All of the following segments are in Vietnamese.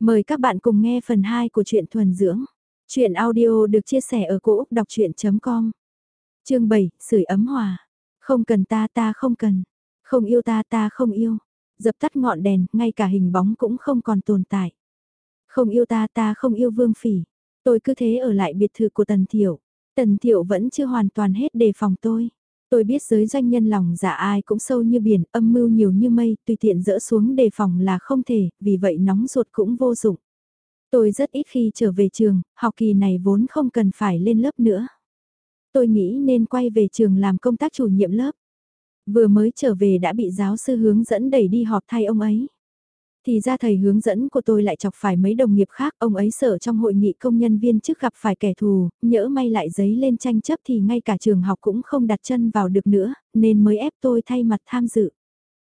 Mời các bạn cùng nghe phần 2 của truyện thuần dưỡng. truyện audio được chia sẻ ở cỗ đọc chuyện.com Chương 7, sưởi ấm hòa. Không cần ta ta không cần. Không yêu ta ta không yêu. Dập tắt ngọn đèn, ngay cả hình bóng cũng không còn tồn tại. Không yêu ta ta không yêu vương phỉ. Tôi cứ thế ở lại biệt thự của Tần Thiệu. Tần Thiệu vẫn chưa hoàn toàn hết đề phòng tôi. Tôi biết giới doanh nhân lòng giả dạ ai cũng sâu như biển, âm mưu nhiều như mây, tùy tiện dỡ xuống đề phòng là không thể, vì vậy nóng ruột cũng vô dụng. Tôi rất ít khi trở về trường, học kỳ này vốn không cần phải lên lớp nữa. Tôi nghĩ nên quay về trường làm công tác chủ nhiệm lớp. Vừa mới trở về đã bị giáo sư hướng dẫn đẩy đi họp thay ông ấy. Thì ra thầy hướng dẫn của tôi lại chọc phải mấy đồng nghiệp khác, ông ấy sợ trong hội nghị công nhân viên trước gặp phải kẻ thù, nhỡ may lại giấy lên tranh chấp thì ngay cả trường học cũng không đặt chân vào được nữa, nên mới ép tôi thay mặt tham dự.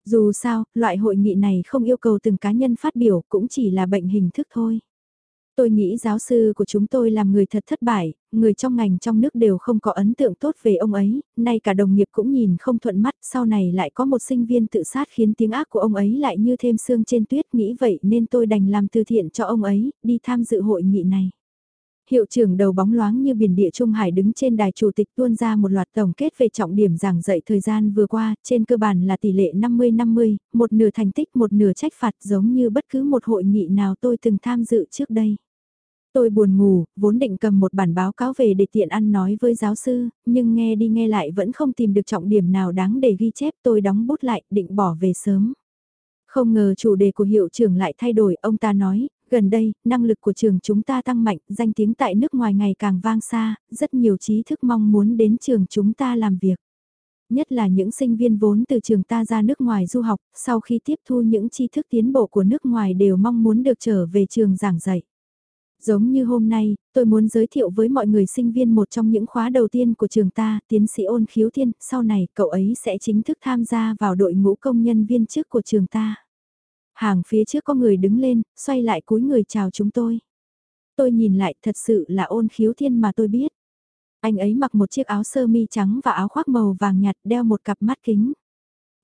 Dù sao, loại hội nghị này không yêu cầu từng cá nhân phát biểu, cũng chỉ là bệnh hình thức thôi. Tôi nghĩ giáo sư của chúng tôi làm người thật thất bại, người trong ngành trong nước đều không có ấn tượng tốt về ông ấy, nay cả đồng nghiệp cũng nhìn không thuận mắt, sau này lại có một sinh viên tự sát khiến tiếng ác của ông ấy lại như thêm xương trên tuyết, nghĩ vậy nên tôi đành làm từ thiện cho ông ấy, đi tham dự hội nghị này. Hiệu trưởng đầu bóng loáng như biển địa Trung Hải đứng trên đài chủ tịch tuôn ra một loạt tổng kết về trọng điểm giảng dạy thời gian vừa qua, trên cơ bản là tỷ lệ 50-50, một nửa thành tích một nửa trách phạt giống như bất cứ một hội nghị nào tôi từng tham dự trước đây. Tôi buồn ngủ, vốn định cầm một bản báo cáo về để tiện ăn nói với giáo sư, nhưng nghe đi nghe lại vẫn không tìm được trọng điểm nào đáng để ghi chép tôi đóng bút lại, định bỏ về sớm. Không ngờ chủ đề của hiệu trưởng lại thay đổi, ông ta nói, gần đây, năng lực của trường chúng ta tăng mạnh, danh tiếng tại nước ngoài ngày càng vang xa, rất nhiều trí thức mong muốn đến trường chúng ta làm việc. Nhất là những sinh viên vốn từ trường ta ra nước ngoài du học, sau khi tiếp thu những tri thức tiến bộ của nước ngoài đều mong muốn được trở về trường giảng dạy. Giống như hôm nay, tôi muốn giới thiệu với mọi người sinh viên một trong những khóa đầu tiên của trường ta, tiến sĩ ôn khiếu thiên, sau này cậu ấy sẽ chính thức tham gia vào đội ngũ công nhân viên chức của trường ta. Hàng phía trước có người đứng lên, xoay lại cúi người chào chúng tôi. Tôi nhìn lại thật sự là ôn khiếu thiên mà tôi biết. Anh ấy mặc một chiếc áo sơ mi trắng và áo khoác màu vàng nhạt đeo một cặp mắt kính.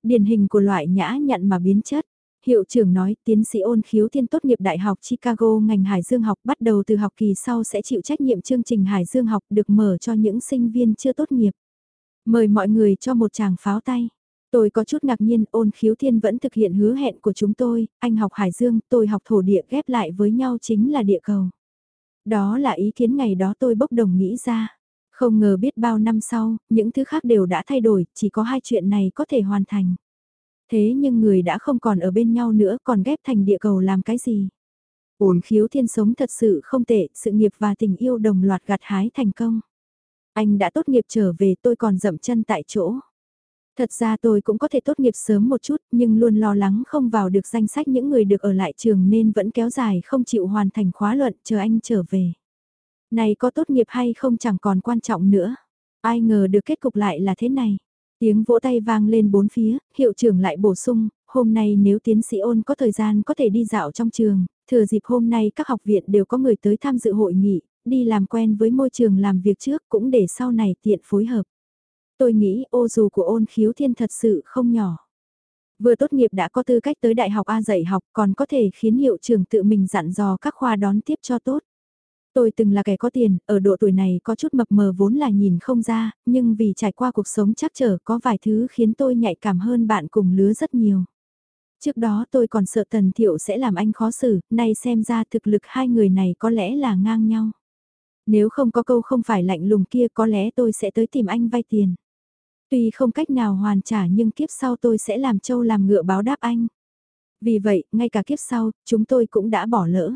Điển hình của loại nhã nhặn mà biến chất. Hiệu trưởng nói tiến sĩ ôn khiếu thiên tốt nghiệp Đại học Chicago ngành Hải Dương học bắt đầu từ học kỳ sau sẽ chịu trách nhiệm chương trình Hải Dương học được mở cho những sinh viên chưa tốt nghiệp. Mời mọi người cho một chàng pháo tay. Tôi có chút ngạc nhiên ôn khiếu thiên vẫn thực hiện hứa hẹn của chúng tôi, anh học Hải Dương, tôi học thổ địa ghép lại với nhau chính là địa cầu. Đó là ý kiến ngày đó tôi bốc đồng nghĩ ra. Không ngờ biết bao năm sau, những thứ khác đều đã thay đổi, chỉ có hai chuyện này có thể hoàn thành. Thế nhưng người đã không còn ở bên nhau nữa còn ghép thành địa cầu làm cái gì? Ổn khiếu thiên sống thật sự không tệ, sự nghiệp và tình yêu đồng loạt gặt hái thành công. Anh đã tốt nghiệp trở về tôi còn dậm chân tại chỗ. Thật ra tôi cũng có thể tốt nghiệp sớm một chút nhưng luôn lo lắng không vào được danh sách những người được ở lại trường nên vẫn kéo dài không chịu hoàn thành khóa luận chờ anh trở về. Này có tốt nghiệp hay không chẳng còn quan trọng nữa. Ai ngờ được kết cục lại là thế này. Tiếng vỗ tay vang lên bốn phía, hiệu trưởng lại bổ sung, hôm nay nếu tiến sĩ ôn có thời gian có thể đi dạo trong trường, thừa dịp hôm nay các học viện đều có người tới tham dự hội nghị, đi làm quen với môi trường làm việc trước cũng để sau này tiện phối hợp. Tôi nghĩ ô dù của ôn khiếu thiên thật sự không nhỏ. Vừa tốt nghiệp đã có tư cách tới đại học A dạy học còn có thể khiến hiệu trưởng tự mình dặn dò các khoa đón tiếp cho tốt. Tôi từng là kẻ có tiền, ở độ tuổi này có chút mập mờ vốn là nhìn không ra, nhưng vì trải qua cuộc sống chắc trở có vài thứ khiến tôi nhạy cảm hơn bạn cùng lứa rất nhiều. Trước đó tôi còn sợ Tần Thiệu sẽ làm anh khó xử, nay xem ra thực lực hai người này có lẽ là ngang nhau. Nếu không có câu không phải lạnh lùng kia có lẽ tôi sẽ tới tìm anh vay tiền. Tuy không cách nào hoàn trả nhưng kiếp sau tôi sẽ làm châu làm ngựa báo đáp anh. Vì vậy, ngay cả kiếp sau, chúng tôi cũng đã bỏ lỡ.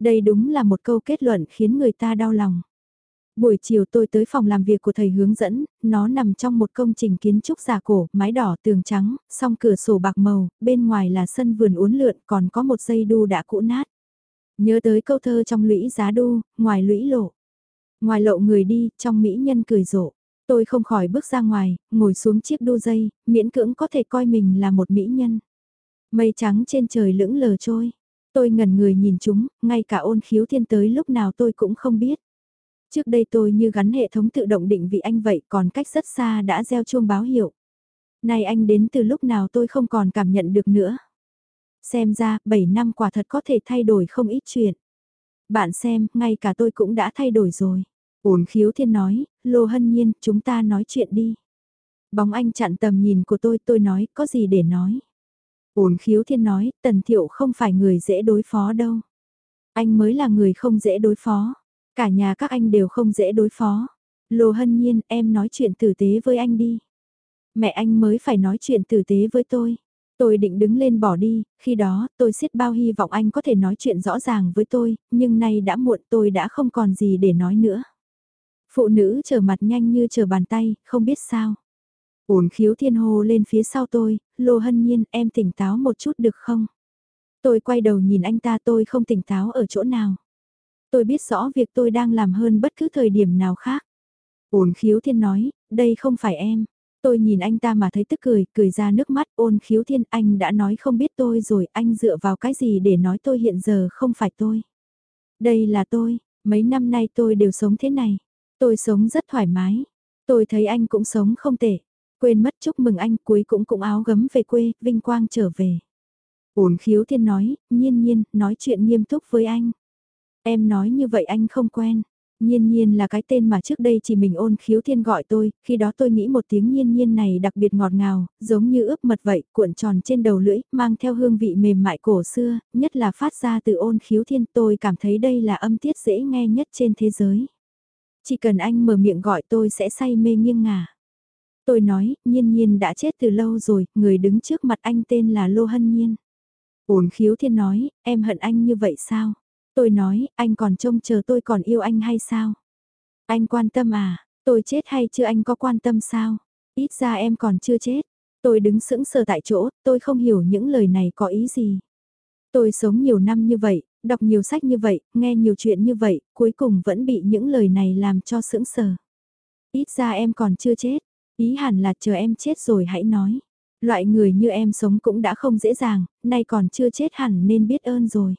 Đây đúng là một câu kết luận khiến người ta đau lòng. Buổi chiều tôi tới phòng làm việc của thầy hướng dẫn, nó nằm trong một công trình kiến trúc giả cổ, mái đỏ tường trắng, song cửa sổ bạc màu, bên ngoài là sân vườn uốn lượn còn có một dây đu đã cũ nát. Nhớ tới câu thơ trong lũy giá đu, ngoài lũy lộ. Ngoài lộ người đi, trong mỹ nhân cười rộ. Tôi không khỏi bước ra ngoài, ngồi xuống chiếc đu dây, miễn cưỡng có thể coi mình là một mỹ nhân. Mây trắng trên trời lững lờ trôi. Tôi ngẩn người nhìn chúng, ngay cả ôn khiếu thiên tới lúc nào tôi cũng không biết. Trước đây tôi như gắn hệ thống tự động định vị anh vậy còn cách rất xa đã gieo chuông báo hiệu. Này anh đến từ lúc nào tôi không còn cảm nhận được nữa. Xem ra, 7 năm quả thật có thể thay đổi không ít chuyện. Bạn xem, ngay cả tôi cũng đã thay đổi rồi. Ổn khiếu thiên nói, Lô Hân Nhiên, chúng ta nói chuyện đi. Bóng anh chặn tầm nhìn của tôi, tôi nói, có gì để nói. Ổn khiếu thiên nói, Tần Thiệu không phải người dễ đối phó đâu. Anh mới là người không dễ đối phó. Cả nhà các anh đều không dễ đối phó. Lô Hân Nhiên, em nói chuyện tử tế với anh đi. Mẹ anh mới phải nói chuyện tử tế với tôi. Tôi định đứng lên bỏ đi, khi đó tôi siết bao hy vọng anh có thể nói chuyện rõ ràng với tôi, nhưng nay đã muộn tôi đã không còn gì để nói nữa. Phụ nữ trở mặt nhanh như trở bàn tay, không biết sao. Ổn khiếu thiên hồ lên phía sau tôi, Lô Hân Nhiên em tỉnh táo một chút được không? Tôi quay đầu nhìn anh ta tôi không tỉnh táo ở chỗ nào. Tôi biết rõ việc tôi đang làm hơn bất cứ thời điểm nào khác. Ổn khiếu thiên nói, đây không phải em. Tôi nhìn anh ta mà thấy tức cười, cười ra nước mắt ôn khiếu thiên anh đã nói không biết tôi rồi, anh dựa vào cái gì để nói tôi hiện giờ không phải tôi. Đây là tôi, mấy năm nay tôi đều sống thế này. Tôi sống rất thoải mái. Tôi thấy anh cũng sống không tệ. Quên mất chúc mừng anh cuối cũng cũng áo gấm về quê, vinh quang trở về. Ổn khiếu thiên nói, nhiên nhiên, nói chuyện nghiêm túc với anh. Em nói như vậy anh không quen. Nhiên nhiên là cái tên mà trước đây chỉ mình ôn khiếu thiên gọi tôi, khi đó tôi nghĩ một tiếng nhiên nhiên này đặc biệt ngọt ngào, giống như ướp mật vậy, cuộn tròn trên đầu lưỡi, mang theo hương vị mềm mại cổ xưa, nhất là phát ra từ ôn khiếu thiên tôi cảm thấy đây là âm tiết dễ nghe nhất trên thế giới. Chỉ cần anh mở miệng gọi tôi sẽ say mê nghiêng ngả. Tôi nói, nhiên nhiên đã chết từ lâu rồi, người đứng trước mặt anh tên là Lô Hân Nhiên. Ổn khiếu thiên nói, em hận anh như vậy sao? Tôi nói, anh còn trông chờ tôi còn yêu anh hay sao? Anh quan tâm à, tôi chết hay chưa anh có quan tâm sao? Ít ra em còn chưa chết. Tôi đứng sững sờ tại chỗ, tôi không hiểu những lời này có ý gì. Tôi sống nhiều năm như vậy, đọc nhiều sách như vậy, nghe nhiều chuyện như vậy, cuối cùng vẫn bị những lời này làm cho sững sờ. Ít ra em còn chưa chết, ý hẳn là chờ em chết rồi hãy nói. Loại người như em sống cũng đã không dễ dàng, nay còn chưa chết hẳn nên biết ơn rồi.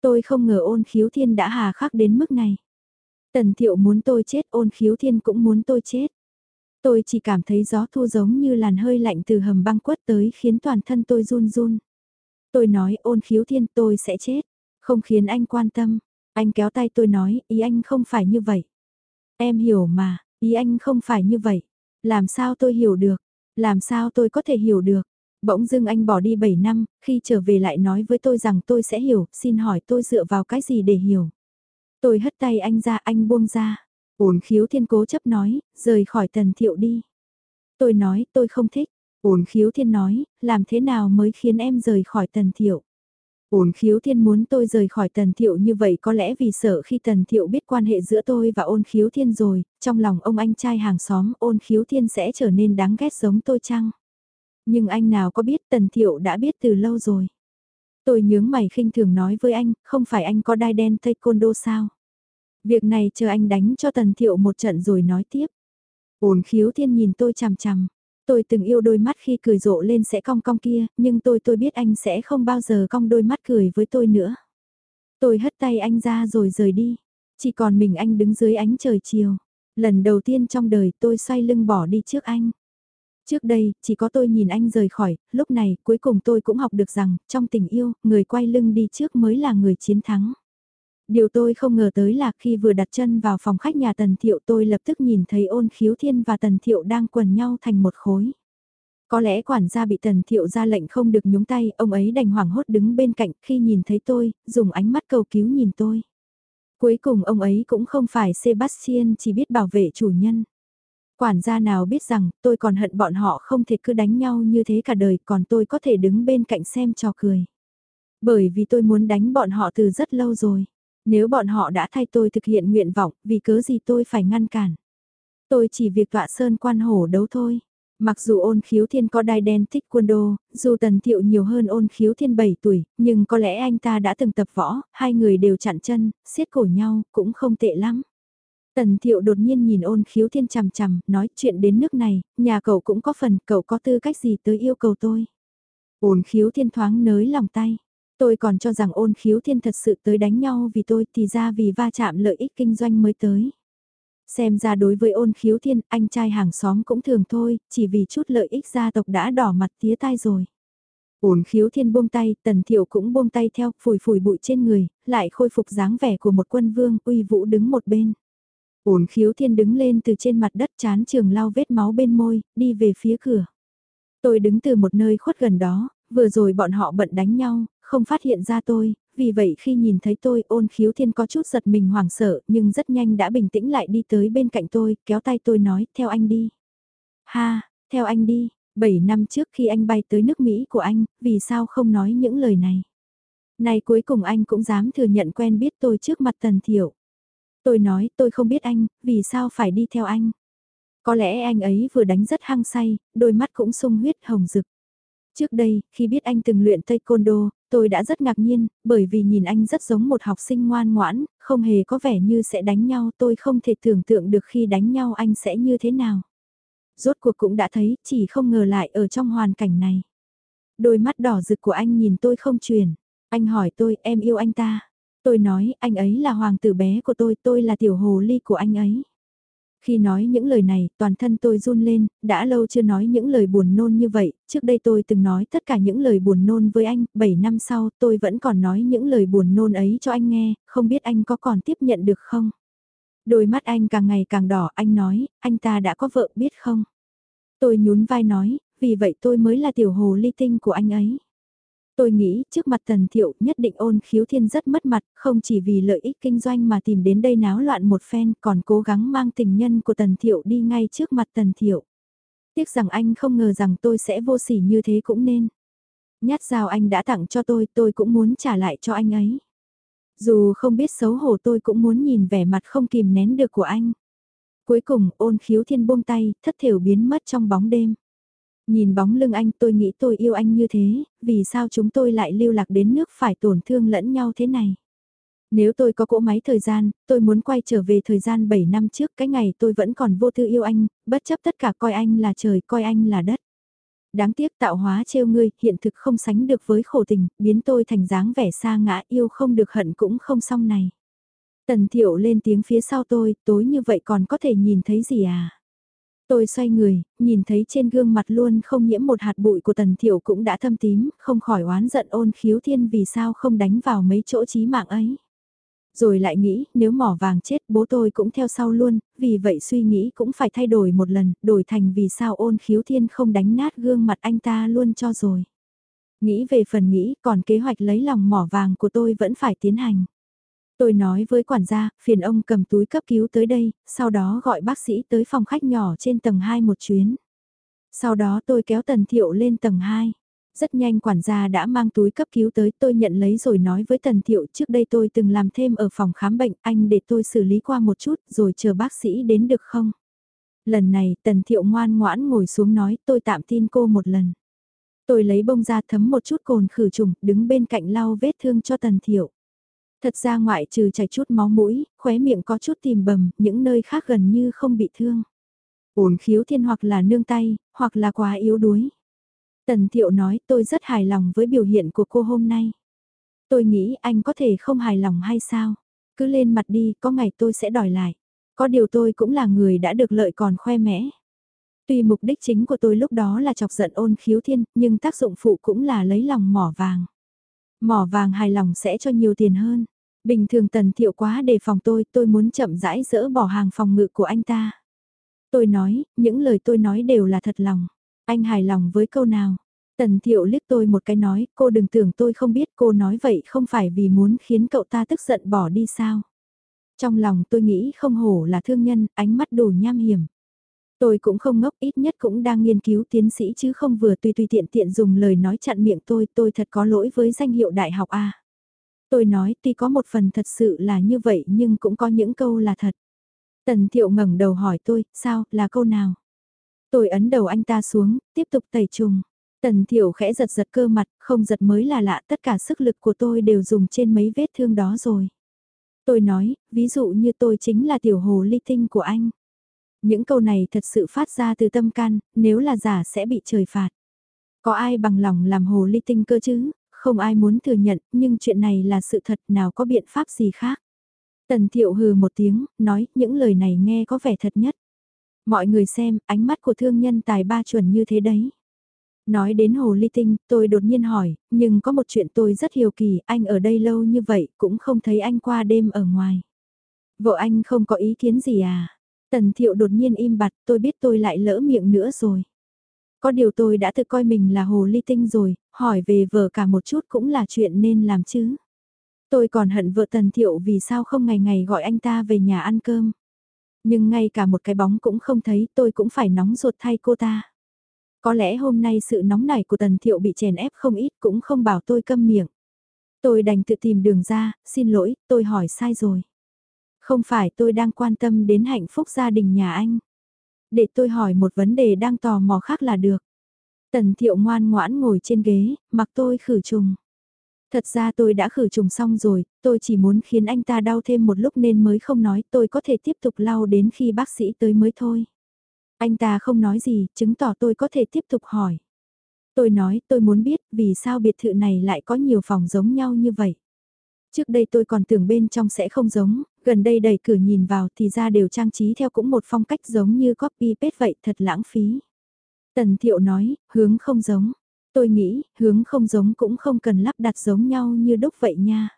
Tôi không ngờ ôn khiếu thiên đã hà khắc đến mức này. Tần thiệu muốn tôi chết ôn khiếu thiên cũng muốn tôi chết. Tôi chỉ cảm thấy gió thu giống như làn hơi lạnh từ hầm băng quất tới khiến toàn thân tôi run run. Tôi nói ôn khiếu thiên tôi sẽ chết, không khiến anh quan tâm. Anh kéo tay tôi nói, ý anh không phải như vậy. Em hiểu mà, ý anh không phải như vậy. Làm sao tôi hiểu được? Làm sao tôi có thể hiểu được? Bỗng dưng anh bỏ đi 7 năm, khi trở về lại nói với tôi rằng tôi sẽ hiểu, xin hỏi tôi dựa vào cái gì để hiểu. Tôi hất tay anh ra, anh buông ra. Ổn khiếu thiên cố chấp nói, rời khỏi tần thiệu đi. Tôi nói, tôi không thích. Ổn khiếu thiên nói, làm thế nào mới khiến em rời khỏi tần thiệu. Ổn khiếu thiên muốn tôi rời khỏi tần thiệu như vậy có lẽ vì sợ khi tần thiệu biết quan hệ giữa tôi và ôn khiếu thiên rồi, trong lòng ông anh trai hàng xóm ôn khiếu thiên sẽ trở nên đáng ghét giống tôi chăng? Nhưng anh nào có biết Tần Thiệu đã biết từ lâu rồi. Tôi nhướng mày khinh thường nói với anh, không phải anh có đai đen taekwondo sao? Việc này chờ anh đánh cho Tần Thiệu một trận rồi nói tiếp. Ổn khiếu thiên nhìn tôi chằm chằm. Tôi từng yêu đôi mắt khi cười rộ lên sẽ cong cong kia, nhưng tôi tôi biết anh sẽ không bao giờ cong đôi mắt cười với tôi nữa. Tôi hất tay anh ra rồi rời đi. Chỉ còn mình anh đứng dưới ánh trời chiều. Lần đầu tiên trong đời tôi xoay lưng bỏ đi trước anh. Trước đây, chỉ có tôi nhìn anh rời khỏi, lúc này cuối cùng tôi cũng học được rằng, trong tình yêu, người quay lưng đi trước mới là người chiến thắng. Điều tôi không ngờ tới là khi vừa đặt chân vào phòng khách nhà Tần Thiệu tôi lập tức nhìn thấy ôn khiếu thiên và Tần Thiệu đang quần nhau thành một khối. Có lẽ quản gia bị Tần Thiệu ra lệnh không được nhúng tay, ông ấy đành hoảng hốt đứng bên cạnh khi nhìn thấy tôi, dùng ánh mắt cầu cứu nhìn tôi. Cuối cùng ông ấy cũng không phải Sebastian chỉ biết bảo vệ chủ nhân. Quản gia nào biết rằng tôi còn hận bọn họ không thể cứ đánh nhau như thế cả đời còn tôi có thể đứng bên cạnh xem trò cười. Bởi vì tôi muốn đánh bọn họ từ rất lâu rồi. Nếu bọn họ đã thay tôi thực hiện nguyện vọng, vì cớ gì tôi phải ngăn cản. Tôi chỉ việc tọa sơn quan hổ đấu thôi. Mặc dù ôn khiếu thiên có đai đen thích quân đô, dù tần thiệu nhiều hơn ôn khiếu thiên 7 tuổi, nhưng có lẽ anh ta đã từng tập võ, hai người đều chặn chân, siết cổ nhau, cũng không tệ lắm. Tần thiệu đột nhiên nhìn ôn khiếu thiên chằm chằm, nói chuyện đến nước này, nhà cậu cũng có phần, cậu có tư cách gì tới yêu cầu tôi. Ôn khiếu thiên thoáng nới lòng tay. Tôi còn cho rằng ôn khiếu thiên thật sự tới đánh nhau vì tôi thì ra vì va chạm lợi ích kinh doanh mới tới. Xem ra đối với ôn khiếu thiên, anh trai hàng xóm cũng thường thôi, chỉ vì chút lợi ích gia tộc đã đỏ mặt tía tai rồi. ôn khiếu thiên buông tay, tần thiệu cũng buông tay theo, phủi phủi bụi trên người, lại khôi phục dáng vẻ của một quân vương, uy vũ đứng một bên. ôn khiếu thiên đứng lên từ trên mặt đất chán trường lau vết máu bên môi, đi về phía cửa. Tôi đứng từ một nơi khuất gần đó, vừa rồi bọn họ bận đánh nhau, không phát hiện ra tôi, vì vậy khi nhìn thấy tôi ôn khiếu thiên có chút giật mình hoảng sợ nhưng rất nhanh đã bình tĩnh lại đi tới bên cạnh tôi, kéo tay tôi nói, theo anh đi. Ha, theo anh đi, 7 năm trước khi anh bay tới nước Mỹ của anh, vì sao không nói những lời này? Này cuối cùng anh cũng dám thừa nhận quen biết tôi trước mặt Tần thiểu Tôi nói tôi không biết anh, vì sao phải đi theo anh? Có lẽ anh ấy vừa đánh rất hăng say, đôi mắt cũng sung huyết hồng rực. Trước đây, khi biết anh từng luyện taekwondo, tôi đã rất ngạc nhiên, bởi vì nhìn anh rất giống một học sinh ngoan ngoãn, không hề có vẻ như sẽ đánh nhau, tôi không thể tưởng tượng được khi đánh nhau anh sẽ như thế nào. Rốt cuộc cũng đã thấy, chỉ không ngờ lại ở trong hoàn cảnh này. Đôi mắt đỏ rực của anh nhìn tôi không truyền. Anh hỏi tôi, em yêu anh ta. Tôi nói, anh ấy là hoàng tử bé của tôi, tôi là tiểu hồ ly của anh ấy. Khi nói những lời này, toàn thân tôi run lên, đã lâu chưa nói những lời buồn nôn như vậy, trước đây tôi từng nói tất cả những lời buồn nôn với anh, 7 năm sau tôi vẫn còn nói những lời buồn nôn ấy cho anh nghe, không biết anh có còn tiếp nhận được không? Đôi mắt anh càng ngày càng đỏ, anh nói, anh ta đã có vợ biết không? Tôi nhún vai nói, vì vậy tôi mới là tiểu hồ ly tinh của anh ấy. Tôi nghĩ trước mặt Tần Thiệu nhất định ôn khiếu thiên rất mất mặt, không chỉ vì lợi ích kinh doanh mà tìm đến đây náo loạn một phen còn cố gắng mang tình nhân của Tần Thiệu đi ngay trước mặt Tần Thiệu. Tiếc rằng anh không ngờ rằng tôi sẽ vô sỉ như thế cũng nên. Nhát dao anh đã tặng cho tôi tôi cũng muốn trả lại cho anh ấy. Dù không biết xấu hổ tôi cũng muốn nhìn vẻ mặt không kìm nén được của anh. Cuối cùng ôn khiếu thiên buông tay, thất thiểu biến mất trong bóng đêm. Nhìn bóng lưng anh tôi nghĩ tôi yêu anh như thế, vì sao chúng tôi lại lưu lạc đến nước phải tổn thương lẫn nhau thế này. Nếu tôi có cỗ máy thời gian, tôi muốn quay trở về thời gian 7 năm trước cái ngày tôi vẫn còn vô tư yêu anh, bất chấp tất cả coi anh là trời, coi anh là đất. Đáng tiếc tạo hóa trêu ngươi, hiện thực không sánh được với khổ tình, biến tôi thành dáng vẻ xa ngã yêu không được hận cũng không xong này. Tần thiệu lên tiếng phía sau tôi, tối như vậy còn có thể nhìn thấy gì à? Tôi xoay người, nhìn thấy trên gương mặt luôn không nhiễm một hạt bụi của tần thiểu cũng đã thâm tím, không khỏi oán giận ôn khiếu thiên vì sao không đánh vào mấy chỗ chí mạng ấy. Rồi lại nghĩ, nếu mỏ vàng chết bố tôi cũng theo sau luôn, vì vậy suy nghĩ cũng phải thay đổi một lần, đổi thành vì sao ôn khiếu thiên không đánh nát gương mặt anh ta luôn cho rồi. Nghĩ về phần nghĩ, còn kế hoạch lấy lòng mỏ vàng của tôi vẫn phải tiến hành. Tôi nói với quản gia, phiền ông cầm túi cấp cứu tới đây, sau đó gọi bác sĩ tới phòng khách nhỏ trên tầng 2 một chuyến. Sau đó tôi kéo Tần Thiệu lên tầng 2. Rất nhanh quản gia đã mang túi cấp cứu tới tôi nhận lấy rồi nói với Tần Thiệu trước đây tôi từng làm thêm ở phòng khám bệnh anh để tôi xử lý qua một chút rồi chờ bác sĩ đến được không? Lần này Tần Thiệu ngoan ngoãn ngồi xuống nói tôi tạm tin cô một lần. Tôi lấy bông ra thấm một chút cồn khử trùng đứng bên cạnh lau vết thương cho Tần Thiệu. Thật ra ngoại trừ chảy chút máu mũi, khóe miệng có chút tìm bầm, những nơi khác gần như không bị thương. Ổn khiếu thiên hoặc là nương tay, hoặc là quá yếu đuối. Tần Thiệu nói tôi rất hài lòng với biểu hiện của cô hôm nay. Tôi nghĩ anh có thể không hài lòng hay sao? Cứ lên mặt đi, có ngày tôi sẽ đòi lại. Có điều tôi cũng là người đã được lợi còn khoe mẽ. Tuy mục đích chính của tôi lúc đó là chọc giận ôn khiếu thiên, nhưng tác dụng phụ cũng là lấy lòng mỏ vàng. Mỏ vàng hài lòng sẽ cho nhiều tiền hơn. Bình thường tần thiệu quá đề phòng tôi, tôi muốn chậm rãi dỡ bỏ hàng phòng ngự của anh ta. Tôi nói, những lời tôi nói đều là thật lòng. Anh hài lòng với câu nào? Tần thiệu liếc tôi một cái nói, cô đừng tưởng tôi không biết cô nói vậy không phải vì muốn khiến cậu ta tức giận bỏ đi sao. Trong lòng tôi nghĩ không hổ là thương nhân, ánh mắt đủ nham hiểm. Tôi cũng không ngốc ít nhất cũng đang nghiên cứu tiến sĩ chứ không vừa tùy tùy tiện tiện dùng lời nói chặn miệng tôi, tôi thật có lỗi với danh hiệu đại học A. Tôi nói tuy có một phần thật sự là như vậy nhưng cũng có những câu là thật. Tần thiệu ngẩng đầu hỏi tôi, sao, là câu nào? Tôi ấn đầu anh ta xuống, tiếp tục tẩy trùng. Tần thiệu khẽ giật giật cơ mặt, không giật mới là lạ, tất cả sức lực của tôi đều dùng trên mấy vết thương đó rồi. Tôi nói, ví dụ như tôi chính là tiểu hồ ly tinh của anh. Những câu này thật sự phát ra từ tâm can, nếu là giả sẽ bị trời phạt. Có ai bằng lòng làm hồ ly tinh cơ chứ, không ai muốn thừa nhận, nhưng chuyện này là sự thật nào có biện pháp gì khác. Tần thiệu hừ một tiếng, nói những lời này nghe có vẻ thật nhất. Mọi người xem, ánh mắt của thương nhân tài ba chuẩn như thế đấy. Nói đến hồ ly tinh, tôi đột nhiên hỏi, nhưng có một chuyện tôi rất hiểu kỳ, anh ở đây lâu như vậy cũng không thấy anh qua đêm ở ngoài. Vợ anh không có ý kiến gì à? Tần thiệu đột nhiên im bặt, tôi biết tôi lại lỡ miệng nữa rồi. Có điều tôi đã tự coi mình là hồ ly tinh rồi, hỏi về vợ cả một chút cũng là chuyện nên làm chứ. Tôi còn hận vợ tần thiệu vì sao không ngày ngày gọi anh ta về nhà ăn cơm. Nhưng ngay cả một cái bóng cũng không thấy tôi cũng phải nóng ruột thay cô ta. Có lẽ hôm nay sự nóng nảy của tần thiệu bị chèn ép không ít cũng không bảo tôi câm miệng. Tôi đành tự tìm đường ra, xin lỗi, tôi hỏi sai rồi. Không phải tôi đang quan tâm đến hạnh phúc gia đình nhà anh. Để tôi hỏi một vấn đề đang tò mò khác là được. Tần thiệu ngoan ngoãn ngồi trên ghế, mặc tôi khử trùng. Thật ra tôi đã khử trùng xong rồi, tôi chỉ muốn khiến anh ta đau thêm một lúc nên mới không nói tôi có thể tiếp tục lau đến khi bác sĩ tới mới thôi. Anh ta không nói gì, chứng tỏ tôi có thể tiếp tục hỏi. Tôi nói tôi muốn biết vì sao biệt thự này lại có nhiều phòng giống nhau như vậy. Trước đây tôi còn tưởng bên trong sẽ không giống, gần đây đẩy cửa nhìn vào thì ra đều trang trí theo cũng một phong cách giống như copy paste vậy thật lãng phí. Tần Thiệu nói, hướng không giống. Tôi nghĩ, hướng không giống cũng không cần lắp đặt giống nhau như đúc vậy nha.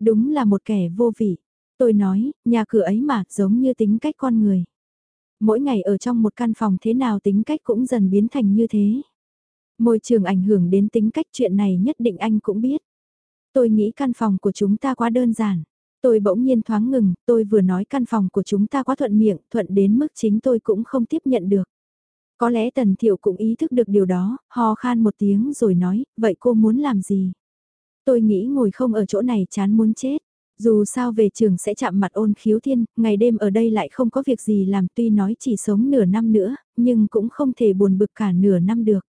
Đúng là một kẻ vô vị. Tôi nói, nhà cửa ấy mà, giống như tính cách con người. Mỗi ngày ở trong một căn phòng thế nào tính cách cũng dần biến thành như thế. Môi trường ảnh hưởng đến tính cách chuyện này nhất định anh cũng biết. Tôi nghĩ căn phòng của chúng ta quá đơn giản. Tôi bỗng nhiên thoáng ngừng, tôi vừa nói căn phòng của chúng ta quá thuận miệng, thuận đến mức chính tôi cũng không tiếp nhận được. Có lẽ Tần Thiệu cũng ý thức được điều đó, ho khan một tiếng rồi nói, vậy cô muốn làm gì? Tôi nghĩ ngồi không ở chỗ này chán muốn chết. Dù sao về trường sẽ chạm mặt ôn khiếu thiên, ngày đêm ở đây lại không có việc gì làm tuy nói chỉ sống nửa năm nữa, nhưng cũng không thể buồn bực cả nửa năm được.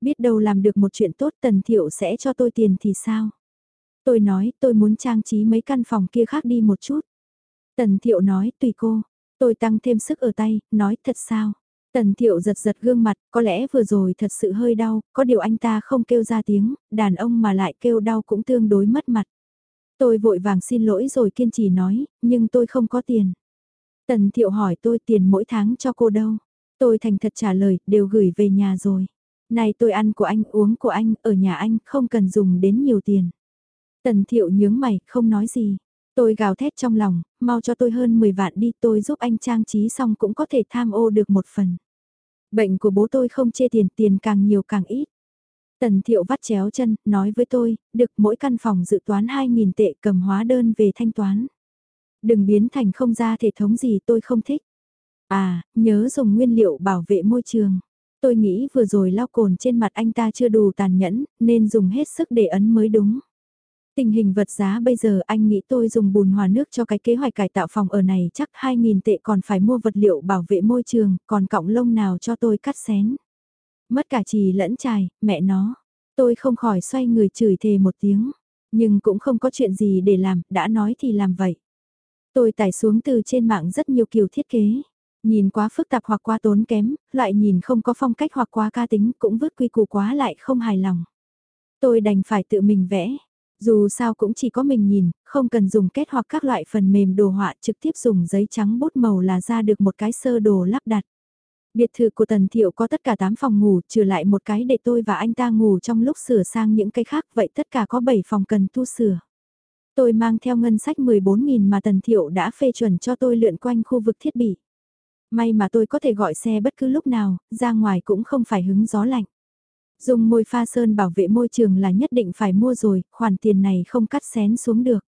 Biết đâu làm được một chuyện tốt Tần Thiệu sẽ cho tôi tiền thì sao? Tôi nói tôi muốn trang trí mấy căn phòng kia khác đi một chút. Tần Thiệu nói tùy cô. Tôi tăng thêm sức ở tay, nói thật sao? Tần Thiệu giật giật gương mặt, có lẽ vừa rồi thật sự hơi đau, có điều anh ta không kêu ra tiếng, đàn ông mà lại kêu đau cũng tương đối mất mặt. Tôi vội vàng xin lỗi rồi kiên trì nói, nhưng tôi không có tiền. Tần Thiệu hỏi tôi tiền mỗi tháng cho cô đâu. Tôi thành thật trả lời, đều gửi về nhà rồi. Này tôi ăn của anh, uống của anh, ở nhà anh, không cần dùng đến nhiều tiền. Tần Thiệu nhướng mày, không nói gì. Tôi gào thét trong lòng, mau cho tôi hơn 10 vạn đi tôi giúp anh trang trí xong cũng có thể tham ô được một phần. Bệnh của bố tôi không chê tiền, tiền càng nhiều càng ít. Tần thiệu vắt chéo chân, nói với tôi, được mỗi căn phòng dự toán 2.000 tệ cầm hóa đơn về thanh toán. Đừng biến thành không ra thể thống gì tôi không thích. À, nhớ dùng nguyên liệu bảo vệ môi trường. Tôi nghĩ vừa rồi lau cồn trên mặt anh ta chưa đủ tàn nhẫn, nên dùng hết sức để ấn mới đúng. Tình hình vật giá bây giờ anh nghĩ tôi dùng bùn hòa nước cho cái kế hoạch cải tạo phòng ở này chắc 2.000 tệ còn phải mua vật liệu bảo vệ môi trường, còn cọng lông nào cho tôi cắt xén. Mất cả trì lẫn chài mẹ nó. Tôi không khỏi xoay người chửi thề một tiếng. Nhưng cũng không có chuyện gì để làm, đã nói thì làm vậy. Tôi tải xuống từ trên mạng rất nhiều kiểu thiết kế. Nhìn quá phức tạp hoặc quá tốn kém, loại nhìn không có phong cách hoặc quá ca tính cũng vứt quy củ quá lại không hài lòng. Tôi đành phải tự mình vẽ. Dù sao cũng chỉ có mình nhìn, không cần dùng kết hoặc các loại phần mềm đồ họa trực tiếp dùng giấy trắng bút màu là ra được một cái sơ đồ lắp đặt. Biệt thự của Tần Thiệu có tất cả 8 phòng ngủ, trừ lại một cái để tôi và anh ta ngủ trong lúc sửa sang những cái khác, vậy tất cả có 7 phòng cần tu sửa. Tôi mang theo ngân sách 14.000 mà Tần Thiệu đã phê chuẩn cho tôi lượn quanh khu vực thiết bị. May mà tôi có thể gọi xe bất cứ lúc nào, ra ngoài cũng không phải hứng gió lạnh. Dùng môi pha sơn bảo vệ môi trường là nhất định phải mua rồi, khoản tiền này không cắt xén xuống được.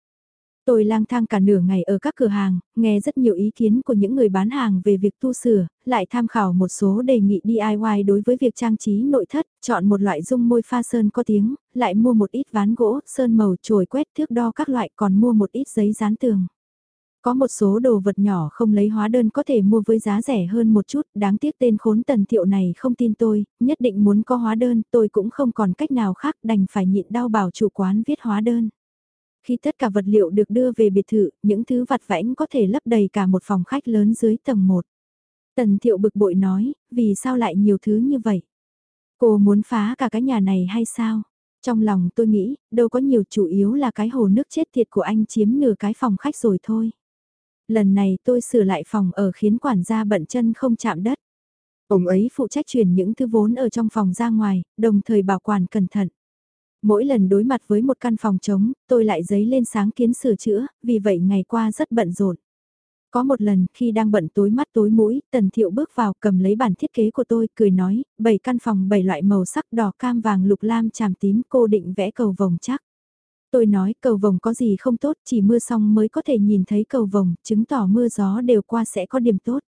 Tôi lang thang cả nửa ngày ở các cửa hàng, nghe rất nhiều ý kiến của những người bán hàng về việc tu sửa, lại tham khảo một số đề nghị DIY đối với việc trang trí nội thất, chọn một loại dung môi pha sơn có tiếng, lại mua một ít ván gỗ, sơn màu trồi quét thước đo các loại còn mua một ít giấy dán tường. Có một số đồ vật nhỏ không lấy hóa đơn có thể mua với giá rẻ hơn một chút, đáng tiếc tên khốn tần thiệu này không tin tôi, nhất định muốn có hóa đơn, tôi cũng không còn cách nào khác đành phải nhịn đau bảo chủ quán viết hóa đơn. Khi tất cả vật liệu được đưa về biệt thự, những thứ vặt vãnh có thể lấp đầy cả một phòng khách lớn dưới tầng 1. Tần thiệu bực bội nói, vì sao lại nhiều thứ như vậy? Cô muốn phá cả cái nhà này hay sao? Trong lòng tôi nghĩ, đâu có nhiều chủ yếu là cái hồ nước chết tiệt của anh chiếm nửa cái phòng khách rồi thôi. Lần này tôi sửa lại phòng ở khiến quản gia bận chân không chạm đất. Ông ấy phụ trách chuyển những thứ vốn ở trong phòng ra ngoài, đồng thời bảo quản cẩn thận. Mỗi lần đối mặt với một căn phòng trống, tôi lại giấy lên sáng kiến sửa chữa, vì vậy ngày qua rất bận rộn. Có một lần khi đang bận tối mắt tối mũi, Tần Thiệu bước vào cầm lấy bản thiết kế của tôi, cười nói, bảy căn phòng bảy loại màu sắc đỏ cam vàng lục lam tràm tím cô định vẽ cầu vồng chắc. Tôi nói cầu vồng có gì không tốt, chỉ mưa xong mới có thể nhìn thấy cầu vồng, chứng tỏ mưa gió đều qua sẽ có điểm tốt.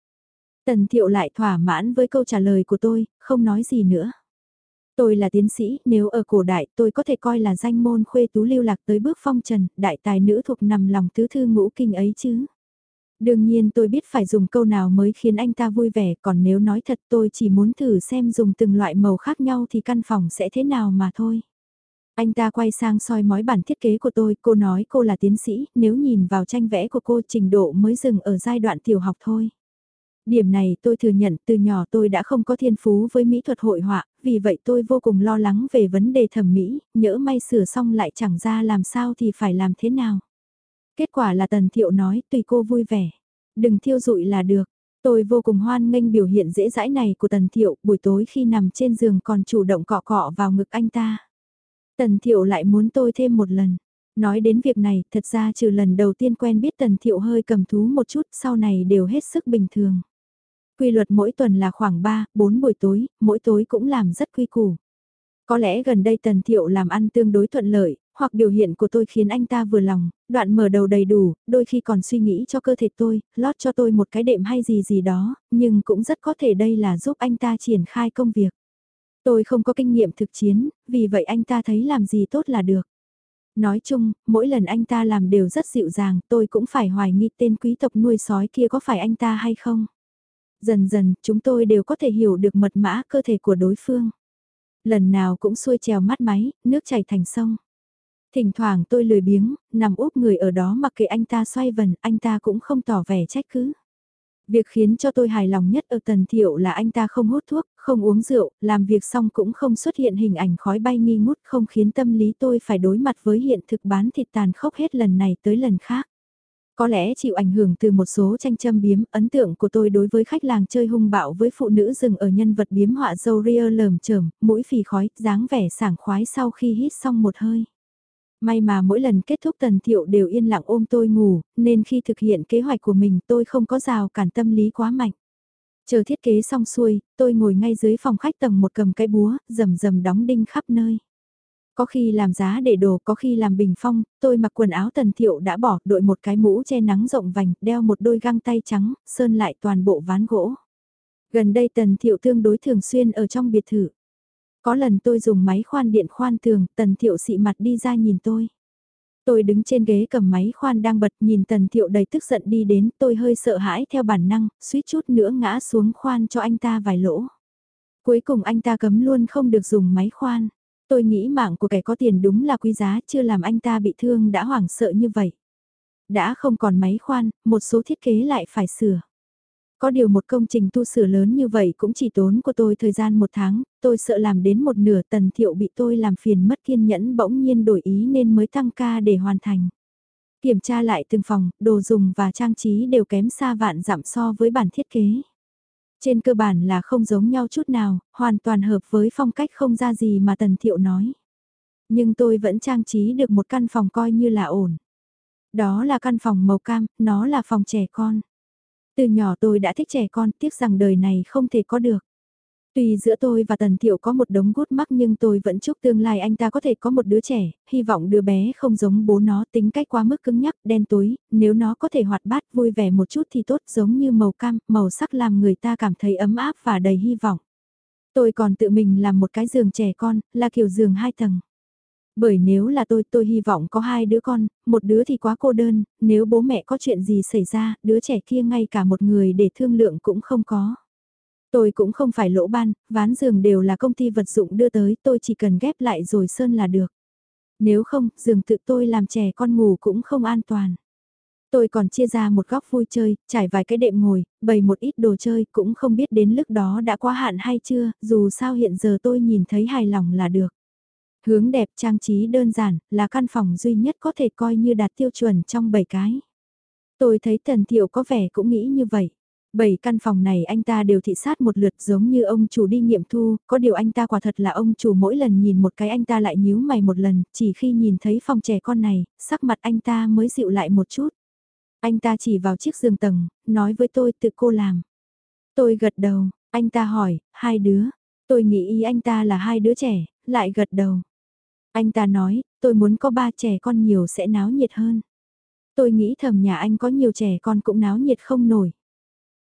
Tần Thiệu lại thỏa mãn với câu trả lời của tôi, không nói gì nữa. Tôi là tiến sĩ, nếu ở cổ đại tôi có thể coi là danh môn khuê tú lưu lạc tới bước phong trần, đại tài nữ thuộc nằm lòng tứ thư ngũ kinh ấy chứ. Đương nhiên tôi biết phải dùng câu nào mới khiến anh ta vui vẻ, còn nếu nói thật tôi chỉ muốn thử xem dùng từng loại màu khác nhau thì căn phòng sẽ thế nào mà thôi. Anh ta quay sang soi mói bản thiết kế của tôi, cô nói cô là tiến sĩ, nếu nhìn vào tranh vẽ của cô trình độ mới dừng ở giai đoạn tiểu học thôi. Điểm này tôi thừa nhận từ nhỏ tôi đã không có thiên phú với mỹ thuật hội họa, vì vậy tôi vô cùng lo lắng về vấn đề thẩm mỹ, nhỡ may sửa xong lại chẳng ra làm sao thì phải làm thế nào. Kết quả là Tần Thiệu nói tùy cô vui vẻ, đừng thiêu dụi là được. Tôi vô cùng hoan nghênh biểu hiện dễ dãi này của Tần Thiệu buổi tối khi nằm trên giường còn chủ động cọ cọ vào ngực anh ta. Tần Thiệu lại muốn tôi thêm một lần. Nói đến việc này, thật ra trừ lần đầu tiên quen biết Tần Thiệu hơi cầm thú một chút, sau này đều hết sức bình thường. Quy luật mỗi tuần là khoảng 3, 4 buổi tối, mỗi tối cũng làm rất quy củ. Có lẽ gần đây Tần Thiệu làm ăn tương đối thuận lợi, hoặc biểu hiện của tôi khiến anh ta vừa lòng, đoạn mở đầu đầy đủ, đôi khi còn suy nghĩ cho cơ thể tôi, lót cho tôi một cái đệm hay gì gì đó, nhưng cũng rất có thể đây là giúp anh ta triển khai công việc. Tôi không có kinh nghiệm thực chiến, vì vậy anh ta thấy làm gì tốt là được. Nói chung, mỗi lần anh ta làm đều rất dịu dàng, tôi cũng phải hoài nghi tên quý tộc nuôi sói kia có phải anh ta hay không. Dần dần, chúng tôi đều có thể hiểu được mật mã cơ thể của đối phương. Lần nào cũng xuôi trèo mắt máy, nước chảy thành sông. Thỉnh thoảng tôi lười biếng, nằm úp người ở đó mặc kệ anh ta xoay vần, anh ta cũng không tỏ vẻ trách cứ. Việc khiến cho tôi hài lòng nhất ở Tần Thiệu là anh ta không hút thuốc, không uống rượu, làm việc xong cũng không xuất hiện hình ảnh khói bay nghi ngút không khiến tâm lý tôi phải đối mặt với hiện thực bán thịt tàn khốc hết lần này tới lần khác. Có lẽ chịu ảnh hưởng từ một số tranh châm biếm, ấn tượng của tôi đối với khách làng chơi hung bạo với phụ nữ rừng ở nhân vật biếm họa dâu ria lờm chởm, mũi phì khói, dáng vẻ sảng khoái sau khi hít xong một hơi. May mà mỗi lần kết thúc tần thiệu đều yên lặng ôm tôi ngủ, nên khi thực hiện kế hoạch của mình tôi không có rào cản tâm lý quá mạnh. Chờ thiết kế xong xuôi, tôi ngồi ngay dưới phòng khách tầng một cầm cái búa, rầm rầm đóng đinh khắp nơi. Có khi làm giá để đồ, có khi làm bình phong, tôi mặc quần áo tần thiệu đã bỏ, đội một cái mũ che nắng rộng vành, đeo một đôi găng tay trắng, sơn lại toàn bộ ván gỗ. Gần đây tần thiệu tương đối thường xuyên ở trong biệt thự. Có lần tôi dùng máy khoan điện khoan thường, tần thiệu xị mặt đi ra nhìn tôi. Tôi đứng trên ghế cầm máy khoan đang bật nhìn tần thiệu đầy tức giận đi đến, tôi hơi sợ hãi theo bản năng, suýt chút nữa ngã xuống khoan cho anh ta vài lỗ. Cuối cùng anh ta cấm luôn không được dùng máy khoan. Tôi nghĩ mạng của kẻ có tiền đúng là quý giá chưa làm anh ta bị thương đã hoảng sợ như vậy. Đã không còn máy khoan, một số thiết kế lại phải sửa. Có điều một công trình tu sửa lớn như vậy cũng chỉ tốn của tôi thời gian một tháng, tôi sợ làm đến một nửa tần thiệu bị tôi làm phiền mất kiên nhẫn bỗng nhiên đổi ý nên mới tăng ca để hoàn thành. Kiểm tra lại từng phòng, đồ dùng và trang trí đều kém xa vạn dặm so với bản thiết kế. Trên cơ bản là không giống nhau chút nào, hoàn toàn hợp với phong cách không ra gì mà tần thiệu nói. Nhưng tôi vẫn trang trí được một căn phòng coi như là ổn. Đó là căn phòng màu cam, nó là phòng trẻ con. Từ nhỏ tôi đã thích trẻ con, tiếc rằng đời này không thể có được. Tuy giữa tôi và Tần Thiệu có một đống gút mắc nhưng tôi vẫn chúc tương lai anh ta có thể có một đứa trẻ, hy vọng đứa bé không giống bố nó tính cách quá mức cứng nhắc, đen tối, nếu nó có thể hoạt bát vui vẻ một chút thì tốt giống như màu cam, màu sắc làm người ta cảm thấy ấm áp và đầy hy vọng. Tôi còn tự mình làm một cái giường trẻ con, là kiểu giường hai tầng. Bởi nếu là tôi, tôi hy vọng có hai đứa con, một đứa thì quá cô đơn, nếu bố mẹ có chuyện gì xảy ra, đứa trẻ kia ngay cả một người để thương lượng cũng không có. Tôi cũng không phải lỗ ban, ván giường đều là công ty vật dụng đưa tới, tôi chỉ cần ghép lại rồi sơn là được. Nếu không, giường tự tôi làm trẻ con ngủ cũng không an toàn. Tôi còn chia ra một góc vui chơi, trải vài cái đệm ngồi, bày một ít đồ chơi, cũng không biết đến lúc đó đã quá hạn hay chưa, dù sao hiện giờ tôi nhìn thấy hài lòng là được. Hướng đẹp trang trí đơn giản, là căn phòng duy nhất có thể coi như đạt tiêu chuẩn trong 7 cái. Tôi thấy Tần Thiệu có vẻ cũng nghĩ như vậy. Bảy căn phòng này anh ta đều thị sát một lượt giống như ông chủ đi nghiệm thu, có điều anh ta quả thật là ông chủ mỗi lần nhìn một cái anh ta lại nhíu mày một lần, chỉ khi nhìn thấy phòng trẻ con này, sắc mặt anh ta mới dịu lại một chút. Anh ta chỉ vào chiếc giường tầng, nói với tôi tự cô làm. Tôi gật đầu, anh ta hỏi, hai đứa. Tôi nghĩ ý anh ta là hai đứa trẻ, lại gật đầu. Anh ta nói, tôi muốn có ba trẻ con nhiều sẽ náo nhiệt hơn. Tôi nghĩ thầm nhà anh có nhiều trẻ con cũng náo nhiệt không nổi.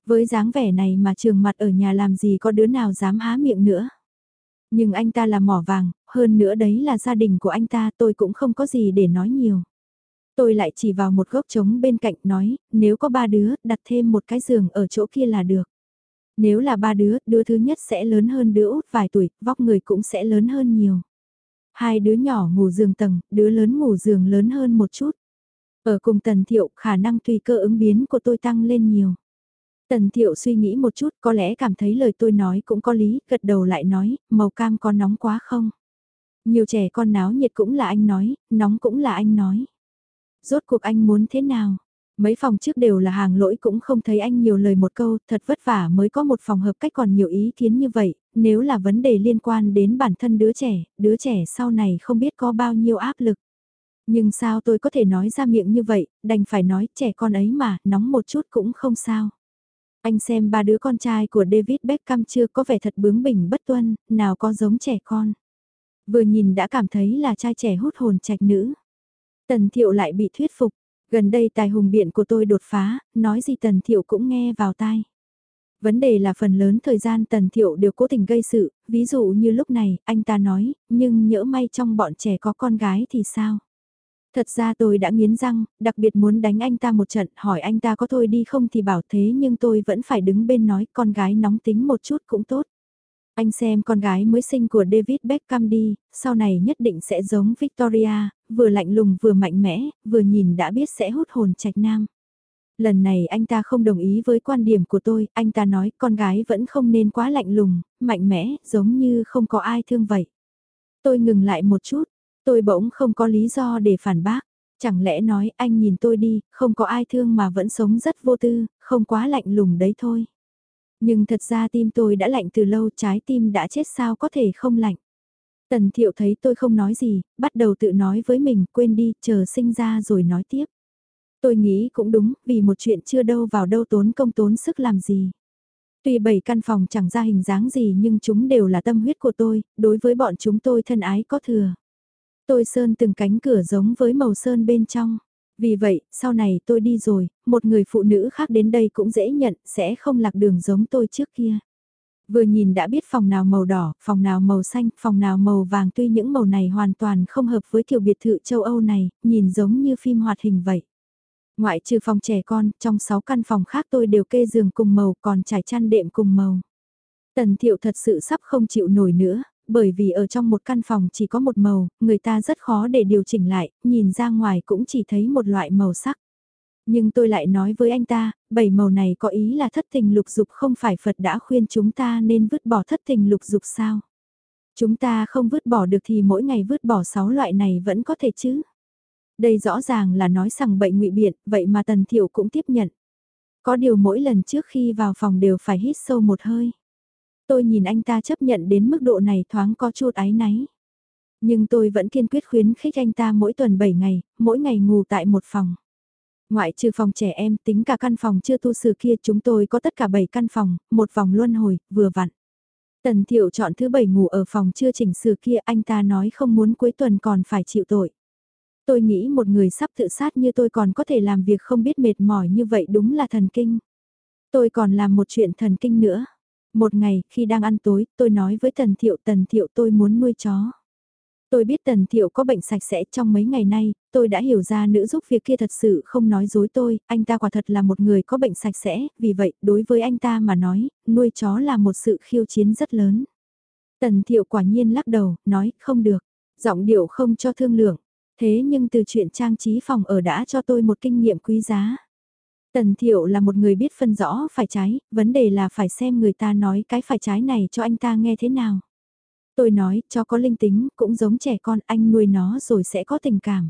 Với dáng vẻ này mà trường mặt ở nhà làm gì có đứa nào dám há miệng nữa. Nhưng anh ta là mỏ vàng, hơn nữa đấy là gia đình của anh ta tôi cũng không có gì để nói nhiều. Tôi lại chỉ vào một gốc trống bên cạnh nói, nếu có ba đứa, đặt thêm một cái giường ở chỗ kia là được. Nếu là ba đứa, đứa thứ nhất sẽ lớn hơn đứa út vài tuổi, vóc người cũng sẽ lớn hơn nhiều. Hai đứa nhỏ ngủ giường tầng, đứa lớn ngủ giường lớn hơn một chút. Ở cùng tần thiệu, khả năng tùy cơ ứng biến của tôi tăng lên nhiều. Tần thiệu suy nghĩ một chút, có lẽ cảm thấy lời tôi nói cũng có lý, gật đầu lại nói, màu cam có nóng quá không? Nhiều trẻ con náo nhiệt cũng là anh nói, nóng cũng là anh nói. Rốt cuộc anh muốn thế nào? Mấy phòng trước đều là hàng lỗi cũng không thấy anh nhiều lời một câu, thật vất vả mới có một phòng hợp cách còn nhiều ý kiến như vậy, nếu là vấn đề liên quan đến bản thân đứa trẻ, đứa trẻ sau này không biết có bao nhiêu áp lực. Nhưng sao tôi có thể nói ra miệng như vậy, đành phải nói trẻ con ấy mà, nóng một chút cũng không sao. Anh xem ba đứa con trai của David Beckham chưa có vẻ thật bướng bỉnh bất tuân, nào có giống trẻ con. Vừa nhìn đã cảm thấy là trai trẻ hút hồn trạch nữ. Tần Thiệu lại bị thuyết phục, gần đây tài hùng biện của tôi đột phá, nói gì Tần Thiệu cũng nghe vào tai. Vấn đề là phần lớn thời gian Tần Thiệu đều cố tình gây sự, ví dụ như lúc này, anh ta nói, nhưng nhỡ may trong bọn trẻ có con gái thì sao? Thật ra tôi đã nghiến răng, đặc biệt muốn đánh anh ta một trận, hỏi anh ta có thôi đi không thì bảo thế nhưng tôi vẫn phải đứng bên nói con gái nóng tính một chút cũng tốt. Anh xem con gái mới sinh của David Beckham đi, sau này nhất định sẽ giống Victoria, vừa lạnh lùng vừa mạnh mẽ, vừa nhìn đã biết sẽ hút hồn trạch nam. Lần này anh ta không đồng ý với quan điểm của tôi, anh ta nói con gái vẫn không nên quá lạnh lùng, mạnh mẽ, giống như không có ai thương vậy. Tôi ngừng lại một chút, tôi bỗng không có lý do để phản bác. Chẳng lẽ nói anh nhìn tôi đi, không có ai thương mà vẫn sống rất vô tư, không quá lạnh lùng đấy thôi. Nhưng thật ra tim tôi đã lạnh từ lâu trái tim đã chết sao có thể không lạnh. Tần thiệu thấy tôi không nói gì, bắt đầu tự nói với mình quên đi, chờ sinh ra rồi nói tiếp. Tôi nghĩ cũng đúng, vì một chuyện chưa đâu vào đâu tốn công tốn sức làm gì. Tuy bảy căn phòng chẳng ra hình dáng gì nhưng chúng đều là tâm huyết của tôi, đối với bọn chúng tôi thân ái có thừa. Tôi sơn từng cánh cửa giống với màu sơn bên trong. Vì vậy, sau này tôi đi rồi, một người phụ nữ khác đến đây cũng dễ nhận, sẽ không lạc đường giống tôi trước kia. Vừa nhìn đã biết phòng nào màu đỏ, phòng nào màu xanh, phòng nào màu vàng tuy những màu này hoàn toàn không hợp với kiểu biệt thự châu Âu này, nhìn giống như phim hoạt hình vậy. Ngoại trừ phòng trẻ con, trong 6 căn phòng khác tôi đều kê giường cùng màu còn trải chăn đệm cùng màu. Tần thiệu thật sự sắp không chịu nổi nữa, bởi vì ở trong một căn phòng chỉ có một màu, người ta rất khó để điều chỉnh lại, nhìn ra ngoài cũng chỉ thấy một loại màu sắc. Nhưng tôi lại nói với anh ta, bảy màu này có ý là thất tình lục dục không phải Phật đã khuyên chúng ta nên vứt bỏ thất tình lục dục sao? Chúng ta không vứt bỏ được thì mỗi ngày vứt bỏ sáu loại này vẫn có thể chứ? Đây rõ ràng là nói rằng bệnh ngụy biện, vậy mà Tần Thiệu cũng tiếp nhận. Có điều mỗi lần trước khi vào phòng đều phải hít sâu một hơi. Tôi nhìn anh ta chấp nhận đến mức độ này thoáng có chút áy náy. Nhưng tôi vẫn kiên quyết khuyến khích anh ta mỗi tuần 7 ngày, mỗi ngày ngủ tại một phòng. Ngoại trừ phòng trẻ em tính cả căn phòng chưa tu sửa kia chúng tôi có tất cả 7 căn phòng, một vòng luân hồi, vừa vặn. Tần Thiệu chọn thứ bảy ngủ ở phòng chưa chỉnh sửa kia anh ta nói không muốn cuối tuần còn phải chịu tội. Tôi nghĩ một người sắp tự sát như tôi còn có thể làm việc không biết mệt mỏi như vậy đúng là thần kinh. Tôi còn làm một chuyện thần kinh nữa. Một ngày, khi đang ăn tối, tôi nói với Tần Thiệu Tần Thiệu tôi muốn nuôi chó. Tôi biết Tần Thiệu có bệnh sạch sẽ trong mấy ngày nay, tôi đã hiểu ra nữ giúp việc kia thật sự không nói dối tôi, anh ta quả thật là một người có bệnh sạch sẽ, vì vậy, đối với anh ta mà nói, nuôi chó là một sự khiêu chiến rất lớn. Tần Thiệu quả nhiên lắc đầu, nói, không được, giọng điệu không cho thương lượng, thế nhưng từ chuyện trang trí phòng ở đã cho tôi một kinh nghiệm quý giá. Tần Thiệu là một người biết phân rõ phải trái, vấn đề là phải xem người ta nói cái phải trái này cho anh ta nghe thế nào. Tôi nói, cho có linh tính, cũng giống trẻ con, anh nuôi nó rồi sẽ có tình cảm.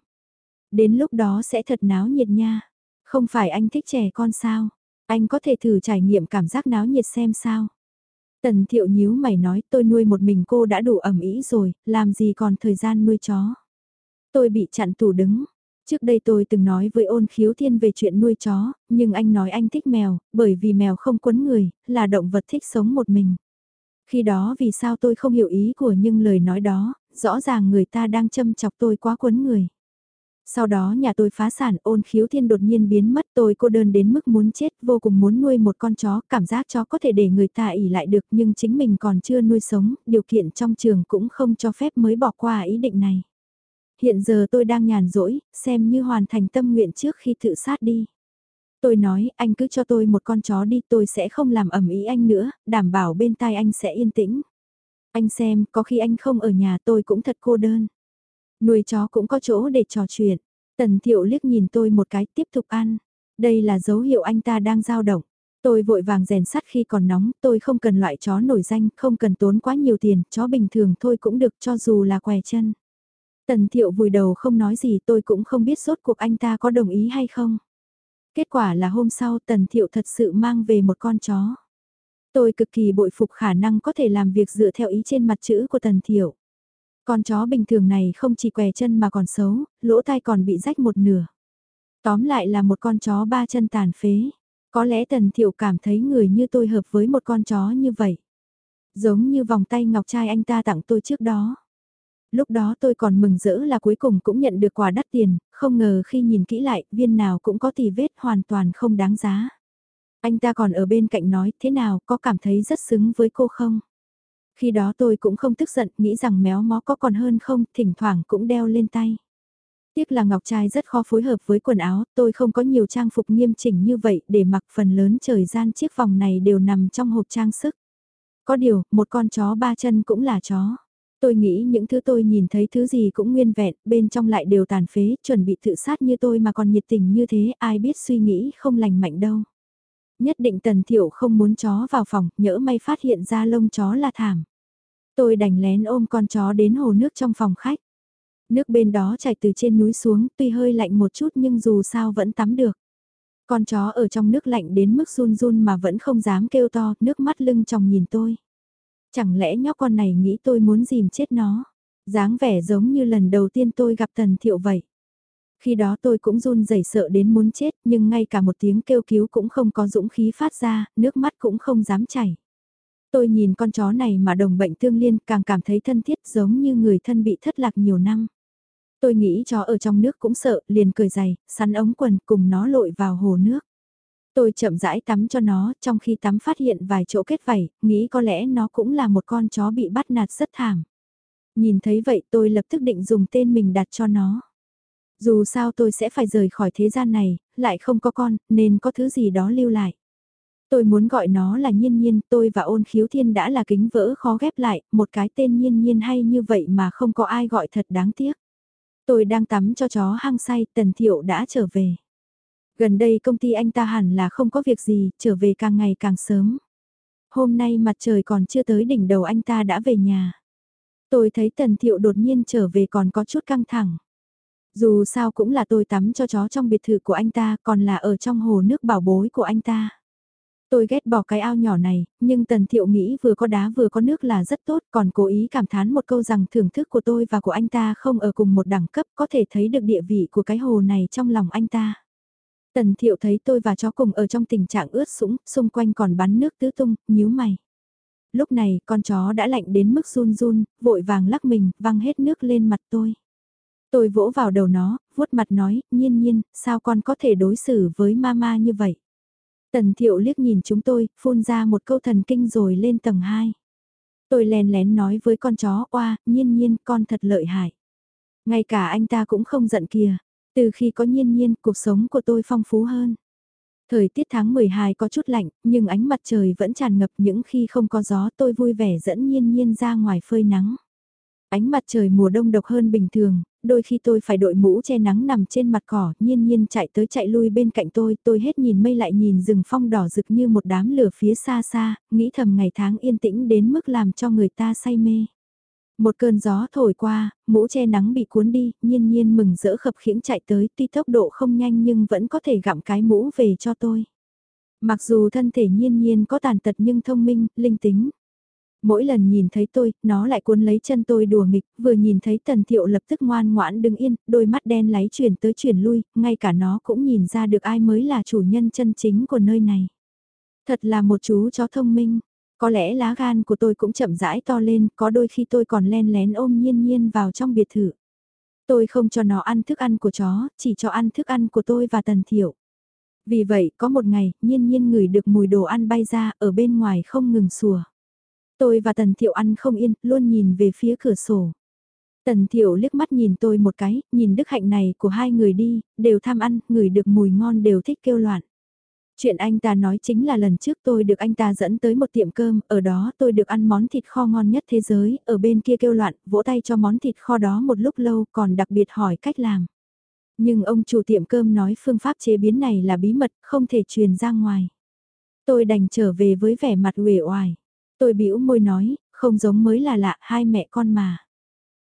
Đến lúc đó sẽ thật náo nhiệt nha. Không phải anh thích trẻ con sao? Anh có thể thử trải nghiệm cảm giác náo nhiệt xem sao. Tần thiệu nhíu mày nói tôi nuôi một mình cô đã đủ ẩm ý rồi, làm gì còn thời gian nuôi chó. Tôi bị chặn tủ đứng. Trước đây tôi từng nói với ôn khiếu thiên về chuyện nuôi chó, nhưng anh nói anh thích mèo, bởi vì mèo không quấn người, là động vật thích sống một mình. Khi đó vì sao tôi không hiểu ý của những lời nói đó, rõ ràng người ta đang châm chọc tôi quá quấn người. Sau đó nhà tôi phá sản ôn khiếu thiên đột nhiên biến mất tôi cô đơn đến mức muốn chết vô cùng muốn nuôi một con chó cảm giác chó có thể để người ta ỉ lại được nhưng chính mình còn chưa nuôi sống điều kiện trong trường cũng không cho phép mới bỏ qua ý định này. Hiện giờ tôi đang nhàn rỗi xem như hoàn thành tâm nguyện trước khi tự sát đi. Tôi nói anh cứ cho tôi một con chó đi tôi sẽ không làm ẩm ý anh nữa đảm bảo bên tai anh sẽ yên tĩnh. Anh xem có khi anh không ở nhà tôi cũng thật cô đơn. Nuôi chó cũng có chỗ để trò chuyện. Tần thiệu liếc nhìn tôi một cái tiếp tục ăn. Đây là dấu hiệu anh ta đang dao động. Tôi vội vàng rèn sắt khi còn nóng, tôi không cần loại chó nổi danh, không cần tốn quá nhiều tiền, chó bình thường thôi cũng được cho dù là què chân. Tần thiệu vùi đầu không nói gì tôi cũng không biết rốt cuộc anh ta có đồng ý hay không. Kết quả là hôm sau tần thiệu thật sự mang về một con chó. Tôi cực kỳ bội phục khả năng có thể làm việc dựa theo ý trên mặt chữ của tần thiệu. Con chó bình thường này không chỉ què chân mà còn xấu, lỗ tai còn bị rách một nửa. Tóm lại là một con chó ba chân tàn phế. Có lẽ Tần Thiệu cảm thấy người như tôi hợp với một con chó như vậy. Giống như vòng tay ngọc trai anh ta tặng tôi trước đó. Lúc đó tôi còn mừng rỡ là cuối cùng cũng nhận được quà đắt tiền, không ngờ khi nhìn kỹ lại, viên nào cũng có tì vết hoàn toàn không đáng giá. Anh ta còn ở bên cạnh nói, thế nào, có cảm thấy rất xứng với cô không? Khi đó tôi cũng không tức giận, nghĩ rằng méo mó có còn hơn không, thỉnh thoảng cũng đeo lên tay. Tiếc là ngọc trai rất khó phối hợp với quần áo, tôi không có nhiều trang phục nghiêm chỉnh như vậy để mặc phần lớn thời gian chiếc vòng này đều nằm trong hộp trang sức. Có điều, một con chó ba chân cũng là chó. Tôi nghĩ những thứ tôi nhìn thấy thứ gì cũng nguyên vẹn, bên trong lại đều tàn phế, chuẩn bị tự sát như tôi mà còn nhiệt tình như thế, ai biết suy nghĩ không lành mạnh đâu. Nhất định Tần Thiệu không muốn chó vào phòng, nhỡ may phát hiện ra lông chó là thảm. Tôi đành lén ôm con chó đến hồ nước trong phòng khách. Nước bên đó chảy từ trên núi xuống, tuy hơi lạnh một chút nhưng dù sao vẫn tắm được. Con chó ở trong nước lạnh đến mức run run mà vẫn không dám kêu to, nước mắt lưng tròng nhìn tôi. Chẳng lẽ nhóc con này nghĩ tôi muốn dìm chết nó? dáng vẻ giống như lần đầu tiên tôi gặp Tần Thiệu vậy. Khi đó tôi cũng run rẩy sợ đến muốn chết nhưng ngay cả một tiếng kêu cứu cũng không có dũng khí phát ra, nước mắt cũng không dám chảy. Tôi nhìn con chó này mà đồng bệnh tương liên càng cảm thấy thân thiết giống như người thân bị thất lạc nhiều năm. Tôi nghĩ chó ở trong nước cũng sợ, liền cười dày, sắn ống quần cùng nó lội vào hồ nước. Tôi chậm rãi tắm cho nó, trong khi tắm phát hiện vài chỗ kết vảy, nghĩ có lẽ nó cũng là một con chó bị bắt nạt rất thảm. Nhìn thấy vậy tôi lập tức định dùng tên mình đặt cho nó. Dù sao tôi sẽ phải rời khỏi thế gian này, lại không có con, nên có thứ gì đó lưu lại. Tôi muốn gọi nó là nhiên nhiên, tôi và ôn khiếu thiên đã là kính vỡ khó ghép lại, một cái tên nhiên nhiên hay như vậy mà không có ai gọi thật đáng tiếc. Tôi đang tắm cho chó hăng say, tần thiệu đã trở về. Gần đây công ty anh ta hẳn là không có việc gì, trở về càng ngày càng sớm. Hôm nay mặt trời còn chưa tới đỉnh đầu anh ta đã về nhà. Tôi thấy tần thiệu đột nhiên trở về còn có chút căng thẳng. Dù sao cũng là tôi tắm cho chó trong biệt thự của anh ta còn là ở trong hồ nước bảo bối của anh ta. Tôi ghét bỏ cái ao nhỏ này, nhưng Tần Thiệu nghĩ vừa có đá vừa có nước là rất tốt, còn cố ý cảm thán một câu rằng thưởng thức của tôi và của anh ta không ở cùng một đẳng cấp có thể thấy được địa vị của cái hồ này trong lòng anh ta. Tần Thiệu thấy tôi và chó cùng ở trong tình trạng ướt sũng, xung quanh còn bắn nước tứ tung, nhíu mày. Lúc này, con chó đã lạnh đến mức run run, vội vàng lắc mình, văng hết nước lên mặt tôi. Tôi vỗ vào đầu nó, vuốt mặt nói, nhiên nhiên, sao con có thể đối xử với mama như vậy? Tần thiệu liếc nhìn chúng tôi, phun ra một câu thần kinh rồi lên tầng 2. Tôi lén lén nói với con chó, oa, nhiên nhiên, con thật lợi hại. Ngay cả anh ta cũng không giận kìa. Từ khi có nhiên nhiên, cuộc sống của tôi phong phú hơn. Thời tiết tháng 12 có chút lạnh, nhưng ánh mặt trời vẫn tràn ngập những khi không có gió tôi vui vẻ dẫn nhiên nhiên ra ngoài phơi nắng. Ánh mặt trời mùa đông độc hơn bình thường, đôi khi tôi phải đội mũ che nắng nằm trên mặt cỏ, nhiên nhiên chạy tới chạy lui bên cạnh tôi, tôi hết nhìn mây lại nhìn rừng phong đỏ rực như một đám lửa phía xa xa, nghĩ thầm ngày tháng yên tĩnh đến mức làm cho người ta say mê. Một cơn gió thổi qua, mũ che nắng bị cuốn đi, nhiên nhiên mừng rỡ khập khiễng chạy tới, tuy tốc độ không nhanh nhưng vẫn có thể gặm cái mũ về cho tôi. Mặc dù thân thể nhiên nhiên có tàn tật nhưng thông minh, linh tính. Mỗi lần nhìn thấy tôi, nó lại cuốn lấy chân tôi đùa nghịch, vừa nhìn thấy tần thiệu lập tức ngoan ngoãn đứng yên, đôi mắt đen láy chuyển tới chuyển lui, ngay cả nó cũng nhìn ra được ai mới là chủ nhân chân chính của nơi này. Thật là một chú chó thông minh, có lẽ lá gan của tôi cũng chậm rãi to lên, có đôi khi tôi còn len lén ôm nhiên nhiên vào trong biệt thự. Tôi không cho nó ăn thức ăn của chó, chỉ cho ăn thức ăn của tôi và tần thiểu. Vì vậy, có một ngày, nhiên nhiên ngửi được mùi đồ ăn bay ra, ở bên ngoài không ngừng sủa. Tôi và Tần Thiệu ăn không yên, luôn nhìn về phía cửa sổ. Tần Thiệu liếc mắt nhìn tôi một cái, nhìn đức hạnh này của hai người đi, đều tham ăn, ngửi được mùi ngon đều thích kêu loạn. Chuyện anh ta nói chính là lần trước tôi được anh ta dẫn tới một tiệm cơm, ở đó tôi được ăn món thịt kho ngon nhất thế giới, ở bên kia kêu loạn, vỗ tay cho món thịt kho đó một lúc lâu còn đặc biệt hỏi cách làm. Nhưng ông chủ tiệm cơm nói phương pháp chế biến này là bí mật, không thể truyền ra ngoài. Tôi đành trở về với vẻ mặt uể oải. Tôi bĩu môi nói, không giống mới là lạ, hai mẹ con mà.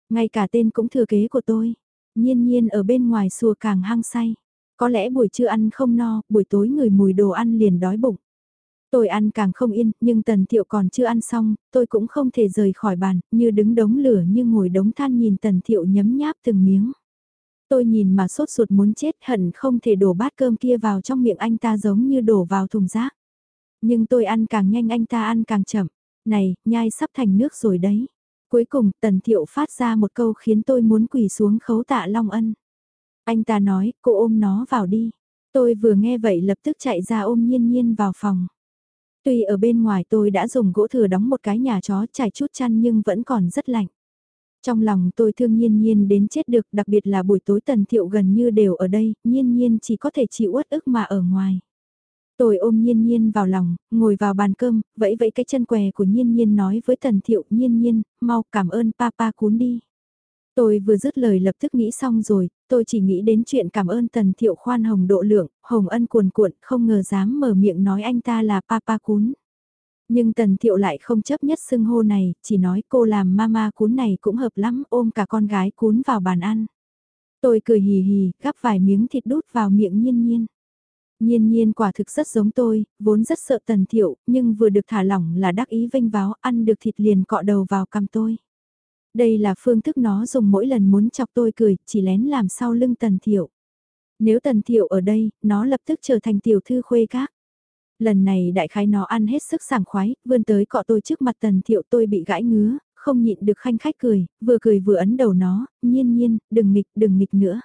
Ngay cả tên cũng thừa kế của tôi. Nhiên nhiên ở bên ngoài xùa càng hăng say. Có lẽ buổi trưa ăn không no, buổi tối người mùi đồ ăn liền đói bụng. Tôi ăn càng không yên, nhưng tần thiệu còn chưa ăn xong, tôi cũng không thể rời khỏi bàn, như đứng đống lửa như ngồi đống than nhìn tần thiệu nhấm nháp từng miếng. Tôi nhìn mà sốt ruột muốn chết hận không thể đổ bát cơm kia vào trong miệng anh ta giống như đổ vào thùng rác. Nhưng tôi ăn càng nhanh anh ta ăn càng chậm này, nhai sắp thành nước rồi đấy. Cuối cùng, Tần Thiệu phát ra một câu khiến tôi muốn quỳ xuống khấu tạ Long Ân. Anh ta nói, cô ôm nó vào đi. Tôi vừa nghe vậy lập tức chạy ra ôm nhiên nhiên vào phòng. Tuy ở bên ngoài tôi đã dùng gỗ thừa đóng một cái nhà chó trải chút chăn nhưng vẫn còn rất lạnh. Trong lòng tôi thương nhiên nhiên đến chết được đặc biệt là buổi tối tần thiệu gần như đều ở đây, nhiên nhiên chỉ có thể chịu uất ức mà ở ngoài. Tôi ôm nhiên nhiên vào lòng, ngồi vào bàn cơm, vẫy vẫy cái chân què của nhiên nhiên nói với tần thiệu nhiên nhiên, mau cảm ơn papa cuốn đi. Tôi vừa dứt lời lập tức nghĩ xong rồi, tôi chỉ nghĩ đến chuyện cảm ơn tần thiệu khoan hồng độ lượng, hồng ân cuồn cuộn, không ngờ dám mở miệng nói anh ta là papa cún. Nhưng tần thiệu lại không chấp nhất xưng hô này, chỉ nói cô làm mama cún này cũng hợp lắm, ôm cả con gái cún vào bàn ăn. Tôi cười hì hì, gắp vài miếng thịt đút vào miệng nhiên nhiên. Nhiên nhiên quả thực rất giống tôi, vốn rất sợ tần thiệu, nhưng vừa được thả lỏng là đắc ý vinh váo, ăn được thịt liền cọ đầu vào cằm tôi. Đây là phương thức nó dùng mỗi lần muốn chọc tôi cười, chỉ lén làm sau lưng tần thiệu. Nếu tần thiệu ở đây, nó lập tức trở thành tiểu thư khuê các. Lần này đại khái nó ăn hết sức sảng khoái, vươn tới cọ tôi trước mặt tần thiệu tôi bị gãi ngứa, không nhịn được khanh khách cười, vừa cười vừa ấn đầu nó, nhiên nhiên, đừng nghịch, đừng nghịch nữa.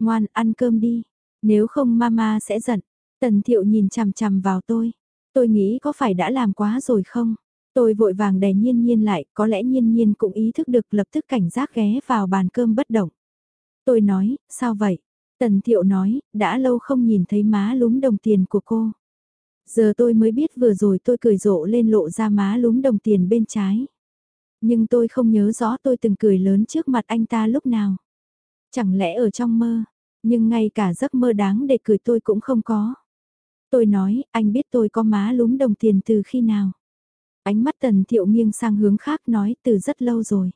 Ngoan, ăn cơm đi, nếu không mama sẽ giận. Tần thiệu nhìn chằm chằm vào tôi. Tôi nghĩ có phải đã làm quá rồi không? Tôi vội vàng đè nhiên nhiên lại, có lẽ nhiên nhiên cũng ý thức được lập tức cảnh giác ghé vào bàn cơm bất động. Tôi nói, sao vậy? Tần thiệu nói, đã lâu không nhìn thấy má lúm đồng tiền của cô. Giờ tôi mới biết vừa rồi tôi cười rộ lên lộ ra má lúm đồng tiền bên trái. Nhưng tôi không nhớ rõ tôi từng cười lớn trước mặt anh ta lúc nào. Chẳng lẽ ở trong mơ, nhưng ngay cả giấc mơ đáng để cười tôi cũng không có. Tôi nói, anh biết tôi có má lúm đồng tiền từ khi nào. Ánh mắt tần thiệu nghiêng sang hướng khác nói từ rất lâu rồi.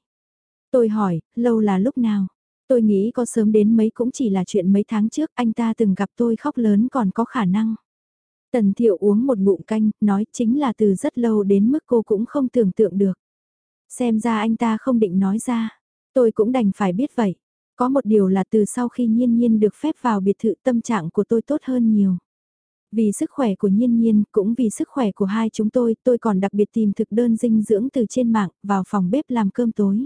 Tôi hỏi, lâu là lúc nào? Tôi nghĩ có sớm đến mấy cũng chỉ là chuyện mấy tháng trước anh ta từng gặp tôi khóc lớn còn có khả năng. Tần thiệu uống một ngụm canh, nói chính là từ rất lâu đến mức cô cũng không tưởng tượng được. Xem ra anh ta không định nói ra. Tôi cũng đành phải biết vậy. Có một điều là từ sau khi nhiên nhiên được phép vào biệt thự tâm trạng của tôi tốt hơn nhiều. Vì sức khỏe của nhiên nhiên, cũng vì sức khỏe của hai chúng tôi, tôi còn đặc biệt tìm thực đơn dinh dưỡng từ trên mạng, vào phòng bếp làm cơm tối.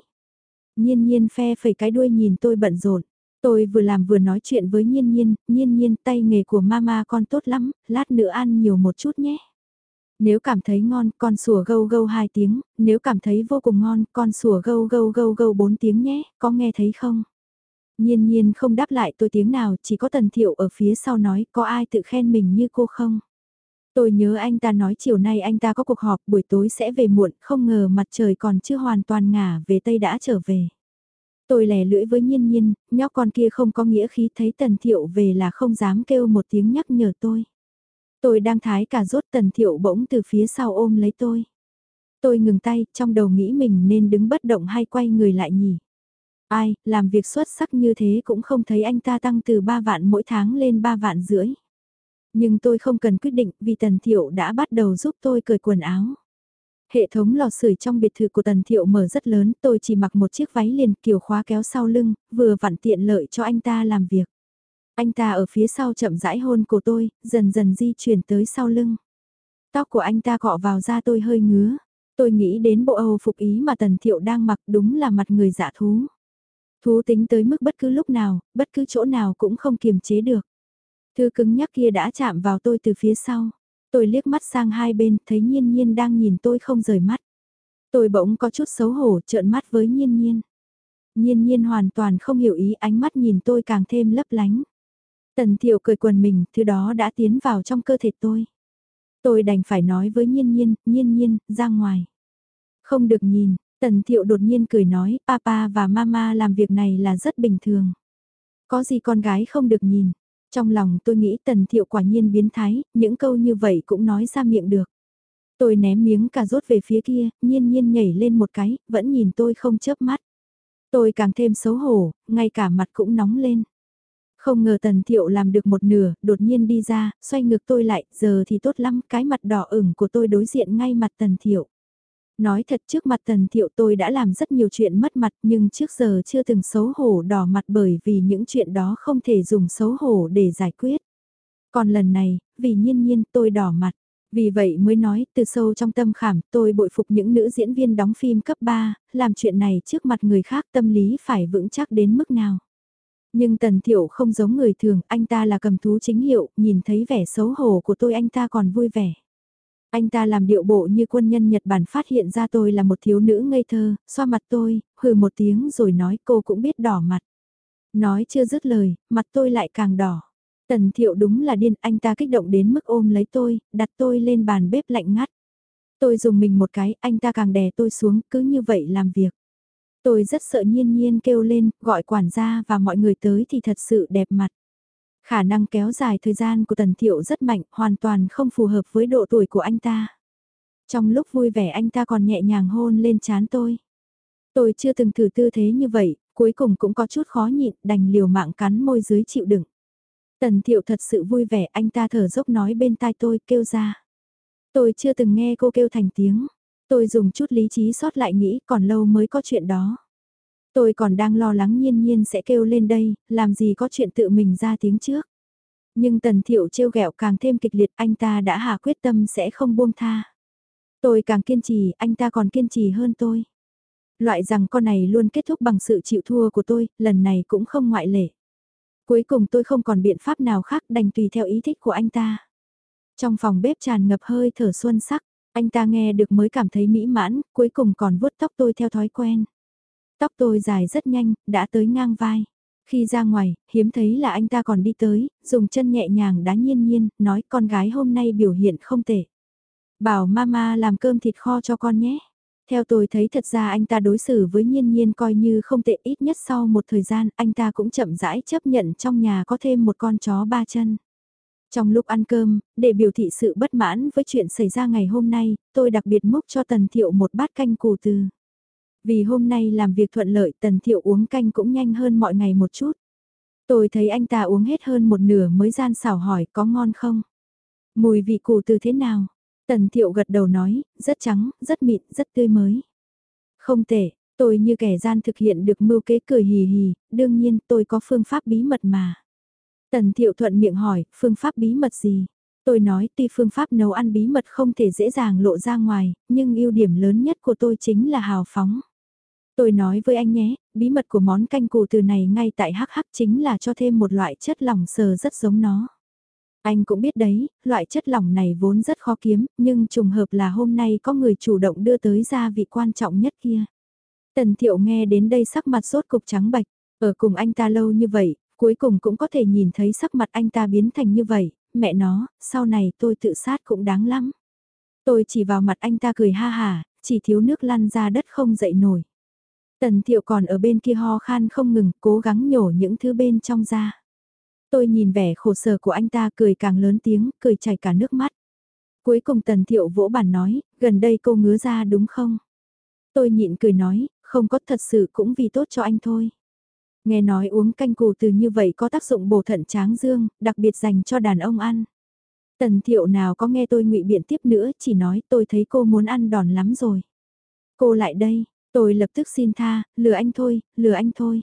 Nhiên nhiên phe phẩy cái đuôi nhìn tôi bận rộn. Tôi vừa làm vừa nói chuyện với nhiên nhiên, nhiên nhiên tay nghề của mama con tốt lắm, lát nữa ăn nhiều một chút nhé. Nếu cảm thấy ngon, con sủa gâu gâu 2 tiếng, nếu cảm thấy vô cùng ngon, con sủa gâu gâu gâu gâu 4 tiếng nhé, có nghe thấy không? Nhiên nhiên không đáp lại tôi tiếng nào, chỉ có tần thiệu ở phía sau nói có ai tự khen mình như cô không. Tôi nhớ anh ta nói chiều nay anh ta có cuộc họp buổi tối sẽ về muộn, không ngờ mặt trời còn chưa hoàn toàn ngả về Tây đã trở về. Tôi lè lưỡi với nhiên nhiên, nhóc con kia không có nghĩa khí thấy tần thiệu về là không dám kêu một tiếng nhắc nhở tôi. Tôi đang thái cả rốt tần thiệu bỗng từ phía sau ôm lấy tôi. Tôi ngừng tay, trong đầu nghĩ mình nên đứng bất động hay quay người lại nhỉ. Ai, làm việc xuất sắc như thế cũng không thấy anh ta tăng từ 3 vạn mỗi tháng lên 3 vạn rưỡi. Nhưng tôi không cần quyết định vì Tần Thiệu đã bắt đầu giúp tôi cởi quần áo. Hệ thống lò sưởi trong biệt thự của Tần Thiệu mở rất lớn, tôi chỉ mặc một chiếc váy liền kiểu khóa kéo sau lưng, vừa vặn tiện lợi cho anh ta làm việc. Anh ta ở phía sau chậm rãi hôn của tôi, dần dần di chuyển tới sau lưng. Tóc của anh ta cọ vào da tôi hơi ngứa. Tôi nghĩ đến bộ Âu phục ý mà Tần Thiệu đang mặc đúng là mặt người giả thú. Thú tính tới mức bất cứ lúc nào, bất cứ chỗ nào cũng không kiềm chế được. Thư cứng nhắc kia đã chạm vào tôi từ phía sau. Tôi liếc mắt sang hai bên, thấy nhiên nhiên đang nhìn tôi không rời mắt. Tôi bỗng có chút xấu hổ trợn mắt với nhiên nhiên. Nhiên nhiên hoàn toàn không hiểu ý ánh mắt nhìn tôi càng thêm lấp lánh. Tần thiệu cười quần mình, thứ đó đã tiến vào trong cơ thể tôi. Tôi đành phải nói với nhiên nhiên, nhiên nhiên, ra ngoài. Không được nhìn, tần thiệu đột nhiên cười nói, papa và mama làm việc này là rất bình thường. Có gì con gái không được nhìn. Trong lòng tôi nghĩ tần thiệu quả nhiên biến thái, những câu như vậy cũng nói ra miệng được. Tôi ném miếng cà rốt về phía kia, nhiên nhiên nhảy lên một cái, vẫn nhìn tôi không chớp mắt. Tôi càng thêm xấu hổ, ngay cả mặt cũng nóng lên. Không ngờ tần thiệu làm được một nửa, đột nhiên đi ra, xoay ngược tôi lại, giờ thì tốt lắm, cái mặt đỏ ửng của tôi đối diện ngay mặt tần thiệu. Nói thật trước mặt tần thiệu tôi đã làm rất nhiều chuyện mất mặt nhưng trước giờ chưa từng xấu hổ đỏ mặt bởi vì những chuyện đó không thể dùng xấu hổ để giải quyết. Còn lần này, vì nhiên nhiên tôi đỏ mặt. Vì vậy mới nói, từ sâu trong tâm khảm, tôi bội phục những nữ diễn viên đóng phim cấp 3, làm chuyện này trước mặt người khác tâm lý phải vững chắc đến mức nào. Nhưng Tần Thiệu không giống người thường, anh ta là cầm thú chính hiệu, nhìn thấy vẻ xấu hổ của tôi anh ta còn vui vẻ. Anh ta làm điệu bộ như quân nhân Nhật Bản phát hiện ra tôi là một thiếu nữ ngây thơ, xoa mặt tôi, hừ một tiếng rồi nói cô cũng biết đỏ mặt. Nói chưa dứt lời, mặt tôi lại càng đỏ. Tần thiệu đúng là điên, anh ta kích động đến mức ôm lấy tôi, đặt tôi lên bàn bếp lạnh ngắt. Tôi dùng mình một cái, anh ta càng đè tôi xuống, cứ như vậy làm việc. Tôi rất sợ nhiên nhiên kêu lên, gọi quản gia và mọi người tới thì thật sự đẹp mặt. Khả năng kéo dài thời gian của Tần Thiệu rất mạnh, hoàn toàn không phù hợp với độ tuổi của anh ta. Trong lúc vui vẻ anh ta còn nhẹ nhàng hôn lên chán tôi. Tôi chưa từng thử tư thế như vậy, cuối cùng cũng có chút khó nhịn, đành liều mạng cắn môi dưới chịu đựng. Tần Thiệu thật sự vui vẻ, anh ta thở dốc nói bên tai tôi, kêu ra. Tôi chưa từng nghe cô kêu thành tiếng. Tôi dùng chút lý trí sót lại nghĩ còn lâu mới có chuyện đó. Tôi còn đang lo lắng nhiên nhiên sẽ kêu lên đây, làm gì có chuyện tự mình ra tiếng trước. Nhưng tần thiệu trêu ghẹo càng thêm kịch liệt anh ta đã hạ quyết tâm sẽ không buông tha. Tôi càng kiên trì, anh ta còn kiên trì hơn tôi. Loại rằng con này luôn kết thúc bằng sự chịu thua của tôi, lần này cũng không ngoại lệ. Cuối cùng tôi không còn biện pháp nào khác đành tùy theo ý thích của anh ta. Trong phòng bếp tràn ngập hơi thở xuân sắc, anh ta nghe được mới cảm thấy mỹ mãn, cuối cùng còn vuốt tóc tôi theo thói quen. Tóc tôi dài rất nhanh, đã tới ngang vai. Khi ra ngoài, hiếm thấy là anh ta còn đi tới, dùng chân nhẹ nhàng đá nhiên nhiên, nói con gái hôm nay biểu hiện không tệ. Bảo mama làm cơm thịt kho cho con nhé. Theo tôi thấy thật ra anh ta đối xử với nhiên nhiên coi như không tệ ít nhất sau một thời gian anh ta cũng chậm rãi chấp nhận trong nhà có thêm một con chó ba chân. Trong lúc ăn cơm, để biểu thị sự bất mãn với chuyện xảy ra ngày hôm nay, tôi đặc biệt múc cho Tần Thiệu một bát canh củ từ. Vì hôm nay làm việc thuận lợi Tần Thiệu uống canh cũng nhanh hơn mọi ngày một chút. Tôi thấy anh ta uống hết hơn một nửa mới gian xảo hỏi có ngon không? Mùi vị củ từ thế nào? Tần Thiệu gật đầu nói, rất trắng, rất mịn, rất tươi mới. Không tệ, tôi như kẻ gian thực hiện được mưu kế cười hì hì, đương nhiên tôi có phương pháp bí mật mà. Tần Thiệu thuận miệng hỏi, phương pháp bí mật gì? Tôi nói tuy phương pháp nấu ăn bí mật không thể dễ dàng lộ ra ngoài, nhưng ưu điểm lớn nhất của tôi chính là hào phóng. Tôi nói với anh nhé, bí mật của món canh củ từ này ngay tại hắc hắc chính là cho thêm một loại chất lỏng sờ rất giống nó. Anh cũng biết đấy, loại chất lỏng này vốn rất khó kiếm, nhưng trùng hợp là hôm nay có người chủ động đưa tới gia vị quan trọng nhất kia. Tần Thiệu nghe đến đây sắc mặt sốt cục trắng bạch, ở cùng anh ta lâu như vậy, cuối cùng cũng có thể nhìn thấy sắc mặt anh ta biến thành như vậy, mẹ nó, sau này tôi tự sát cũng đáng lắm. Tôi chỉ vào mặt anh ta cười ha hà, chỉ thiếu nước lăn ra đất không dậy nổi. Tần thiệu còn ở bên kia ho khan không ngừng, cố gắng nhổ những thứ bên trong ra. Tôi nhìn vẻ khổ sở của anh ta cười càng lớn tiếng, cười chảy cả nước mắt. Cuối cùng tần thiệu vỗ bản nói, gần đây cô ngứa ra đúng không? Tôi nhịn cười nói, không có thật sự cũng vì tốt cho anh thôi. Nghe nói uống canh củ từ như vậy có tác dụng bổ thận tráng dương, đặc biệt dành cho đàn ông ăn. Tần thiệu nào có nghe tôi ngụy biện tiếp nữa, chỉ nói tôi thấy cô muốn ăn đòn lắm rồi. Cô lại đây, tôi lập tức xin tha, lừa anh thôi, lừa anh thôi.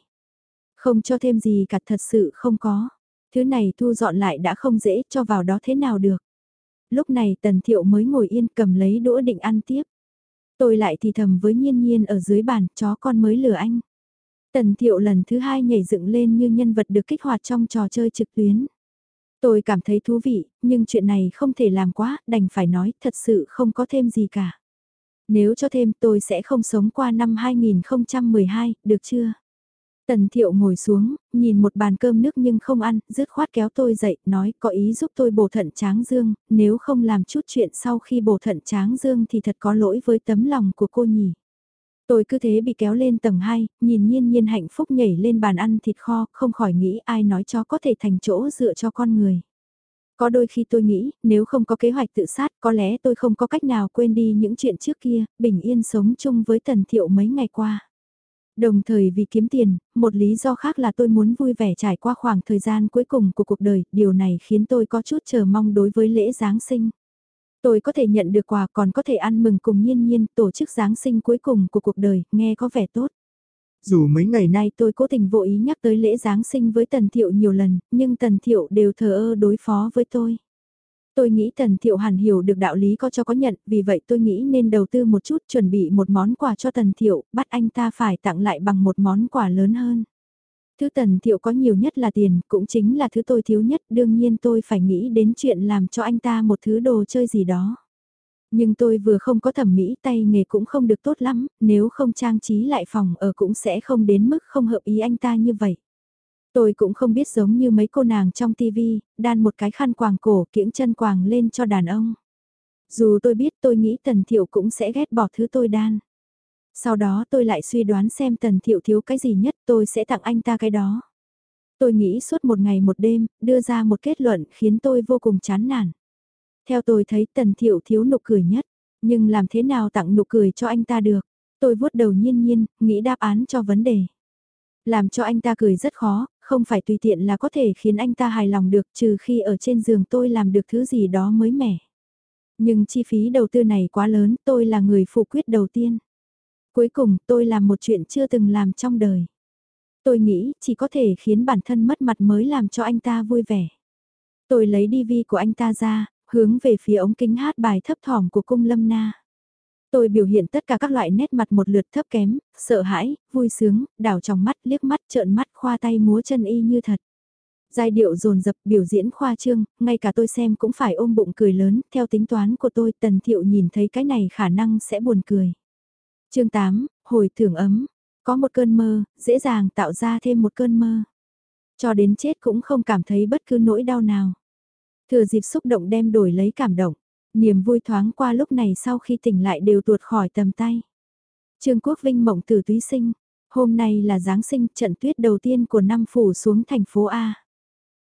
Không cho thêm gì cả thật sự không có. Thứ này thu dọn lại đã không dễ cho vào đó thế nào được. Lúc này tần thiệu mới ngồi yên cầm lấy đũa định ăn tiếp. Tôi lại thì thầm với nhiên nhiên ở dưới bàn, chó con mới lừa anh. Tần thiệu lần thứ hai nhảy dựng lên như nhân vật được kích hoạt trong trò chơi trực tuyến. Tôi cảm thấy thú vị, nhưng chuyện này không thể làm quá, đành phải nói thật sự không có thêm gì cả. Nếu cho thêm tôi sẽ không sống qua năm 2012, được chưa? Tần thiệu ngồi xuống, nhìn một bàn cơm nước nhưng không ăn, dứt khoát kéo tôi dậy, nói có ý giúp tôi bổ thận tráng dương, nếu không làm chút chuyện sau khi bổ thận tráng dương thì thật có lỗi với tấm lòng của cô nhỉ. Tôi cứ thế bị kéo lên tầng 2, nhìn nhiên nhiên hạnh phúc nhảy lên bàn ăn thịt kho, không khỏi nghĩ ai nói cho có thể thành chỗ dựa cho con người. Có đôi khi tôi nghĩ, nếu không có kế hoạch tự sát, có lẽ tôi không có cách nào quên đi những chuyện trước kia, bình yên sống chung với tần thiệu mấy ngày qua. Đồng thời vì kiếm tiền, một lý do khác là tôi muốn vui vẻ trải qua khoảng thời gian cuối cùng của cuộc đời, điều này khiến tôi có chút chờ mong đối với lễ Giáng sinh. Tôi có thể nhận được quà còn có thể ăn mừng cùng nhiên nhiên tổ chức Giáng sinh cuối cùng của cuộc đời, nghe có vẻ tốt. Dù mấy ngày nay tôi cố tình vô ý nhắc tới lễ Giáng sinh với Tần Thiệu nhiều lần, nhưng Tần Thiệu đều thờ ơ đối phó với tôi. Tôi nghĩ Tần Thiệu hẳn hiểu được đạo lý có cho có nhận, vì vậy tôi nghĩ nên đầu tư một chút chuẩn bị một món quà cho Tần Thiệu, bắt anh ta phải tặng lại bằng một món quà lớn hơn. Thứ Tần Thiệu có nhiều nhất là tiền, cũng chính là thứ tôi thiếu nhất, đương nhiên tôi phải nghĩ đến chuyện làm cho anh ta một thứ đồ chơi gì đó. Nhưng tôi vừa không có thẩm mỹ tay nghề cũng không được tốt lắm, nếu không trang trí lại phòng ở cũng sẽ không đến mức không hợp ý anh ta như vậy. Tôi cũng không biết giống như mấy cô nàng trong tivi, đan một cái khăn quàng cổ kiễng chân quàng lên cho đàn ông. Dù tôi biết tôi nghĩ Tần Thiệu cũng sẽ ghét bỏ thứ tôi đan. Sau đó tôi lại suy đoán xem Tần Thiệu thiếu cái gì nhất tôi sẽ tặng anh ta cái đó. Tôi nghĩ suốt một ngày một đêm, đưa ra một kết luận khiến tôi vô cùng chán nản. Theo tôi thấy Tần Thiệu thiếu nụ cười nhất, nhưng làm thế nào tặng nụ cười cho anh ta được? Tôi vuốt đầu nhiên nhiên, nghĩ đáp án cho vấn đề. Làm cho anh ta cười rất khó, không phải tùy tiện là có thể khiến anh ta hài lòng được trừ khi ở trên giường tôi làm được thứ gì đó mới mẻ. Nhưng chi phí đầu tư này quá lớn, tôi là người phụ quyết đầu tiên. Cuối cùng tôi làm một chuyện chưa từng làm trong đời. Tôi nghĩ chỉ có thể khiến bản thân mất mặt mới làm cho anh ta vui vẻ. Tôi lấy DV của anh ta ra, hướng về phía ống kính hát bài thấp thỏm của cung lâm na. Tôi biểu hiện tất cả các loại nét mặt một lượt thấp kém, sợ hãi, vui sướng, đảo trong mắt, liếc mắt, trợn mắt, khoa tay múa chân y như thật. Giai điệu dồn dập biểu diễn khoa trương, ngay cả tôi xem cũng phải ôm bụng cười lớn, theo tính toán của tôi tần thiệu nhìn thấy cái này khả năng sẽ buồn cười. chương 8, hồi thưởng ấm, có một cơn mơ, dễ dàng tạo ra thêm một cơn mơ. Cho đến chết cũng không cảm thấy bất cứ nỗi đau nào. Thừa dịp xúc động đem đổi lấy cảm động. Niềm vui thoáng qua lúc này sau khi tỉnh lại đều tuột khỏi tầm tay. Trương Quốc Vinh mộng từ túy sinh. Hôm nay là Giáng sinh trận tuyết đầu tiên của năm phủ xuống thành phố A.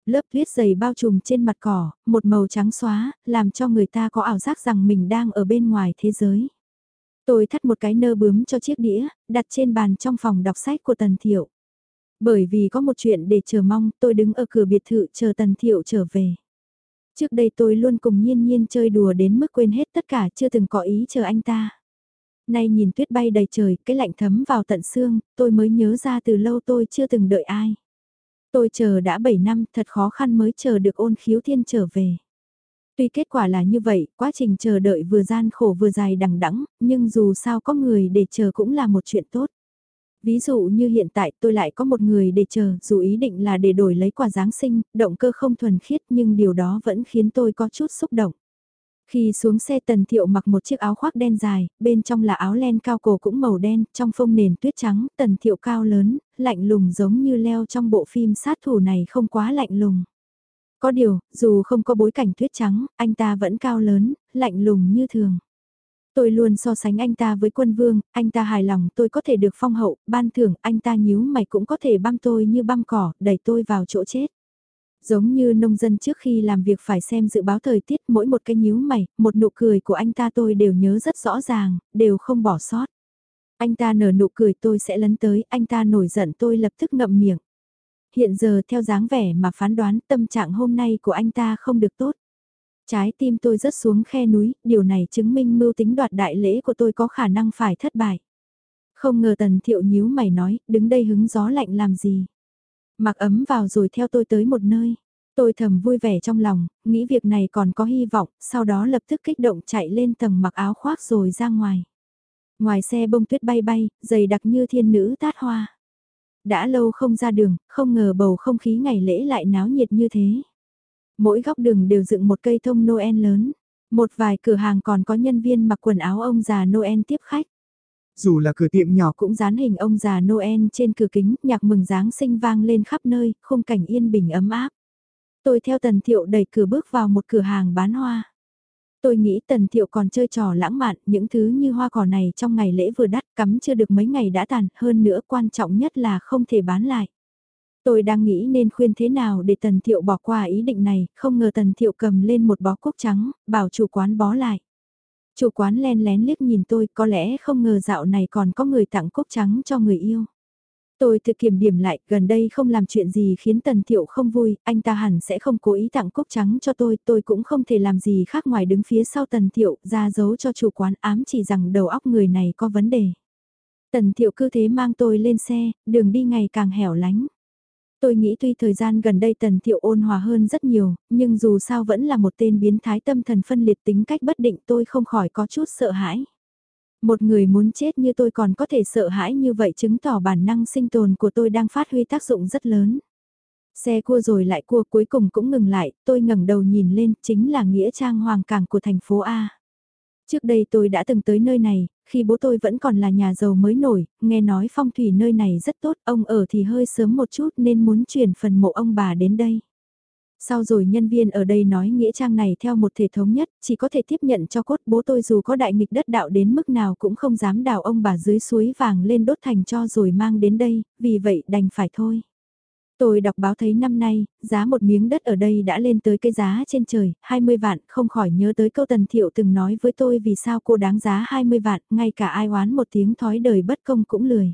Lớp tuyết dày bao trùm trên mặt cỏ, một màu trắng xóa, làm cho người ta có ảo giác rằng mình đang ở bên ngoài thế giới. Tôi thắt một cái nơ bướm cho chiếc đĩa, đặt trên bàn trong phòng đọc sách của Tần Thiệu. Bởi vì có một chuyện để chờ mong, tôi đứng ở cửa biệt thự chờ Tần Thiệu trở về. Trước đây tôi luôn cùng nhiên nhiên chơi đùa đến mức quên hết tất cả chưa từng có ý chờ anh ta. Nay nhìn tuyết bay đầy trời, cái lạnh thấm vào tận xương, tôi mới nhớ ra từ lâu tôi chưa từng đợi ai. Tôi chờ đã 7 năm, thật khó khăn mới chờ được ôn khiếu thiên trở về. Tuy kết quả là như vậy, quá trình chờ đợi vừa gian khổ vừa dài đằng đẵng, nhưng dù sao có người để chờ cũng là một chuyện tốt. Ví dụ như hiện tại tôi lại có một người để chờ, dù ý định là để đổi lấy quà Giáng sinh, động cơ không thuần khiết nhưng điều đó vẫn khiến tôi có chút xúc động. Khi xuống xe Tần Thiệu mặc một chiếc áo khoác đen dài, bên trong là áo len cao cổ cũng màu đen, trong phông nền tuyết trắng, Tần Thiệu cao lớn, lạnh lùng giống như leo trong bộ phim sát thủ này không quá lạnh lùng. Có điều, dù không có bối cảnh tuyết trắng, anh ta vẫn cao lớn, lạnh lùng như thường. Tôi luôn so sánh anh ta với quân vương, anh ta hài lòng tôi có thể được phong hậu, ban thưởng, anh ta nhíu mày cũng có thể băm tôi như băm cỏ, đẩy tôi vào chỗ chết. Giống như nông dân trước khi làm việc phải xem dự báo thời tiết mỗi một cái nhíu mày, một nụ cười của anh ta tôi đều nhớ rất rõ ràng, đều không bỏ sót. Anh ta nở nụ cười tôi sẽ lấn tới, anh ta nổi giận tôi lập tức ngậm miệng. Hiện giờ theo dáng vẻ mà phán đoán tâm trạng hôm nay của anh ta không được tốt. Trái tim tôi rớt xuống khe núi, điều này chứng minh mưu tính đoạt đại lễ của tôi có khả năng phải thất bại. Không ngờ tần thiệu nhíu mày nói, đứng đây hứng gió lạnh làm gì. Mặc ấm vào rồi theo tôi tới một nơi. Tôi thầm vui vẻ trong lòng, nghĩ việc này còn có hy vọng, sau đó lập tức kích động chạy lên tầng mặc áo khoác rồi ra ngoài. Ngoài xe bông tuyết bay bay, dày đặc như thiên nữ tát hoa. Đã lâu không ra đường, không ngờ bầu không khí ngày lễ lại náo nhiệt như thế. Mỗi góc đường đều dựng một cây thông Noel lớn. Một vài cửa hàng còn có nhân viên mặc quần áo ông già Noel tiếp khách. Dù là cửa tiệm nhỏ cũng dán hình ông già Noel trên cửa kính, nhạc mừng Giáng sinh vang lên khắp nơi, khung cảnh yên bình ấm áp. Tôi theo Tần Thiệu đẩy cửa bước vào một cửa hàng bán hoa. Tôi nghĩ Tần Thiệu còn chơi trò lãng mạn, những thứ như hoa cỏ này trong ngày lễ vừa đắt cắm chưa được mấy ngày đã tàn, hơn nữa quan trọng nhất là không thể bán lại. Tôi đang nghĩ nên khuyên thế nào để Tần Thiệu bỏ qua ý định này, không ngờ Tần Thiệu cầm lên một bó cúc trắng, bảo chủ quán bó lại. Chủ quán len lén liếc nhìn tôi, có lẽ không ngờ dạo này còn có người tặng cúc trắng cho người yêu. Tôi tự kiểm điểm lại, gần đây không làm chuyện gì khiến Tần Thiệu không vui, anh ta hẳn sẽ không cố ý tặng cúc trắng cho tôi, tôi cũng không thể làm gì khác ngoài đứng phía sau Tần Thiệu, ra dấu cho chủ quán ám chỉ rằng đầu óc người này có vấn đề. Tần Thiệu cứ thế mang tôi lên xe, đường đi ngày càng hẻo lánh. Tôi nghĩ tuy thời gian gần đây Tần Thiệu ôn hòa hơn rất nhiều, nhưng dù sao vẫn là một tên biến thái tâm thần phân liệt tính cách bất định tôi không khỏi có chút sợ hãi. Một người muốn chết như tôi còn có thể sợ hãi như vậy chứng tỏ bản năng sinh tồn của tôi đang phát huy tác dụng rất lớn. Xe cua rồi lại cua cuối cùng cũng ngừng lại, tôi ngẩng đầu nhìn lên, chính là nghĩa trang hoàng cảng của thành phố A. Trước đây tôi đã từng tới nơi này, khi bố tôi vẫn còn là nhà giàu mới nổi, nghe nói phong thủy nơi này rất tốt, ông ở thì hơi sớm một chút nên muốn chuyển phần mộ ông bà đến đây. Sau rồi nhân viên ở đây nói nghĩa trang này theo một thể thống nhất, chỉ có thể tiếp nhận cho cốt bố tôi dù có đại nghịch đất đạo đến mức nào cũng không dám đào ông bà dưới suối vàng lên đốt thành cho rồi mang đến đây, vì vậy đành phải thôi. Tôi đọc báo thấy năm nay, giá một miếng đất ở đây đã lên tới cái giá trên trời, 20 vạn, không khỏi nhớ tới câu Tần Thiệu từng nói với tôi vì sao cô đáng giá 20 vạn, ngay cả ai oán một tiếng thói đời bất công cũng lười.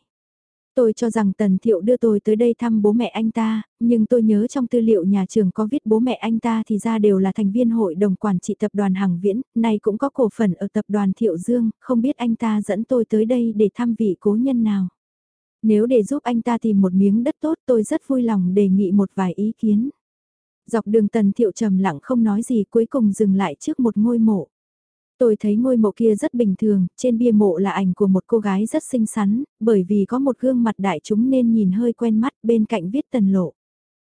Tôi cho rằng Tần Thiệu đưa tôi tới đây thăm bố mẹ anh ta, nhưng tôi nhớ trong tư liệu nhà trường có viết bố mẹ anh ta thì ra đều là thành viên hội đồng quản trị tập đoàn Hằng Viễn, nay cũng có cổ phần ở tập đoàn Thiệu Dương, không biết anh ta dẫn tôi tới đây để thăm vị cố nhân nào. Nếu để giúp anh ta tìm một miếng đất tốt tôi rất vui lòng đề nghị một vài ý kiến. Dọc đường Tần Thiệu trầm lặng không nói gì cuối cùng dừng lại trước một ngôi mộ. Tôi thấy ngôi mộ kia rất bình thường, trên bia mộ là ảnh của một cô gái rất xinh xắn, bởi vì có một gương mặt đại chúng nên nhìn hơi quen mắt bên cạnh viết tần lộ.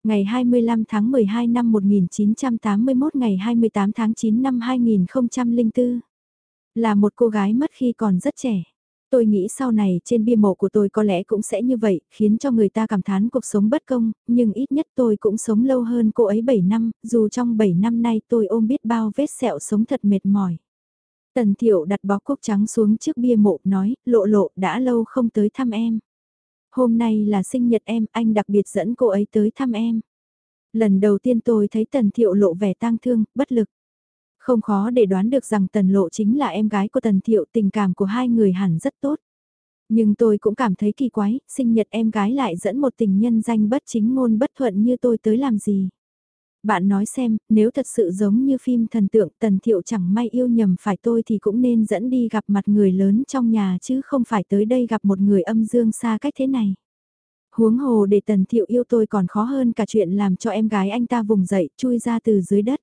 Ngày 25 tháng 12 năm 1981 ngày 28 tháng 9 năm 2004. Là một cô gái mất khi còn rất trẻ. Tôi nghĩ sau này trên bia mộ của tôi có lẽ cũng sẽ như vậy, khiến cho người ta cảm thán cuộc sống bất công, nhưng ít nhất tôi cũng sống lâu hơn cô ấy 7 năm, dù trong 7 năm nay tôi ôm biết bao vết sẹo sống thật mệt mỏi. Tần Thiệu đặt bó cúc trắng xuống trước bia mộ nói, lộ lộ đã lâu không tới thăm em. Hôm nay là sinh nhật em, anh đặc biệt dẫn cô ấy tới thăm em. Lần đầu tiên tôi thấy Tần Thiệu lộ vẻ tang thương, bất lực. Không khó để đoán được rằng Tần Lộ chính là em gái của Tần Thiệu tình cảm của hai người hẳn rất tốt. Nhưng tôi cũng cảm thấy kỳ quái, sinh nhật em gái lại dẫn một tình nhân danh bất chính ngôn bất thuận như tôi tới làm gì. Bạn nói xem, nếu thật sự giống như phim thần tượng Tần Thiệu chẳng may yêu nhầm phải tôi thì cũng nên dẫn đi gặp mặt người lớn trong nhà chứ không phải tới đây gặp một người âm dương xa cách thế này. Huống hồ để Tần Thiệu yêu tôi còn khó hơn cả chuyện làm cho em gái anh ta vùng dậy chui ra từ dưới đất.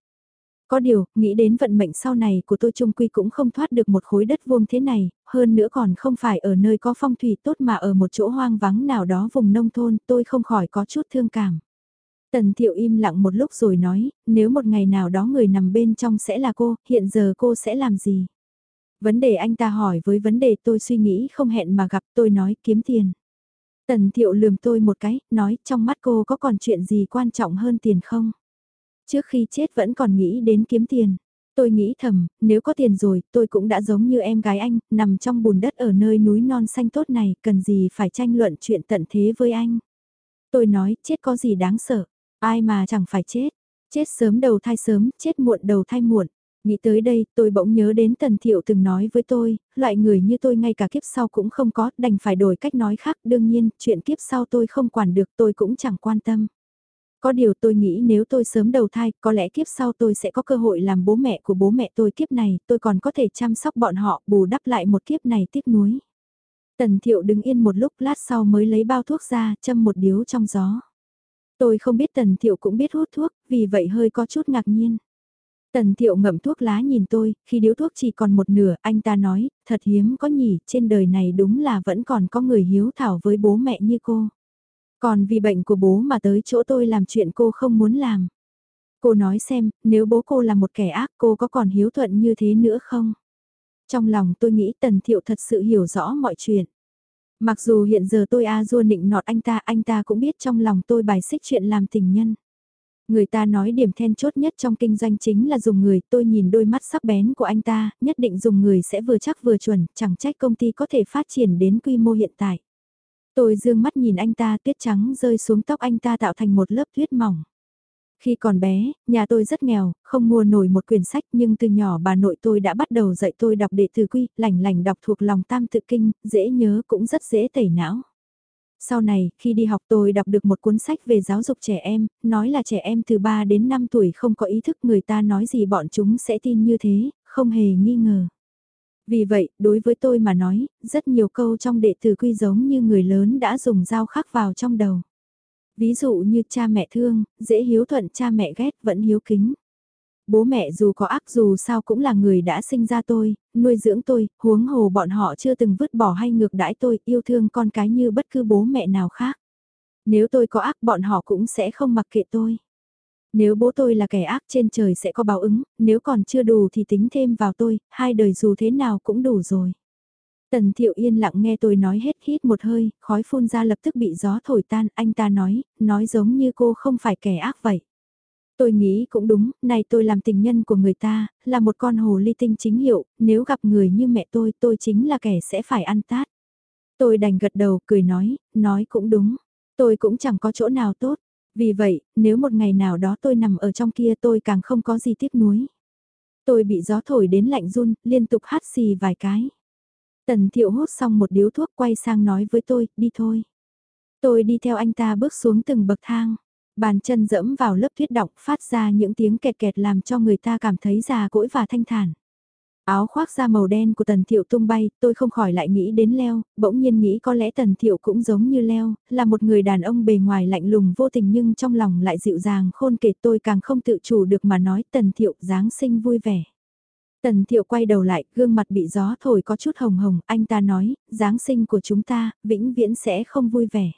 Có điều, nghĩ đến vận mệnh sau này của tôi trung quy cũng không thoát được một khối đất vuông thế này, hơn nữa còn không phải ở nơi có phong thủy tốt mà ở một chỗ hoang vắng nào đó vùng nông thôn, tôi không khỏi có chút thương cảm. Tần Thiệu im lặng một lúc rồi nói, nếu một ngày nào đó người nằm bên trong sẽ là cô, hiện giờ cô sẽ làm gì? Vấn đề anh ta hỏi với vấn đề tôi suy nghĩ không hẹn mà gặp tôi nói kiếm tiền. Tần Thiệu lườm tôi một cái, nói trong mắt cô có còn chuyện gì quan trọng hơn tiền không? Trước khi chết vẫn còn nghĩ đến kiếm tiền. Tôi nghĩ thầm, nếu có tiền rồi, tôi cũng đã giống như em gái anh, nằm trong bùn đất ở nơi núi non xanh tốt này, cần gì phải tranh luận chuyện tận thế với anh. Tôi nói, chết có gì đáng sợ, ai mà chẳng phải chết. Chết sớm đầu thai sớm, chết muộn đầu thai muộn. Nghĩ tới đây, tôi bỗng nhớ đến Tần Thiệu từng nói với tôi, loại người như tôi ngay cả kiếp sau cũng không có, đành phải đổi cách nói khác. Đương nhiên, chuyện kiếp sau tôi không quản được tôi cũng chẳng quan tâm. Có điều tôi nghĩ nếu tôi sớm đầu thai, có lẽ kiếp sau tôi sẽ có cơ hội làm bố mẹ của bố mẹ tôi kiếp này, tôi còn có thể chăm sóc bọn họ, bù đắp lại một kiếp này tiếc nuối. Tần thiệu đứng yên một lúc lát sau mới lấy bao thuốc ra, châm một điếu trong gió. Tôi không biết tần thiệu cũng biết hút thuốc, vì vậy hơi có chút ngạc nhiên. Tần thiệu ngậm thuốc lá nhìn tôi, khi điếu thuốc chỉ còn một nửa, anh ta nói, thật hiếm có nhỉ, trên đời này đúng là vẫn còn có người hiếu thảo với bố mẹ như cô. Còn vì bệnh của bố mà tới chỗ tôi làm chuyện cô không muốn làm. Cô nói xem, nếu bố cô là một kẻ ác cô có còn hiếu thuận như thế nữa không? Trong lòng tôi nghĩ Tần Thiệu thật sự hiểu rõ mọi chuyện. Mặc dù hiện giờ tôi a dua nịnh nọt anh ta, anh ta cũng biết trong lòng tôi bài xích chuyện làm tình nhân. Người ta nói điểm then chốt nhất trong kinh doanh chính là dùng người, tôi nhìn đôi mắt sắc bén của anh ta, nhất định dùng người sẽ vừa chắc vừa chuẩn, chẳng trách công ty có thể phát triển đến quy mô hiện tại. Tôi dương mắt nhìn anh ta tuyết trắng rơi xuống tóc anh ta tạo thành một lớp tuyết mỏng. Khi còn bé, nhà tôi rất nghèo, không mua nổi một quyển sách nhưng từ nhỏ bà nội tôi đã bắt đầu dạy tôi đọc đệ tử quy, lành lành đọc thuộc lòng tam tự kinh, dễ nhớ cũng rất dễ tẩy não. Sau này, khi đi học tôi đọc được một cuốn sách về giáo dục trẻ em, nói là trẻ em từ 3 đến 5 tuổi không có ý thức người ta nói gì bọn chúng sẽ tin như thế, không hề nghi ngờ. Vì vậy, đối với tôi mà nói, rất nhiều câu trong đệ tử quy giống như người lớn đã dùng dao khắc vào trong đầu. Ví dụ như cha mẹ thương, dễ hiếu thuận cha mẹ ghét vẫn hiếu kính. Bố mẹ dù có ác dù sao cũng là người đã sinh ra tôi, nuôi dưỡng tôi, huống hồ bọn họ chưa từng vứt bỏ hay ngược đãi tôi, yêu thương con cái như bất cứ bố mẹ nào khác. Nếu tôi có ác bọn họ cũng sẽ không mặc kệ tôi. Nếu bố tôi là kẻ ác trên trời sẽ có báo ứng, nếu còn chưa đủ thì tính thêm vào tôi, hai đời dù thế nào cũng đủ rồi. Tần Thiệu yên lặng nghe tôi nói hết hít một hơi, khói phun ra lập tức bị gió thổi tan, anh ta nói, nói giống như cô không phải kẻ ác vậy. Tôi nghĩ cũng đúng, này tôi làm tình nhân của người ta, là một con hồ ly tinh chính hiệu, nếu gặp người như mẹ tôi, tôi chính là kẻ sẽ phải ăn tát. Tôi đành gật đầu, cười nói, nói cũng đúng, tôi cũng chẳng có chỗ nào tốt. Vì vậy, nếu một ngày nào đó tôi nằm ở trong kia tôi càng không có gì tiếc nuối. Tôi bị gió thổi đến lạnh run, liên tục hát xì vài cái. Tần thiệu hút xong một điếu thuốc quay sang nói với tôi, đi thôi. Tôi đi theo anh ta bước xuống từng bậc thang. Bàn chân dẫm vào lớp tuyết động phát ra những tiếng kẹt kẹt làm cho người ta cảm thấy già cỗi và thanh thản. Áo khoác da màu đen của Tần Thiệu tung bay, tôi không khỏi lại nghĩ đến Leo, bỗng nhiên nghĩ có lẽ Tần Thiệu cũng giống như Leo, là một người đàn ông bề ngoài lạnh lùng vô tình nhưng trong lòng lại dịu dàng khôn kể tôi càng không tự chủ được mà nói Tần Thiệu Giáng sinh vui vẻ. Tần Thiệu quay đầu lại, gương mặt bị gió thổi có chút hồng hồng, anh ta nói, Giáng sinh của chúng ta, vĩnh viễn sẽ không vui vẻ.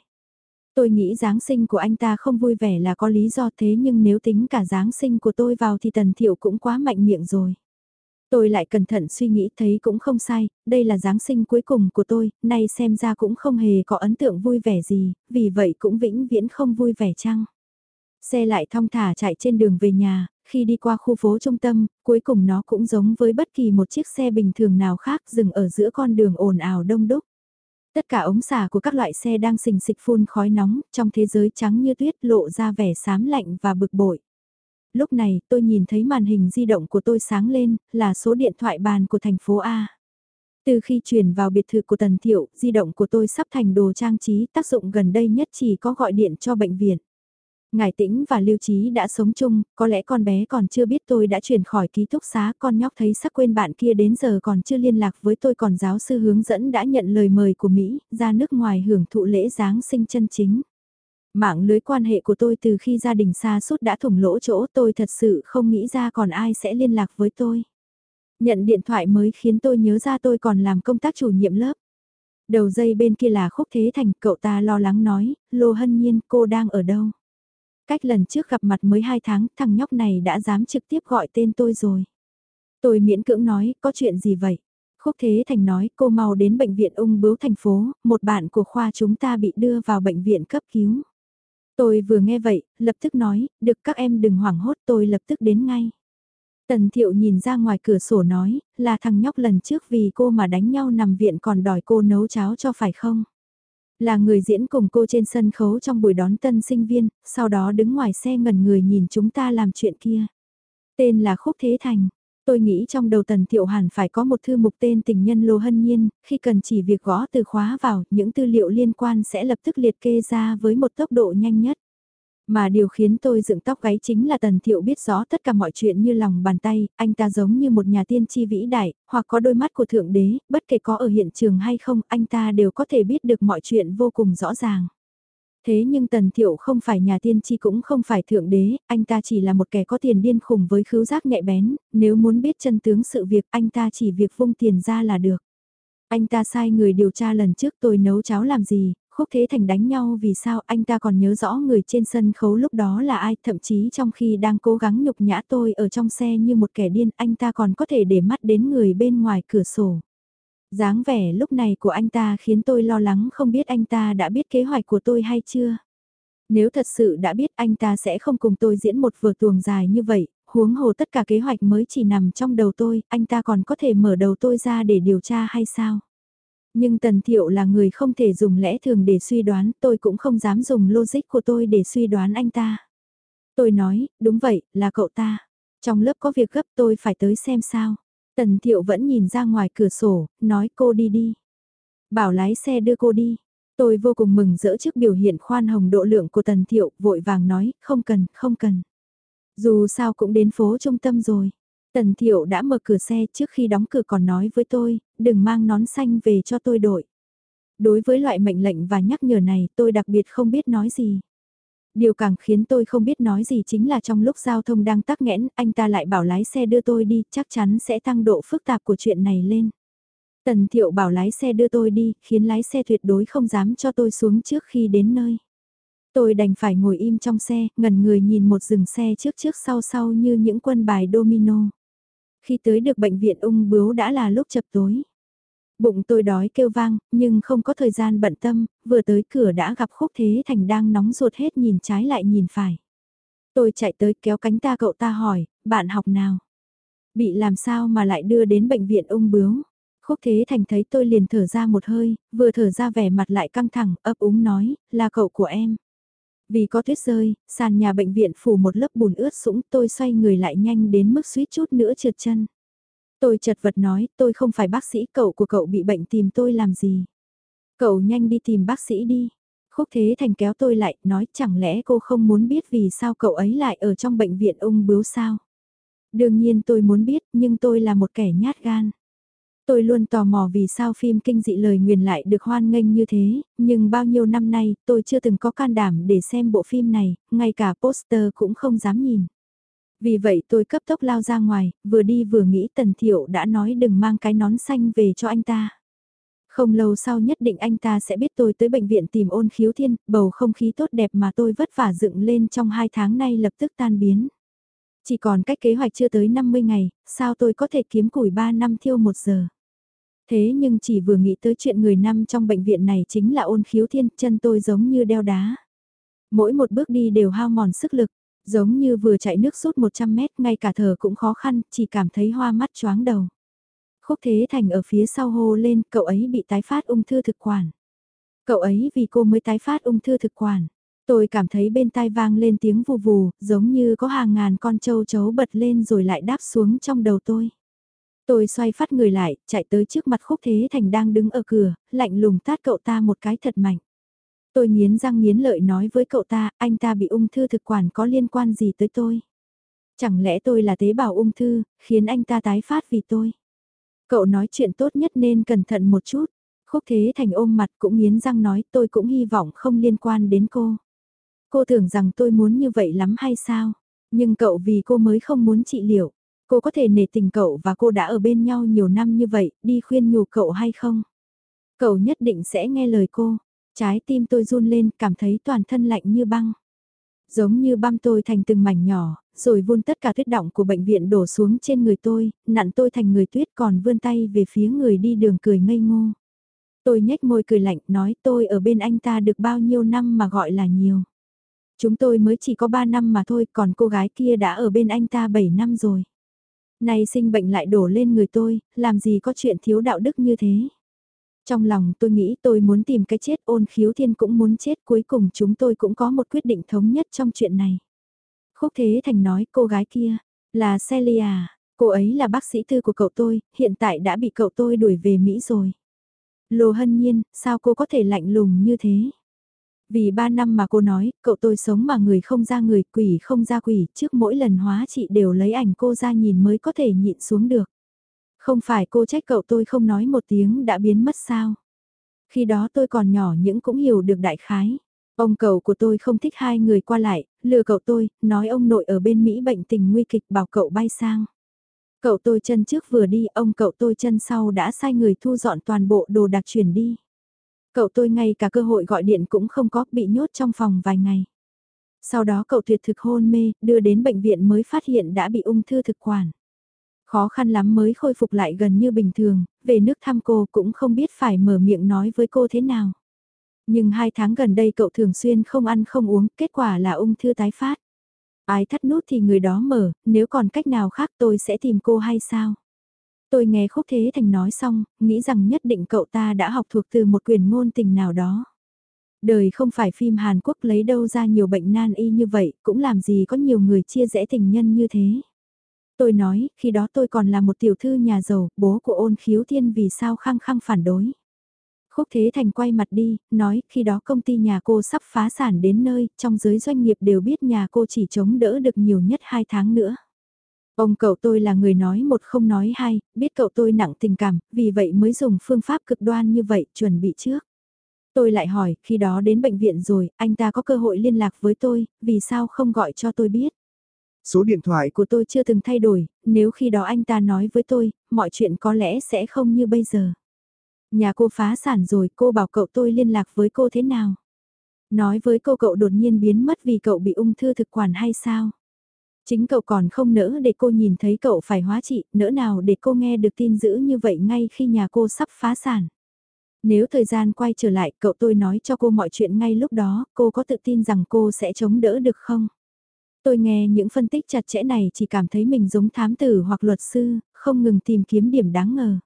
Tôi nghĩ Giáng sinh của anh ta không vui vẻ là có lý do thế nhưng nếu tính cả Giáng sinh của tôi vào thì Tần Thiệu cũng quá mạnh miệng rồi. Tôi lại cẩn thận suy nghĩ thấy cũng không sai, đây là Giáng sinh cuối cùng của tôi, nay xem ra cũng không hề có ấn tượng vui vẻ gì, vì vậy cũng vĩnh viễn không vui vẻ chăng. Xe lại thong thả chạy trên đường về nhà, khi đi qua khu phố trung tâm, cuối cùng nó cũng giống với bất kỳ một chiếc xe bình thường nào khác dừng ở giữa con đường ồn ào đông đúc. Tất cả ống xả của các loại xe đang xình xịch phun khói nóng, trong thế giới trắng như tuyết lộ ra vẻ sám lạnh và bực bội. Lúc này, tôi nhìn thấy màn hình di động của tôi sáng lên, là số điện thoại bàn của thành phố A. Từ khi chuyển vào biệt thự của Tần Thiệu, di động của tôi sắp thành đồ trang trí, tác dụng gần đây nhất chỉ có gọi điện cho bệnh viện. Ngài Tĩnh và Lưu Trí đã sống chung, có lẽ con bé còn chưa biết tôi đã chuyển khỏi ký túc xá, con nhóc thấy sắc quên bạn kia đến giờ còn chưa liên lạc với tôi còn giáo sư hướng dẫn đã nhận lời mời của Mỹ, ra nước ngoài hưởng thụ lễ Giáng sinh chân chính. Mạng lưới quan hệ của tôi từ khi gia đình xa suốt đã thủng lỗ chỗ tôi thật sự không nghĩ ra còn ai sẽ liên lạc với tôi. Nhận điện thoại mới khiến tôi nhớ ra tôi còn làm công tác chủ nhiệm lớp. Đầu dây bên kia là Khúc Thế Thành, cậu ta lo lắng nói, Lô Hân Nhiên cô đang ở đâu? Cách lần trước gặp mặt mới 2 tháng, thằng nhóc này đã dám trực tiếp gọi tên tôi rồi. Tôi miễn cưỡng nói, có chuyện gì vậy? Khúc Thế Thành nói, cô mau đến bệnh viện ung bướu thành phố, một bạn của khoa chúng ta bị đưa vào bệnh viện cấp cứu. Tôi vừa nghe vậy, lập tức nói, được các em đừng hoảng hốt tôi lập tức đến ngay. Tần Thiệu nhìn ra ngoài cửa sổ nói, là thằng nhóc lần trước vì cô mà đánh nhau nằm viện còn đòi cô nấu cháo cho phải không? Là người diễn cùng cô trên sân khấu trong buổi đón tân sinh viên, sau đó đứng ngoài xe ngẩn người nhìn chúng ta làm chuyện kia. Tên là Khúc Thế Thành. Tôi nghĩ trong đầu tần thiệu hẳn phải có một thư mục tên tình nhân Lô Hân Nhiên, khi cần chỉ việc gõ từ khóa vào, những tư liệu liên quan sẽ lập tức liệt kê ra với một tốc độ nhanh nhất. Mà điều khiến tôi dựng tóc gáy chính là Tần Thiệu biết rõ tất cả mọi chuyện như lòng bàn tay, anh ta giống như một nhà tiên tri vĩ đại, hoặc có đôi mắt của Thượng Đế, bất kể có ở hiện trường hay không, anh ta đều có thể biết được mọi chuyện vô cùng rõ ràng. Thế nhưng Tần Thiệu không phải nhà tiên tri cũng không phải thượng đế, anh ta chỉ là một kẻ có tiền điên khủng với khứu giác nhạy bén, nếu muốn biết chân tướng sự việc anh ta chỉ việc vung tiền ra là được. Anh ta sai người điều tra lần trước tôi nấu cháo làm gì, khúc thế thành đánh nhau vì sao anh ta còn nhớ rõ người trên sân khấu lúc đó là ai, thậm chí trong khi đang cố gắng nhục nhã tôi ở trong xe như một kẻ điên anh ta còn có thể để mắt đến người bên ngoài cửa sổ dáng vẻ lúc này của anh ta khiến tôi lo lắng không biết anh ta đã biết kế hoạch của tôi hay chưa. Nếu thật sự đã biết anh ta sẽ không cùng tôi diễn một vừa tuồng dài như vậy, huống hồ tất cả kế hoạch mới chỉ nằm trong đầu tôi, anh ta còn có thể mở đầu tôi ra để điều tra hay sao? Nhưng Tần Thiệu là người không thể dùng lẽ thường để suy đoán, tôi cũng không dám dùng logic của tôi để suy đoán anh ta. Tôi nói, đúng vậy, là cậu ta. Trong lớp có việc gấp tôi phải tới xem sao. Tần Thiệu vẫn nhìn ra ngoài cửa sổ, nói cô đi đi. Bảo lái xe đưa cô đi. Tôi vô cùng mừng rỡ trước biểu hiện khoan hồng độ lượng của Tần Thiệu, vội vàng nói, không cần, không cần. Dù sao cũng đến phố trung tâm rồi. Tần Thiệu đã mở cửa xe trước khi đóng cửa còn nói với tôi, đừng mang nón xanh về cho tôi đội. Đối với loại mệnh lệnh và nhắc nhở này tôi đặc biệt không biết nói gì. Điều càng khiến tôi không biết nói gì chính là trong lúc giao thông đang tắc nghẽn, anh ta lại bảo lái xe đưa tôi đi, chắc chắn sẽ tăng độ phức tạp của chuyện này lên. Tần Thiệu bảo lái xe đưa tôi đi, khiến lái xe tuyệt đối không dám cho tôi xuống trước khi đến nơi. Tôi đành phải ngồi im trong xe, ngần người nhìn một rừng xe trước trước sau sau như những quân bài domino. Khi tới được bệnh viện ung bướu đã là lúc chập tối. Bụng tôi đói kêu vang, nhưng không có thời gian bận tâm, vừa tới cửa đã gặp Khúc Thế Thành đang nóng ruột hết nhìn trái lại nhìn phải. Tôi chạy tới kéo cánh ta cậu ta hỏi, bạn học nào? Bị làm sao mà lại đưa đến bệnh viện ung bướu? Khúc Thế Thành thấy tôi liền thở ra một hơi, vừa thở ra vẻ mặt lại căng thẳng, ấp úng nói, là cậu của em. Vì có tuyết rơi, sàn nhà bệnh viện phủ một lớp bùn ướt sũng tôi xoay người lại nhanh đến mức suýt chút nữa trượt chân. Tôi chật vật nói, tôi không phải bác sĩ, cậu của cậu bị bệnh tìm tôi làm gì. Cậu nhanh đi tìm bác sĩ đi. Khúc Thế Thành kéo tôi lại, nói chẳng lẽ cô không muốn biết vì sao cậu ấy lại ở trong bệnh viện ung bướu sao? Đương nhiên tôi muốn biết, nhưng tôi là một kẻ nhát gan. Tôi luôn tò mò vì sao phim kinh dị lời nguyền lại được hoan nghênh như thế, nhưng bao nhiêu năm nay tôi chưa từng có can đảm để xem bộ phim này, ngay cả poster cũng không dám nhìn. Vì vậy tôi cấp tốc lao ra ngoài, vừa đi vừa nghĩ Tần Thiệu đã nói đừng mang cái nón xanh về cho anh ta. Không lâu sau nhất định anh ta sẽ biết tôi tới bệnh viện tìm ôn khiếu thiên, bầu không khí tốt đẹp mà tôi vất vả dựng lên trong hai tháng nay lập tức tan biến. Chỉ còn cách kế hoạch chưa tới 50 ngày, sao tôi có thể kiếm củi 3 năm thiêu 1 giờ. Thế nhưng chỉ vừa nghĩ tới chuyện người năm trong bệnh viện này chính là ôn khiếu thiên, chân tôi giống như đeo đá. Mỗi một bước đi đều hao mòn sức lực, Giống như vừa chạy nước suốt 100 mét, ngay cả thở cũng khó khăn, chỉ cảm thấy hoa mắt choáng đầu. Khúc Thế Thành ở phía sau hô lên, cậu ấy bị tái phát ung thư thực quản. Cậu ấy vì cô mới tái phát ung thư thực quản. Tôi cảm thấy bên tai vang lên tiếng vù vù, giống như có hàng ngàn con châu chấu bật lên rồi lại đáp xuống trong đầu tôi. Tôi xoay phát người lại, chạy tới trước mặt Khúc Thế Thành đang đứng ở cửa, lạnh lùng tát cậu ta một cái thật mạnh. Tôi nghiến răng nghiến lợi nói với cậu ta, anh ta bị ung thư thực quản có liên quan gì tới tôi? Chẳng lẽ tôi là tế bào ung thư, khiến anh ta tái phát vì tôi? Cậu nói chuyện tốt nhất nên cẩn thận một chút. Khúc Thế Thành ôm mặt cũng nghiến răng nói tôi cũng hy vọng không liên quan đến cô. Cô tưởng rằng tôi muốn như vậy lắm hay sao? Nhưng cậu vì cô mới không muốn trị liệu. Cô có thể nể tình cậu và cô đã ở bên nhau nhiều năm như vậy, đi khuyên nhủ cậu hay không? Cậu nhất định sẽ nghe lời cô. Trái tim tôi run lên, cảm thấy toàn thân lạnh như băng. Giống như băm tôi thành từng mảnh nhỏ, rồi vun tất cả tuyết động của bệnh viện đổ xuống trên người tôi, nặn tôi thành người tuyết còn vươn tay về phía người đi đường cười ngây ngô. Tôi nhếch môi cười lạnh nói tôi ở bên anh ta được bao nhiêu năm mà gọi là nhiều. Chúng tôi mới chỉ có 3 năm mà thôi còn cô gái kia đã ở bên anh ta 7 năm rồi. Nay sinh bệnh lại đổ lên người tôi, làm gì có chuyện thiếu đạo đức như thế. Trong lòng tôi nghĩ tôi muốn tìm cái chết ôn khiếu thiên cũng muốn chết cuối cùng chúng tôi cũng có một quyết định thống nhất trong chuyện này. Khúc Thế Thành nói cô gái kia, là Celia, cô ấy là bác sĩ tư của cậu tôi, hiện tại đã bị cậu tôi đuổi về Mỹ rồi. Lô hân nhiên, sao cô có thể lạnh lùng như thế? Vì ba năm mà cô nói, cậu tôi sống mà người không ra người, quỷ không ra quỷ, trước mỗi lần hóa chị đều lấy ảnh cô ra nhìn mới có thể nhịn xuống được. Không phải cô trách cậu tôi không nói một tiếng đã biến mất sao. Khi đó tôi còn nhỏ những cũng hiểu được đại khái. Ông cậu của tôi không thích hai người qua lại, lừa cậu tôi, nói ông nội ở bên Mỹ bệnh tình nguy kịch bảo cậu bay sang. Cậu tôi chân trước vừa đi, ông cậu tôi chân sau đã sai người thu dọn toàn bộ đồ đặc chuyển đi. Cậu tôi ngay cả cơ hội gọi điện cũng không có, bị nhốt trong phòng vài ngày. Sau đó cậu tuyệt thực hôn mê, đưa đến bệnh viện mới phát hiện đã bị ung thư thực quản. Khó khăn lắm mới khôi phục lại gần như bình thường, về nước thăm cô cũng không biết phải mở miệng nói với cô thế nào. Nhưng hai tháng gần đây cậu thường xuyên không ăn không uống, kết quả là ung thư tái phát. Ai thắt nút thì người đó mở, nếu còn cách nào khác tôi sẽ tìm cô hay sao? Tôi nghe Khúc Thế Thành nói xong, nghĩ rằng nhất định cậu ta đã học thuộc từ một quyền ngôn tình nào đó. Đời không phải phim Hàn Quốc lấy đâu ra nhiều bệnh nan y như vậy, cũng làm gì có nhiều người chia rẽ tình nhân như thế. Tôi nói, khi đó tôi còn là một tiểu thư nhà giàu, bố của ôn khiếu thiên vì sao khăng khăng phản đối. Khúc Thế Thành quay mặt đi, nói khi đó công ty nhà cô sắp phá sản đến nơi, trong giới doanh nghiệp đều biết nhà cô chỉ chống đỡ được nhiều nhất 2 tháng nữa. Ông cậu tôi là người nói một không nói hai, biết cậu tôi nặng tình cảm, vì vậy mới dùng phương pháp cực đoan như vậy, chuẩn bị trước. Tôi lại hỏi, khi đó đến bệnh viện rồi, anh ta có cơ hội liên lạc với tôi, vì sao không gọi cho tôi biết? Số điện thoại của tôi chưa từng thay đổi, nếu khi đó anh ta nói với tôi, mọi chuyện có lẽ sẽ không như bây giờ. Nhà cô phá sản rồi, cô bảo cậu tôi liên lạc với cô thế nào? Nói với cô cậu đột nhiên biến mất vì cậu bị ung thư thực quản hay sao? Chính cậu còn không nỡ để cô nhìn thấy cậu phải hóa trị, nỡ nào để cô nghe được tin dữ như vậy ngay khi nhà cô sắp phá sản. Nếu thời gian quay trở lại, cậu tôi nói cho cô mọi chuyện ngay lúc đó, cô có tự tin rằng cô sẽ chống đỡ được không? Tôi nghe những phân tích chặt chẽ này chỉ cảm thấy mình giống thám tử hoặc luật sư, không ngừng tìm kiếm điểm đáng ngờ.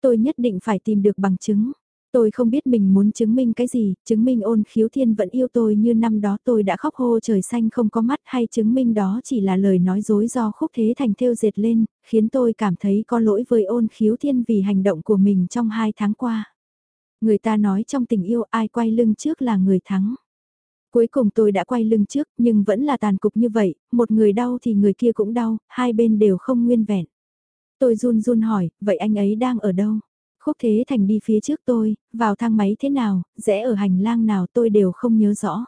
Tôi nhất định phải tìm được bằng chứng. Tôi không biết mình muốn chứng minh cái gì, chứng minh ôn khiếu thiên vẫn yêu tôi như năm đó tôi đã khóc hô trời xanh không có mắt hay chứng minh đó chỉ là lời nói dối do khúc thế thành theo dệt lên, khiến tôi cảm thấy có lỗi với ôn khiếu thiên vì hành động của mình trong hai tháng qua. Người ta nói trong tình yêu ai quay lưng trước là người thắng. Cuối cùng tôi đã quay lưng trước nhưng vẫn là tàn cục như vậy, một người đau thì người kia cũng đau, hai bên đều không nguyên vẹn. Tôi run run hỏi, vậy anh ấy đang ở đâu? Khúc Thế Thành đi phía trước tôi, vào thang máy thế nào, rẽ ở hành lang nào tôi đều không nhớ rõ.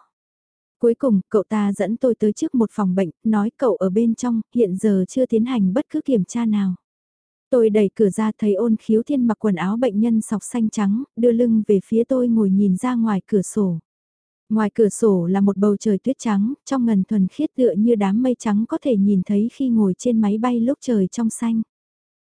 Cuối cùng, cậu ta dẫn tôi tới trước một phòng bệnh, nói cậu ở bên trong, hiện giờ chưa tiến hành bất cứ kiểm tra nào. Tôi đẩy cửa ra thấy ôn khiếu thiên mặc quần áo bệnh nhân sọc xanh trắng, đưa lưng về phía tôi ngồi nhìn ra ngoài cửa sổ. Ngoài cửa sổ là một bầu trời tuyết trắng, trong ngần thuần khiết tựa như đám mây trắng có thể nhìn thấy khi ngồi trên máy bay lúc trời trong xanh.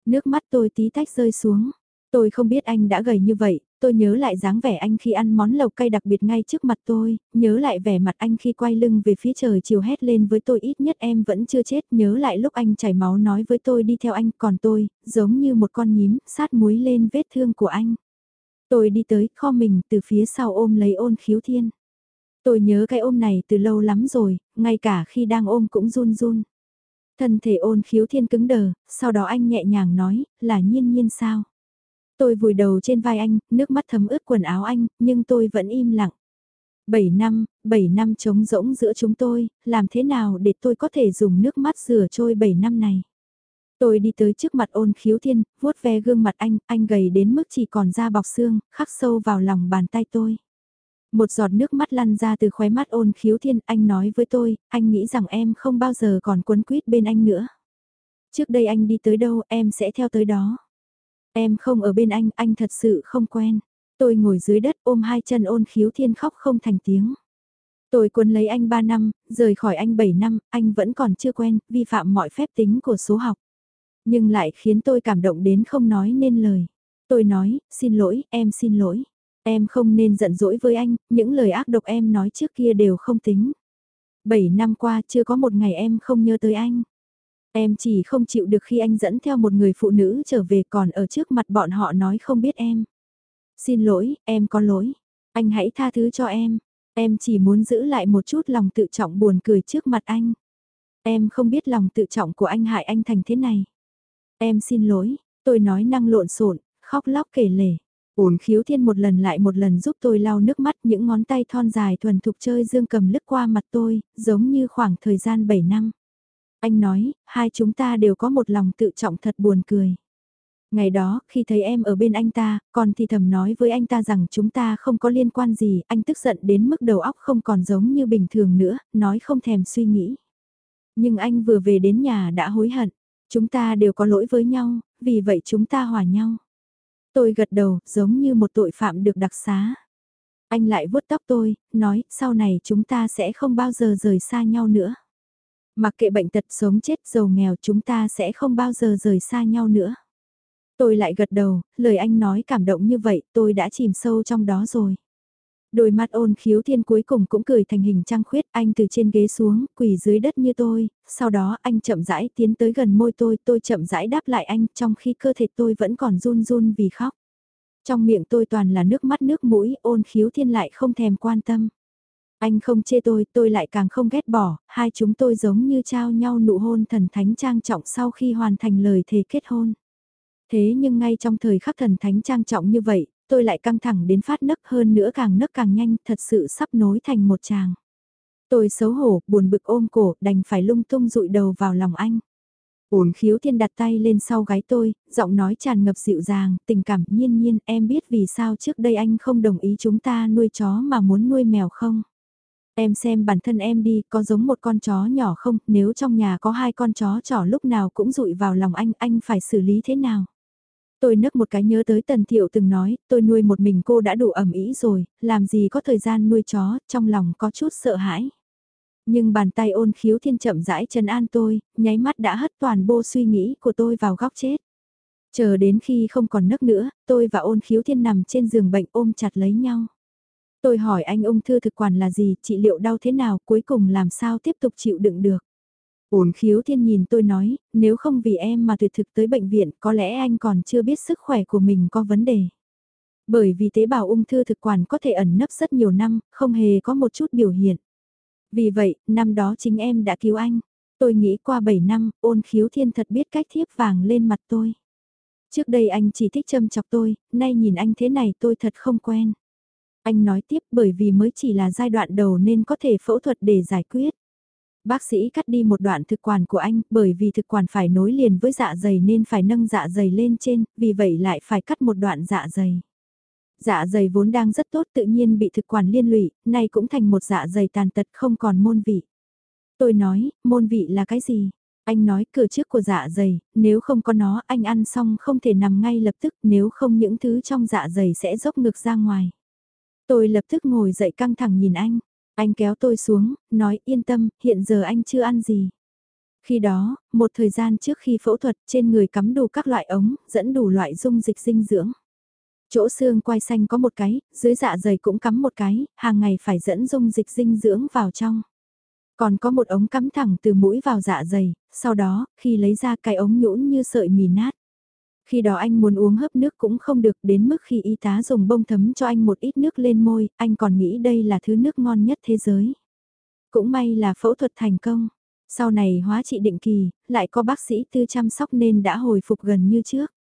Nước mắt tôi tí tách rơi xuống. Tôi không biết anh đã gầy như vậy, tôi nhớ lại dáng vẻ anh khi ăn món lẩu cay đặc biệt ngay trước mặt tôi, nhớ lại vẻ mặt anh khi quay lưng về phía trời chiều hét lên với tôi ít nhất em vẫn chưa chết, nhớ lại lúc anh chảy máu nói với tôi đi theo anh, còn tôi, giống như một con nhím, sát muối lên vết thương của anh. Tôi đi tới, kho mình từ phía sau ôm lấy ôn khiếu thiên. Tôi nhớ cái ôm này từ lâu lắm rồi, ngay cả khi đang ôm cũng run run. Thân thể ôn khiếu thiên cứng đờ, sau đó anh nhẹ nhàng nói, là nhiên nhiên sao? Tôi vùi đầu trên vai anh, nước mắt thấm ướt quần áo anh, nhưng tôi vẫn im lặng. 7 năm, 7 năm trống rỗng giữa chúng tôi, làm thế nào để tôi có thể dùng nước mắt rửa trôi 7 năm này? Tôi đi tới trước mặt ôn khiếu thiên, vuốt ve gương mặt anh, anh gầy đến mức chỉ còn da bọc xương, khắc sâu vào lòng bàn tay tôi. Một giọt nước mắt lăn ra từ khóe mắt ôn khiếu thiên, anh nói với tôi, anh nghĩ rằng em không bao giờ còn quấn quýt bên anh nữa. Trước đây anh đi tới đâu, em sẽ theo tới đó. Em không ở bên anh, anh thật sự không quen. Tôi ngồi dưới đất ôm hai chân ôn khiếu thiên khóc không thành tiếng. Tôi quấn lấy anh 3 năm, rời khỏi anh 7 năm, anh vẫn còn chưa quen, vi phạm mọi phép tính của số học. Nhưng lại khiến tôi cảm động đến không nói nên lời. Tôi nói, xin lỗi, em xin lỗi. Em không nên giận dỗi với anh, những lời ác độc em nói trước kia đều không tính. 7 năm qua chưa có một ngày em không nhớ tới anh. Em chỉ không chịu được khi anh dẫn theo một người phụ nữ trở về còn ở trước mặt bọn họ nói không biết em. Xin lỗi, em có lỗi. Anh hãy tha thứ cho em. Em chỉ muốn giữ lại một chút lòng tự trọng buồn cười trước mặt anh. Em không biết lòng tự trọng của anh hại anh thành thế này. Em xin lỗi, tôi nói năng lộn xộn, khóc lóc kể lể. Uốn khiếu thiên một lần lại một lần giúp tôi lau nước mắt những ngón tay thon dài thuần thục chơi dương cầm lướt qua mặt tôi, giống như khoảng thời gian 7 năm. Anh nói, hai chúng ta đều có một lòng tự trọng thật buồn cười. Ngày đó, khi thấy em ở bên anh ta, còn thì thầm nói với anh ta rằng chúng ta không có liên quan gì, anh tức giận đến mức đầu óc không còn giống như bình thường nữa, nói không thèm suy nghĩ. Nhưng anh vừa về đến nhà đã hối hận, chúng ta đều có lỗi với nhau, vì vậy chúng ta hòa nhau. Tôi gật đầu, giống như một tội phạm được đặc xá. Anh lại vuốt tóc tôi, nói, sau này chúng ta sẽ không bao giờ rời xa nhau nữa. Mặc kệ bệnh tật sống chết giàu nghèo chúng ta sẽ không bao giờ rời xa nhau nữa. Tôi lại gật đầu, lời anh nói cảm động như vậy tôi đã chìm sâu trong đó rồi. Đôi mắt ôn khiếu thiên cuối cùng cũng cười thành hình trăng khuyết anh từ trên ghế xuống, quỳ dưới đất như tôi, sau đó anh chậm rãi tiến tới gần môi tôi, tôi chậm rãi đáp lại anh trong khi cơ thể tôi vẫn còn run run vì khóc. Trong miệng tôi toàn là nước mắt nước mũi, ôn khiếu thiên lại không thèm quan tâm. Anh không chê tôi, tôi lại càng không ghét bỏ, hai chúng tôi giống như trao nhau nụ hôn thần thánh trang trọng sau khi hoàn thành lời thề kết hôn. Thế nhưng ngay trong thời khắc thần thánh trang trọng như vậy, tôi lại căng thẳng đến phát nấc hơn nữa càng nấc càng nhanh, thật sự sắp nối thành một chàng. Tôi xấu hổ, buồn bực ôm cổ, đành phải lung tung rụi đầu vào lòng anh. Ổn khiếu thiên đặt tay lên sau gái tôi, giọng nói tràn ngập dịu dàng, tình cảm nhiên nhiên em biết vì sao trước đây anh không đồng ý chúng ta nuôi chó mà muốn nuôi mèo không? Em xem bản thân em đi, có giống một con chó nhỏ không, nếu trong nhà có hai con chó trỏ lúc nào cũng rụi vào lòng anh, anh phải xử lý thế nào? Tôi nức một cái nhớ tới Tần Thiệu từng nói, tôi nuôi một mình cô đã đủ ẩm ý rồi, làm gì có thời gian nuôi chó, trong lòng có chút sợ hãi. Nhưng bàn tay ôn khiếu thiên chậm rãi chân an tôi, nháy mắt đã hất toàn bộ suy nghĩ của tôi vào góc chết. Chờ đến khi không còn nức nữa, tôi và ôn khiếu thiên nằm trên giường bệnh ôm chặt lấy nhau. Tôi hỏi anh ung thư thực quản là gì, trị liệu đau thế nào, cuối cùng làm sao tiếp tục chịu đựng được. Ổn khiếu thiên nhìn tôi nói, nếu không vì em mà tuyệt thực tới bệnh viện có lẽ anh còn chưa biết sức khỏe của mình có vấn đề. Bởi vì tế bào ung thư thực quản có thể ẩn nấp rất nhiều năm, không hề có một chút biểu hiện. Vì vậy, năm đó chính em đã cứu anh. Tôi nghĩ qua 7 năm, ôn khiếu thiên thật biết cách thiếp vàng lên mặt tôi. Trước đây anh chỉ thích châm chọc tôi, nay nhìn anh thế này tôi thật không quen. Anh nói tiếp bởi vì mới chỉ là giai đoạn đầu nên có thể phẫu thuật để giải quyết. Bác sĩ cắt đi một đoạn thực quản của anh, bởi vì thực quản phải nối liền với dạ dày nên phải nâng dạ dày lên trên, vì vậy lại phải cắt một đoạn dạ dày. Dạ dày vốn đang rất tốt tự nhiên bị thực quản liên lụy, nay cũng thành một dạ dày tàn tật không còn môn vị. Tôi nói, môn vị là cái gì? Anh nói cửa trước của dạ dày, nếu không có nó anh ăn xong không thể nằm ngay lập tức nếu không những thứ trong dạ dày sẽ dốc ngược ra ngoài. Tôi lập tức ngồi dậy căng thẳng nhìn anh. Anh kéo tôi xuống, nói yên tâm, hiện giờ anh chưa ăn gì. Khi đó, một thời gian trước khi phẫu thuật trên người cắm đủ các loại ống, dẫn đủ loại dung dịch dinh dưỡng. Chỗ xương quai xanh có một cái, dưới dạ dày cũng cắm một cái, hàng ngày phải dẫn dung dịch dinh dưỡng vào trong. Còn có một ống cắm thẳng từ mũi vào dạ dày, sau đó, khi lấy ra cái ống nhũn như sợi mì nát. Khi đó anh muốn uống hấp nước cũng không được đến mức khi y tá dùng bông thấm cho anh một ít nước lên môi, anh còn nghĩ đây là thứ nước ngon nhất thế giới. Cũng may là phẫu thuật thành công. Sau này hóa trị định kỳ, lại có bác sĩ tư chăm sóc nên đã hồi phục gần như trước.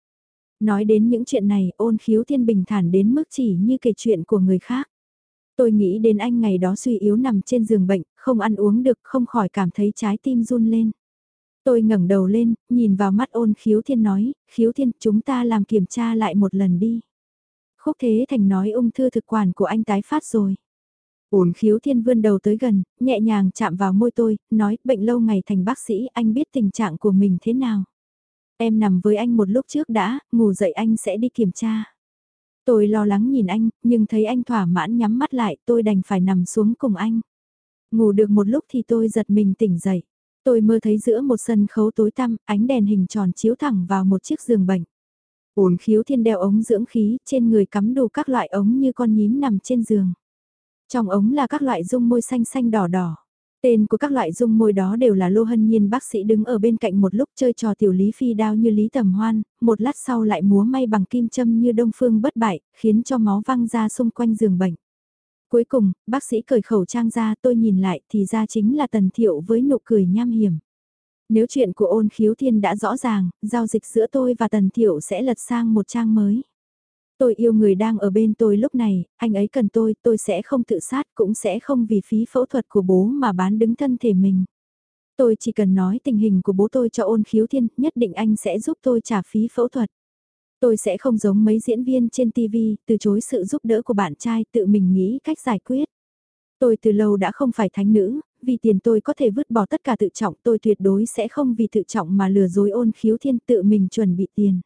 Nói đến những chuyện này ôn khiếu thiên bình thản đến mức chỉ như kể chuyện của người khác. Tôi nghĩ đến anh ngày đó suy yếu nằm trên giường bệnh, không ăn uống được, không khỏi cảm thấy trái tim run lên. Tôi ngẩng đầu lên, nhìn vào mắt ôn khiếu thiên nói, khiếu thiên chúng ta làm kiểm tra lại một lần đi. Khúc Thế Thành nói ung thư thực quản của anh tái phát rồi. Ôn khiếu thiên vươn đầu tới gần, nhẹ nhàng chạm vào môi tôi, nói bệnh lâu ngày thành bác sĩ anh biết tình trạng của mình thế nào. Em nằm với anh một lúc trước đã, ngủ dậy anh sẽ đi kiểm tra. Tôi lo lắng nhìn anh, nhưng thấy anh thỏa mãn nhắm mắt lại tôi đành phải nằm xuống cùng anh. Ngủ được một lúc thì tôi giật mình tỉnh dậy. Tôi mơ thấy giữa một sân khấu tối tăm, ánh đèn hình tròn chiếu thẳng vào một chiếc giường bệnh. Ổn khiếu thiên đeo ống dưỡng khí, trên người cắm đủ các loại ống như con nhím nằm trên giường. Trong ống là các loại dung môi xanh xanh đỏ đỏ. Tên của các loại dung môi đó đều là Lô Hân Nhiên bác sĩ đứng ở bên cạnh một lúc chơi trò tiểu lý phi đao như lý tầm hoan, một lát sau lại múa may bằng kim châm như đông phương bất bại, khiến cho máu văng ra xung quanh giường bệnh. Cuối cùng, bác sĩ cởi khẩu trang ra tôi nhìn lại thì ra chính là Tần Thiệu với nụ cười nham hiểm. Nếu chuyện của ôn khiếu thiên đã rõ ràng, giao dịch giữa tôi và Tần Thiệu sẽ lật sang một trang mới. Tôi yêu người đang ở bên tôi lúc này, anh ấy cần tôi, tôi sẽ không tự sát cũng sẽ không vì phí phẫu thuật của bố mà bán đứng thân thể mình. Tôi chỉ cần nói tình hình của bố tôi cho ôn khiếu thiên, nhất định anh sẽ giúp tôi trả phí phẫu thuật. Tôi sẽ không giống mấy diễn viên trên TV, từ chối sự giúp đỡ của bạn trai tự mình nghĩ cách giải quyết. Tôi từ lâu đã không phải thánh nữ, vì tiền tôi có thể vứt bỏ tất cả tự trọng tôi tuyệt đối sẽ không vì tự trọng mà lừa dối ôn khiếu thiên tự mình chuẩn bị tiền.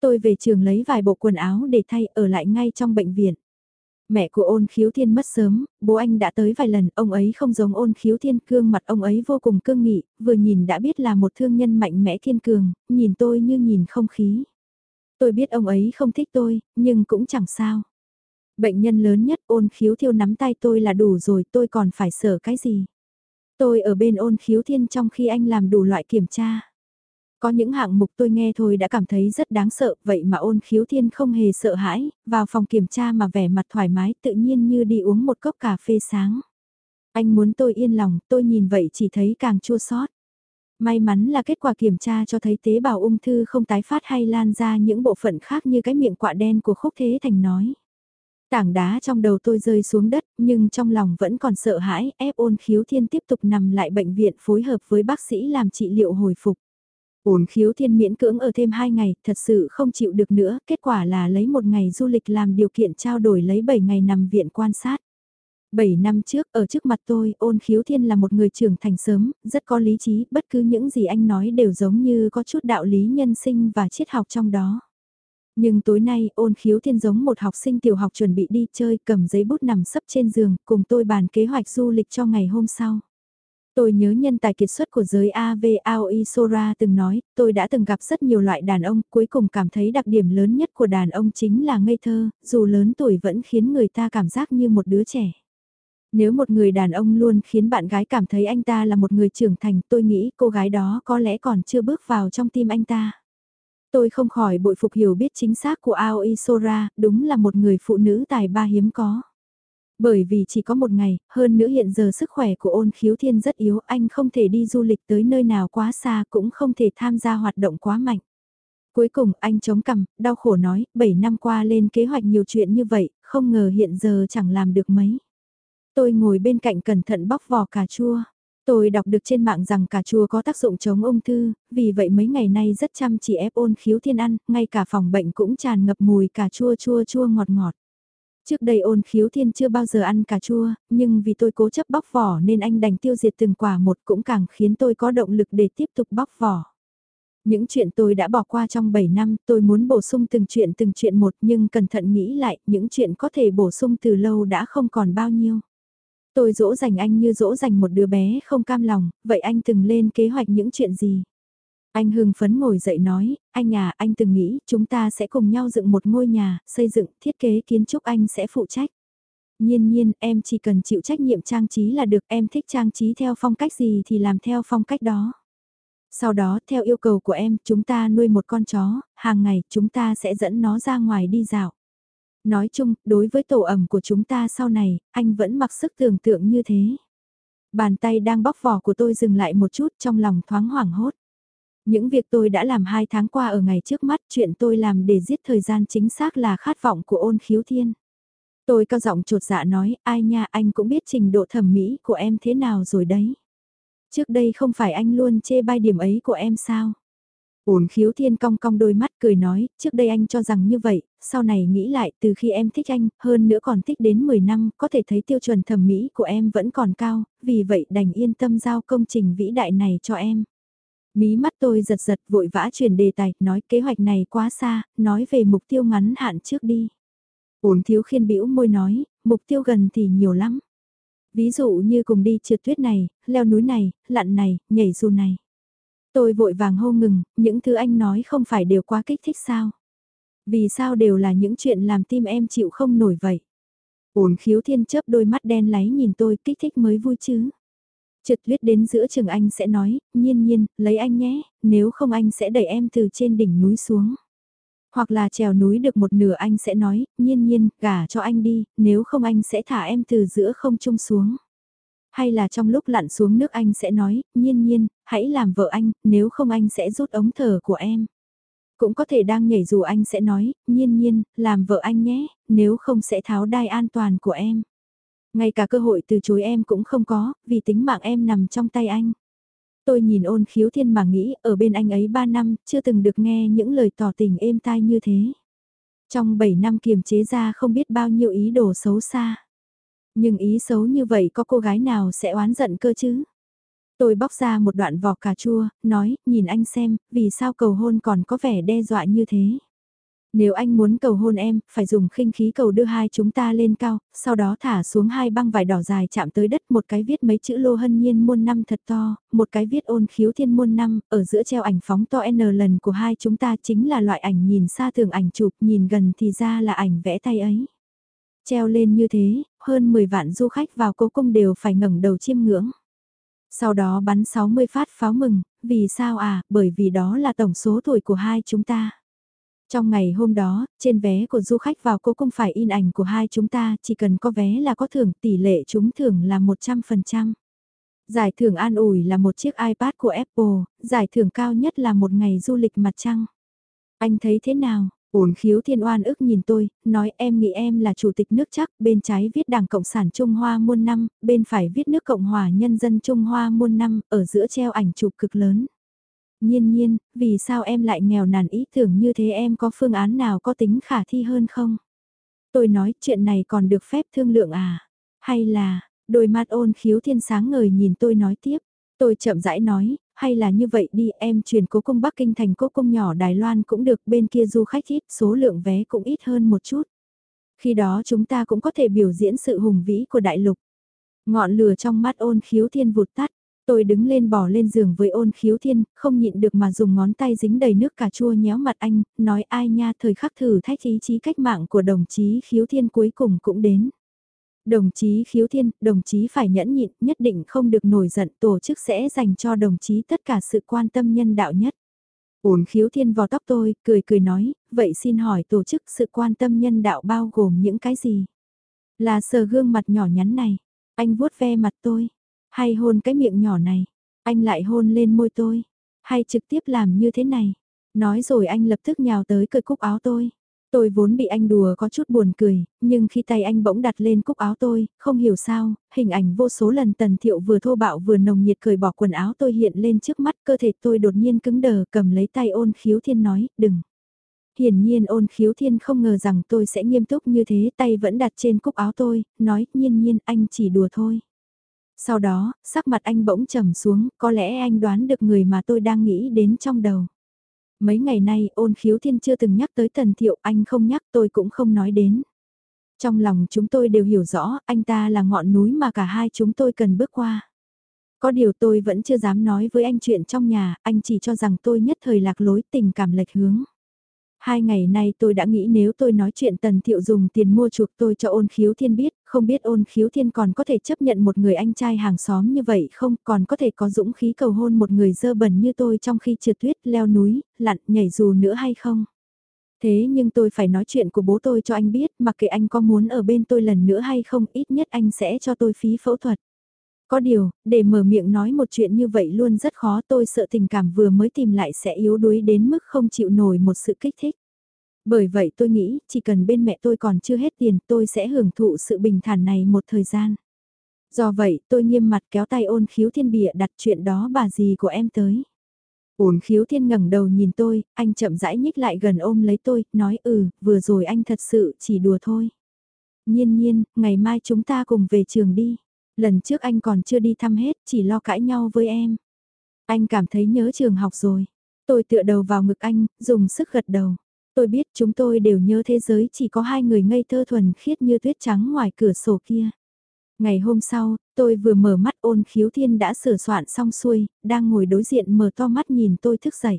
Tôi về trường lấy vài bộ quần áo để thay ở lại ngay trong bệnh viện. Mẹ của ôn khiếu thiên mất sớm, bố anh đã tới vài lần, ông ấy không giống ôn khiếu thiên cương mặt ông ấy vô cùng cương nghị, vừa nhìn đã biết là một thương nhân mạnh mẽ thiên cường, nhìn tôi như nhìn không khí. Tôi biết ông ấy không thích tôi, nhưng cũng chẳng sao. Bệnh nhân lớn nhất ôn khiếu thiêu nắm tay tôi là đủ rồi tôi còn phải sợ cái gì. Tôi ở bên ôn khiếu thiên trong khi anh làm đủ loại kiểm tra. Có những hạng mục tôi nghe thôi đã cảm thấy rất đáng sợ, vậy mà ôn khiếu thiên không hề sợ hãi, vào phòng kiểm tra mà vẻ mặt thoải mái tự nhiên như đi uống một cốc cà phê sáng. Anh muốn tôi yên lòng, tôi nhìn vậy chỉ thấy càng chua xót. May mắn là kết quả kiểm tra cho thấy tế bào ung thư không tái phát hay lan ra những bộ phận khác như cái miệng quạ đen của khúc thế thành nói. Tảng đá trong đầu tôi rơi xuống đất, nhưng trong lòng vẫn còn sợ hãi, ép ôn khiếu thiên tiếp tục nằm lại bệnh viện phối hợp với bác sĩ làm trị liệu hồi phục. Ôn khiếu thiên miễn cưỡng ở thêm 2 ngày, thật sự không chịu được nữa, kết quả là lấy một ngày du lịch làm điều kiện trao đổi lấy 7 ngày nằm viện quan sát. 7 năm trước, ở trước mặt tôi, ôn khiếu thiên là một người trưởng thành sớm, rất có lý trí, bất cứ những gì anh nói đều giống như có chút đạo lý nhân sinh và triết học trong đó. Nhưng tối nay ôn khiếu thiên giống một học sinh tiểu học chuẩn bị đi chơi cầm giấy bút nằm sấp trên giường cùng tôi bàn kế hoạch du lịch cho ngày hôm sau. Tôi nhớ nhân tài kiệt xuất của giới AVAOI Sora từng nói, tôi đã từng gặp rất nhiều loại đàn ông, cuối cùng cảm thấy đặc điểm lớn nhất của đàn ông chính là ngây thơ, dù lớn tuổi vẫn khiến người ta cảm giác như một đứa trẻ. Nếu một người đàn ông luôn khiến bạn gái cảm thấy anh ta là một người trưởng thành, tôi nghĩ cô gái đó có lẽ còn chưa bước vào trong tim anh ta. Tôi không khỏi bội phục hiểu biết chính xác của Aoi Sora, đúng là một người phụ nữ tài ba hiếm có. Bởi vì chỉ có một ngày, hơn nữa hiện giờ sức khỏe của ôn khiếu thiên rất yếu, anh không thể đi du lịch tới nơi nào quá xa cũng không thể tham gia hoạt động quá mạnh. Cuối cùng anh chống cằm, đau khổ nói, 7 năm qua lên kế hoạch nhiều chuyện như vậy, không ngờ hiện giờ chẳng làm được mấy. Tôi ngồi bên cạnh cẩn thận bóc vỏ cà chua. Tôi đọc được trên mạng rằng cà chua có tác dụng chống ung thư, vì vậy mấy ngày nay rất chăm chỉ ép ôn khiếu thiên ăn, ngay cả phòng bệnh cũng tràn ngập mùi cà chua chua chua ngọt ngọt. Trước đây ôn khiếu thiên chưa bao giờ ăn cà chua, nhưng vì tôi cố chấp bóc vỏ nên anh đành tiêu diệt từng quả một cũng càng khiến tôi có động lực để tiếp tục bóc vỏ. Những chuyện tôi đã bỏ qua trong 7 năm, tôi muốn bổ sung từng chuyện từng chuyện một nhưng cẩn thận nghĩ lại, những chuyện có thể bổ sung từ lâu đã không còn bao nhiêu. Tôi dỗ dành anh như dỗ dành một đứa bé không cam lòng, vậy anh từng lên kế hoạch những chuyện gì? Anh hưng phấn ngồi dậy nói, anh à, anh từng nghĩ chúng ta sẽ cùng nhau dựng một ngôi nhà, xây dựng, thiết kế kiến trúc anh sẽ phụ trách. Nhiên nhiên, em chỉ cần chịu trách nhiệm trang trí là được, em thích trang trí theo phong cách gì thì làm theo phong cách đó. Sau đó, theo yêu cầu của em, chúng ta nuôi một con chó, hàng ngày chúng ta sẽ dẫn nó ra ngoài đi dạo. Nói chung, đối với tổ ẩm của chúng ta sau này, anh vẫn mặc sức tưởng tượng như thế. Bàn tay đang bóc vỏ của tôi dừng lại một chút trong lòng thoáng hoảng hốt. Những việc tôi đã làm hai tháng qua ở ngày trước mắt, chuyện tôi làm để giết thời gian chính xác là khát vọng của ôn khiếu thiên. Tôi cao giọng trột dạ nói, ai nha anh cũng biết trình độ thẩm mỹ của em thế nào rồi đấy. Trước đây không phải anh luôn chê bai điểm ấy của em sao? Ôn khiếu thiên cong cong đôi mắt cười nói, trước đây anh cho rằng như vậy, sau này nghĩ lại từ khi em thích anh, hơn nữa còn thích đến 10 năm, có thể thấy tiêu chuẩn thẩm mỹ của em vẫn còn cao, vì vậy đành yên tâm giao công trình vĩ đại này cho em. Mí mắt tôi giật giật vội vã chuyển đề tài, nói kế hoạch này quá xa, nói về mục tiêu ngắn hạn trước đi. ổn thiếu khiên bĩu môi nói, mục tiêu gần thì nhiều lắm. Ví dụ như cùng đi trượt tuyết này, leo núi này, lặn này, nhảy dù này. Tôi vội vàng hô ngừng, những thứ anh nói không phải đều quá kích thích sao? Vì sao đều là những chuyện làm tim em chịu không nổi vậy? Ổn khiếu thiên chớp đôi mắt đen láy nhìn tôi kích thích mới vui chứ. Trượt luyết đến giữa trường anh sẽ nói, nhiên nhiên, lấy anh nhé, nếu không anh sẽ đẩy em từ trên đỉnh núi xuống. Hoặc là trèo núi được một nửa anh sẽ nói, nhiên nhiên, gả cho anh đi, nếu không anh sẽ thả em từ giữa không trung xuống. Hay là trong lúc lặn xuống nước anh sẽ nói, nhiên nhiên, hãy làm vợ anh, nếu không anh sẽ rút ống thở của em. Cũng có thể đang nhảy dù anh sẽ nói, nhiên nhiên, làm vợ anh nhé, nếu không sẽ tháo đai an toàn của em. Ngay cả cơ hội từ chối em cũng không có, vì tính mạng em nằm trong tay anh. Tôi nhìn ôn khiếu thiên mà nghĩ, ở bên anh ấy 3 năm, chưa từng được nghe những lời tỏ tình êm tai như thế. Trong 7 năm kiềm chế ra không biết bao nhiêu ý đồ xấu xa. Nhưng ý xấu như vậy có cô gái nào sẽ oán giận cơ chứ? Tôi bóc ra một đoạn vỏ cà chua, nói, nhìn anh xem, vì sao cầu hôn còn có vẻ đe dọa như thế. Nếu anh muốn cầu hôn em, phải dùng khinh khí cầu đưa hai chúng ta lên cao, sau đó thả xuống hai băng vải đỏ dài chạm tới đất, một cái viết mấy chữ lô hân nhiên muôn năm thật to, một cái viết ôn khiếu thiên muôn năm, ở giữa treo ảnh phóng to N lần của hai chúng ta chính là loại ảnh nhìn xa thường ảnh chụp, nhìn gần thì ra là ảnh vẽ tay ấy. Treo lên như thế, hơn 10 vạn du khách vào cố cung đều phải ngẩng đầu chiêm ngưỡng. Sau đó bắn 60 phát pháo mừng, vì sao à, bởi vì đó là tổng số tuổi của hai chúng ta. Trong ngày hôm đó, trên vé của du khách vào cố cung phải in ảnh của hai chúng ta, chỉ cần có vé là có thưởng, tỷ lệ trúng thưởng là 100%. Giải thưởng an ủi là một chiếc iPad của Apple, giải thưởng cao nhất là một ngày du lịch mặt trăng. Anh thấy thế nào? Ổn khiếu thiên oan ức nhìn tôi, nói em nghĩ em là chủ tịch nước chắc, bên trái viết Đảng Cộng sản Trung Hoa muôn năm, bên phải viết nước Cộng hòa Nhân dân Trung Hoa muôn năm, ở giữa treo ảnh chụp cực lớn. Nhiên nhiên, vì sao em lại nghèo nàn ý tưởng như thế em có phương án nào có tính khả thi hơn không? Tôi nói chuyện này còn được phép thương lượng à? Hay là, đôi mắt ôn khiếu thiên sáng ngời nhìn tôi nói tiếp. Tôi chậm rãi nói, hay là như vậy đi em chuyển cố cung Bắc Kinh thành cố cung nhỏ Đài Loan cũng được bên kia du khách ít, số lượng vé cũng ít hơn một chút. Khi đó chúng ta cũng có thể biểu diễn sự hùng vĩ của đại lục. Ngọn lửa trong mắt ôn khiếu thiên vụt tắt, tôi đứng lên bỏ lên giường với ôn khiếu thiên, không nhịn được mà dùng ngón tay dính đầy nước cà chua nhéo mặt anh, nói ai nha thời khắc thử thách ý chí cách mạng của đồng chí khiếu thiên cuối cùng cũng đến. Đồng chí khiếu thiên, đồng chí phải nhẫn nhịn, nhất định không được nổi giận, tổ chức sẽ dành cho đồng chí tất cả sự quan tâm nhân đạo nhất. Ổn khiếu thiên vò tóc tôi, cười cười nói, vậy xin hỏi tổ chức sự quan tâm nhân đạo bao gồm những cái gì? Là sờ gương mặt nhỏ nhắn này, anh vuốt ve mặt tôi, hay hôn cái miệng nhỏ này, anh lại hôn lên môi tôi, hay trực tiếp làm như thế này. Nói rồi anh lập tức nhào tới cởi cúc áo tôi. Tôi vốn bị anh đùa có chút buồn cười, nhưng khi tay anh bỗng đặt lên cúc áo tôi, không hiểu sao, hình ảnh vô số lần tần thiệu vừa thô bạo vừa nồng nhiệt cởi bỏ quần áo tôi hiện lên trước mắt cơ thể tôi đột nhiên cứng đờ cầm lấy tay ôn khiếu thiên nói, đừng. Hiển nhiên ôn khiếu thiên không ngờ rằng tôi sẽ nghiêm túc như thế, tay vẫn đặt trên cúc áo tôi, nói, nhiên nhiên anh chỉ đùa thôi. Sau đó, sắc mặt anh bỗng trầm xuống, có lẽ anh đoán được người mà tôi đang nghĩ đến trong đầu. Mấy ngày nay ôn khiếu thiên chưa từng nhắc tới tần thiệu, anh không nhắc tôi cũng không nói đến. Trong lòng chúng tôi đều hiểu rõ, anh ta là ngọn núi mà cả hai chúng tôi cần bước qua. Có điều tôi vẫn chưa dám nói với anh chuyện trong nhà, anh chỉ cho rằng tôi nhất thời lạc lối tình cảm lệch hướng. Hai ngày nay tôi đã nghĩ nếu tôi nói chuyện Tần Thiệu dùng tiền mua chuộc tôi cho ôn khiếu thiên biết, không biết ôn khiếu thiên còn có thể chấp nhận một người anh trai hàng xóm như vậy không, còn có thể có dũng khí cầu hôn một người dơ bẩn như tôi trong khi trượt tuyết, leo núi, lặn, nhảy dù nữa hay không. Thế nhưng tôi phải nói chuyện của bố tôi cho anh biết, mặc kệ anh có muốn ở bên tôi lần nữa hay không, ít nhất anh sẽ cho tôi phí phẫu thuật. Có điều, để mở miệng nói một chuyện như vậy luôn rất khó tôi sợ tình cảm vừa mới tìm lại sẽ yếu đuối đến mức không chịu nổi một sự kích thích. Bởi vậy tôi nghĩ, chỉ cần bên mẹ tôi còn chưa hết tiền tôi sẽ hưởng thụ sự bình thản này một thời gian. Do vậy, tôi nghiêm mặt kéo tay ôn khiếu thiên bịa đặt chuyện đó bà gì của em tới. Ôn khiếu thiên ngẩng đầu nhìn tôi, anh chậm rãi nhích lại gần ôm lấy tôi, nói ừ, vừa rồi anh thật sự chỉ đùa thôi. Nhiên nhiên, ngày mai chúng ta cùng về trường đi. Lần trước anh còn chưa đi thăm hết, chỉ lo cãi nhau với em. Anh cảm thấy nhớ trường học rồi. Tôi tựa đầu vào ngực anh, dùng sức gật đầu. Tôi biết chúng tôi đều nhớ thế giới chỉ có hai người ngây thơ thuần khiết như tuyết trắng ngoài cửa sổ kia. Ngày hôm sau, tôi vừa mở mắt ôn khiếu thiên đã sửa soạn xong xuôi, đang ngồi đối diện mở to mắt nhìn tôi thức dậy.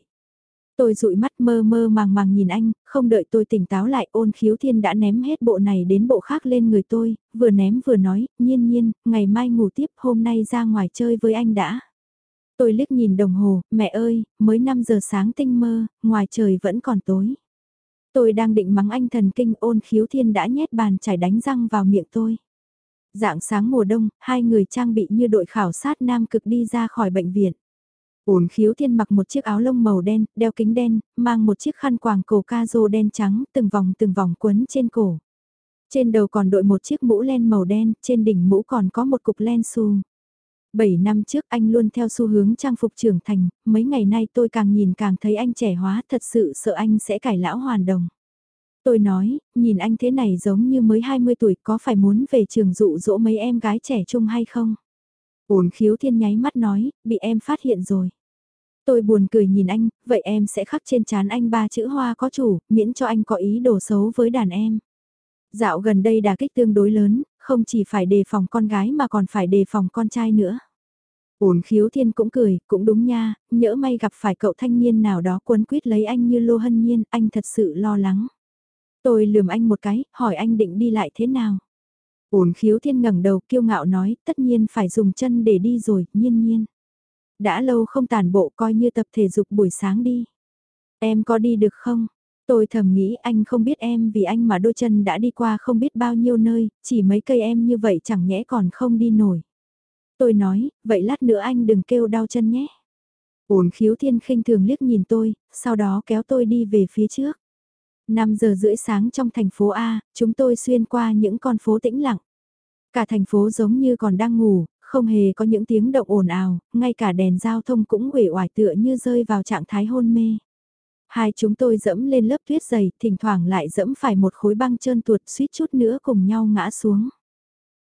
Tôi dụi mắt mơ mơ màng màng nhìn anh, không đợi tôi tỉnh táo lại ôn khiếu thiên đã ném hết bộ này đến bộ khác lên người tôi, vừa ném vừa nói, nhiên nhiên, ngày mai ngủ tiếp hôm nay ra ngoài chơi với anh đã. Tôi liếc nhìn đồng hồ, mẹ ơi, mới 5 giờ sáng tinh mơ, ngoài trời vẫn còn tối. Tôi đang định mắng anh thần kinh ôn khiếu thiên đã nhét bàn chải đánh răng vào miệng tôi. Dạng sáng mùa đông, hai người trang bị như đội khảo sát nam cực đi ra khỏi bệnh viện. Uốn khiếu thiên mặc một chiếc áo lông màu đen, đeo kính đen, mang một chiếc khăn quàng cổ ca rô đen trắng, từng vòng từng vòng quấn trên cổ. Trên đầu còn đội một chiếc mũ len màu đen, trên đỉnh mũ còn có một cục len su. 7 năm trước anh luôn theo xu hướng trang phục trưởng thành, mấy ngày nay tôi càng nhìn càng thấy anh trẻ hóa thật sự sợ anh sẽ cải lão hoàn đồng. Tôi nói, nhìn anh thế này giống như mới 20 tuổi có phải muốn về trường dụ dỗ mấy em gái trẻ chung hay không? Ổn khiếu thiên nháy mắt nói, bị em phát hiện rồi. Tôi buồn cười nhìn anh, vậy em sẽ khắc trên chán anh ba chữ hoa có chủ, miễn cho anh có ý đồ xấu với đàn em. Dạo gần đây đà kích tương đối lớn, không chỉ phải đề phòng con gái mà còn phải đề phòng con trai nữa. Ổn khiếu thiên cũng cười, cũng đúng nha, nhỡ may gặp phải cậu thanh niên nào đó quấn quýt lấy anh như lô hân nhiên, anh thật sự lo lắng. Tôi lườm anh một cái, hỏi anh định đi lại thế nào. Uốn khiếu thiên ngẩng đầu kiêu ngạo nói, tất nhiên phải dùng chân để đi rồi, nhiên nhiên. Đã lâu không tàn bộ coi như tập thể dục buổi sáng đi. Em có đi được không? Tôi thầm nghĩ anh không biết em vì anh mà đôi chân đã đi qua không biết bao nhiêu nơi, chỉ mấy cây em như vậy chẳng nhẽ còn không đi nổi. Tôi nói, vậy lát nữa anh đừng kêu đau chân nhé. Uốn khiếu thiên khinh thường liếc nhìn tôi, sau đó kéo tôi đi về phía trước. 5 giờ rưỡi sáng trong thành phố A, chúng tôi xuyên qua những con phố tĩnh lặng. Cả thành phố giống như còn đang ngủ, không hề có những tiếng động ồn ào, ngay cả đèn giao thông cũng uể oải tựa như rơi vào trạng thái hôn mê. Hai chúng tôi dẫm lên lớp tuyết dày, thỉnh thoảng lại dẫm phải một khối băng trơn tuột suýt chút nữa cùng nhau ngã xuống.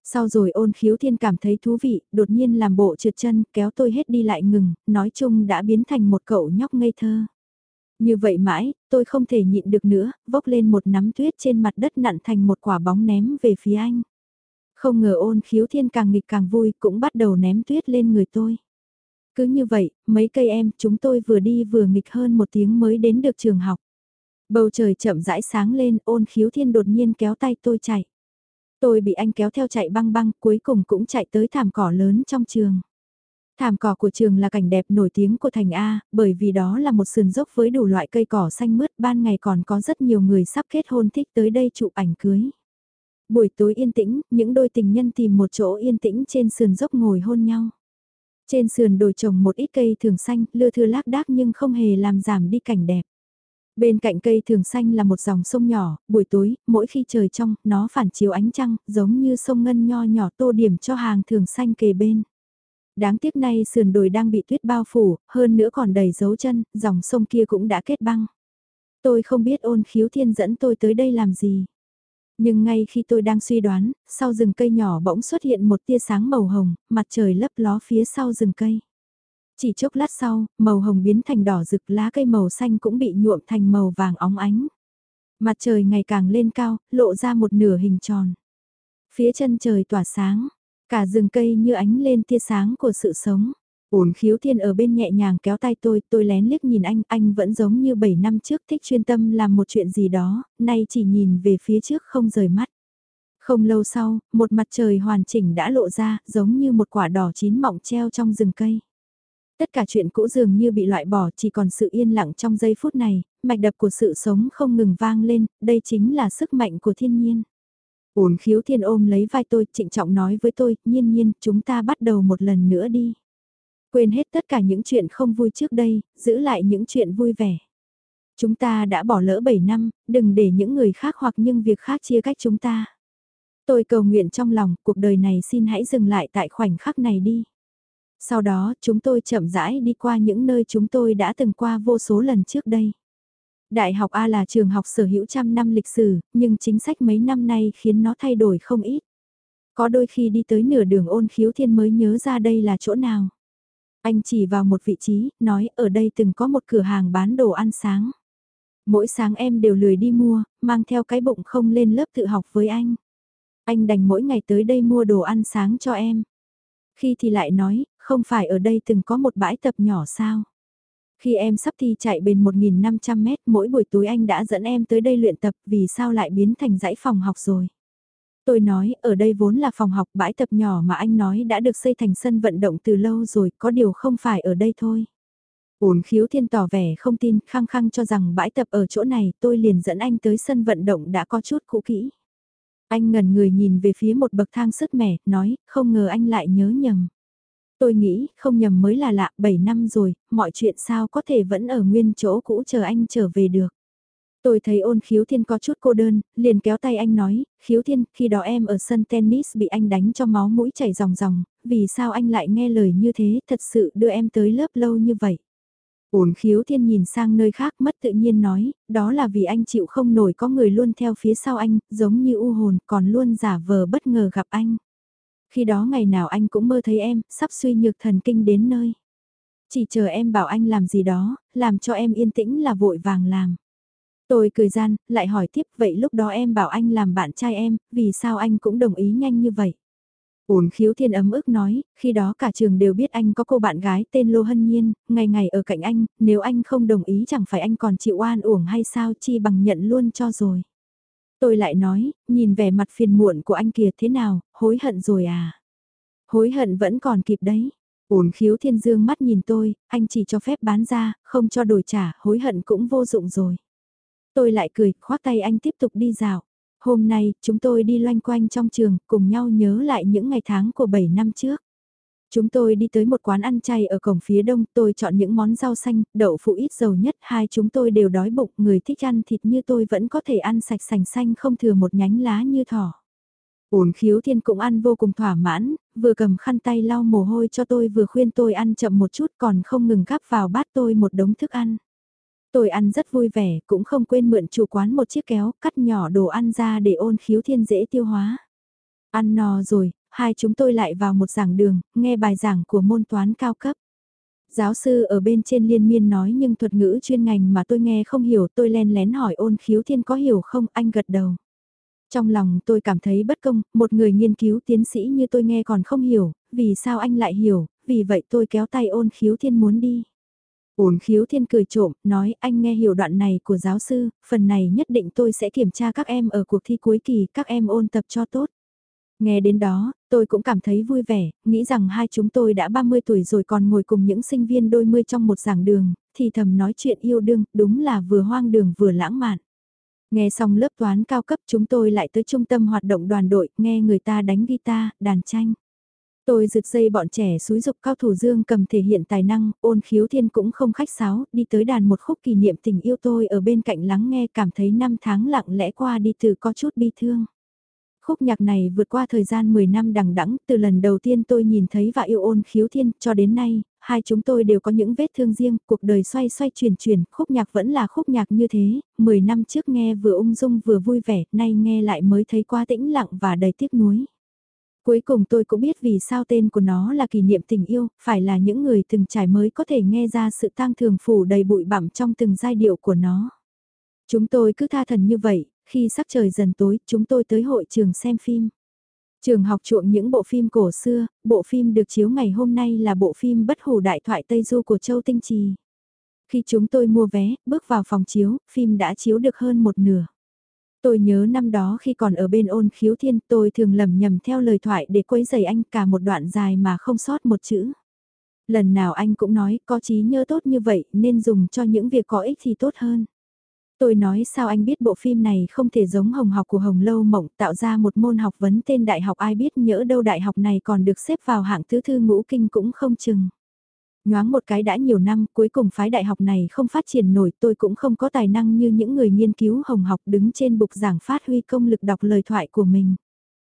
Sau rồi ôn khiếu thiên cảm thấy thú vị, đột nhiên làm bộ trượt chân, kéo tôi hết đi lại ngừng, nói chung đã biến thành một cậu nhóc ngây thơ. Như vậy mãi, tôi không thể nhịn được nữa, vốc lên một nắm tuyết trên mặt đất nặn thành một quả bóng ném về phía anh. Không ngờ ôn khiếu thiên càng nghịch càng vui, cũng bắt đầu ném tuyết lên người tôi. Cứ như vậy, mấy cây em, chúng tôi vừa đi vừa nghịch hơn một tiếng mới đến được trường học. Bầu trời chậm rãi sáng lên, ôn khiếu thiên đột nhiên kéo tay tôi chạy. Tôi bị anh kéo theo chạy băng băng, cuối cùng cũng chạy tới thảm cỏ lớn trong trường. Thảm cỏ của trường là cảnh đẹp nổi tiếng của thành A, bởi vì đó là một sườn dốc với đủ loại cây cỏ xanh mướt, ban ngày còn có rất nhiều người sắp kết hôn thích tới đây chụp ảnh cưới. Buổi tối yên tĩnh, những đôi tình nhân tìm một chỗ yên tĩnh trên sườn dốc ngồi hôn nhau. Trên sườn đồi trồng một ít cây thường xanh, lưa thưa lác đác nhưng không hề làm giảm đi cảnh đẹp. Bên cạnh cây thường xanh là một dòng sông nhỏ, buổi tối, mỗi khi trời trong, nó phản chiếu ánh trăng, giống như sông ngân nho nhỏ tô điểm cho hàng thường xanh kề bên. Đáng tiếc nay sườn đồi đang bị tuyết bao phủ, hơn nữa còn đầy dấu chân, dòng sông kia cũng đã kết băng. Tôi không biết ôn khiếu thiên dẫn tôi tới đây làm gì. Nhưng ngay khi tôi đang suy đoán, sau rừng cây nhỏ bỗng xuất hiện một tia sáng màu hồng, mặt trời lấp ló phía sau rừng cây. Chỉ chốc lát sau, màu hồng biến thành đỏ rực lá cây màu xanh cũng bị nhuộm thành màu vàng óng ánh. Mặt trời ngày càng lên cao, lộ ra một nửa hình tròn. Phía chân trời tỏa sáng, cả rừng cây như ánh lên tia sáng của sự sống. Ổn khiếu thiên ở bên nhẹ nhàng kéo tay tôi, tôi lén liếc nhìn anh, anh vẫn giống như 7 năm trước thích chuyên tâm làm một chuyện gì đó, nay chỉ nhìn về phía trước không rời mắt. Không lâu sau, một mặt trời hoàn chỉnh đã lộ ra, giống như một quả đỏ chín mọng treo trong rừng cây. Tất cả chuyện cũ dường như bị loại bỏ chỉ còn sự yên lặng trong giây phút này, mạch đập của sự sống không ngừng vang lên, đây chính là sức mạnh của thiên nhiên. Uốn khiếu thiên ôm lấy vai tôi, trịnh trọng nói với tôi, nhiên nhiên, chúng ta bắt đầu một lần nữa đi. Quên hết tất cả những chuyện không vui trước đây, giữ lại những chuyện vui vẻ. Chúng ta đã bỏ lỡ 7 năm, đừng để những người khác hoặc những việc khác chia cách chúng ta. Tôi cầu nguyện trong lòng, cuộc đời này xin hãy dừng lại tại khoảnh khắc này đi. Sau đó, chúng tôi chậm rãi đi qua những nơi chúng tôi đã từng qua vô số lần trước đây. Đại học A là trường học sở hữu trăm năm lịch sử, nhưng chính sách mấy năm nay khiến nó thay đổi không ít. Có đôi khi đi tới nửa đường ôn khiếu thiên mới nhớ ra đây là chỗ nào. Anh chỉ vào một vị trí, nói ở đây từng có một cửa hàng bán đồ ăn sáng. Mỗi sáng em đều lười đi mua, mang theo cái bụng không lên lớp tự học với anh. Anh đành mỗi ngày tới đây mua đồ ăn sáng cho em. Khi thì lại nói, không phải ở đây từng có một bãi tập nhỏ sao? Khi em sắp thi chạy bền 1.500 mét, mỗi buổi tối anh đã dẫn em tới đây luyện tập, vì sao lại biến thành dãy phòng học rồi? Tôi nói, ở đây vốn là phòng học bãi tập nhỏ mà anh nói đã được xây thành sân vận động từ lâu rồi, có điều không phải ở đây thôi. Ổn khiếu thiên tỏ vẻ không tin, khăng khăng cho rằng bãi tập ở chỗ này, tôi liền dẫn anh tới sân vận động đã có chút cũ kỹ. Anh ngẩn người nhìn về phía một bậc thang sứt mẻ, nói, không ngờ anh lại nhớ nhầm. Tôi nghĩ, không nhầm mới là lạ, 7 năm rồi, mọi chuyện sao có thể vẫn ở nguyên chỗ cũ chờ anh trở về được. Tôi thấy ôn khiếu thiên có chút cô đơn, liền kéo tay anh nói, khiếu thiên, khi đó em ở sân tennis bị anh đánh cho máu mũi chảy ròng ròng, vì sao anh lại nghe lời như thế, thật sự đưa em tới lớp lâu như vậy. Ôn khiếu thiên nhìn sang nơi khác mất tự nhiên nói, đó là vì anh chịu không nổi có người luôn theo phía sau anh, giống như u hồn, còn luôn giả vờ bất ngờ gặp anh. Khi đó ngày nào anh cũng mơ thấy em, sắp suy nhược thần kinh đến nơi. Chỉ chờ em bảo anh làm gì đó, làm cho em yên tĩnh là vội vàng làm. Tôi cười gian, lại hỏi tiếp vậy lúc đó em bảo anh làm bạn trai em, vì sao anh cũng đồng ý nhanh như vậy? Ổn khiếu thiên ấm ức nói, khi đó cả trường đều biết anh có cô bạn gái tên Lô Hân Nhiên, ngày ngày ở cạnh anh, nếu anh không đồng ý chẳng phải anh còn chịu oan uổng hay sao chi bằng nhận luôn cho rồi. Tôi lại nói, nhìn vẻ mặt phiền muộn của anh kia thế nào, hối hận rồi à? Hối hận vẫn còn kịp đấy. Ổn khiếu thiên dương mắt nhìn tôi, anh chỉ cho phép bán ra, không cho đổi trả, hối hận cũng vô dụng rồi. Tôi lại cười, khoác tay anh tiếp tục đi dạo. Hôm nay, chúng tôi đi loanh quanh trong trường, cùng nhau nhớ lại những ngày tháng của 7 năm trước. Chúng tôi đi tới một quán ăn chay ở cổng phía đông, tôi chọn những món rau xanh, đậu phụ ít dầu nhất, hai chúng tôi đều đói bụng, người thích ăn thịt như tôi vẫn có thể ăn sạch sành xanh không thừa một nhánh lá như thỏ. Ổn khiếu thiên cũng ăn vô cùng thỏa mãn, vừa cầm khăn tay lau mồ hôi cho tôi vừa khuyên tôi ăn chậm một chút còn không ngừng gắp vào bát tôi một đống thức ăn. Tôi ăn rất vui vẻ, cũng không quên mượn chủ quán một chiếc kéo, cắt nhỏ đồ ăn ra để ôn khiếu thiên dễ tiêu hóa. Ăn no rồi, hai chúng tôi lại vào một giảng đường, nghe bài giảng của môn toán cao cấp. Giáo sư ở bên trên liên miên nói nhưng thuật ngữ chuyên ngành mà tôi nghe không hiểu tôi len lén hỏi ôn khiếu thiên có hiểu không anh gật đầu. Trong lòng tôi cảm thấy bất công, một người nghiên cứu tiến sĩ như tôi nghe còn không hiểu, vì sao anh lại hiểu, vì vậy tôi kéo tay ôn khiếu thiên muốn đi. Ôn khiếu thiên cười trộm, nói anh nghe hiểu đoạn này của giáo sư, phần này nhất định tôi sẽ kiểm tra các em ở cuộc thi cuối kỳ, các em ôn tập cho tốt. Nghe đến đó, tôi cũng cảm thấy vui vẻ, nghĩ rằng hai chúng tôi đã 30 tuổi rồi còn ngồi cùng những sinh viên đôi mươi trong một giảng đường, thì thầm nói chuyện yêu đương, đúng là vừa hoang đường vừa lãng mạn. Nghe xong lớp toán cao cấp chúng tôi lại tới trung tâm hoạt động đoàn đội, nghe người ta đánh guitar, đàn tranh. Tôi rực dây bọn trẻ suối dục cao thủ dương cầm thể hiện tài năng, ôn khiếu thiên cũng không khách sáo, đi tới đàn một khúc kỷ niệm tình yêu tôi ở bên cạnh lắng nghe cảm thấy năm tháng lặng lẽ qua đi từ có chút bi thương. Khúc nhạc này vượt qua thời gian 10 năm đằng đẵng từ lần đầu tiên tôi nhìn thấy và yêu ôn khiếu thiên cho đến nay, hai chúng tôi đều có những vết thương riêng, cuộc đời xoay xoay chuyển chuyển, khúc nhạc vẫn là khúc nhạc như thế, 10 năm trước nghe vừa ung dung vừa vui vẻ, nay nghe lại mới thấy quá tĩnh lặng và đầy tiếc nuối. Cuối cùng tôi cũng biết vì sao tên của nó là kỷ niệm tình yêu, phải là những người từng trải mới có thể nghe ra sự tang thường phủ đầy bụi bặm trong từng giai điệu của nó. Chúng tôi cứ tha thần như vậy, khi sắc trời dần tối, chúng tôi tới hội trường xem phim. Trường học chuộng những bộ phim cổ xưa, bộ phim được chiếu ngày hôm nay là bộ phim Bất hủ đại thoại Tây Du của Châu Tinh Trì. Khi chúng tôi mua vé, bước vào phòng chiếu, phim đã chiếu được hơn một nửa. Tôi nhớ năm đó khi còn ở bên ôn khiếu thiên tôi thường lầm nhầm theo lời thoại để quấy giày anh cả một đoạn dài mà không sót một chữ. Lần nào anh cũng nói có trí nhớ tốt như vậy nên dùng cho những việc có ích thì tốt hơn. Tôi nói sao anh biết bộ phim này không thể giống hồng học của Hồng Lâu Mộng tạo ra một môn học vấn tên đại học ai biết nhỡ đâu đại học này còn được xếp vào hạng tứ thư ngũ kinh cũng không chừng. Nhoáng một cái đã nhiều năm, cuối cùng phái đại học này không phát triển nổi, tôi cũng không có tài năng như những người nghiên cứu hồng học đứng trên bục giảng phát huy công lực đọc lời thoại của mình.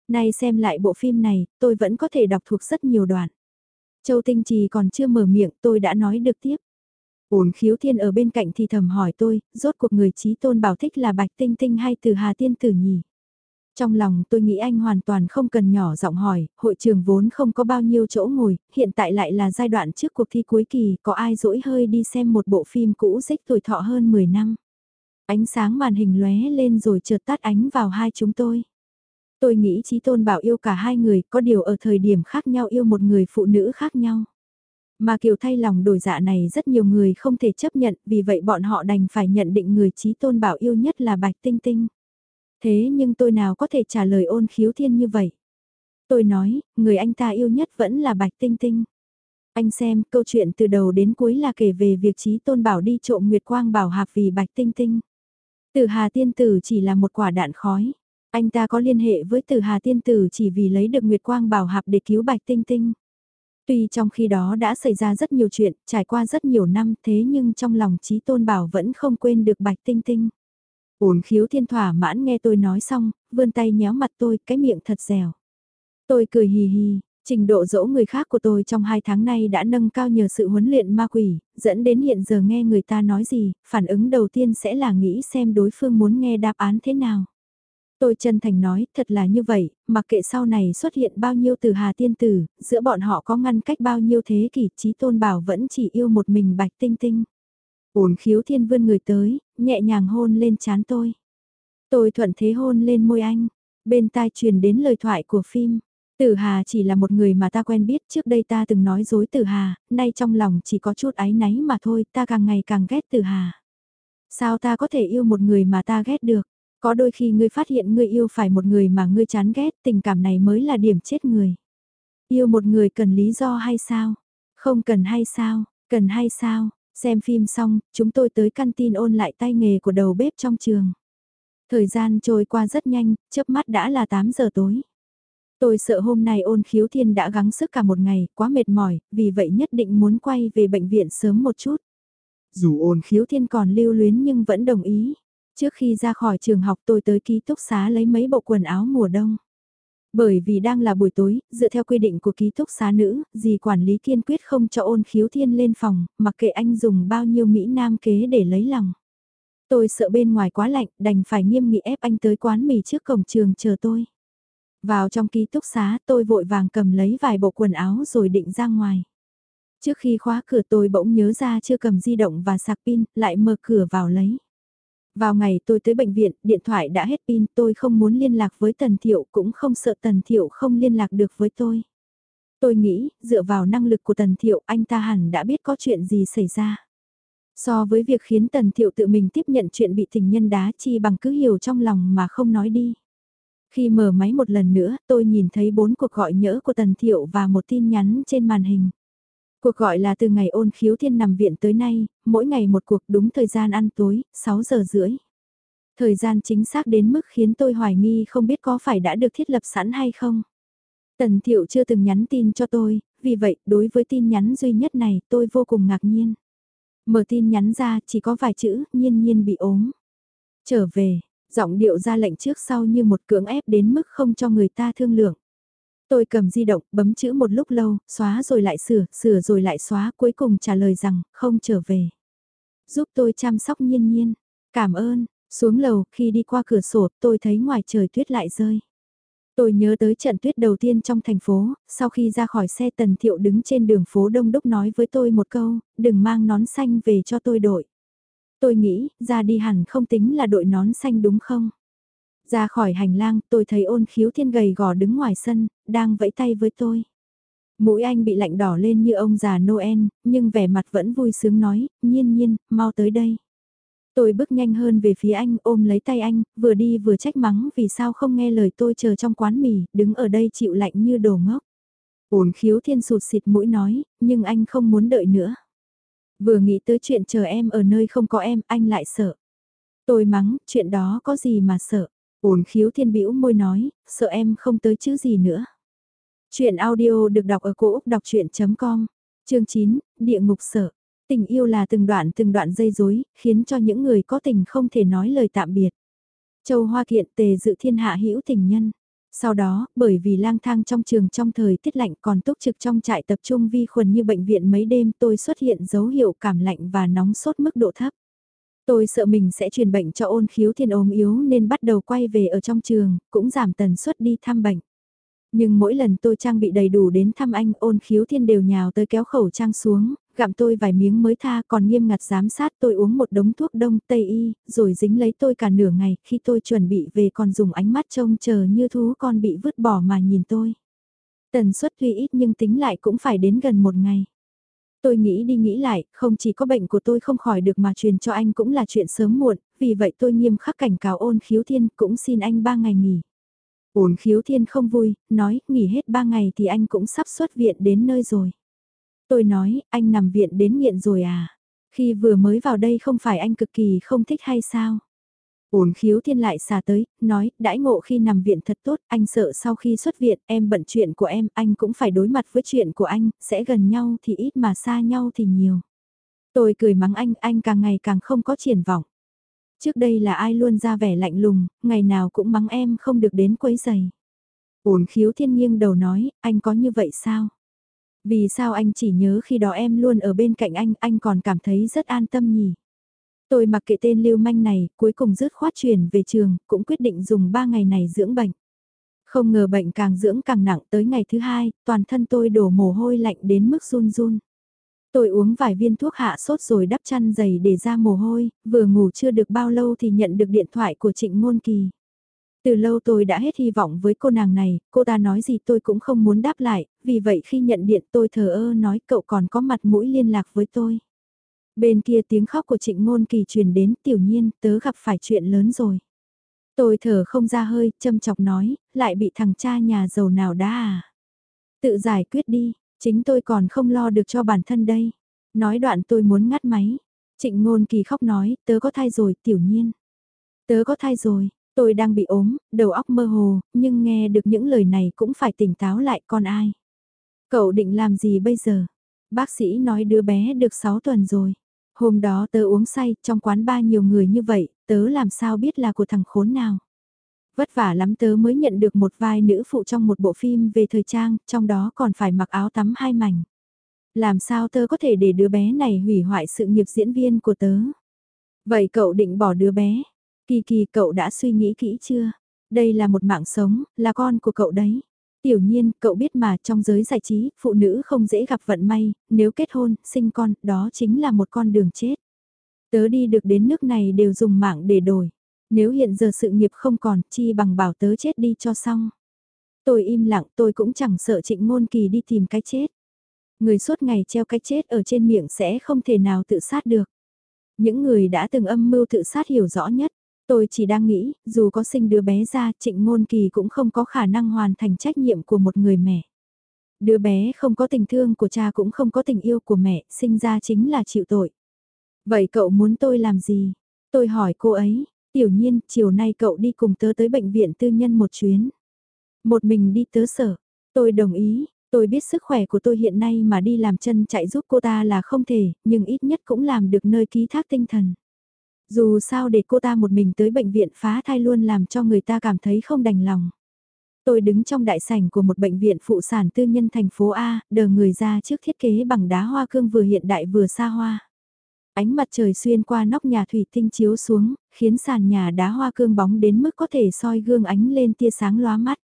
Nay xem lại bộ phim này, tôi vẫn có thể đọc thuộc rất nhiều đoạn. Châu Tinh Trì còn chưa mở miệng, tôi đã nói được tiếp. Ổn khiếu thiên ở bên cạnh thì thầm hỏi tôi, rốt cuộc người trí tôn bảo thích là Bạch Tinh Tinh hay từ Hà Tiên Tử nhỉ? Trong lòng tôi nghĩ anh hoàn toàn không cần nhỏ giọng hỏi, hội trường vốn không có bao nhiêu chỗ ngồi, hiện tại lại là giai đoạn trước cuộc thi cuối kỳ, có ai dỗi hơi đi xem một bộ phim cũ dích tuổi thọ hơn 10 năm. Ánh sáng màn hình lóe lên rồi chợt tắt ánh vào hai chúng tôi. Tôi nghĩ trí Tôn Bảo yêu cả hai người, có điều ở thời điểm khác nhau yêu một người phụ nữ khác nhau. Mà kiểu thay lòng đổi dạ này rất nhiều người không thể chấp nhận, vì vậy bọn họ đành phải nhận định người Chí Tôn Bảo yêu nhất là Bạch Tinh Tinh. Thế nhưng tôi nào có thể trả lời ôn khiếu thiên như vậy? Tôi nói, người anh ta yêu nhất vẫn là Bạch Tinh Tinh. Anh xem, câu chuyện từ đầu đến cuối là kể về việc trí tôn bảo đi trộm Nguyệt Quang bảo hạp vì Bạch Tinh Tinh. Tử Hà Tiên Tử chỉ là một quả đạn khói. Anh ta có liên hệ với Tử Hà Tiên Tử chỉ vì lấy được Nguyệt Quang bảo hạp để cứu Bạch Tinh Tinh. Tuy trong khi đó đã xảy ra rất nhiều chuyện, trải qua rất nhiều năm thế nhưng trong lòng trí tôn bảo vẫn không quên được bạch tinh tinh. Ổn khiếu thiên thỏa mãn nghe tôi nói xong, vươn tay nhéo mặt tôi, cái miệng thật dẻo. Tôi cười hì hì, trình độ dỗ người khác của tôi trong hai tháng nay đã nâng cao nhờ sự huấn luyện ma quỷ, dẫn đến hiện giờ nghe người ta nói gì, phản ứng đầu tiên sẽ là nghĩ xem đối phương muốn nghe đáp án thế nào. Tôi chân thành nói, thật là như vậy, mặc kệ sau này xuất hiện bao nhiêu từ hà tiên tử, giữa bọn họ có ngăn cách bao nhiêu thế kỷ trí tôn bảo vẫn chỉ yêu một mình bạch tinh tinh. Ổn khiếu thiên vươn người tới, nhẹ nhàng hôn lên chán tôi. Tôi thuận thế hôn lên môi anh, bên tai truyền đến lời thoại của phim. Tử Hà chỉ là một người mà ta quen biết trước đây ta từng nói dối Tử Hà, nay trong lòng chỉ có chút áy náy mà thôi, ta càng ngày càng ghét Tử Hà. Sao ta có thể yêu một người mà ta ghét được? Có đôi khi ngươi phát hiện ngươi yêu phải một người mà ngươi chán ghét, tình cảm này mới là điểm chết người. Yêu một người cần lý do hay sao? Không cần hay sao? Cần hay sao? Xem phim xong, chúng tôi tới căn tin ôn lại tay nghề của đầu bếp trong trường. Thời gian trôi qua rất nhanh, chớp mắt đã là 8 giờ tối. Tôi sợ hôm nay ôn khiếu thiên đã gắng sức cả một ngày, quá mệt mỏi, vì vậy nhất định muốn quay về bệnh viện sớm một chút. Dù ôn khiếu thiên còn lưu luyến nhưng vẫn đồng ý. Trước khi ra khỏi trường học tôi tới ký túc xá lấy mấy bộ quần áo mùa đông. Bởi vì đang là buổi tối, dựa theo quy định của ký túc xá nữ, dì quản lý kiên quyết không cho ôn khiếu thiên lên phòng, mặc kệ anh dùng bao nhiêu Mỹ Nam kế để lấy lòng. Tôi sợ bên ngoài quá lạnh, đành phải nghiêm nghị ép anh tới quán mì trước cổng trường chờ tôi. Vào trong ký túc xá tôi vội vàng cầm lấy vài bộ quần áo rồi định ra ngoài. Trước khi khóa cửa tôi bỗng nhớ ra chưa cầm di động và sạc pin, lại mở cửa vào lấy. Vào ngày tôi tới bệnh viện, điện thoại đã hết pin, tôi không muốn liên lạc với Tần Thiệu cũng không sợ Tần Thiệu không liên lạc được với tôi. Tôi nghĩ, dựa vào năng lực của Tần Thiệu anh ta hẳn đã biết có chuyện gì xảy ra. So với việc khiến Tần Thiệu tự mình tiếp nhận chuyện bị tình nhân đá chi bằng cứ hiểu trong lòng mà không nói đi. Khi mở máy một lần nữa, tôi nhìn thấy bốn cuộc gọi nhỡ của Tần Thiệu và một tin nhắn trên màn hình. Cuộc gọi là từ ngày ôn khiếu thiên nằm viện tới nay, mỗi ngày một cuộc đúng thời gian ăn tối, 6 giờ rưỡi. Thời gian chính xác đến mức khiến tôi hoài nghi không biết có phải đã được thiết lập sẵn hay không. Tần Thiệu chưa từng nhắn tin cho tôi, vì vậy đối với tin nhắn duy nhất này tôi vô cùng ngạc nhiên. Mở tin nhắn ra chỉ có vài chữ, nhiên nhiên bị ốm. Trở về, giọng điệu ra lệnh trước sau như một cưỡng ép đến mức không cho người ta thương lượng. Tôi cầm di động, bấm chữ một lúc lâu, xóa rồi lại sửa, sửa rồi lại xóa, cuối cùng trả lời rằng, không trở về. Giúp tôi chăm sóc nhiên nhiên. Cảm ơn, xuống lầu, khi đi qua cửa sổ, tôi thấy ngoài trời tuyết lại rơi. Tôi nhớ tới trận tuyết đầu tiên trong thành phố, sau khi ra khỏi xe tần thiệu đứng trên đường phố Đông Đúc nói với tôi một câu, đừng mang nón xanh về cho tôi đội. Tôi nghĩ, ra đi hẳn không tính là đội nón xanh đúng không? Ra khỏi hành lang, tôi thấy ôn khiếu thiên gầy gò đứng ngoài sân, đang vẫy tay với tôi. Mũi anh bị lạnh đỏ lên như ông già Noel, nhưng vẻ mặt vẫn vui sướng nói, nhiên nhiên, mau tới đây. Tôi bước nhanh hơn về phía anh, ôm lấy tay anh, vừa đi vừa trách mắng vì sao không nghe lời tôi chờ trong quán mì, đứng ở đây chịu lạnh như đồ ngốc. Ôn khiếu thiên sụt xịt mũi nói, nhưng anh không muốn đợi nữa. Vừa nghĩ tới chuyện chờ em ở nơi không có em, anh lại sợ. Tôi mắng, chuyện đó có gì mà sợ ổn khiếu thiên bĩu môi nói, sợ em không tới chữ gì nữa. Chuyện audio được đọc ở cổ Úc đọc chuyện.com, chương 9, địa ngục sợ. Tình yêu là từng đoạn từng đoạn dây dối, khiến cho những người có tình không thể nói lời tạm biệt. Châu Hoa Kiện tề dự thiên hạ hữu tình nhân. Sau đó, bởi vì lang thang trong trường trong thời tiết lạnh còn túc trực trong trại tập trung vi khuẩn như bệnh viện mấy đêm tôi xuất hiện dấu hiệu cảm lạnh và nóng sốt mức độ thấp. Tôi sợ mình sẽ truyền bệnh cho ôn khiếu thiên ốm yếu nên bắt đầu quay về ở trong trường, cũng giảm tần suất đi thăm bệnh. Nhưng mỗi lần tôi trang bị đầy đủ đến thăm anh ôn khiếu thiên đều nhào tới kéo khẩu trang xuống, gặm tôi vài miếng mới tha còn nghiêm ngặt giám sát tôi uống một đống thuốc đông tây y, rồi dính lấy tôi cả nửa ngày khi tôi chuẩn bị về còn dùng ánh mắt trông chờ như thú con bị vứt bỏ mà nhìn tôi. Tần suất tuy ít nhưng tính lại cũng phải đến gần một ngày. Tôi nghĩ đi nghĩ lại, không chỉ có bệnh của tôi không khỏi được mà truyền cho anh cũng là chuyện sớm muộn, vì vậy tôi nghiêm khắc cảnh cáo ôn khiếu thiên cũng xin anh ba ngày nghỉ. Ôn khiếu thiên không vui, nói nghỉ hết ba ngày thì anh cũng sắp xuất viện đến nơi rồi. Tôi nói, anh nằm viện đến nghiện rồi à? Khi vừa mới vào đây không phải anh cực kỳ không thích hay sao? Ôn khiếu thiên lại xà tới, nói, đãi ngộ khi nằm viện thật tốt, anh sợ sau khi xuất viện, em bận chuyện của em, anh cũng phải đối mặt với chuyện của anh, sẽ gần nhau thì ít mà xa nhau thì nhiều. Tôi cười mắng anh, anh càng ngày càng không có triển vọng. Trước đây là ai luôn ra vẻ lạnh lùng, ngày nào cũng mắng em không được đến quấy giày. Ôn khiếu thiên nghiêng đầu nói, anh có như vậy sao? Vì sao anh chỉ nhớ khi đó em luôn ở bên cạnh anh, anh còn cảm thấy rất an tâm nhỉ? Tôi mặc kệ tên lưu manh này, cuối cùng rứt khoát chuyển về trường, cũng quyết định dùng 3 ngày này dưỡng bệnh. Không ngờ bệnh càng dưỡng càng nặng tới ngày thứ hai, toàn thân tôi đổ mồ hôi lạnh đến mức run run. Tôi uống vài viên thuốc hạ sốt rồi đắp chăn dày để ra mồ hôi, vừa ngủ chưa được bao lâu thì nhận được điện thoại của Trịnh Ngôn Kỳ. Từ lâu tôi đã hết hy vọng với cô nàng này, cô ta nói gì tôi cũng không muốn đáp lại, vì vậy khi nhận điện tôi thờ ơ nói cậu còn có mặt mũi liên lạc với tôi. Bên kia tiếng khóc của trịnh ngôn kỳ truyền đến tiểu nhiên tớ gặp phải chuyện lớn rồi. Tôi thở không ra hơi, châm chọc nói, lại bị thằng cha nhà giàu nào đã à. Tự giải quyết đi, chính tôi còn không lo được cho bản thân đây. Nói đoạn tôi muốn ngắt máy. Trịnh ngôn kỳ khóc nói, tớ có thai rồi, tiểu nhiên. Tớ có thai rồi, tôi đang bị ốm, đầu óc mơ hồ, nhưng nghe được những lời này cũng phải tỉnh táo lại con ai. Cậu định làm gì bây giờ? Bác sĩ nói đứa bé được 6 tuần rồi. Hôm đó tớ uống say, trong quán ba nhiều người như vậy, tớ làm sao biết là của thằng khốn nào. Vất vả lắm tớ mới nhận được một vai nữ phụ trong một bộ phim về thời trang, trong đó còn phải mặc áo tắm hai mảnh. Làm sao tớ có thể để đứa bé này hủy hoại sự nghiệp diễn viên của tớ? Vậy cậu định bỏ đứa bé? Kỳ kỳ cậu đã suy nghĩ kỹ chưa? Đây là một mạng sống, là con của cậu đấy. Tiểu nhiên, cậu biết mà trong giới giải trí, phụ nữ không dễ gặp vận may, nếu kết hôn, sinh con, đó chính là một con đường chết. Tớ đi được đến nước này đều dùng mạng để đổi. Nếu hiện giờ sự nghiệp không còn, chi bằng bảo tớ chết đi cho xong. Tôi im lặng, tôi cũng chẳng sợ trịnh ngôn kỳ đi tìm cái chết. Người suốt ngày treo cái chết ở trên miệng sẽ không thể nào tự sát được. Những người đã từng âm mưu tự sát hiểu rõ nhất. Tôi chỉ đang nghĩ, dù có sinh đứa bé ra, trịnh ngôn kỳ cũng không có khả năng hoàn thành trách nhiệm của một người mẹ. Đứa bé không có tình thương của cha cũng không có tình yêu của mẹ, sinh ra chính là chịu tội. Vậy cậu muốn tôi làm gì? Tôi hỏi cô ấy, tiểu nhiên, chiều nay cậu đi cùng tớ tới bệnh viện tư nhân một chuyến. Một mình đi tớ sở. Tôi đồng ý, tôi biết sức khỏe của tôi hiện nay mà đi làm chân chạy giúp cô ta là không thể, nhưng ít nhất cũng làm được nơi ký thác tinh thần. Dù sao để cô ta một mình tới bệnh viện phá thai luôn làm cho người ta cảm thấy không đành lòng. Tôi đứng trong đại sảnh của một bệnh viện phụ sản tư nhân thành phố A, đờ người ra trước thiết kế bằng đá hoa cương vừa hiện đại vừa xa hoa. Ánh mặt trời xuyên qua nóc nhà thủy tinh chiếu xuống, khiến sàn nhà đá hoa cương bóng đến mức có thể soi gương ánh lên tia sáng lóa mắt.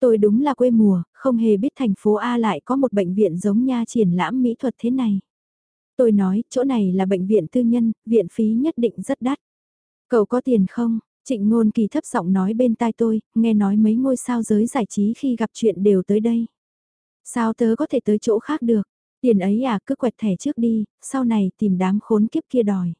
Tôi đúng là quê mùa, không hề biết thành phố A lại có một bệnh viện giống nha triển lãm mỹ thuật thế này. Tôi nói, chỗ này là bệnh viện tư nhân, viện phí nhất định rất đắt. Cậu có tiền không? Trịnh ngôn kỳ thấp giọng nói bên tai tôi, nghe nói mấy ngôi sao giới giải trí khi gặp chuyện đều tới đây. Sao tớ có thể tới chỗ khác được? Tiền ấy à cứ quẹt thẻ trước đi, sau này tìm đám khốn kiếp kia đòi.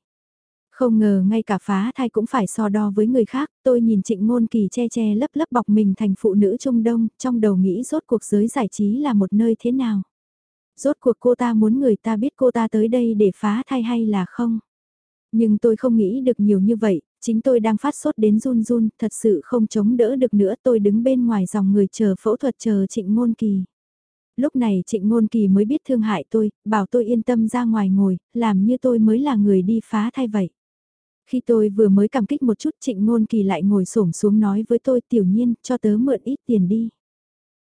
Không ngờ ngay cả phá thai cũng phải so đo với người khác, tôi nhìn trịnh ngôn kỳ che che lấp lấp bọc mình thành phụ nữ Trung Đông, trong đầu nghĩ rốt cuộc giới giải trí là một nơi thế nào. Rốt cuộc cô ta muốn người ta biết cô ta tới đây để phá thai hay là không? Nhưng tôi không nghĩ được nhiều như vậy, chính tôi đang phát sốt đến run run, thật sự không chống đỡ được nữa tôi đứng bên ngoài dòng người chờ phẫu thuật chờ trịnh ngôn kỳ. Lúc này trịnh ngôn kỳ mới biết thương hại tôi, bảo tôi yên tâm ra ngoài ngồi, làm như tôi mới là người đi phá thai vậy. Khi tôi vừa mới cảm kích một chút trịnh ngôn kỳ lại ngồi xổm xuống nói với tôi tiểu nhiên cho tớ mượn ít tiền đi.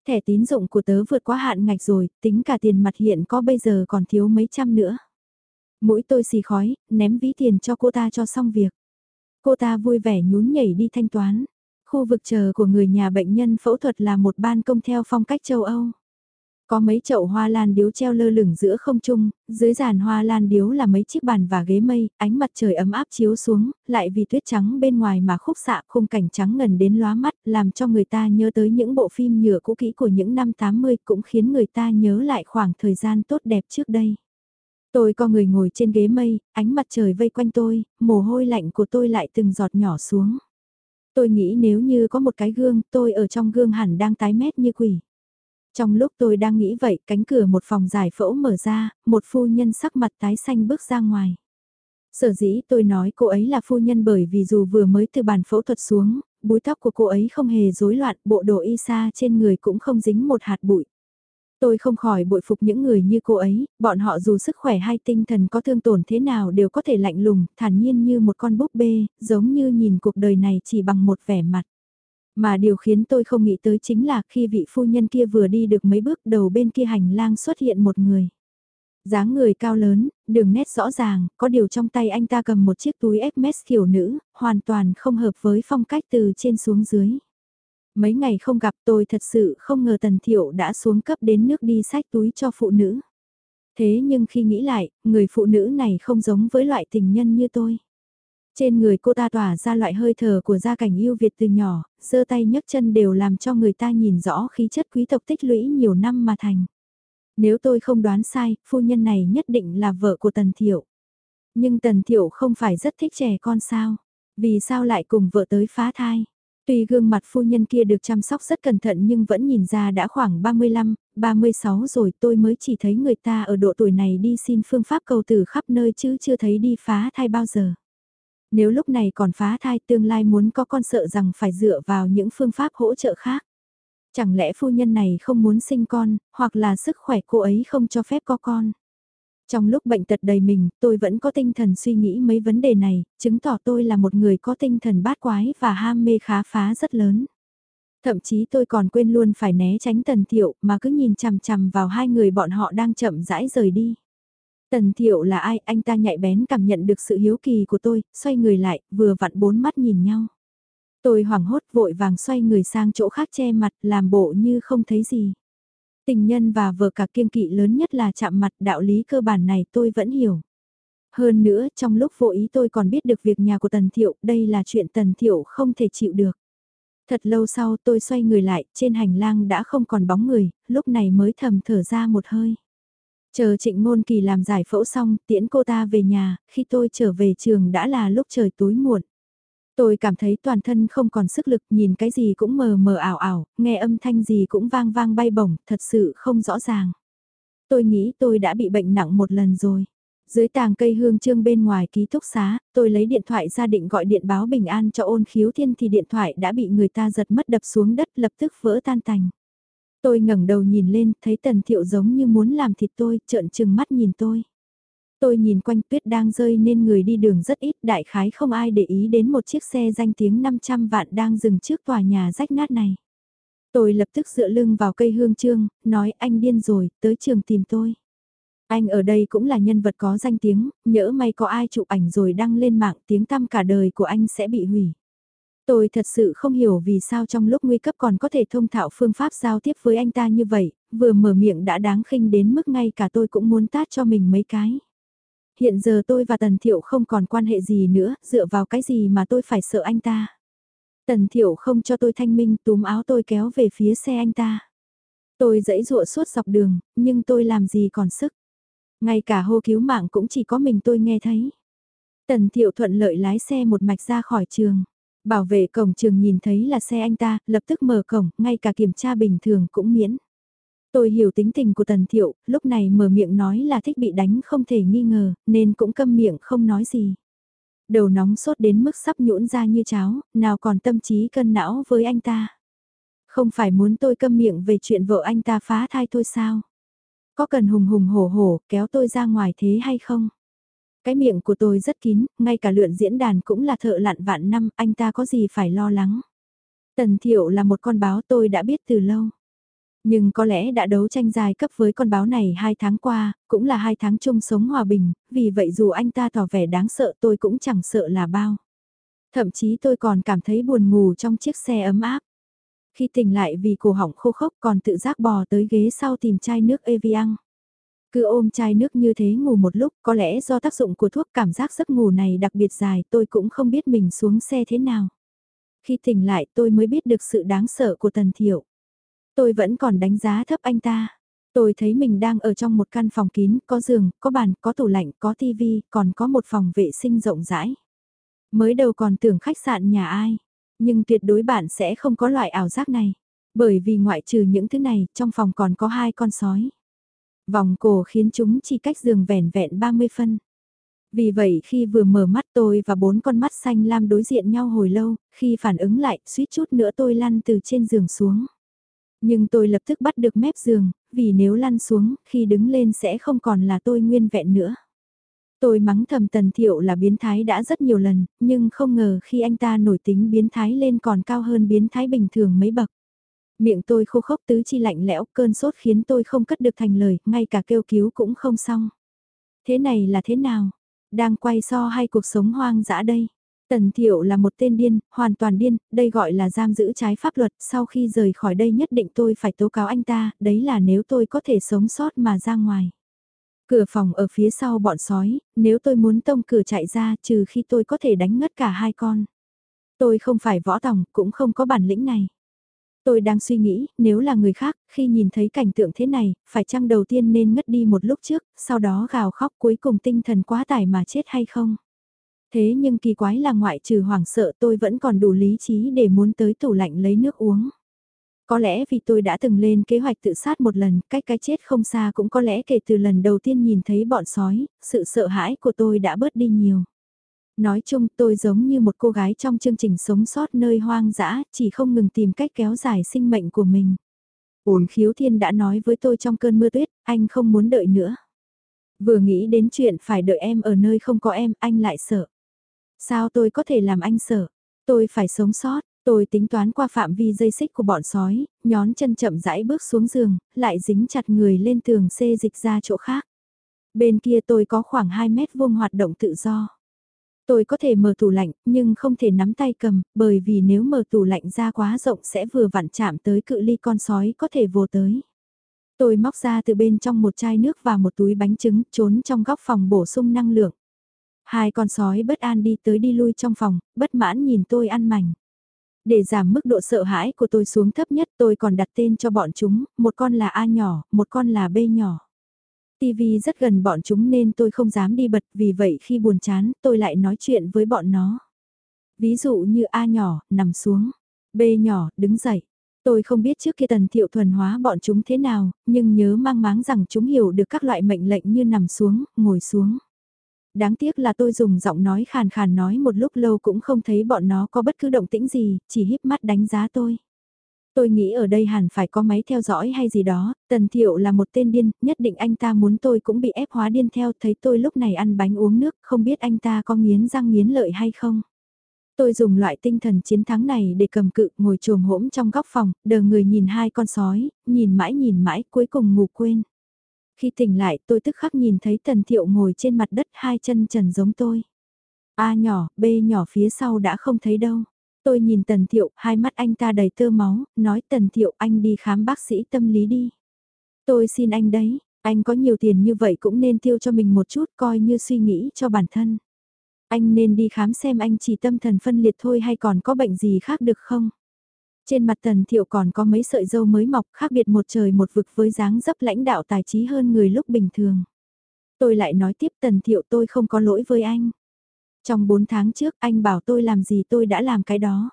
Thẻ tín dụng của tớ vượt quá hạn ngạch rồi, tính cả tiền mặt hiện có bây giờ còn thiếu mấy trăm nữa. Mũi tôi xì khói, ném ví tiền cho cô ta cho xong việc. Cô ta vui vẻ nhún nhảy đi thanh toán. Khu vực chờ của người nhà bệnh nhân phẫu thuật là một ban công theo phong cách châu Âu. Có mấy chậu hoa lan điếu treo lơ lửng giữa không trung, dưới giàn hoa lan điếu là mấy chiếc bàn và ghế mây, ánh mặt trời ấm áp chiếu xuống, lại vì tuyết trắng bên ngoài mà khúc xạ khung cảnh trắng ngần đến lóa mắt, làm cho người ta nhớ tới những bộ phim nhựa cũ kỹ của những năm 80 cũng khiến người ta nhớ lại khoảng thời gian tốt đẹp trước đây. Tôi có người ngồi trên ghế mây, ánh mặt trời vây quanh tôi, mồ hôi lạnh của tôi lại từng giọt nhỏ xuống. Tôi nghĩ nếu như có một cái gương, tôi ở trong gương hẳn đang tái mét như quỷ. Trong lúc tôi đang nghĩ vậy, cánh cửa một phòng giải phẫu mở ra, một phu nhân sắc mặt tái xanh bước ra ngoài. Sở dĩ tôi nói cô ấy là phu nhân bởi vì dù vừa mới từ bàn phẫu thuật xuống, búi tóc của cô ấy không hề rối loạn, bộ đồ y sa trên người cũng không dính một hạt bụi. Tôi không khỏi bội phục những người như cô ấy, bọn họ dù sức khỏe hay tinh thần có thương tổn thế nào đều có thể lạnh lùng, thản nhiên như một con búp bê, giống như nhìn cuộc đời này chỉ bằng một vẻ mặt. Mà điều khiến tôi không nghĩ tới chính là khi vị phu nhân kia vừa đi được mấy bước đầu bên kia hành lang xuất hiện một người dáng người cao lớn, đường nét rõ ràng, có điều trong tay anh ta cầm một chiếc túi Hermes kiểu nữ, hoàn toàn không hợp với phong cách từ trên xuống dưới. Mấy ngày không gặp tôi thật sự không ngờ Tần Thiệu đã xuống cấp đến nước đi sách túi cho phụ nữ. Thế nhưng khi nghĩ lại, người phụ nữ này không giống với loại tình nhân như tôi. Trên người cô ta tỏa ra loại hơi thở của gia cảnh yêu Việt từ nhỏ, giơ tay nhấc chân đều làm cho người ta nhìn rõ khí chất quý tộc tích lũy nhiều năm mà thành. Nếu tôi không đoán sai, phu nhân này nhất định là vợ của Tần Thiệu. Nhưng Tần Thiệu không phải rất thích trẻ con sao? Vì sao lại cùng vợ tới phá thai? Tuy gương mặt phu nhân kia được chăm sóc rất cẩn thận nhưng vẫn nhìn ra đã khoảng 35, 36 rồi tôi mới chỉ thấy người ta ở độ tuổi này đi xin phương pháp cầu tử khắp nơi chứ chưa thấy đi phá thai bao giờ. Nếu lúc này còn phá thai tương lai muốn có con sợ rằng phải dựa vào những phương pháp hỗ trợ khác. Chẳng lẽ phu nhân này không muốn sinh con, hoặc là sức khỏe cô ấy không cho phép có con. Trong lúc bệnh tật đầy mình, tôi vẫn có tinh thần suy nghĩ mấy vấn đề này, chứng tỏ tôi là một người có tinh thần bát quái và ham mê khá phá rất lớn. Thậm chí tôi còn quên luôn phải né tránh Tần Thiệu mà cứ nhìn chằm chằm vào hai người bọn họ đang chậm rãi rời đi. Tần Thiệu là ai? Anh ta nhạy bén cảm nhận được sự hiếu kỳ của tôi, xoay người lại, vừa vặn bốn mắt nhìn nhau. Tôi hoảng hốt vội vàng xoay người sang chỗ khác che mặt làm bộ như không thấy gì. Tình nhân và vợ cả kiêng kỵ lớn nhất là chạm mặt đạo lý cơ bản này tôi vẫn hiểu. Hơn nữa trong lúc vô ý tôi còn biết được việc nhà của Tần Thiệu, đây là chuyện Tần Thiệu không thể chịu được. Thật lâu sau tôi xoay người lại, trên hành lang đã không còn bóng người, lúc này mới thầm thở ra một hơi. Chờ trịnh ngôn kỳ làm giải phẫu xong, tiễn cô ta về nhà, khi tôi trở về trường đã là lúc trời tối muộn. Tôi cảm thấy toàn thân không còn sức lực nhìn cái gì cũng mờ mờ ảo ảo, nghe âm thanh gì cũng vang vang bay bổng, thật sự không rõ ràng. Tôi nghĩ tôi đã bị bệnh nặng một lần rồi. Dưới tàng cây hương trương bên ngoài ký túc xá, tôi lấy điện thoại ra định gọi điện báo bình an cho ôn khiếu thiên thì điện thoại đã bị người ta giật mất đập xuống đất lập tức vỡ tan tành. Tôi ngẩng đầu nhìn lên, thấy tần thiệu giống như muốn làm thịt tôi, trợn trừng mắt nhìn tôi tôi nhìn quanh tuyết đang rơi nên người đi đường rất ít đại khái không ai để ý đến một chiếc xe danh tiếng 500 vạn đang dừng trước tòa nhà rách nát này. Tôi lập tức dựa lưng vào cây hương trương, nói anh điên rồi, tới trường tìm tôi. Anh ở đây cũng là nhân vật có danh tiếng, nhỡ may có ai chụp ảnh rồi đăng lên mạng tiếng tăm cả đời của anh sẽ bị hủy. Tôi thật sự không hiểu vì sao trong lúc nguy cấp còn có thể thông thạo phương pháp giao tiếp với anh ta như vậy, vừa mở miệng đã đáng khinh đến mức ngay cả tôi cũng muốn tát cho mình mấy cái. Hiện giờ tôi và Tần Thiệu không còn quan hệ gì nữa, dựa vào cái gì mà tôi phải sợ anh ta. Tần Thiệu không cho tôi thanh minh túm áo tôi kéo về phía xe anh ta. Tôi dãy dụa suốt dọc đường, nhưng tôi làm gì còn sức. Ngay cả hô cứu mạng cũng chỉ có mình tôi nghe thấy. Tần Thiệu thuận lợi lái xe một mạch ra khỏi trường. Bảo vệ cổng trường nhìn thấy là xe anh ta, lập tức mở cổng, ngay cả kiểm tra bình thường cũng miễn. Tôi hiểu tính tình của Tần Thiệu, lúc này mở miệng nói là thích bị đánh không thể nghi ngờ, nên cũng câm miệng không nói gì. Đầu nóng sốt đến mức sắp nhũn ra như cháo, nào còn tâm trí cân não với anh ta. Không phải muốn tôi câm miệng về chuyện vợ anh ta phá thai thôi sao? Có cần hùng hùng hổ hổ kéo tôi ra ngoài thế hay không? Cái miệng của tôi rất kín, ngay cả lượn diễn đàn cũng là thợ lặn vạn năm, anh ta có gì phải lo lắng. Tần Thiệu là một con báo tôi đã biết từ lâu. Nhưng có lẽ đã đấu tranh dài cấp với con báo này hai tháng qua, cũng là hai tháng chung sống hòa bình, vì vậy dù anh ta tỏ vẻ đáng sợ tôi cũng chẳng sợ là bao. Thậm chí tôi còn cảm thấy buồn ngủ trong chiếc xe ấm áp. Khi tỉnh lại vì cổ họng khô khốc còn tự giác bò tới ghế sau tìm chai nước Evian. Cứ ôm chai nước như thế ngủ một lúc, có lẽ do tác dụng của thuốc cảm giác giấc ngủ này đặc biệt dài tôi cũng không biết mình xuống xe thế nào. Khi tỉnh lại tôi mới biết được sự đáng sợ của Tần Thiệu. Tôi vẫn còn đánh giá thấp anh ta. Tôi thấy mình đang ở trong một căn phòng kín, có giường, có bàn, có tủ lạnh, có tivi, còn có một phòng vệ sinh rộng rãi. Mới đầu còn tưởng khách sạn nhà ai, nhưng tuyệt đối bạn sẽ không có loại ảo giác này. Bởi vì ngoại trừ những thứ này, trong phòng còn có hai con sói. Vòng cổ khiến chúng chỉ cách giường vẻn vẹn 30 phân. Vì vậy khi vừa mở mắt tôi và bốn con mắt xanh lam đối diện nhau hồi lâu, khi phản ứng lại, suýt chút nữa tôi lăn từ trên giường xuống. Nhưng tôi lập tức bắt được mép giường, vì nếu lăn xuống, khi đứng lên sẽ không còn là tôi nguyên vẹn nữa. Tôi mắng thầm Tần Thiệu là biến thái đã rất nhiều lần, nhưng không ngờ khi anh ta nổi tính biến thái lên còn cao hơn biến thái bình thường mấy bậc. Miệng tôi khô khốc tứ chi lạnh lẽo, cơn sốt khiến tôi không cất được thành lời, ngay cả kêu cứu cũng không xong. Thế này là thế nào? Đang quay so hay cuộc sống hoang dã đây? Tần Thiệu là một tên điên, hoàn toàn điên, đây gọi là giam giữ trái pháp luật, sau khi rời khỏi đây nhất định tôi phải tố cáo anh ta, đấy là nếu tôi có thể sống sót mà ra ngoài. Cửa phòng ở phía sau bọn sói, nếu tôi muốn tông cửa chạy ra trừ khi tôi có thể đánh ngất cả hai con. Tôi không phải võ tòng, cũng không có bản lĩnh này. Tôi đang suy nghĩ, nếu là người khác, khi nhìn thấy cảnh tượng thế này, phải chăng đầu tiên nên ngất đi một lúc trước, sau đó gào khóc cuối cùng tinh thần quá tải mà chết hay không? Thế nhưng kỳ quái là ngoại trừ hoảng sợ tôi vẫn còn đủ lý trí để muốn tới tủ lạnh lấy nước uống. Có lẽ vì tôi đã từng lên kế hoạch tự sát một lần, cách cái chết không xa cũng có lẽ kể từ lần đầu tiên nhìn thấy bọn sói, sự sợ hãi của tôi đã bớt đi nhiều. Nói chung tôi giống như một cô gái trong chương trình sống sót nơi hoang dã, chỉ không ngừng tìm cách kéo dài sinh mệnh của mình. Ổn khiếu thiên đã nói với tôi trong cơn mưa tuyết, anh không muốn đợi nữa. Vừa nghĩ đến chuyện phải đợi em ở nơi không có em, anh lại sợ. Sao tôi có thể làm anh sợ? Tôi phải sống sót, tôi tính toán qua phạm vi dây xích của bọn sói, nhón chân chậm rãi bước xuống giường, lại dính chặt người lên tường xê dịch ra chỗ khác. Bên kia tôi có khoảng 2 mét vuông hoạt động tự do. Tôi có thể mở tủ lạnh, nhưng không thể nắm tay cầm, bởi vì nếu mở tủ lạnh ra quá rộng sẽ vừa vặn chạm tới cự ly con sói có thể vô tới. Tôi móc ra từ bên trong một chai nước và một túi bánh trứng, trốn trong góc phòng bổ sung năng lượng. Hai con sói bất an đi tới đi lui trong phòng, bất mãn nhìn tôi ăn mảnh. Để giảm mức độ sợ hãi của tôi xuống thấp nhất tôi còn đặt tên cho bọn chúng, một con là A nhỏ, một con là B nhỏ. TV rất gần bọn chúng nên tôi không dám đi bật vì vậy khi buồn chán tôi lại nói chuyện với bọn nó. Ví dụ như A nhỏ, nằm xuống, B nhỏ, đứng dậy. Tôi không biết trước kia tần thiệu thuần hóa bọn chúng thế nào, nhưng nhớ mang máng rằng chúng hiểu được các loại mệnh lệnh như nằm xuống, ngồi xuống. Đáng tiếc là tôi dùng giọng nói khàn khàn nói một lúc lâu cũng không thấy bọn nó có bất cứ động tĩnh gì, chỉ híp mắt đánh giá tôi. Tôi nghĩ ở đây hẳn phải có máy theo dõi hay gì đó, Tần Thiệu là một tên điên, nhất định anh ta muốn tôi cũng bị ép hóa điên theo thấy tôi lúc này ăn bánh uống nước, không biết anh ta có nghiến răng nghiến lợi hay không. Tôi dùng loại tinh thần chiến thắng này để cầm cự ngồi trồm hỗn trong góc phòng, đờ người nhìn hai con sói, nhìn mãi nhìn mãi cuối cùng ngủ quên. Khi tỉnh lại tôi tức khắc nhìn thấy Tần Thiệu ngồi trên mặt đất hai chân trần giống tôi. A nhỏ, B nhỏ phía sau đã không thấy đâu. Tôi nhìn Tần Thiệu, hai mắt anh ta đầy tơ máu, nói Tần Thiệu anh đi khám bác sĩ tâm lý đi. Tôi xin anh đấy, anh có nhiều tiền như vậy cũng nên tiêu cho mình một chút coi như suy nghĩ cho bản thân. Anh nên đi khám xem anh chỉ tâm thần phân liệt thôi hay còn có bệnh gì khác được không? Trên mặt Tần Thiệu còn có mấy sợi dâu mới mọc khác biệt một trời một vực với dáng dấp lãnh đạo tài trí hơn người lúc bình thường. Tôi lại nói tiếp Tần Thiệu tôi không có lỗi với anh. Trong 4 tháng trước anh bảo tôi làm gì tôi đã làm cái đó.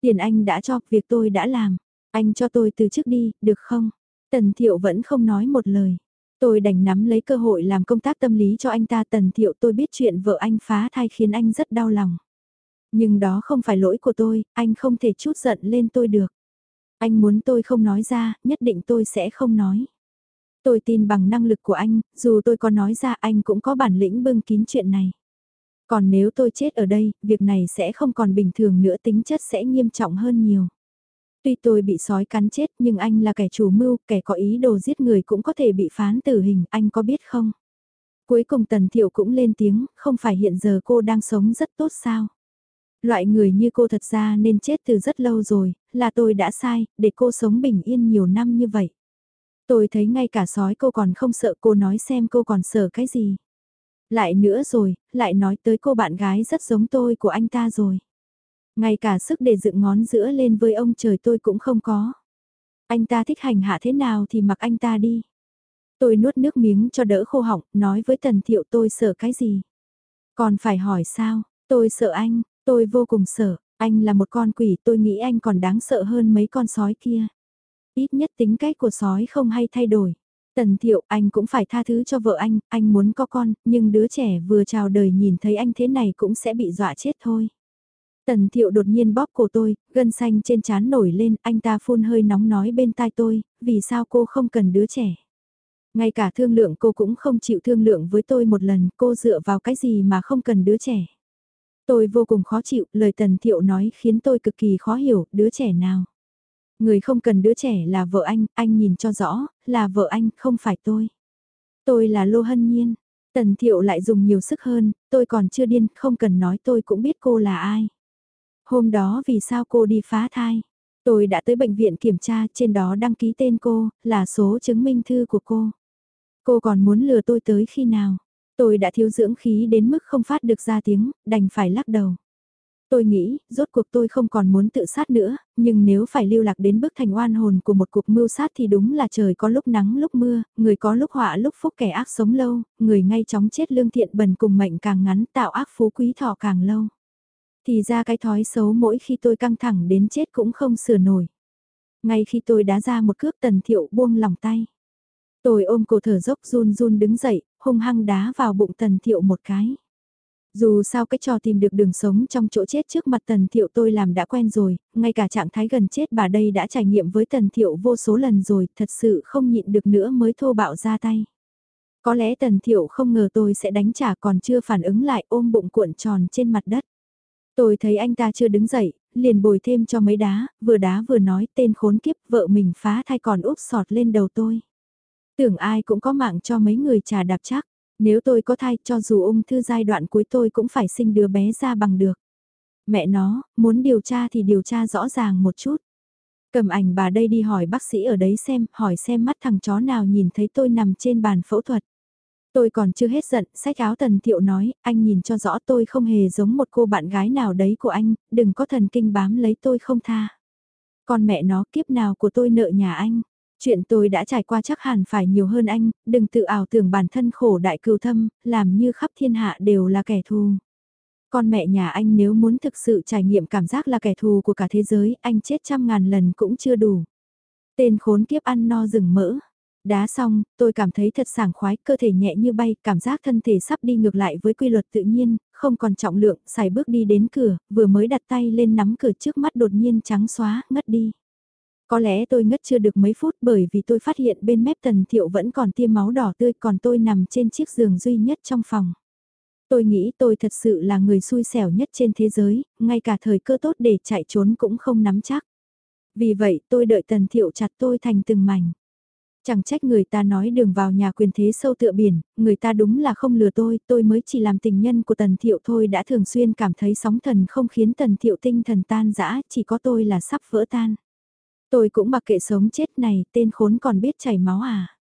Tiền anh đã cho, việc tôi đã làm. Anh cho tôi từ trước đi, được không? Tần Thiệu vẫn không nói một lời. Tôi đành nắm lấy cơ hội làm công tác tâm lý cho anh ta Tần Thiệu tôi biết chuyện vợ anh phá thai khiến anh rất đau lòng. Nhưng đó không phải lỗi của tôi, anh không thể chút giận lên tôi được. Anh muốn tôi không nói ra, nhất định tôi sẽ không nói. Tôi tin bằng năng lực của anh, dù tôi có nói ra anh cũng có bản lĩnh bưng kín chuyện này. Còn nếu tôi chết ở đây, việc này sẽ không còn bình thường nữa tính chất sẽ nghiêm trọng hơn nhiều. Tuy tôi bị sói cắn chết nhưng anh là kẻ chủ mưu, kẻ có ý đồ giết người cũng có thể bị phán tử hình, anh có biết không? Cuối cùng Tần Thiệu cũng lên tiếng, không phải hiện giờ cô đang sống rất tốt sao? Loại người như cô thật ra nên chết từ rất lâu rồi, là tôi đã sai, để cô sống bình yên nhiều năm như vậy. Tôi thấy ngay cả sói cô còn không sợ cô nói xem cô còn sợ cái gì. Lại nữa rồi, lại nói tới cô bạn gái rất giống tôi của anh ta rồi. Ngay cả sức để dựng ngón giữa lên với ông trời tôi cũng không có. Anh ta thích hành hạ thế nào thì mặc anh ta đi. Tôi nuốt nước miếng cho đỡ khô họng, nói với Tần Thiệu tôi sợ cái gì. Còn phải hỏi sao, tôi sợ anh, tôi vô cùng sợ, anh là một con quỷ tôi nghĩ anh còn đáng sợ hơn mấy con sói kia. Ít nhất tính cách của sói không hay thay đổi. Tần thiệu anh cũng phải tha thứ cho vợ anh, anh muốn có con, nhưng đứa trẻ vừa chào đời nhìn thấy anh thế này cũng sẽ bị dọa chết thôi. Tần thiệu đột nhiên bóp cổ tôi, gân xanh trên trán nổi lên, anh ta phun hơi nóng nói bên tai tôi, vì sao cô không cần đứa trẻ. Ngay cả thương lượng cô cũng không chịu thương lượng với tôi một lần, cô dựa vào cái gì mà không cần đứa trẻ. Tôi vô cùng khó chịu, lời tần thiệu nói khiến tôi cực kỳ khó hiểu, đứa trẻ nào. Người không cần đứa trẻ là vợ anh, anh nhìn cho rõ, là vợ anh, không phải tôi. Tôi là Lô Hân Nhiên. Tần thiệu lại dùng nhiều sức hơn, tôi còn chưa điên, không cần nói tôi cũng biết cô là ai. Hôm đó vì sao cô đi phá thai? Tôi đã tới bệnh viện kiểm tra, trên đó đăng ký tên cô, là số chứng minh thư của cô. Cô còn muốn lừa tôi tới khi nào? Tôi đã thiếu dưỡng khí đến mức không phát được ra tiếng, đành phải lắc đầu. Tôi nghĩ, rốt cuộc tôi không còn muốn tự sát nữa, nhưng nếu phải lưu lạc đến bức thành oan hồn của một cuộc mưu sát thì đúng là trời có lúc nắng lúc mưa, người có lúc họa lúc phúc kẻ ác sống lâu, người ngay chóng chết lương thiện bần cùng mệnh càng ngắn tạo ác phú quý thọ càng lâu. Thì ra cái thói xấu mỗi khi tôi căng thẳng đến chết cũng không sửa nổi. Ngay khi tôi đá ra một cước tần thiệu buông lòng tay. Tôi ôm cổ thở dốc run run đứng dậy, hung hăng đá vào bụng tần thiệu một cái. Dù sao cái trò tìm được đường sống trong chỗ chết trước mặt tần thiệu tôi làm đã quen rồi, ngay cả trạng thái gần chết bà đây đã trải nghiệm với tần thiệu vô số lần rồi, thật sự không nhịn được nữa mới thô bạo ra tay. Có lẽ tần thiệu không ngờ tôi sẽ đánh trả còn chưa phản ứng lại ôm bụng cuộn tròn trên mặt đất. Tôi thấy anh ta chưa đứng dậy, liền bồi thêm cho mấy đá, vừa đá vừa nói tên khốn kiếp vợ mình phá thai còn úp sọt lên đầu tôi. Tưởng ai cũng có mạng cho mấy người trà đạp chắc. Nếu tôi có thai cho dù ung thư giai đoạn cuối tôi cũng phải sinh đứa bé ra bằng được. Mẹ nó, muốn điều tra thì điều tra rõ ràng một chút. Cầm ảnh bà đây đi hỏi bác sĩ ở đấy xem, hỏi xem mắt thằng chó nào nhìn thấy tôi nằm trên bàn phẫu thuật. Tôi còn chưa hết giận, sách áo tần thiệu nói, anh nhìn cho rõ tôi không hề giống một cô bạn gái nào đấy của anh, đừng có thần kinh bám lấy tôi không tha. Con mẹ nó kiếp nào của tôi nợ nhà anh. Chuyện tôi đã trải qua chắc hẳn phải nhiều hơn anh, đừng tự ảo tưởng bản thân khổ đại cừu thâm, làm như khắp thiên hạ đều là kẻ thù. Con mẹ nhà anh nếu muốn thực sự trải nghiệm cảm giác là kẻ thù của cả thế giới, anh chết trăm ngàn lần cũng chưa đủ. Tên khốn kiếp ăn no rừng mỡ. Đá xong, tôi cảm thấy thật sảng khoái, cơ thể nhẹ như bay, cảm giác thân thể sắp đi ngược lại với quy luật tự nhiên, không còn trọng lượng, xài bước đi đến cửa, vừa mới đặt tay lên nắm cửa trước mắt đột nhiên trắng xóa, ngất đi. Có lẽ tôi ngất chưa được mấy phút bởi vì tôi phát hiện bên mép tần thiệu vẫn còn tiêm máu đỏ tươi còn tôi nằm trên chiếc giường duy nhất trong phòng. Tôi nghĩ tôi thật sự là người xui xẻo nhất trên thế giới, ngay cả thời cơ tốt để chạy trốn cũng không nắm chắc. Vì vậy tôi đợi tần thiệu chặt tôi thành từng mảnh. Chẳng trách người ta nói đường vào nhà quyền thế sâu tựa biển, người ta đúng là không lừa tôi, tôi mới chỉ làm tình nhân của tần thiệu thôi đã thường xuyên cảm thấy sóng thần không khiến tần thiệu tinh thần tan dã chỉ có tôi là sắp vỡ tan. Tôi cũng mặc kệ sống chết này, tên khốn còn biết chảy máu à.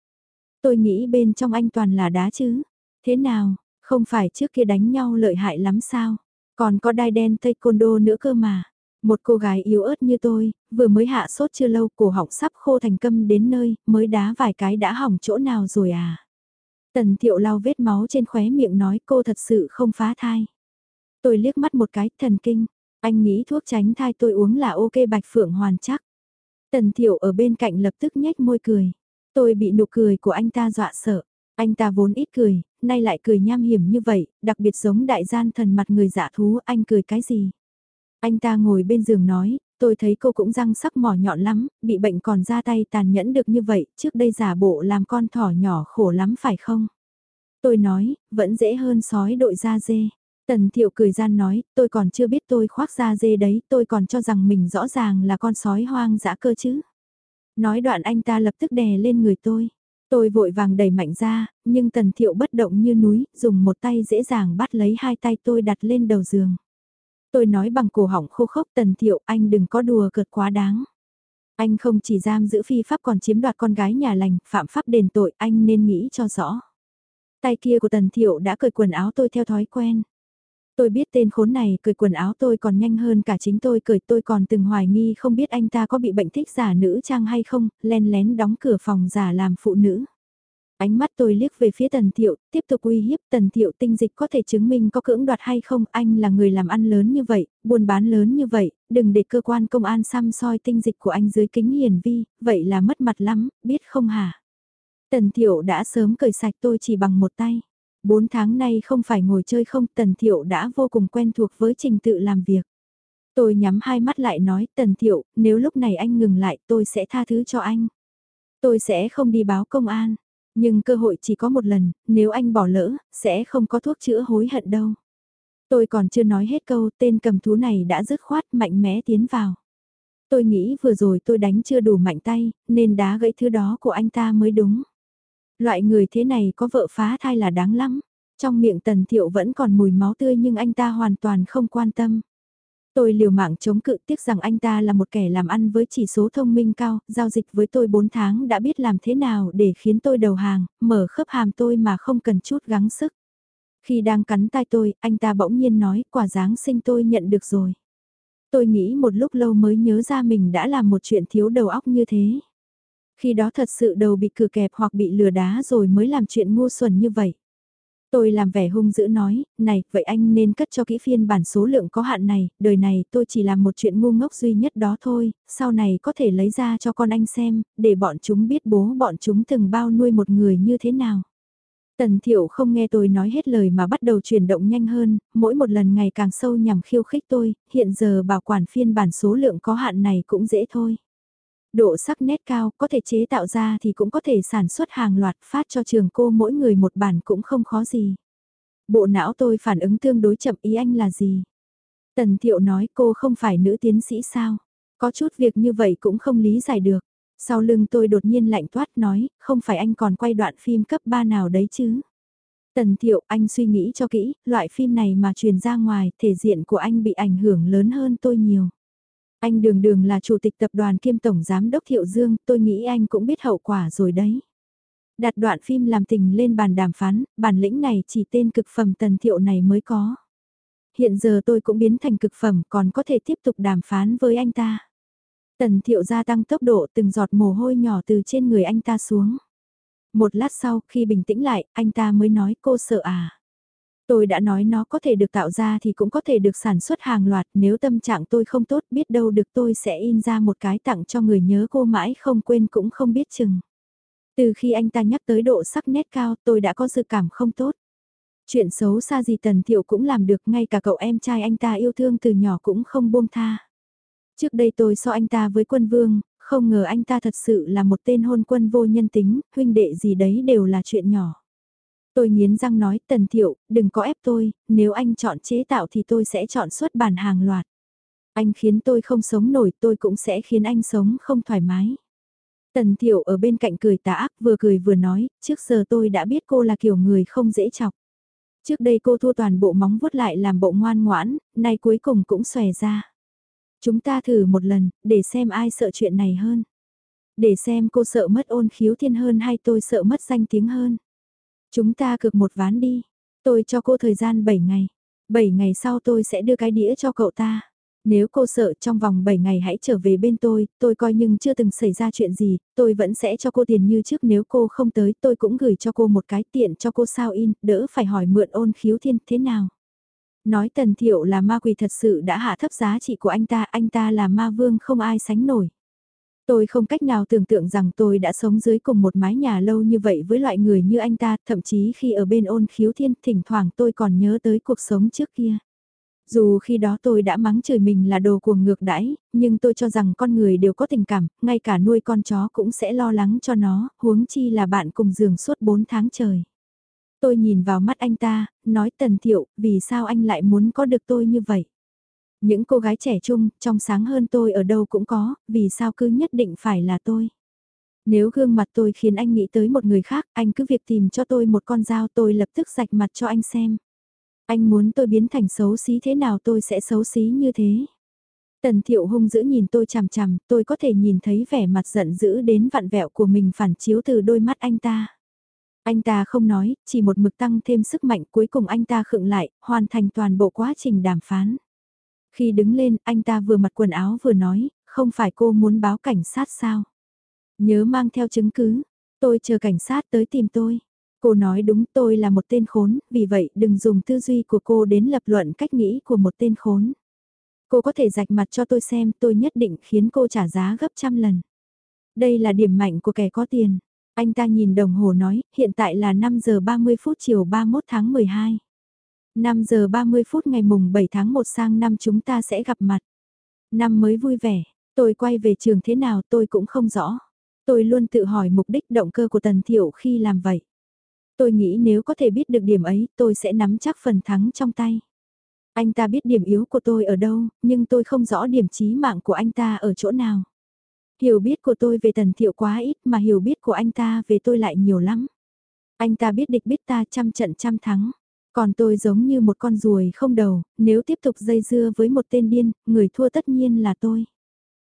Tôi nghĩ bên trong anh toàn là đá chứ. Thế nào, không phải trước kia đánh nhau lợi hại lắm sao? Còn có đai đen tây côn đô nữa cơ mà. Một cô gái yếu ớt như tôi, vừa mới hạ sốt chưa lâu, cổ họng sắp khô thành câm đến nơi, mới đá vài cái đã hỏng chỗ nào rồi à? Tần thiệu lau vết máu trên khóe miệng nói cô thật sự không phá thai. Tôi liếc mắt một cái, thần kinh. Anh nghĩ thuốc tránh thai tôi uống là ok bạch phượng hoàn chắc. Tần thiệu ở bên cạnh lập tức nhếch môi cười. Tôi bị nụ cười của anh ta dọa sợ. Anh ta vốn ít cười, nay lại cười nham hiểm như vậy, đặc biệt giống đại gian thần mặt người giả thú, anh cười cái gì? Anh ta ngồi bên giường nói, tôi thấy cô cũng răng sắc mỏ nhọn lắm, bị bệnh còn ra tay tàn nhẫn được như vậy, trước đây giả bộ làm con thỏ nhỏ khổ lắm phải không? Tôi nói, vẫn dễ hơn sói đội da dê. Tần thiệu cười gian nói, tôi còn chưa biết tôi khoác da dê đấy, tôi còn cho rằng mình rõ ràng là con sói hoang dã cơ chứ. Nói đoạn anh ta lập tức đè lên người tôi. Tôi vội vàng đẩy mạnh ra, nhưng tần thiệu bất động như núi, dùng một tay dễ dàng bắt lấy hai tay tôi đặt lên đầu giường. Tôi nói bằng cổ họng khô khốc tần thiệu anh đừng có đùa cợt quá đáng. Anh không chỉ giam giữ phi pháp còn chiếm đoạt con gái nhà lành, phạm pháp đền tội, anh nên nghĩ cho rõ. Tay kia của tần thiệu đã cởi quần áo tôi theo thói quen. Tôi biết tên khốn này cởi quần áo tôi còn nhanh hơn cả chính tôi cởi tôi còn từng hoài nghi không biết anh ta có bị bệnh thích giả nữ trang hay không, len lén đóng cửa phòng giả làm phụ nữ. Ánh mắt tôi liếc về phía tần thiệu, tiếp tục uy hiếp tần thiệu tinh dịch có thể chứng minh có cưỡng đoạt hay không, anh là người làm ăn lớn như vậy, buôn bán lớn như vậy, đừng để cơ quan công an xăm soi tinh dịch của anh dưới kính hiển vi, vậy là mất mặt lắm, biết không hả? Tần Thiệu đã sớm cởi sạch tôi chỉ bằng một tay. Bốn tháng nay không phải ngồi chơi không, Tần Thiệu đã vô cùng quen thuộc với trình tự làm việc. Tôi nhắm hai mắt lại nói, Tần Thiệu, nếu lúc này anh ngừng lại tôi sẽ tha thứ cho anh. Tôi sẽ không đi báo công an, nhưng cơ hội chỉ có một lần, nếu anh bỏ lỡ, sẽ không có thuốc chữa hối hận đâu. Tôi còn chưa nói hết câu, tên cầm thú này đã dứt khoát mạnh mẽ tiến vào. Tôi nghĩ vừa rồi tôi đánh chưa đủ mạnh tay, nên đá gãy thứ đó của anh ta mới đúng. Loại người thế này có vợ phá thai là đáng lắm. Trong miệng tần thiệu vẫn còn mùi máu tươi nhưng anh ta hoàn toàn không quan tâm. Tôi liều mạng chống cự tiếc rằng anh ta là một kẻ làm ăn với chỉ số thông minh cao, giao dịch với tôi 4 tháng đã biết làm thế nào để khiến tôi đầu hàng, mở khớp hàm tôi mà không cần chút gắng sức. Khi đang cắn tai tôi, anh ta bỗng nhiên nói quả Giáng sinh tôi nhận được rồi. Tôi nghĩ một lúc lâu mới nhớ ra mình đã làm một chuyện thiếu đầu óc như thế. Khi đó thật sự đầu bị cửa kẹp hoặc bị lừa đá rồi mới làm chuyện ngu xuẩn như vậy. Tôi làm vẻ hung dữ nói, này, vậy anh nên cất cho kỹ phiên bản số lượng có hạn này, đời này tôi chỉ làm một chuyện ngu ngốc duy nhất đó thôi, sau này có thể lấy ra cho con anh xem, để bọn chúng biết bố bọn chúng từng bao nuôi một người như thế nào. Tần Thiệu không nghe tôi nói hết lời mà bắt đầu chuyển động nhanh hơn, mỗi một lần ngày càng sâu nhằm khiêu khích tôi, hiện giờ bảo quản phiên bản số lượng có hạn này cũng dễ thôi. Độ sắc nét cao, có thể chế tạo ra thì cũng có thể sản xuất hàng loạt phát cho trường cô mỗi người một bản cũng không khó gì. Bộ não tôi phản ứng tương đối chậm ý anh là gì? Tần Thiệu nói cô không phải nữ tiến sĩ sao? Có chút việc như vậy cũng không lý giải được. Sau lưng tôi đột nhiên lạnh toát nói, không phải anh còn quay đoạn phim cấp 3 nào đấy chứ? Tần Thiệu, anh suy nghĩ cho kỹ, loại phim này mà truyền ra ngoài, thể diện của anh bị ảnh hưởng lớn hơn tôi nhiều. Anh đường đường là chủ tịch tập đoàn kiêm tổng giám đốc Thiệu Dương, tôi nghĩ anh cũng biết hậu quả rồi đấy. Đặt đoạn phim làm tình lên bàn đàm phán, bản lĩnh này chỉ tên cực phẩm Tần Thiệu này mới có. Hiện giờ tôi cũng biến thành cực phẩm còn có thể tiếp tục đàm phán với anh ta. Tần thiệu gia tăng tốc độ từng giọt mồ hôi nhỏ từ trên người anh ta xuống. Một lát sau, khi bình tĩnh lại, anh ta mới nói cô sợ à. Tôi đã nói nó có thể được tạo ra thì cũng có thể được sản xuất hàng loạt nếu tâm trạng tôi không tốt biết đâu được tôi sẽ in ra một cái tặng cho người nhớ cô mãi không quên cũng không biết chừng. Từ khi anh ta nhắc tới độ sắc nét cao tôi đã có dự cảm không tốt. Chuyện xấu xa gì Tần Thiệu cũng làm được ngay cả cậu em trai anh ta yêu thương từ nhỏ cũng không buông tha. Trước đây tôi so anh ta với quân vương, không ngờ anh ta thật sự là một tên hôn quân vô nhân tính, huynh đệ gì đấy đều là chuyện nhỏ. Tôi nghiến răng nói Tần Thiệu, đừng có ép tôi, nếu anh chọn chế tạo thì tôi sẽ chọn xuất bản hàng loạt. Anh khiến tôi không sống nổi tôi cũng sẽ khiến anh sống không thoải mái. Tần Thiệu ở bên cạnh cười tà ác vừa cười vừa nói, trước giờ tôi đã biết cô là kiểu người không dễ chọc. Trước đây cô thua toàn bộ móng vuốt lại làm bộ ngoan ngoãn, nay cuối cùng cũng xòe ra. Chúng ta thử một lần, để xem ai sợ chuyện này hơn. Để xem cô sợ mất ôn khiếu thiên hơn hay tôi sợ mất danh tiếng hơn. Chúng ta cược một ván đi. Tôi cho cô thời gian 7 ngày. 7 ngày sau tôi sẽ đưa cái đĩa cho cậu ta. Nếu cô sợ trong vòng 7 ngày hãy trở về bên tôi, tôi coi nhưng chưa từng xảy ra chuyện gì, tôi vẫn sẽ cho cô tiền như trước nếu cô không tới tôi cũng gửi cho cô một cái tiện cho cô sao in, đỡ phải hỏi mượn ôn khiếu thiên thế nào. Nói Tần Thiệu là ma quỷ thật sự đã hạ thấp giá trị của anh ta, anh ta là ma vương không ai sánh nổi. Tôi không cách nào tưởng tượng rằng tôi đã sống dưới cùng một mái nhà lâu như vậy với loại người như anh ta, thậm chí khi ở bên ôn khiếu thiên, thỉnh thoảng tôi còn nhớ tới cuộc sống trước kia. Dù khi đó tôi đã mắng chửi mình là đồ cuồng ngược đãi, nhưng tôi cho rằng con người đều có tình cảm, ngay cả nuôi con chó cũng sẽ lo lắng cho nó, huống chi là bạn cùng giường suốt 4 tháng trời. Tôi nhìn vào mắt anh ta, nói tần thiệu, vì sao anh lại muốn có được tôi như vậy? Những cô gái trẻ trung, trong sáng hơn tôi ở đâu cũng có, vì sao cứ nhất định phải là tôi? Nếu gương mặt tôi khiến anh nghĩ tới một người khác, anh cứ việc tìm cho tôi một con dao tôi lập tức rạch mặt cho anh xem. Anh muốn tôi biến thành xấu xí thế nào tôi sẽ xấu xí như thế. Tần thiệu hung dữ nhìn tôi chằm chằm, tôi có thể nhìn thấy vẻ mặt giận dữ đến vặn vẹo của mình phản chiếu từ đôi mắt anh ta. Anh ta không nói, chỉ một mực tăng thêm sức mạnh cuối cùng anh ta khựng lại, hoàn thành toàn bộ quá trình đàm phán. Khi đứng lên, anh ta vừa mặc quần áo vừa nói, không phải cô muốn báo cảnh sát sao? Nhớ mang theo chứng cứ, tôi chờ cảnh sát tới tìm tôi. Cô nói đúng tôi là một tên khốn, vì vậy đừng dùng tư duy của cô đến lập luận cách nghĩ của một tên khốn. Cô có thể rạch mặt cho tôi xem tôi nhất định khiến cô trả giá gấp trăm lần. Đây là điểm mạnh của kẻ có tiền. Anh ta nhìn đồng hồ nói, hiện tại là 5 giờ 30 phút chiều 31 tháng 12. 5 giờ 30 phút ngày mùng 7 tháng 1 sang năm chúng ta sẽ gặp mặt. Năm mới vui vẻ, tôi quay về trường thế nào tôi cũng không rõ. Tôi luôn tự hỏi mục đích động cơ của Tần Thiệu khi làm vậy. Tôi nghĩ nếu có thể biết được điểm ấy tôi sẽ nắm chắc phần thắng trong tay. Anh ta biết điểm yếu của tôi ở đâu, nhưng tôi không rõ điểm chí mạng của anh ta ở chỗ nào. Hiểu biết của tôi về Tần Thiệu quá ít mà hiểu biết của anh ta về tôi lại nhiều lắm. Anh ta biết địch biết ta trăm trận trăm thắng. Còn tôi giống như một con ruồi không đầu, nếu tiếp tục dây dưa với một tên điên, người thua tất nhiên là tôi.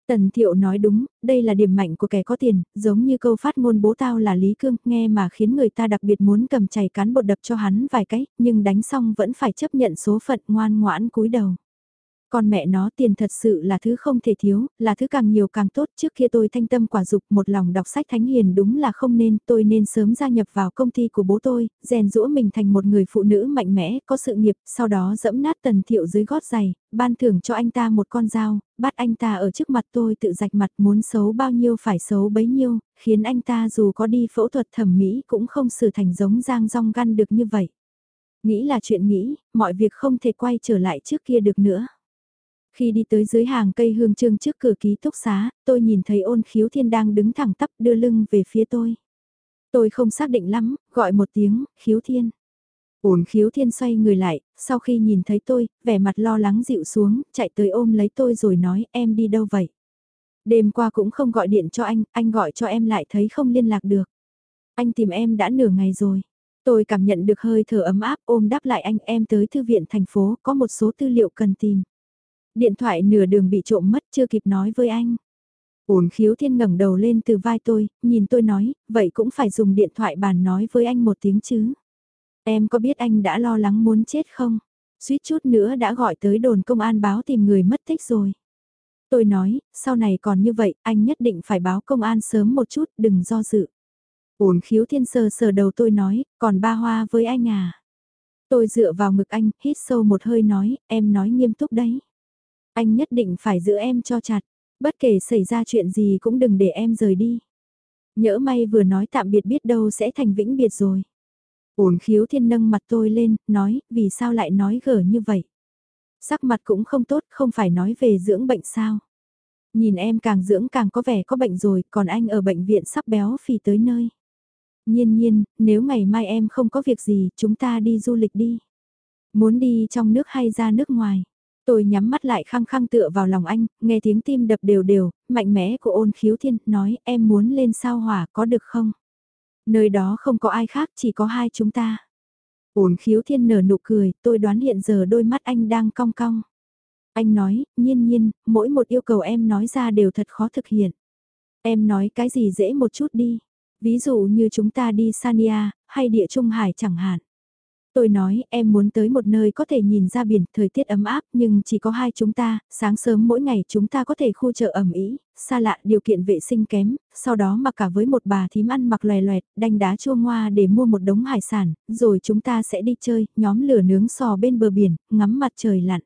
Tần Thiệu nói đúng, đây là điểm mạnh của kẻ có tiền, giống như câu phát ngôn bố tao là Lý Cương, nghe mà khiến người ta đặc biệt muốn cầm chày cán bột đập cho hắn vài cái, nhưng đánh xong vẫn phải chấp nhận số phận ngoan ngoãn cúi đầu. Con mẹ nó tiền thật sự là thứ không thể thiếu, là thứ càng nhiều càng tốt. Trước kia tôi thanh tâm quả dục một lòng đọc sách thánh hiền đúng là không nên, tôi nên sớm gia nhập vào công ty của bố tôi, rèn rũa mình thành một người phụ nữ mạnh mẽ, có sự nghiệp, sau đó dẫm nát tần thiệu dưới gót giày, ban thưởng cho anh ta một con dao, bắt anh ta ở trước mặt tôi tự rạch mặt muốn xấu bao nhiêu phải xấu bấy nhiêu, khiến anh ta dù có đi phẫu thuật thẩm mỹ cũng không xử thành giống giang rong gan được như vậy. Nghĩ là chuyện nghĩ, mọi việc không thể quay trở lại trước kia được nữa. Khi đi tới dưới hàng cây hương trương trước cửa ký túc xá, tôi nhìn thấy ôn khiếu thiên đang đứng thẳng tắp đưa lưng về phía tôi. Tôi không xác định lắm, gọi một tiếng, khiếu thiên. Ôn khiếu thiên xoay người lại, sau khi nhìn thấy tôi, vẻ mặt lo lắng dịu xuống, chạy tới ôm lấy tôi rồi nói em đi đâu vậy? Đêm qua cũng không gọi điện cho anh, anh gọi cho em lại thấy không liên lạc được. Anh tìm em đã nửa ngày rồi. Tôi cảm nhận được hơi thở ấm áp ôm đáp lại anh em tới thư viện thành phố có một số tư liệu cần tìm. Điện thoại nửa đường bị trộm mất chưa kịp nói với anh. Ổn khiếu thiên ngẩng đầu lên từ vai tôi, nhìn tôi nói, vậy cũng phải dùng điện thoại bàn nói với anh một tiếng chứ. Em có biết anh đã lo lắng muốn chết không? Suýt chút nữa đã gọi tới đồn công an báo tìm người mất tích rồi. Tôi nói, sau này còn như vậy, anh nhất định phải báo công an sớm một chút, đừng do dự. Ổn khiếu thiên sờ sờ đầu tôi nói, còn ba hoa với anh à. Tôi dựa vào ngực anh, hít sâu một hơi nói, em nói nghiêm túc đấy. Anh nhất định phải giữ em cho chặt, bất kể xảy ra chuyện gì cũng đừng để em rời đi. Nhỡ may vừa nói tạm biệt biết đâu sẽ thành vĩnh biệt rồi. Ổn khiếu thiên nâng mặt tôi lên, nói, vì sao lại nói gở như vậy? Sắc mặt cũng không tốt, không phải nói về dưỡng bệnh sao? Nhìn em càng dưỡng càng có vẻ có bệnh rồi, còn anh ở bệnh viện sắp béo phì tới nơi. Nhiên nhiên, nếu ngày mai em không có việc gì, chúng ta đi du lịch đi. Muốn đi trong nước hay ra nước ngoài? Tôi nhắm mắt lại khăng khăng tựa vào lòng anh, nghe tiếng tim đập đều đều, mạnh mẽ của ôn khiếu thiên, nói em muốn lên sao hỏa có được không? Nơi đó không có ai khác, chỉ có hai chúng ta. Ôn khiếu thiên nở nụ cười, tôi đoán hiện giờ đôi mắt anh đang cong cong. Anh nói, nhiên nhiên, mỗi một yêu cầu em nói ra đều thật khó thực hiện. Em nói cái gì dễ một chút đi. Ví dụ như chúng ta đi Sania, hay địa Trung Hải chẳng hạn. Tôi nói em muốn tới một nơi có thể nhìn ra biển, thời tiết ấm áp nhưng chỉ có hai chúng ta, sáng sớm mỗi ngày chúng ta có thể khu chợ ẩm ý, xa lạ điều kiện vệ sinh kém, sau đó mặc cả với một bà thím ăn mặc loè loẹt, đanh đá chua ngoa để mua một đống hải sản, rồi chúng ta sẽ đi chơi, nhóm lửa nướng sò bên bờ biển, ngắm mặt trời lặn.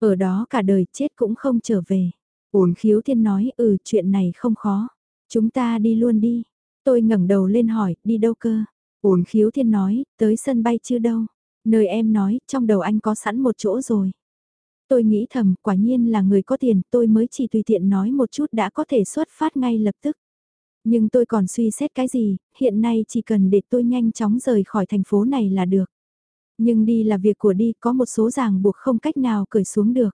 Ở đó cả đời chết cũng không trở về. Ổn khiếu thiên nói ừ chuyện này không khó. Chúng ta đi luôn đi. Tôi ngẩng đầu lên hỏi, đi đâu cơ? Uốn khiếu thiên nói, tới sân bay chưa đâu. Nơi em nói, trong đầu anh có sẵn một chỗ rồi. Tôi nghĩ thầm, quả nhiên là người có tiền, tôi mới chỉ tùy tiện nói một chút đã có thể xuất phát ngay lập tức. Nhưng tôi còn suy xét cái gì, hiện nay chỉ cần để tôi nhanh chóng rời khỏi thành phố này là được. Nhưng đi là việc của đi, có một số ràng buộc không cách nào cởi xuống được.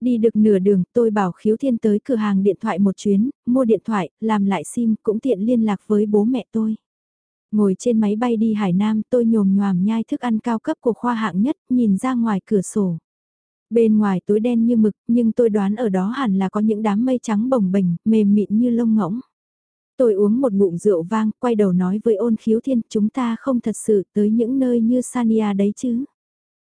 Đi được nửa đường, tôi bảo khiếu thiên tới cửa hàng điện thoại một chuyến, mua điện thoại, làm lại sim, cũng tiện liên lạc với bố mẹ tôi. Ngồi trên máy bay đi Hải Nam tôi nhồm nhòm nhai thức ăn cao cấp của khoa hạng nhất, nhìn ra ngoài cửa sổ. Bên ngoài tối đen như mực, nhưng tôi đoán ở đó hẳn là có những đám mây trắng bồng bềnh, mềm mịn như lông ngỗng. Tôi uống một ngụm rượu vang, quay đầu nói với ôn khiếu thiên, chúng ta không thật sự tới những nơi như Sania đấy chứ.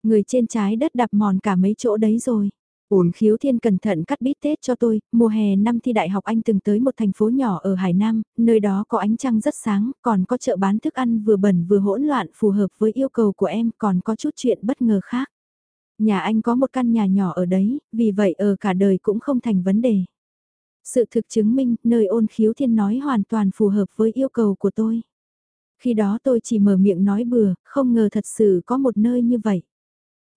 Người trên trái đất đạp mòn cả mấy chỗ đấy rồi. Ổn khiếu thiên cẩn thận cắt bít tết cho tôi, mùa hè năm thi đại học anh từng tới một thành phố nhỏ ở Hải Nam, nơi đó có ánh trăng rất sáng, còn có chợ bán thức ăn vừa bẩn vừa hỗn loạn phù hợp với yêu cầu của em, còn có chút chuyện bất ngờ khác. Nhà anh có một căn nhà nhỏ ở đấy, vì vậy ở cả đời cũng không thành vấn đề. Sự thực chứng minh, nơi ôn khiếu thiên nói hoàn toàn phù hợp với yêu cầu của tôi. Khi đó tôi chỉ mở miệng nói bừa, không ngờ thật sự có một nơi như vậy.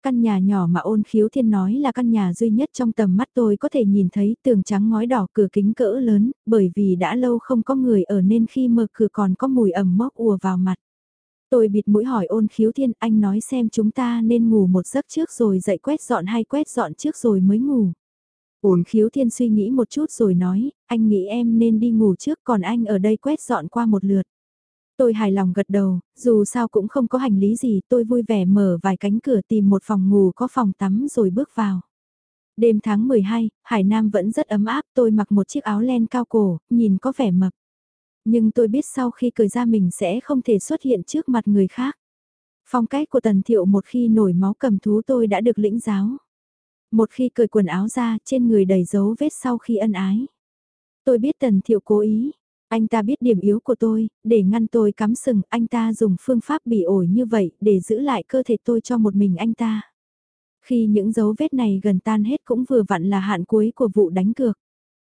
Căn nhà nhỏ mà ôn khiếu thiên nói là căn nhà duy nhất trong tầm mắt tôi có thể nhìn thấy tường trắng ngói đỏ cửa kính cỡ lớn, bởi vì đã lâu không có người ở nên khi mở cửa còn có mùi ẩm mốc ùa vào mặt. Tôi bịt mũi hỏi ôn khiếu thiên anh nói xem chúng ta nên ngủ một giấc trước rồi dậy quét dọn hay quét dọn trước rồi mới ngủ. Ôn khiếu thiên suy nghĩ một chút rồi nói, anh nghĩ em nên đi ngủ trước còn anh ở đây quét dọn qua một lượt. Tôi hài lòng gật đầu, dù sao cũng không có hành lý gì, tôi vui vẻ mở vài cánh cửa tìm một phòng ngủ có phòng tắm rồi bước vào. Đêm tháng 12, Hải Nam vẫn rất ấm áp, tôi mặc một chiếc áo len cao cổ, nhìn có vẻ mập. Nhưng tôi biết sau khi cười ra mình sẽ không thể xuất hiện trước mặt người khác. Phong cách của Tần Thiệu một khi nổi máu cầm thú tôi đã được lĩnh giáo. Một khi cởi quần áo ra, trên người đầy dấu vết sau khi ân ái. Tôi biết Tần Thiệu cố ý, anh ta biết điểm yếu của tôi, để ngăn tôi cắm sừng, anh ta dùng phương pháp bị ổi như vậy để giữ lại cơ thể tôi cho một mình anh ta. Khi những dấu vết này gần tan hết cũng vừa vặn là hạn cuối của vụ đánh cược.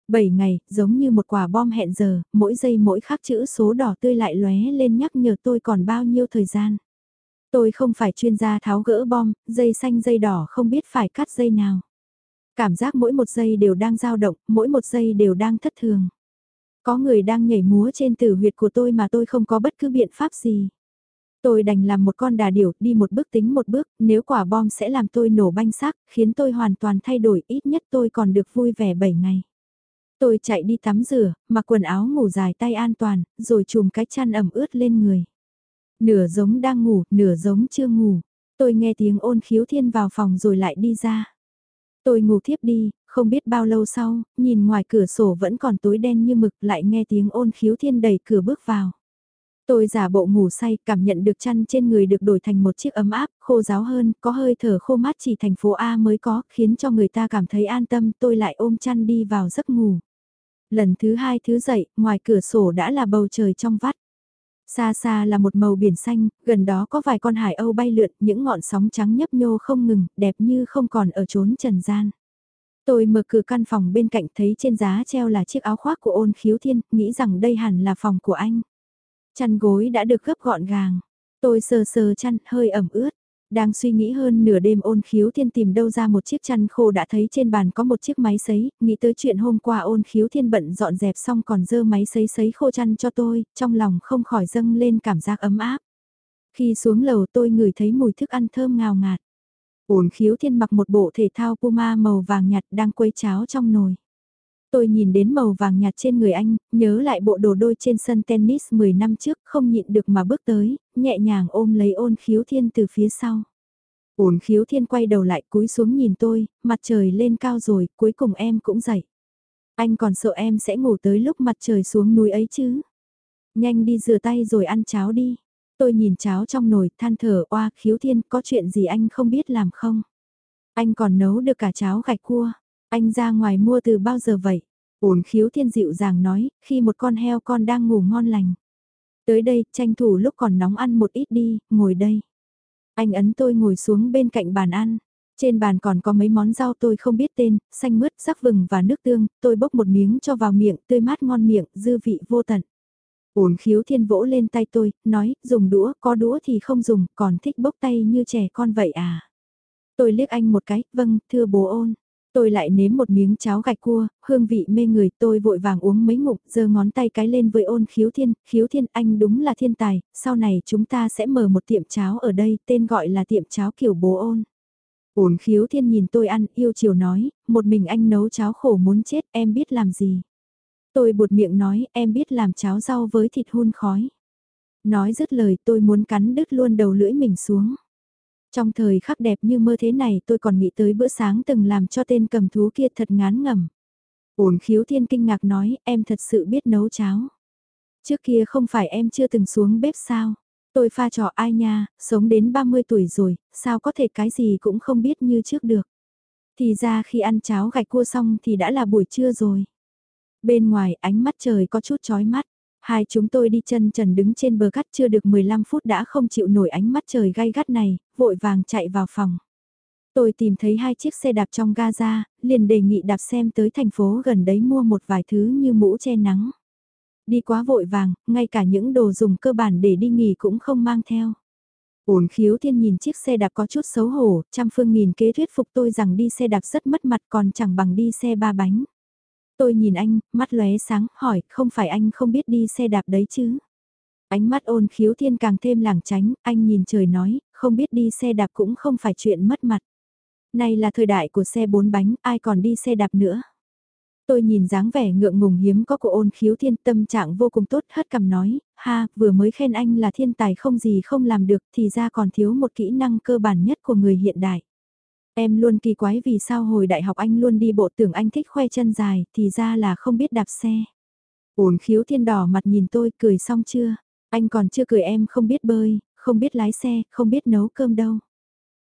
7 ngày, giống như một quả bom hẹn giờ, mỗi giây mỗi khắc chữ số đỏ tươi lại lóe lên nhắc nhở tôi còn bao nhiêu thời gian. Tôi không phải chuyên gia tháo gỡ bom, dây xanh dây đỏ không biết phải cắt dây nào. Cảm giác mỗi một giây đều đang dao động, mỗi một giây đều đang thất thường. Có người đang nhảy múa trên tử huyệt của tôi mà tôi không có bất cứ biện pháp gì. Tôi đành làm một con đà điểu, đi một bước tính một bước, nếu quả bom sẽ làm tôi nổ banh xác, khiến tôi hoàn toàn thay đổi, ít nhất tôi còn được vui vẻ 7 ngày. Tôi chạy đi tắm rửa, mặc quần áo ngủ dài tay an toàn, rồi chùm cái chăn ẩm ướt lên người. Nửa giống đang ngủ, nửa giống chưa ngủ. Tôi nghe tiếng ôn khiếu thiên vào phòng rồi lại đi ra. Tôi ngủ thiếp đi, không biết bao lâu sau, nhìn ngoài cửa sổ vẫn còn tối đen như mực lại nghe tiếng ôn khiếu thiên đẩy cửa bước vào. Tôi giả bộ ngủ say, cảm nhận được chăn trên người được đổi thành một chiếc ấm áp, khô ráo hơn, có hơi thở khô mát chỉ thành phố A mới có, khiến cho người ta cảm thấy an tâm, tôi lại ôm chăn đi vào giấc ngủ. Lần thứ hai thứ dậy, ngoài cửa sổ đã là bầu trời trong vắt. Xa xa là một màu biển xanh, gần đó có vài con hải âu bay lượn, những ngọn sóng trắng nhấp nhô không ngừng, đẹp như không còn ở chốn trần gian. Tôi mở cửa căn phòng bên cạnh thấy trên giá treo là chiếc áo khoác của ôn khiếu thiên, nghĩ rằng đây hẳn là phòng của anh. Chăn gối đã được gấp gọn gàng. Tôi sờ sờ chăn, hơi ẩm ướt. Đang suy nghĩ hơn nửa đêm ôn khiếu thiên tìm đâu ra một chiếc chăn khô đã thấy trên bàn có một chiếc máy sấy, nghĩ tới chuyện hôm qua ôn khiếu thiên bận dọn dẹp xong còn dơ máy sấy sấy khô chăn cho tôi, trong lòng không khỏi dâng lên cảm giác ấm áp. Khi xuống lầu tôi ngửi thấy mùi thức ăn thơm ngào ngạt. Ôn khiếu thiên mặc một bộ thể thao Puma màu vàng nhạt đang quấy cháo trong nồi. Tôi nhìn đến màu vàng nhạt trên người anh, nhớ lại bộ đồ đôi trên sân tennis 10 năm trước, không nhịn được mà bước tới, nhẹ nhàng ôm lấy ôn khiếu thiên từ phía sau. Ôn khiếu thiên quay đầu lại cúi xuống nhìn tôi, mặt trời lên cao rồi, cuối cùng em cũng dậy. Anh còn sợ em sẽ ngủ tới lúc mặt trời xuống núi ấy chứ. Nhanh đi rửa tay rồi ăn cháo đi. Tôi nhìn cháo trong nồi, than thở oa khiếu thiên có chuyện gì anh không biết làm không? Anh còn nấu được cả cháo gạch cua. Anh ra ngoài mua từ bao giờ vậy? Ổn khiếu thiên dịu dàng nói, khi một con heo con đang ngủ ngon lành. Tới đây, tranh thủ lúc còn nóng ăn một ít đi, ngồi đây. Anh ấn tôi ngồi xuống bên cạnh bàn ăn. Trên bàn còn có mấy món rau tôi không biết tên, xanh mướt, sắc vừng và nước tương, tôi bốc một miếng cho vào miệng, tươi mát ngon miệng, dư vị vô tận. Ổn khiếu thiên vỗ lên tay tôi, nói, dùng đũa, có đũa thì không dùng, còn thích bốc tay như trẻ con vậy à. Tôi liếc anh một cái, vâng, thưa bố ôn. Tôi lại nếm một miếng cháo gạch cua, hương vị mê người, tôi vội vàng uống mấy ngụm, giơ ngón tay cái lên với ôn khiếu thiên, khiếu thiên anh đúng là thiên tài, sau này chúng ta sẽ mở một tiệm cháo ở đây, tên gọi là tiệm cháo kiểu bố ôn. Ôn khiếu thiên nhìn tôi ăn, yêu chiều nói, một mình anh nấu cháo khổ muốn chết, em biết làm gì. Tôi buột miệng nói, em biết làm cháo rau với thịt hun khói. Nói dứt lời tôi muốn cắn đứt luôn đầu lưỡi mình xuống. Trong thời khắc đẹp như mơ thế này tôi còn nghĩ tới bữa sáng từng làm cho tên cầm thú kia thật ngán ngẩm. Ổn khiếu thiên kinh ngạc nói em thật sự biết nấu cháo. Trước kia không phải em chưa từng xuống bếp sao? Tôi pha trò ai nha, sống đến 30 tuổi rồi, sao có thể cái gì cũng không biết như trước được. Thì ra khi ăn cháo gạch cua xong thì đã là buổi trưa rồi. Bên ngoài ánh mắt trời có chút chói mắt. Hai chúng tôi đi chân trần đứng trên bờ cắt chưa được 15 phút đã không chịu nổi ánh mắt trời gay gắt này, vội vàng chạy vào phòng. Tôi tìm thấy hai chiếc xe đạp trong Gaza, liền đề nghị đạp xem tới thành phố gần đấy mua một vài thứ như mũ che nắng. Đi quá vội vàng, ngay cả những đồ dùng cơ bản để đi nghỉ cũng không mang theo. Ổn khiếu thiên nhìn chiếc xe đạp có chút xấu hổ, trăm phương nghìn kế thuyết phục tôi rằng đi xe đạp rất mất mặt còn chẳng bằng đi xe ba bánh. Tôi nhìn anh, mắt lóe sáng, hỏi, không phải anh không biết đi xe đạp đấy chứ? Ánh mắt ôn khiếu thiên càng thêm lảng tránh, anh nhìn trời nói, không biết đi xe đạp cũng không phải chuyện mất mặt. Này là thời đại của xe bốn bánh, ai còn đi xe đạp nữa? Tôi nhìn dáng vẻ ngượng ngùng hiếm có của ôn khiếu thiên tâm trạng vô cùng tốt hất cằm nói, ha, vừa mới khen anh là thiên tài không gì không làm được thì ra còn thiếu một kỹ năng cơ bản nhất của người hiện đại. Em luôn kỳ quái vì sao hồi đại học anh luôn đi bộ tưởng anh thích khoe chân dài thì ra là không biết đạp xe. Ôn khiếu thiên đỏ mặt nhìn tôi cười xong chưa? Anh còn chưa cười em không biết bơi, không biết lái xe, không biết nấu cơm đâu.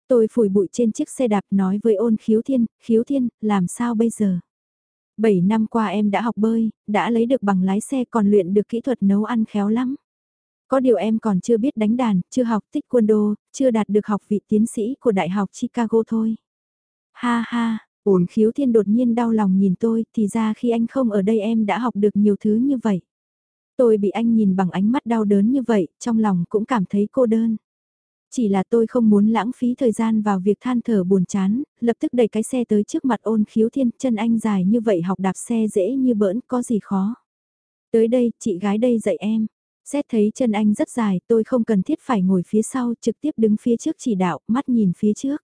Tôi phủi bụi trên chiếc xe đạp nói với ôn khiếu thiên, khiếu thiên, làm sao bây giờ? 7 năm qua em đã học bơi, đã lấy được bằng lái xe còn luyện được kỹ thuật nấu ăn khéo lắm. Có điều em còn chưa biết đánh đàn, chưa học tích quân đô, chưa đạt được học vị tiến sĩ của Đại học Chicago thôi. Ha ha, ổn khiếu thiên đột nhiên đau lòng nhìn tôi, thì ra khi anh không ở đây em đã học được nhiều thứ như vậy. Tôi bị anh nhìn bằng ánh mắt đau đớn như vậy, trong lòng cũng cảm thấy cô đơn. Chỉ là tôi không muốn lãng phí thời gian vào việc than thở buồn chán, lập tức đẩy cái xe tới trước mặt ôn khiếu thiên, chân anh dài như vậy học đạp xe dễ như bỡn, có gì khó. Tới đây, chị gái đây dạy em. Xét thấy chân anh rất dài, tôi không cần thiết phải ngồi phía sau, trực tiếp đứng phía trước chỉ đạo, mắt nhìn phía trước.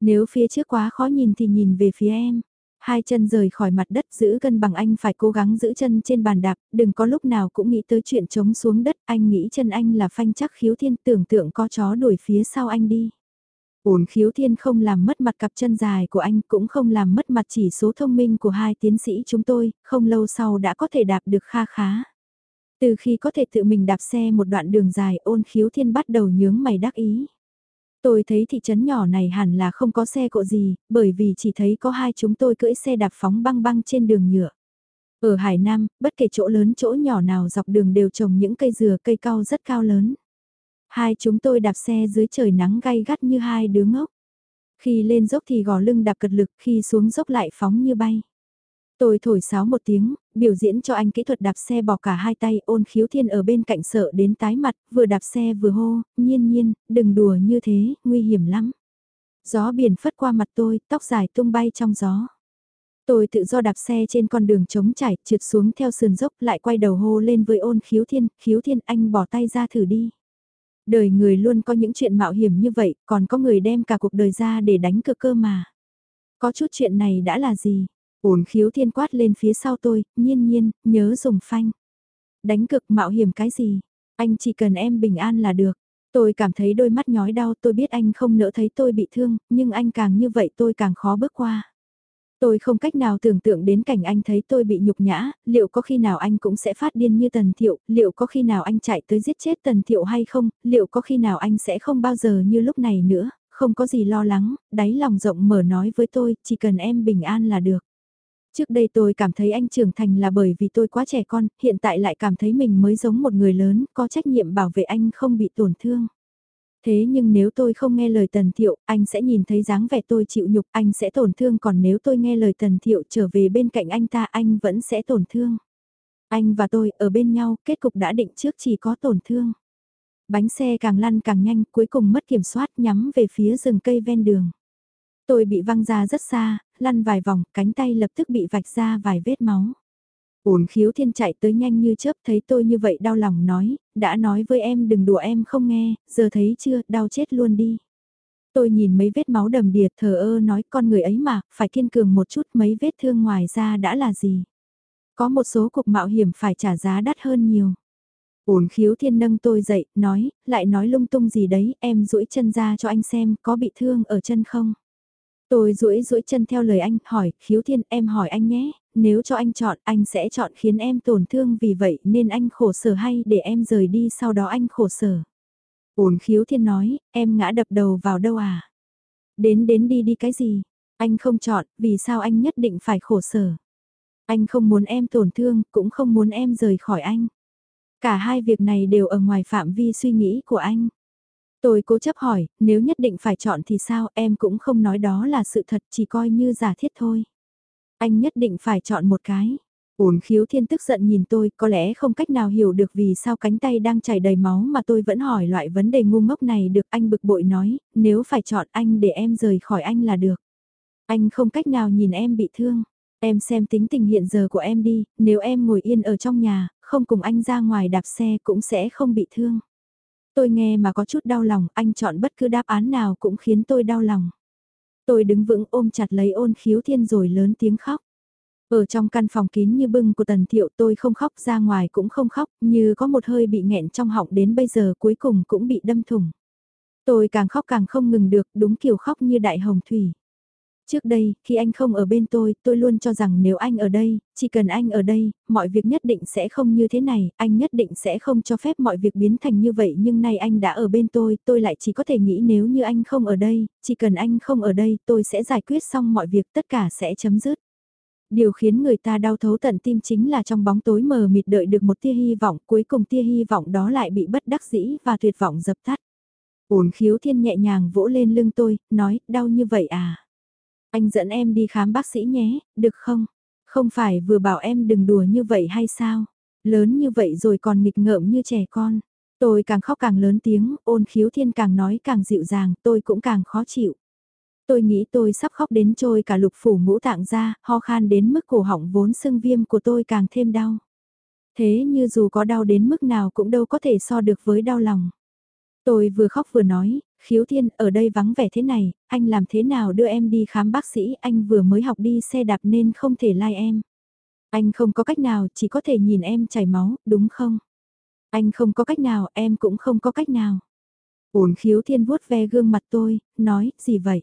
Nếu phía trước quá khó nhìn thì nhìn về phía em. Hai chân rời khỏi mặt đất giữ cân bằng anh phải cố gắng giữ chân trên bàn đạp, đừng có lúc nào cũng nghĩ tới chuyện chống xuống đất, anh nghĩ chân anh là phanh chắc khiếu thiên tưởng tượng có chó đuổi phía sau anh đi. Ổn khiếu thiên không làm mất mặt cặp chân dài của anh cũng không làm mất mặt chỉ số thông minh của hai tiến sĩ chúng tôi, không lâu sau đã có thể đạp được kha khá. Từ khi có thể tự mình đạp xe một đoạn đường dài ôn khiếu thiên bắt đầu nhướng mày đắc ý. Tôi thấy thị trấn nhỏ này hẳn là không có xe cộ gì, bởi vì chỉ thấy có hai chúng tôi cưỡi xe đạp phóng băng băng trên đường nhựa. Ở Hải Nam, bất kể chỗ lớn chỗ nhỏ nào dọc đường đều trồng những cây dừa cây cao rất cao lớn. Hai chúng tôi đạp xe dưới trời nắng gay gắt như hai đứa ngốc. Khi lên dốc thì gò lưng đạp cật lực, khi xuống dốc lại phóng như bay. Tôi thổi sáo một tiếng, biểu diễn cho anh kỹ thuật đạp xe bỏ cả hai tay ôn khiếu thiên ở bên cạnh sợ đến tái mặt, vừa đạp xe vừa hô, nhiên nhiên, đừng đùa như thế, nguy hiểm lắm. Gió biển phất qua mặt tôi, tóc dài tung bay trong gió. Tôi tự do đạp xe trên con đường trống trải, trượt xuống theo sườn dốc lại quay đầu hô lên với ôn khiếu thiên, khiếu thiên anh bỏ tay ra thử đi. Đời người luôn có những chuyện mạo hiểm như vậy, còn có người đem cả cuộc đời ra để đánh cược cơ mà. Có chút chuyện này đã là gì? Ổn khiếu thiên quát lên phía sau tôi, nhiên nhiên, nhớ dùng phanh. Đánh cực mạo hiểm cái gì? Anh chỉ cần em bình an là được. Tôi cảm thấy đôi mắt nhói đau tôi biết anh không nỡ thấy tôi bị thương, nhưng anh càng như vậy tôi càng khó bước qua. Tôi không cách nào tưởng tượng đến cảnh anh thấy tôi bị nhục nhã, liệu có khi nào anh cũng sẽ phát điên như Tần Thiệu, liệu có khi nào anh chạy tới giết chết Tần Thiệu hay không, liệu có khi nào anh sẽ không bao giờ như lúc này nữa, không có gì lo lắng, đáy lòng rộng mở nói với tôi, chỉ cần em bình an là được. Trước đây tôi cảm thấy anh trưởng thành là bởi vì tôi quá trẻ con, hiện tại lại cảm thấy mình mới giống một người lớn, có trách nhiệm bảo vệ anh không bị tổn thương. Thế nhưng nếu tôi không nghe lời Tần Thiệu, anh sẽ nhìn thấy dáng vẻ tôi chịu nhục, anh sẽ tổn thương còn nếu tôi nghe lời Tần Thiệu trở về bên cạnh anh ta anh vẫn sẽ tổn thương. Anh và tôi ở bên nhau, kết cục đã định trước chỉ có tổn thương. Bánh xe càng lăn càng nhanh, cuối cùng mất kiểm soát nhắm về phía rừng cây ven đường. Tôi bị văng ra rất xa, lăn vài vòng, cánh tay lập tức bị vạch ra vài vết máu. Ổn khiếu thiên chạy tới nhanh như chớp thấy tôi như vậy đau lòng nói, đã nói với em đừng đùa em không nghe, giờ thấy chưa, đau chết luôn đi. Tôi nhìn mấy vết máu đầm đìa thờ ơ nói con người ấy mà, phải kiên cường một chút mấy vết thương ngoài ra đã là gì. Có một số cuộc mạo hiểm phải trả giá đắt hơn nhiều. Ổn khiếu thiên nâng tôi dậy, nói, lại nói lung tung gì đấy, em duỗi chân ra cho anh xem, có bị thương ở chân không? Tôi duỗi duỗi chân theo lời anh, hỏi, khiếu thiên em hỏi anh nhé, nếu cho anh chọn, anh sẽ chọn khiến em tổn thương vì vậy nên anh khổ sở hay để em rời đi sau đó anh khổ sở. Ổn khiếu thiên nói, em ngã đập đầu vào đâu à? Đến đến đi đi cái gì? Anh không chọn, vì sao anh nhất định phải khổ sở? Anh không muốn em tổn thương, cũng không muốn em rời khỏi anh. Cả hai việc này đều ở ngoài phạm vi suy nghĩ của anh. Tôi cố chấp hỏi, nếu nhất định phải chọn thì sao, em cũng không nói đó là sự thật, chỉ coi như giả thiết thôi. Anh nhất định phải chọn một cái. Uốn khiếu thiên tức giận nhìn tôi, có lẽ không cách nào hiểu được vì sao cánh tay đang chảy đầy máu mà tôi vẫn hỏi loại vấn đề ngu ngốc này được anh bực bội nói, nếu phải chọn anh để em rời khỏi anh là được. Anh không cách nào nhìn em bị thương. Em xem tính tình hiện giờ của em đi, nếu em ngồi yên ở trong nhà, không cùng anh ra ngoài đạp xe cũng sẽ không bị thương. Tôi nghe mà có chút đau lòng, anh chọn bất cứ đáp án nào cũng khiến tôi đau lòng. Tôi đứng vững ôm chặt lấy ôn khiếu thiên rồi lớn tiếng khóc. Ở trong căn phòng kín như bưng của tần thiệu tôi không khóc ra ngoài cũng không khóc, như có một hơi bị nghẹn trong họng đến bây giờ cuối cùng cũng bị đâm thủng. Tôi càng khóc càng không ngừng được, đúng kiểu khóc như đại hồng thủy. Trước đây, khi anh không ở bên tôi, tôi luôn cho rằng nếu anh ở đây, chỉ cần anh ở đây, mọi việc nhất định sẽ không như thế này, anh nhất định sẽ không cho phép mọi việc biến thành như vậy nhưng nay anh đã ở bên tôi, tôi lại chỉ có thể nghĩ nếu như anh không ở đây, chỉ cần anh không ở đây, tôi sẽ giải quyết xong mọi việc, tất cả sẽ chấm dứt. Điều khiến người ta đau thấu tận tim chính là trong bóng tối mờ mịt đợi được một tia hy vọng, cuối cùng tia hy vọng đó lại bị bất đắc dĩ và tuyệt vọng dập tắt. Ổn khiếu thiên nhẹ nhàng vỗ lên lưng tôi, nói, đau như vậy à? Anh dẫn em đi khám bác sĩ nhé, được không? Không phải vừa bảo em đừng đùa như vậy hay sao? Lớn như vậy rồi còn nghịch ngợm như trẻ con. Tôi càng khóc càng lớn tiếng, ôn khiếu thiên càng nói càng dịu dàng, tôi cũng càng khó chịu. Tôi nghĩ tôi sắp khóc đến trôi cả lục phủ ngũ tạng ra, ho khan đến mức cổ họng vốn sưng viêm của tôi càng thêm đau. Thế như dù có đau đến mức nào cũng đâu có thể so được với đau lòng. Tôi vừa khóc vừa nói, khiếu thiên ở đây vắng vẻ thế này, anh làm thế nào đưa em đi khám bác sĩ, anh vừa mới học đi xe đạp nên không thể lai like em. Anh không có cách nào, chỉ có thể nhìn em chảy máu, đúng không? Anh không có cách nào, em cũng không có cách nào. Ổn khiếu thiên vuốt ve gương mặt tôi, nói, gì vậy?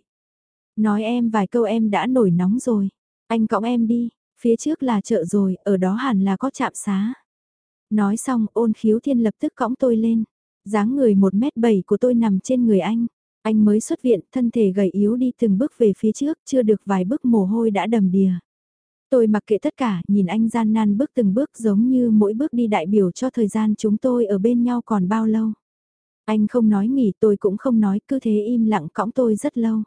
Nói em vài câu em đã nổi nóng rồi. Anh cõng em đi, phía trước là chợ rồi, ở đó hẳn là có trạm xá. Nói xong ôn khiếu thiên lập tức cõng tôi lên dáng người 1m7 của tôi nằm trên người anh. Anh mới xuất viện, thân thể gầy yếu đi từng bước về phía trước, chưa được vài bước mồ hôi đã đầm đìa. Tôi mặc kệ tất cả, nhìn anh gian nan bước từng bước giống như mỗi bước đi đại biểu cho thời gian chúng tôi ở bên nhau còn bao lâu. Anh không nói nghỉ tôi cũng không nói, cứ thế im lặng cõng tôi rất lâu.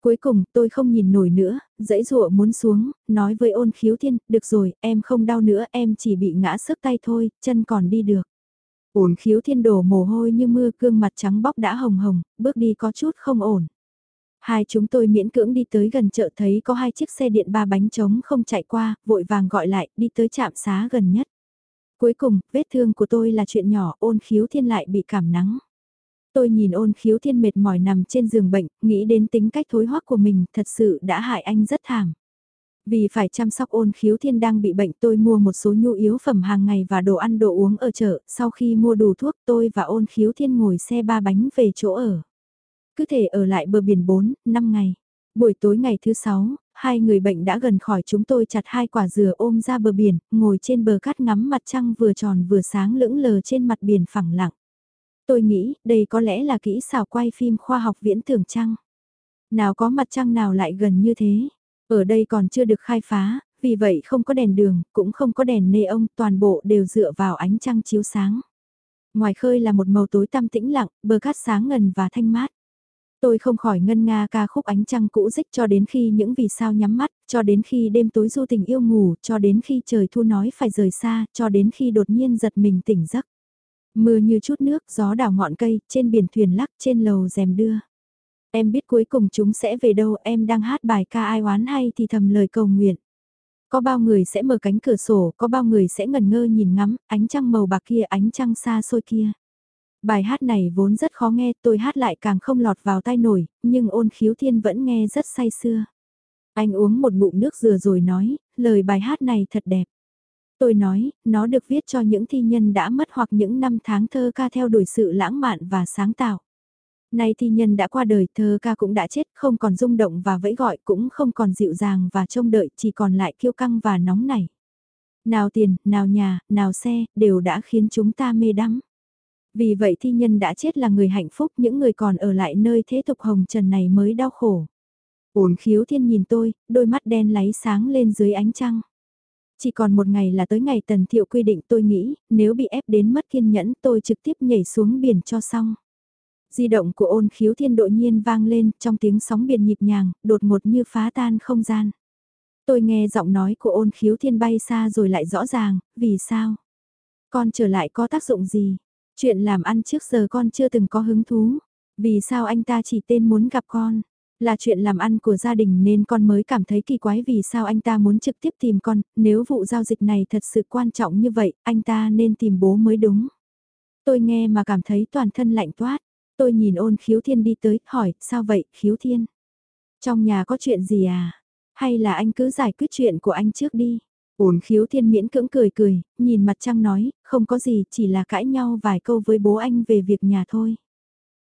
Cuối cùng tôi không nhìn nổi nữa, dãy rụa muốn xuống, nói với ôn khiếu thiên, được rồi, em không đau nữa, em chỉ bị ngã sức tay thôi, chân còn đi được. Ổn khiếu thiên đổ mồ hôi như mưa cương mặt trắng bóc đã hồng hồng, bước đi có chút không ổn. Hai chúng tôi miễn cưỡng đi tới gần chợ thấy có hai chiếc xe điện ba bánh trống không chạy qua, vội vàng gọi lại, đi tới trạm xá gần nhất. Cuối cùng, vết thương của tôi là chuyện nhỏ, ôn khiếu thiên lại bị cảm nắng. Tôi nhìn ôn khiếu thiên mệt mỏi nằm trên giường bệnh, nghĩ đến tính cách thối hoắc của mình, thật sự đã hại anh rất thảm. Vì phải chăm sóc ôn khiếu thiên đang bị bệnh tôi mua một số nhu yếu phẩm hàng ngày và đồ ăn đồ uống ở chợ, sau khi mua đủ thuốc tôi và ôn khiếu thiên ngồi xe ba bánh về chỗ ở. Cứ thể ở lại bờ biển 4, 5 ngày. Buổi tối ngày thứ 6, hai người bệnh đã gần khỏi chúng tôi chặt hai quả dừa ôm ra bờ biển, ngồi trên bờ cát ngắm mặt trăng vừa tròn vừa sáng lững lờ trên mặt biển phẳng lặng. Tôi nghĩ đây có lẽ là kỹ xảo quay phim khoa học viễn tưởng trăng. Nào có mặt trăng nào lại gần như thế. Ở đây còn chưa được khai phá, vì vậy không có đèn đường, cũng không có đèn nê ông, toàn bộ đều dựa vào ánh trăng chiếu sáng. Ngoài khơi là một màu tối tăm tĩnh lặng, bờ cát sáng ngần và thanh mát. Tôi không khỏi ngân nga ca khúc ánh trăng cũ rích cho đến khi những vì sao nhắm mắt, cho đến khi đêm tối du tình yêu ngủ, cho đến khi trời thu nói phải rời xa, cho đến khi đột nhiên giật mình tỉnh giấc. Mưa như chút nước, gió đào ngọn cây, trên biển thuyền lắc, trên lầu rèm đưa. Em biết cuối cùng chúng sẽ về đâu em đang hát bài ca ai oán hay thì thầm lời cầu nguyện. Có bao người sẽ mở cánh cửa sổ, có bao người sẽ ngần ngơ nhìn ngắm, ánh trăng màu bạc kia, ánh trăng xa xôi kia. Bài hát này vốn rất khó nghe, tôi hát lại càng không lọt vào tai nổi, nhưng ôn khiếu thiên vẫn nghe rất say sưa. Anh uống một ngụm nước dừa rồi nói, lời bài hát này thật đẹp. Tôi nói, nó được viết cho những thi nhân đã mất hoặc những năm tháng thơ ca theo đuổi sự lãng mạn và sáng tạo. Nay thi nhân đã qua đời, thơ ca cũng đã chết, không còn rung động và vẫy gọi, cũng không còn dịu dàng và trông đợi, chỉ còn lại kiêu căng và nóng nảy. Nào tiền, nào nhà, nào xe, đều đã khiến chúng ta mê đắm. Vì vậy thi nhân đã chết là người hạnh phúc, những người còn ở lại nơi thế tục hồng trần này mới đau khổ. Ổn khiếu thiên nhìn tôi, đôi mắt đen láy sáng lên dưới ánh trăng. Chỉ còn một ngày là tới ngày tần thiệu quy định tôi nghĩ, nếu bị ép đến mất kiên nhẫn tôi trực tiếp nhảy xuống biển cho xong. Di động của ôn khiếu thiên đột nhiên vang lên trong tiếng sóng biển nhịp nhàng, đột ngột như phá tan không gian. Tôi nghe giọng nói của ôn khiếu thiên bay xa rồi lại rõ ràng, vì sao? Con trở lại có tác dụng gì? Chuyện làm ăn trước giờ con chưa từng có hứng thú. Vì sao anh ta chỉ tên muốn gặp con? Là chuyện làm ăn của gia đình nên con mới cảm thấy kỳ quái vì sao anh ta muốn trực tiếp tìm con, nếu vụ giao dịch này thật sự quan trọng như vậy, anh ta nên tìm bố mới đúng. Tôi nghe mà cảm thấy toàn thân lạnh toát, tôi nhìn ôn khiếu thiên đi tới, hỏi, sao vậy, khiếu thiên? Trong nhà có chuyện gì à? Hay là anh cứ giải quyết chuyện của anh trước đi? Ôn khiếu thiên miễn cưỡng cười cười, nhìn mặt trăng nói, không có gì, chỉ là cãi nhau vài câu với bố anh về việc nhà thôi.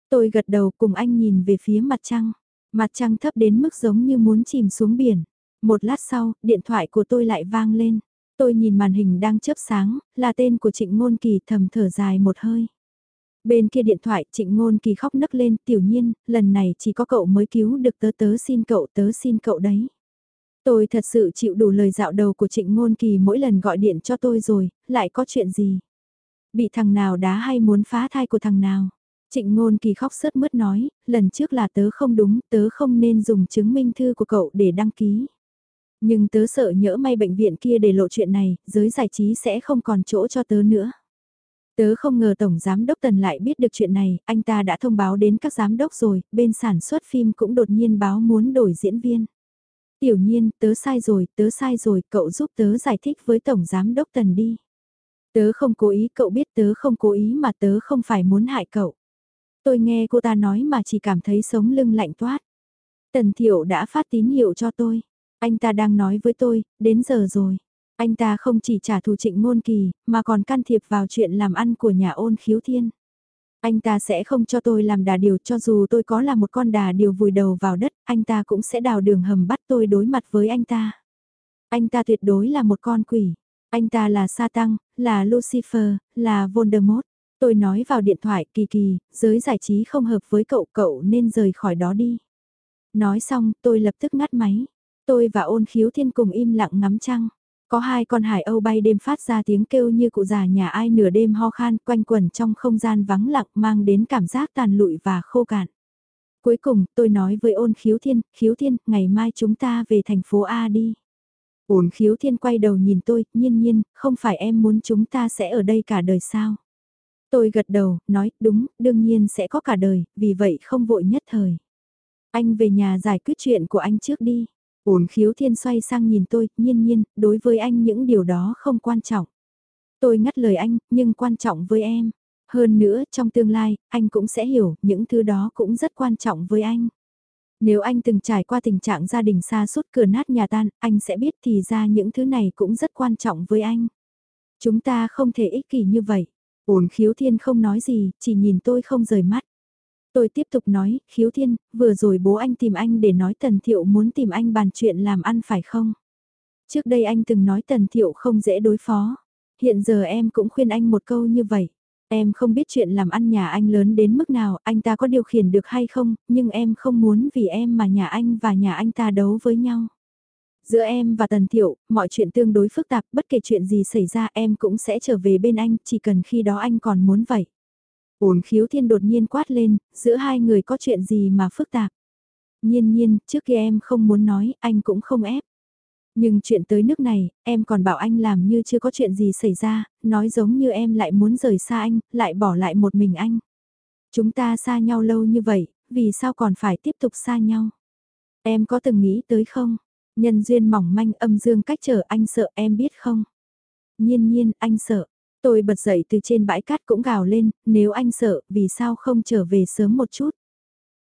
Tôi gật đầu cùng anh nhìn về phía mặt trăng. Mặt trăng thấp đến mức giống như muốn chìm xuống biển. Một lát sau, điện thoại của tôi lại vang lên. Tôi nhìn màn hình đang chớp sáng, là tên của Trịnh Ngôn Kỳ thầm thở dài một hơi. Bên kia điện thoại Trịnh Ngôn Kỳ khóc nấc lên, tiểu nhiên, lần này chỉ có cậu mới cứu được tớ tớ xin cậu tớ xin cậu đấy. Tôi thật sự chịu đủ lời dạo đầu của Trịnh Ngôn Kỳ mỗi lần gọi điện cho tôi rồi, lại có chuyện gì? Bị thằng nào đá hay muốn phá thai của thằng nào? Trịnh ngôn kỳ khóc sớt mướt nói, lần trước là tớ không đúng, tớ không nên dùng chứng minh thư của cậu để đăng ký. Nhưng tớ sợ nhỡ may bệnh viện kia để lộ chuyện này, giới giải trí sẽ không còn chỗ cho tớ nữa. Tớ không ngờ Tổng Giám Đốc Tần lại biết được chuyện này, anh ta đã thông báo đến các giám đốc rồi, bên sản xuất phim cũng đột nhiên báo muốn đổi diễn viên. Tiểu nhiên, tớ sai rồi, tớ sai rồi, cậu giúp tớ giải thích với Tổng Giám Đốc Tần đi. Tớ không cố ý, cậu biết tớ không cố ý mà tớ không phải muốn hại cậu. Tôi nghe cô ta nói mà chỉ cảm thấy sống lưng lạnh toát. Tần Thiệu đã phát tín hiệu cho tôi. Anh ta đang nói với tôi, đến giờ rồi. Anh ta không chỉ trả thù trịnh ngôn kỳ, mà còn can thiệp vào chuyện làm ăn của nhà ôn khiếu thiên. Anh ta sẽ không cho tôi làm đà điều cho dù tôi có là một con đà điều vùi đầu vào đất, anh ta cũng sẽ đào đường hầm bắt tôi đối mặt với anh ta. Anh ta tuyệt đối là một con quỷ. Anh ta là Sa-tăng, là Lucifer, là Voldemort. Tôi nói vào điện thoại kỳ kỳ, giới giải trí không hợp với cậu, cậu nên rời khỏi đó đi. Nói xong, tôi lập tức ngắt máy. Tôi và ôn khiếu thiên cùng im lặng ngắm trăng. Có hai con hải âu bay đêm phát ra tiếng kêu như cụ già nhà ai nửa đêm ho khan quanh quẩn trong không gian vắng lặng mang đến cảm giác tàn lụi và khô cạn. Cuối cùng, tôi nói với ôn khiếu thiên, khiếu thiên, ngày mai chúng ta về thành phố A đi. Ôn khiếu thiên quay đầu nhìn tôi, nhiên nhiên, không phải em muốn chúng ta sẽ ở đây cả đời sao? Tôi gật đầu, nói, đúng, đương nhiên sẽ có cả đời, vì vậy không vội nhất thời. Anh về nhà giải quyết chuyện của anh trước đi. Uốn khiếu thiên xoay sang nhìn tôi, nhiên nhiên, đối với anh những điều đó không quan trọng. Tôi ngắt lời anh, nhưng quan trọng với em. Hơn nữa, trong tương lai, anh cũng sẽ hiểu, những thứ đó cũng rất quan trọng với anh. Nếu anh từng trải qua tình trạng gia đình xa suốt cửa nát nhà tan, anh sẽ biết thì ra những thứ này cũng rất quan trọng với anh. Chúng ta không thể ích kỷ như vậy. Ổn khiếu thiên không nói gì, chỉ nhìn tôi không rời mắt. Tôi tiếp tục nói, khiếu thiên, vừa rồi bố anh tìm anh để nói Tần Thiệu muốn tìm anh bàn chuyện làm ăn phải không? Trước đây anh từng nói Tần Thiệu không dễ đối phó. Hiện giờ em cũng khuyên anh một câu như vậy. Em không biết chuyện làm ăn nhà anh lớn đến mức nào, anh ta có điều khiển được hay không, nhưng em không muốn vì em mà nhà anh và nhà anh ta đấu với nhau. Giữa em và Tần Thiệu, mọi chuyện tương đối phức tạp, bất kể chuyện gì xảy ra em cũng sẽ trở về bên anh, chỉ cần khi đó anh còn muốn vậy. Uồn khiếu thiên đột nhiên quát lên, giữa hai người có chuyện gì mà phức tạp. Nhiên nhiên, trước kia em không muốn nói, anh cũng không ép. Nhưng chuyện tới nước này, em còn bảo anh làm như chưa có chuyện gì xảy ra, nói giống như em lại muốn rời xa anh, lại bỏ lại một mình anh. Chúng ta xa nhau lâu như vậy, vì sao còn phải tiếp tục xa nhau? Em có từng nghĩ tới không? Nhân duyên mỏng manh âm dương cách trở anh sợ em biết không? Nhiên nhiên, anh sợ. Tôi bật dậy từ trên bãi cát cũng gào lên, nếu anh sợ, vì sao không trở về sớm một chút?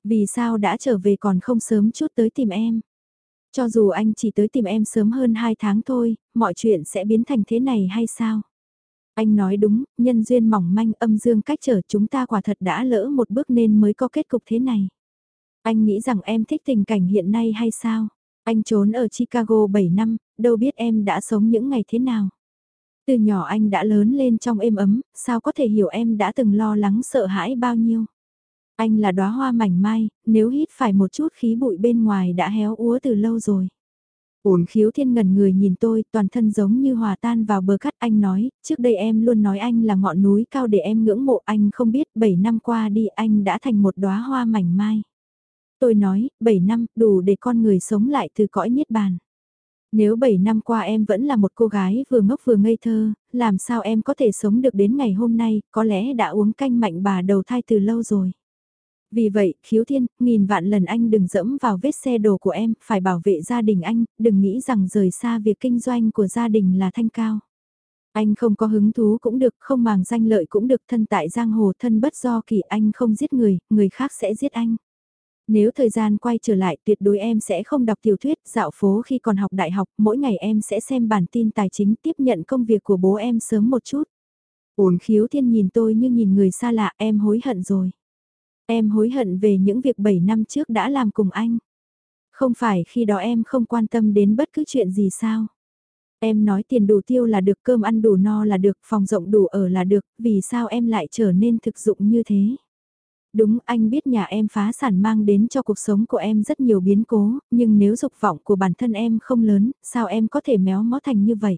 Vì sao đã trở về còn không sớm chút tới tìm em? Cho dù anh chỉ tới tìm em sớm hơn 2 tháng thôi, mọi chuyện sẽ biến thành thế này hay sao? Anh nói đúng, nhân duyên mỏng manh âm dương cách trở chúng ta quả thật đã lỡ một bước nên mới có kết cục thế này. Anh nghĩ rằng em thích tình cảnh hiện nay hay sao? Anh trốn ở Chicago 7 năm, đâu biết em đã sống những ngày thế nào. Từ nhỏ anh đã lớn lên trong êm ấm, sao có thể hiểu em đã từng lo lắng sợ hãi bao nhiêu. Anh là đóa hoa mảnh mai, nếu hít phải một chút khí bụi bên ngoài đã héo úa từ lâu rồi. Uồn khiếu thiên ngần người nhìn tôi, toàn thân giống như hòa tan vào bờ cắt anh nói, trước đây em luôn nói anh là ngọn núi cao để em ngưỡng mộ anh không biết 7 năm qua đi anh đã thành một đóa hoa mảnh mai. Tôi nói, 7 năm, đủ để con người sống lại từ cõi niết bàn. Nếu 7 năm qua em vẫn là một cô gái vừa ngốc vừa ngây thơ, làm sao em có thể sống được đến ngày hôm nay, có lẽ đã uống canh mạnh bà đầu thai từ lâu rồi. Vì vậy, khiếu thiên, nghìn vạn lần anh đừng dẫm vào vết xe đồ của em, phải bảo vệ gia đình anh, đừng nghĩ rằng rời xa việc kinh doanh của gia đình là thanh cao. Anh không có hứng thú cũng được, không màng danh lợi cũng được, thân tại giang hồ thân bất do kỳ anh không giết người, người khác sẽ giết anh. Nếu thời gian quay trở lại tuyệt đối em sẽ không đọc tiểu thuyết dạo phố khi còn học đại học, mỗi ngày em sẽ xem bản tin tài chính tiếp nhận công việc của bố em sớm một chút. Ổn khiếu thiên nhìn tôi như nhìn người xa lạ em hối hận rồi. Em hối hận về những việc 7 năm trước đã làm cùng anh. Không phải khi đó em không quan tâm đến bất cứ chuyện gì sao. Em nói tiền đủ tiêu là được, cơm ăn đủ no là được, phòng rộng đủ ở là được, vì sao em lại trở nên thực dụng như thế? Đúng, anh biết nhà em phá sản mang đến cho cuộc sống của em rất nhiều biến cố, nhưng nếu dục vọng của bản thân em không lớn, sao em có thể méo mó thành như vậy?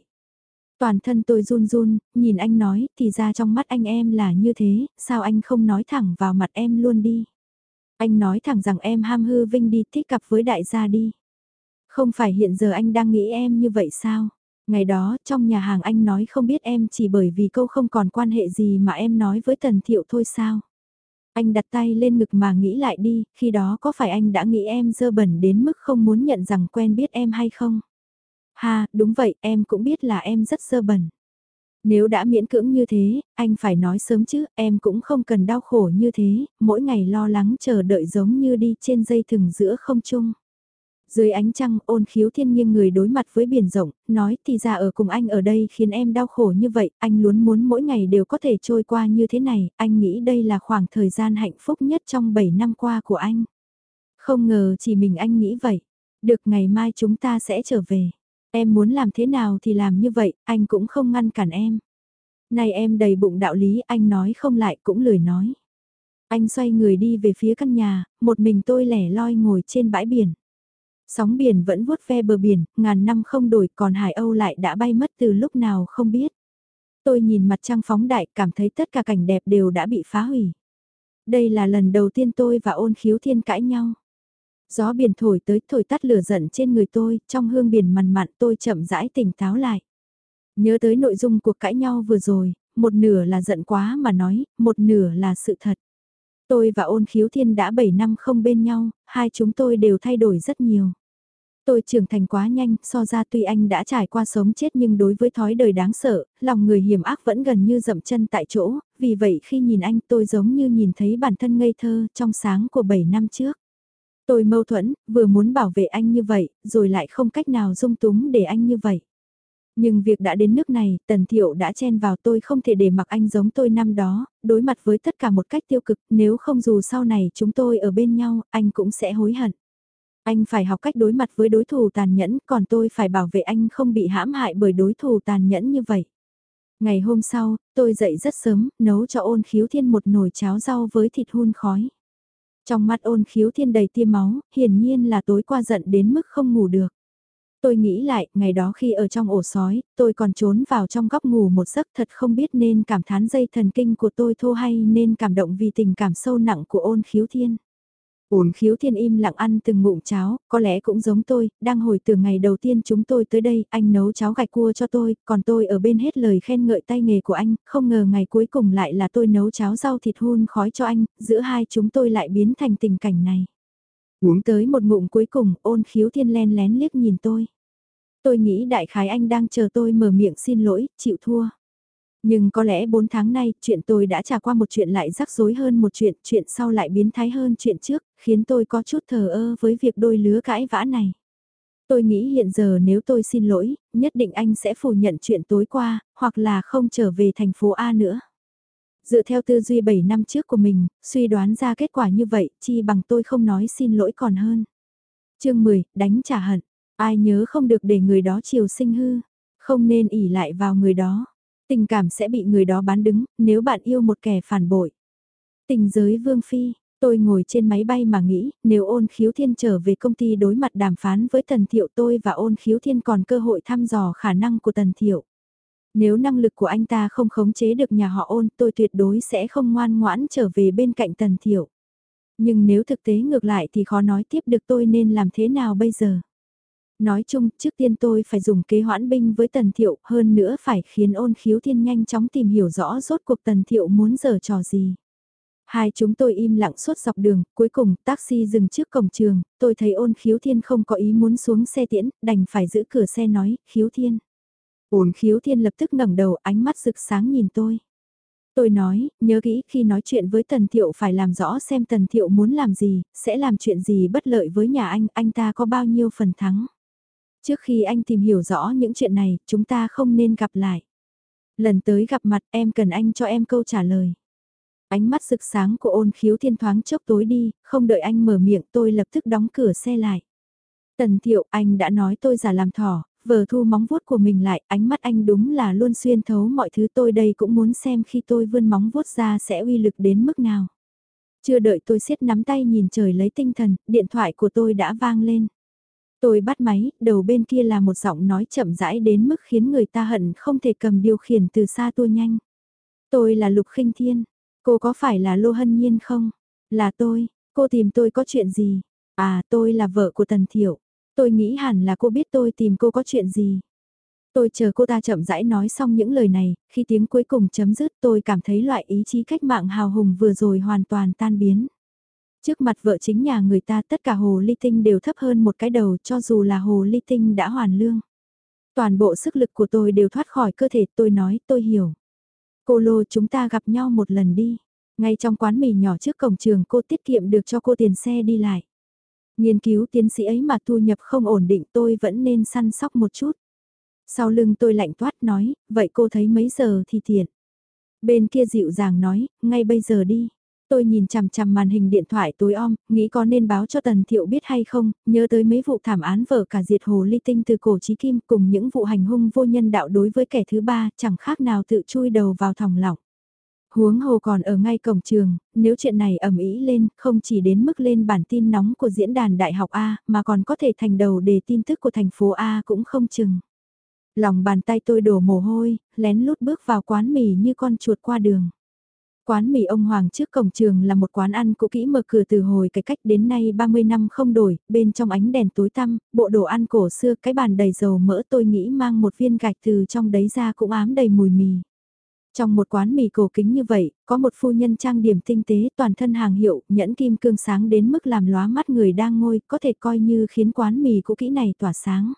Toàn thân tôi run run, nhìn anh nói, thì ra trong mắt anh em là như thế, sao anh không nói thẳng vào mặt em luôn đi? Anh nói thẳng rằng em ham hư vinh đi thích cặp với đại gia đi. Không phải hiện giờ anh đang nghĩ em như vậy sao? Ngày đó, trong nhà hàng anh nói không biết em chỉ bởi vì câu không còn quan hệ gì mà em nói với Tần Thiệu thôi sao? Anh đặt tay lên ngực mà nghĩ lại đi, khi đó có phải anh đã nghĩ em dơ bẩn đến mức không muốn nhận rằng quen biết em hay không? Ha, đúng vậy, em cũng biết là em rất dơ bẩn. Nếu đã miễn cưỡng như thế, anh phải nói sớm chứ, em cũng không cần đau khổ như thế, mỗi ngày lo lắng chờ đợi giống như đi trên dây thừng giữa không trung. Dưới ánh trăng ôn khiếu thiên nghiêng người đối mặt với biển rộng, nói thì ra ở cùng anh ở đây khiến em đau khổ như vậy, anh luôn muốn mỗi ngày đều có thể trôi qua như thế này, anh nghĩ đây là khoảng thời gian hạnh phúc nhất trong 7 năm qua của anh. Không ngờ chỉ mình anh nghĩ vậy. Được ngày mai chúng ta sẽ trở về. Em muốn làm thế nào thì làm như vậy, anh cũng không ngăn cản em. Này em đầy bụng đạo lý, anh nói không lại cũng lười nói. Anh xoay người đi về phía căn nhà, một mình tôi lẻ loi ngồi trên bãi biển. Sóng biển vẫn vuốt ve bờ biển, ngàn năm không đổi còn Hải Âu lại đã bay mất từ lúc nào không biết. Tôi nhìn mặt trăng phóng đại cảm thấy tất cả cảnh đẹp đều đã bị phá hủy. Đây là lần đầu tiên tôi và ôn khiếu thiên cãi nhau. Gió biển thổi tới thổi tắt lửa giận trên người tôi, trong hương biển mằn mặn tôi chậm rãi tỉnh táo lại. Nhớ tới nội dung cuộc cãi nhau vừa rồi, một nửa là giận quá mà nói, một nửa là sự thật. Tôi và ôn khiếu thiên đã 7 năm không bên nhau, hai chúng tôi đều thay đổi rất nhiều. Tôi trưởng thành quá nhanh, so ra tuy anh đã trải qua sống chết nhưng đối với thói đời đáng sợ, lòng người hiểm ác vẫn gần như dậm chân tại chỗ, vì vậy khi nhìn anh tôi giống như nhìn thấy bản thân ngây thơ trong sáng của 7 năm trước. Tôi mâu thuẫn, vừa muốn bảo vệ anh như vậy, rồi lại không cách nào dung túng để anh như vậy. Nhưng việc đã đến nước này, Tần Thiệu đã chen vào tôi không thể để mặc anh giống tôi năm đó, đối mặt với tất cả một cách tiêu cực, nếu không dù sau này chúng tôi ở bên nhau, anh cũng sẽ hối hận. Anh phải học cách đối mặt với đối thủ tàn nhẫn, còn tôi phải bảo vệ anh không bị hãm hại bởi đối thủ tàn nhẫn như vậy. Ngày hôm sau, tôi dậy rất sớm, nấu cho ôn khiếu thiên một nồi cháo rau với thịt hun khói. Trong mắt ôn khiếu thiên đầy tia máu, hiển nhiên là tối qua giận đến mức không ngủ được. Tôi nghĩ lại, ngày đó khi ở trong ổ sói, tôi còn trốn vào trong góc ngủ một giấc thật không biết nên cảm thán dây thần kinh của tôi thô hay nên cảm động vì tình cảm sâu nặng của ôn khiếu thiên. Ôn khiếu thiên im lặng ăn từng ngụm cháo, có lẽ cũng giống tôi, đang hồi từ ngày đầu tiên chúng tôi tới đây, anh nấu cháo gạch cua cho tôi, còn tôi ở bên hết lời khen ngợi tay nghề của anh, không ngờ ngày cuối cùng lại là tôi nấu cháo rau thịt hun khói cho anh, giữa hai chúng tôi lại biến thành tình cảnh này. Uống tới một ngụm cuối cùng, ôn khiếu thiên len lén liếc nhìn tôi. Tôi nghĩ đại khái anh đang chờ tôi mở miệng xin lỗi, chịu thua. Nhưng có lẽ 4 tháng nay, chuyện tôi đã trải qua một chuyện lại rắc rối hơn một chuyện, chuyện sau lại biến thái hơn chuyện trước, khiến tôi có chút thờ ơ với việc đôi lứa cãi vã này. Tôi nghĩ hiện giờ nếu tôi xin lỗi, nhất định anh sẽ phủ nhận chuyện tối qua, hoặc là không trở về thành phố A nữa. Dựa theo tư duy 7 năm trước của mình, suy đoán ra kết quả như vậy, chi bằng tôi không nói xin lỗi còn hơn. chương 10, đánh trả hận. Ai nhớ không được để người đó chiều sinh hư, không nên ỉ lại vào người đó. Tình cảm sẽ bị người đó bán đứng, nếu bạn yêu một kẻ phản bội. Tình giới vương phi, Tôi ngồi trên máy bay mà nghĩ, nếu ôn khiếu thiên trở về công ty đối mặt đàm phán với Tần Thiệu tôi và ôn khiếu thiên còn cơ hội thăm dò khả năng của Tần Thiệu. Nếu năng lực của anh ta không khống chế được nhà họ ôn tôi tuyệt đối sẽ không ngoan ngoãn trở về bên cạnh Tần Thiệu. Nhưng nếu thực tế ngược lại thì khó nói tiếp được tôi nên làm thế nào bây giờ. Nói chung, trước tiên tôi phải dùng kế hoãn binh với Tần Thiệu, hơn nữa phải khiến ôn khiếu thiên nhanh chóng tìm hiểu rõ rốt cuộc Tần Thiệu muốn giở trò gì. Hai chúng tôi im lặng suốt dọc đường, cuối cùng taxi dừng trước cổng trường, tôi thấy ôn khiếu thiên không có ý muốn xuống xe tiễn, đành phải giữ cửa xe nói, khiếu thiên. Ôn khiếu thiên lập tức ngẩng đầu ánh mắt rực sáng nhìn tôi. Tôi nói, nhớ kỹ khi nói chuyện với Tần Thiệu phải làm rõ xem Tần Thiệu muốn làm gì, sẽ làm chuyện gì bất lợi với nhà anh, anh ta có bao nhiêu phần thắng. Trước khi anh tìm hiểu rõ những chuyện này, chúng ta không nên gặp lại. Lần tới gặp mặt em cần anh cho em câu trả lời. Ánh mắt rực sáng của ôn khiếu thiên thoáng chốc tối đi, không đợi anh mở miệng tôi lập tức đóng cửa xe lại. Tần thiệu anh đã nói tôi giả làm thỏ, vờ thu móng vuốt của mình lại, ánh mắt anh đúng là luôn xuyên thấu mọi thứ tôi đây cũng muốn xem khi tôi vươn móng vuốt ra sẽ uy lực đến mức nào. Chưa đợi tôi siết nắm tay nhìn trời lấy tinh thần, điện thoại của tôi đã vang lên. Tôi bắt máy, đầu bên kia là một giọng nói chậm rãi đến mức khiến người ta hận không thể cầm điều khiển từ xa tua nhanh. Tôi là Lục khinh Thiên, cô có phải là Lô Hân Nhiên không? Là tôi, cô tìm tôi có chuyện gì? À tôi là vợ của Tần Thiệu, tôi nghĩ hẳn là cô biết tôi tìm cô có chuyện gì. Tôi chờ cô ta chậm rãi nói xong những lời này, khi tiếng cuối cùng chấm dứt tôi cảm thấy loại ý chí cách mạng hào hùng vừa rồi hoàn toàn tan biến. Trước mặt vợ chính nhà người ta tất cả hồ ly tinh đều thấp hơn một cái đầu cho dù là hồ ly tinh đã hoàn lương. Toàn bộ sức lực của tôi đều thoát khỏi cơ thể tôi nói tôi hiểu. Cô Lô chúng ta gặp nhau một lần đi. Ngay trong quán mì nhỏ trước cổng trường cô tiết kiệm được cho cô tiền xe đi lại. Nghiên cứu tiến sĩ ấy mà thu nhập không ổn định tôi vẫn nên săn sóc một chút. Sau lưng tôi lạnh toát nói, vậy cô thấy mấy giờ thì tiện. Bên kia dịu dàng nói, ngay bây giờ đi. Tôi nhìn chằm chằm màn hình điện thoại tối om, nghĩ có nên báo cho Tần Thiệu biết hay không, nhớ tới mấy vụ thảm án vở cả diệt hồ ly tinh từ cổ chí kim cùng những vụ hành hung vô nhân đạo đối với kẻ thứ ba, chẳng khác nào tự chui đầu vào thòng lọng. Huống hồ còn ở ngay cổng trường, nếu chuyện này ẩm ý lên, không chỉ đến mức lên bản tin nóng của diễn đàn Đại học A, mà còn có thể thành đầu đề tin tức của thành phố A cũng không chừng. Lòng bàn tay tôi đổ mồ hôi, lén lút bước vào quán mì như con chuột qua đường. Quán mì ông Hoàng trước cổng trường là một quán ăn cũ kỹ mở cửa từ hồi cái cách đến nay 30 năm không đổi, bên trong ánh đèn tối tăm, bộ đồ ăn cổ xưa cái bàn đầy dầu mỡ tôi nghĩ mang một viên gạch từ trong đấy ra cũng ám đầy mùi mì. Trong một quán mì cổ kính như vậy, có một phu nhân trang điểm tinh tế toàn thân hàng hiệu, nhẫn kim cương sáng đến mức làm lóa mắt người đang ngồi, có thể coi như khiến quán mì cũ kỹ này tỏa sáng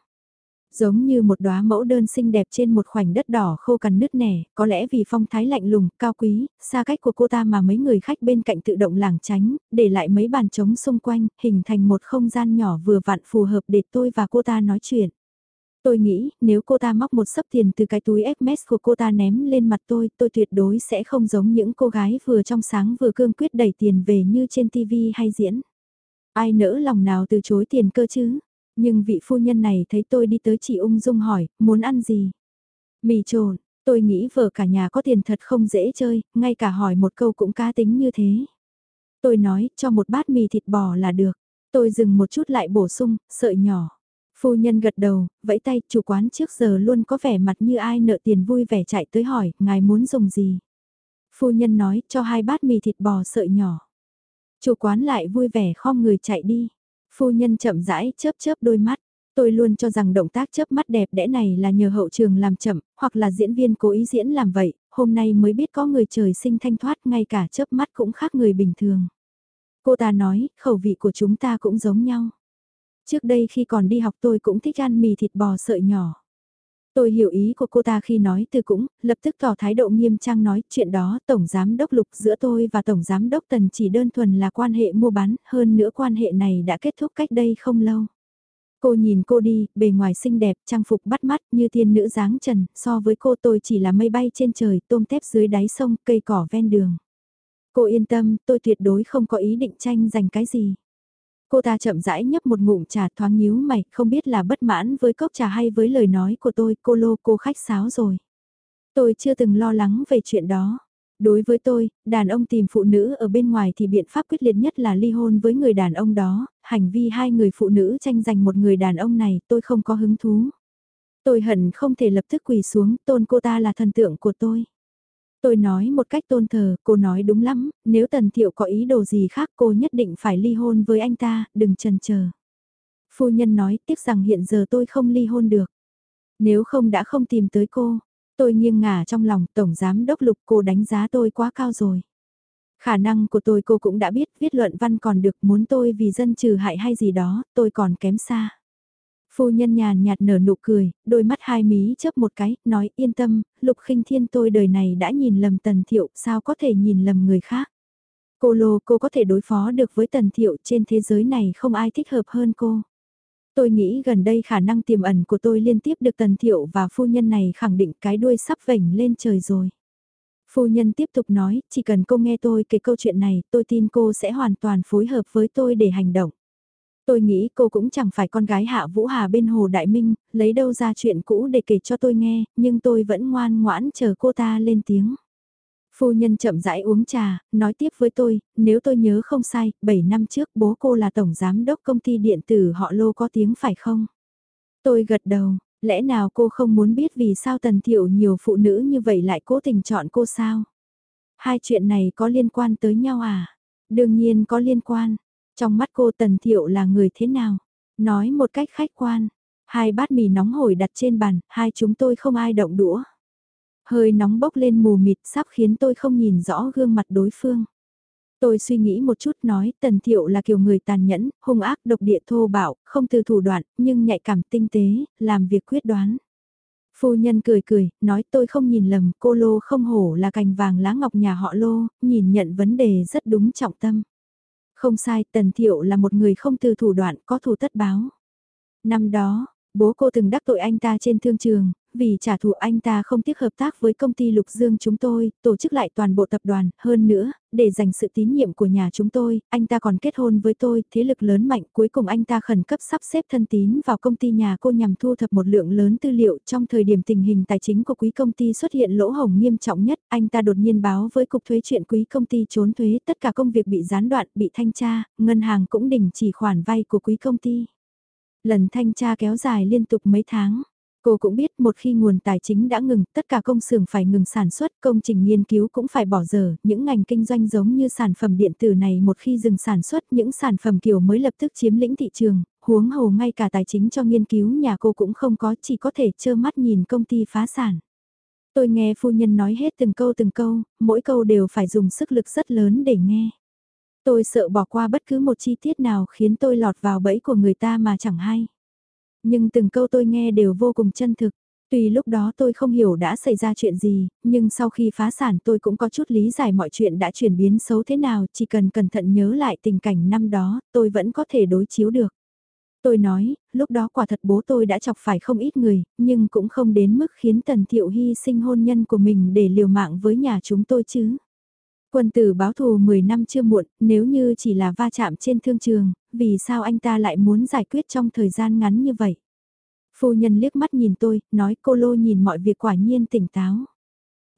giống như một đóa mẫu đơn xinh đẹp trên một khoảnh đất đỏ khô cằn nứt nẻ, có lẽ vì phong thái lạnh lùng, cao quý, xa cách của cô ta mà mấy người khách bên cạnh tự động lảng tránh, để lại mấy bàn trống xung quanh, hình thành một không gian nhỏ vừa vặn phù hợp để tôi và cô ta nói chuyện. Tôi nghĩ, nếu cô ta móc một sấp tiền từ cái túi Hermes của cô ta ném lên mặt tôi, tôi tuyệt đối sẽ không giống những cô gái vừa trong sáng vừa cương quyết đẩy tiền về như trên TV hay diễn. Ai nỡ lòng nào từ chối tiền cơ chứ? Nhưng vị phu nhân này thấy tôi đi tới chị ung dung hỏi, muốn ăn gì? Mì trộn, tôi nghĩ vợ cả nhà có tiền thật không dễ chơi, ngay cả hỏi một câu cũng cá tính như thế. Tôi nói, cho một bát mì thịt bò là được. Tôi dừng một chút lại bổ sung, sợi nhỏ. Phu nhân gật đầu, vẫy tay, chủ quán trước giờ luôn có vẻ mặt như ai nợ tiền vui vẻ chạy tới hỏi, ngài muốn dùng gì? Phu nhân nói, cho hai bát mì thịt bò sợi nhỏ. Chủ quán lại vui vẻ khom người chạy đi. Phu nhân chậm rãi chớp chớp đôi mắt. Tôi luôn cho rằng động tác chớp mắt đẹp đẽ này là nhờ hậu trường làm chậm, hoặc là diễn viên cố ý diễn làm vậy, hôm nay mới biết có người trời sinh thanh thoát ngay cả chớp mắt cũng khác người bình thường. Cô ta nói, khẩu vị của chúng ta cũng giống nhau. Trước đây khi còn đi học tôi cũng thích ăn mì thịt bò sợi nhỏ. Tôi hiểu ý của cô ta khi nói từ cũng, lập tức tỏ thái độ nghiêm trang nói chuyện đó Tổng Giám Đốc Lục giữa tôi và Tổng Giám Đốc Tần chỉ đơn thuần là quan hệ mua bán, hơn nữa quan hệ này đã kết thúc cách đây không lâu. Cô nhìn cô đi, bề ngoài xinh đẹp, trang phục bắt mắt như thiên nữ dáng trần, so với cô tôi chỉ là mây bay trên trời, tôm tép dưới đáy sông, cây cỏ ven đường. Cô yên tâm, tôi tuyệt đối không có ý định tranh giành cái gì. Cô ta chậm rãi nhấp một ngụm trà thoáng nhíu mày, không biết là bất mãn với cốc trà hay với lời nói của tôi, cô lô cô khách sáo rồi. Tôi chưa từng lo lắng về chuyện đó. Đối với tôi, đàn ông tìm phụ nữ ở bên ngoài thì biện pháp quyết liệt nhất là ly hôn với người đàn ông đó, hành vi hai người phụ nữ tranh giành một người đàn ông này tôi không có hứng thú. Tôi hận không thể lập tức quỳ xuống, tôn cô ta là thần tượng của tôi. Tôi nói một cách tôn thờ, cô nói đúng lắm, nếu Tần Thiệu có ý đồ gì khác cô nhất định phải ly hôn với anh ta, đừng chần chờ. Phu nhân nói tiếc rằng hiện giờ tôi không ly hôn được. Nếu không đã không tìm tới cô, tôi nghiêng ngả trong lòng Tổng Giám Đốc Lục cô đánh giá tôi quá cao rồi. Khả năng của tôi cô cũng đã biết viết luận văn còn được muốn tôi vì dân trừ hại hay gì đó, tôi còn kém xa. Phu nhân nhàn nhạt nở nụ cười, đôi mắt hai mí chớp một cái, nói yên tâm, lục khinh thiên tôi đời này đã nhìn lầm tần thiệu, sao có thể nhìn lầm người khác. Cô lô cô có thể đối phó được với tần thiệu trên thế giới này không ai thích hợp hơn cô. Tôi nghĩ gần đây khả năng tiềm ẩn của tôi liên tiếp được tần thiệu và phu nhân này khẳng định cái đuôi sắp vểnh lên trời rồi. Phu nhân tiếp tục nói, chỉ cần cô nghe tôi kể câu chuyện này, tôi tin cô sẽ hoàn toàn phối hợp với tôi để hành động. Tôi nghĩ cô cũng chẳng phải con gái Hạ Vũ Hà bên Hồ Đại Minh, lấy đâu ra chuyện cũ để kể cho tôi nghe, nhưng tôi vẫn ngoan ngoãn chờ cô ta lên tiếng. Phu nhân chậm rãi uống trà, nói tiếp với tôi, nếu tôi nhớ không sai, 7 năm trước bố cô là tổng giám đốc công ty điện tử họ lô có tiếng phải không? Tôi gật đầu, lẽ nào cô không muốn biết vì sao tần thiệu nhiều phụ nữ như vậy lại cố tình chọn cô sao? Hai chuyện này có liên quan tới nhau à? Đương nhiên có liên quan, trong mắt cô Tần Thiệu là người thế nào? Nói một cách khách quan, hai bát mì nóng hổi đặt trên bàn, hai chúng tôi không ai động đũa. Hơi nóng bốc lên mù mịt sắp khiến tôi không nhìn rõ gương mặt đối phương. Tôi suy nghĩ một chút nói Tần Thiệu là kiểu người tàn nhẫn, hung ác, độc địa thô bạo, không từ thủ đoạn, nhưng nhạy cảm tinh tế, làm việc quyết đoán. Phu nhân cười cười, nói tôi không nhìn lầm, cô Lô không hổ là cành vàng lá ngọc nhà họ Lô, nhìn nhận vấn đề rất đúng trọng tâm. Không sai, Tần Thiệu là một người không từ thủ đoạn, có thủ tất báo. Năm đó, bố cô từng đắc tội anh ta trên thương trường, vì trả thù anh ta không tiếc hợp tác với công ty Lục Dương chúng tôi, tổ chức lại toàn bộ tập đoàn, hơn nữa, để giành sự tín nhiệm của nhà chúng tôi, anh ta còn kết hôn với tôi, thế lực lớn mạnh, cuối cùng anh ta khẩn cấp sắp xếp thân tín vào công ty nhà cô nhằm thu thập một lượng lớn tư liệu trong thời điểm tình hình tài chính của quý công ty xuất hiện lỗ hổng nghiêm trọng nhất, anh ta đột nhiên báo với cục thuế chuyện quý công ty trốn thuế, tất cả công việc bị gián đoạn, bị thanh tra, ngân hàng cũng đình chỉ khoản vay của quý công ty. Lần thanh tra kéo dài liên tục mấy tháng. Cô cũng biết một khi nguồn tài chính đã ngừng, tất cả công xưởng phải ngừng sản xuất, công trình nghiên cứu cũng phải bỏ dở, những ngành kinh doanh giống như sản phẩm điện tử này một khi dừng sản xuất những sản phẩm kiểu mới lập tức chiếm lĩnh thị trường, huống hồ ngay cả tài chính cho nghiên cứu nhà cô cũng không có, chỉ có thể trơ mắt nhìn công ty phá sản. Tôi nghe phu nhân nói hết từng câu từng câu, mỗi câu đều phải dùng sức lực rất lớn để nghe. Tôi sợ bỏ qua bất cứ một chi tiết nào khiến tôi lọt vào bẫy của người ta mà chẳng hay. Nhưng từng câu tôi nghe đều vô cùng chân thực. Tuy lúc đó tôi không hiểu đã xảy ra chuyện gì, nhưng sau khi phá sản tôi cũng có chút lý giải mọi chuyện đã chuyển biến xấu thế nào, chỉ cần cẩn thận nhớ lại tình cảnh năm đó, tôi vẫn có thể đối chiếu được. Tôi nói, lúc đó quả thật bố tôi đã chọc phải không ít người, nhưng cũng không đến mức khiến Tần Thiệu hy sinh hôn nhân của mình để liều mạng với nhà chúng tôi chứ. Quân tử báo thù 10 năm chưa muộn, nếu như chỉ là va chạm trên thương trường, vì sao anh ta lại muốn giải quyết trong thời gian ngắn như vậy? Phu nhân liếc mắt nhìn tôi, nói cô Lô nhìn mọi việc quả nhiên tỉnh táo.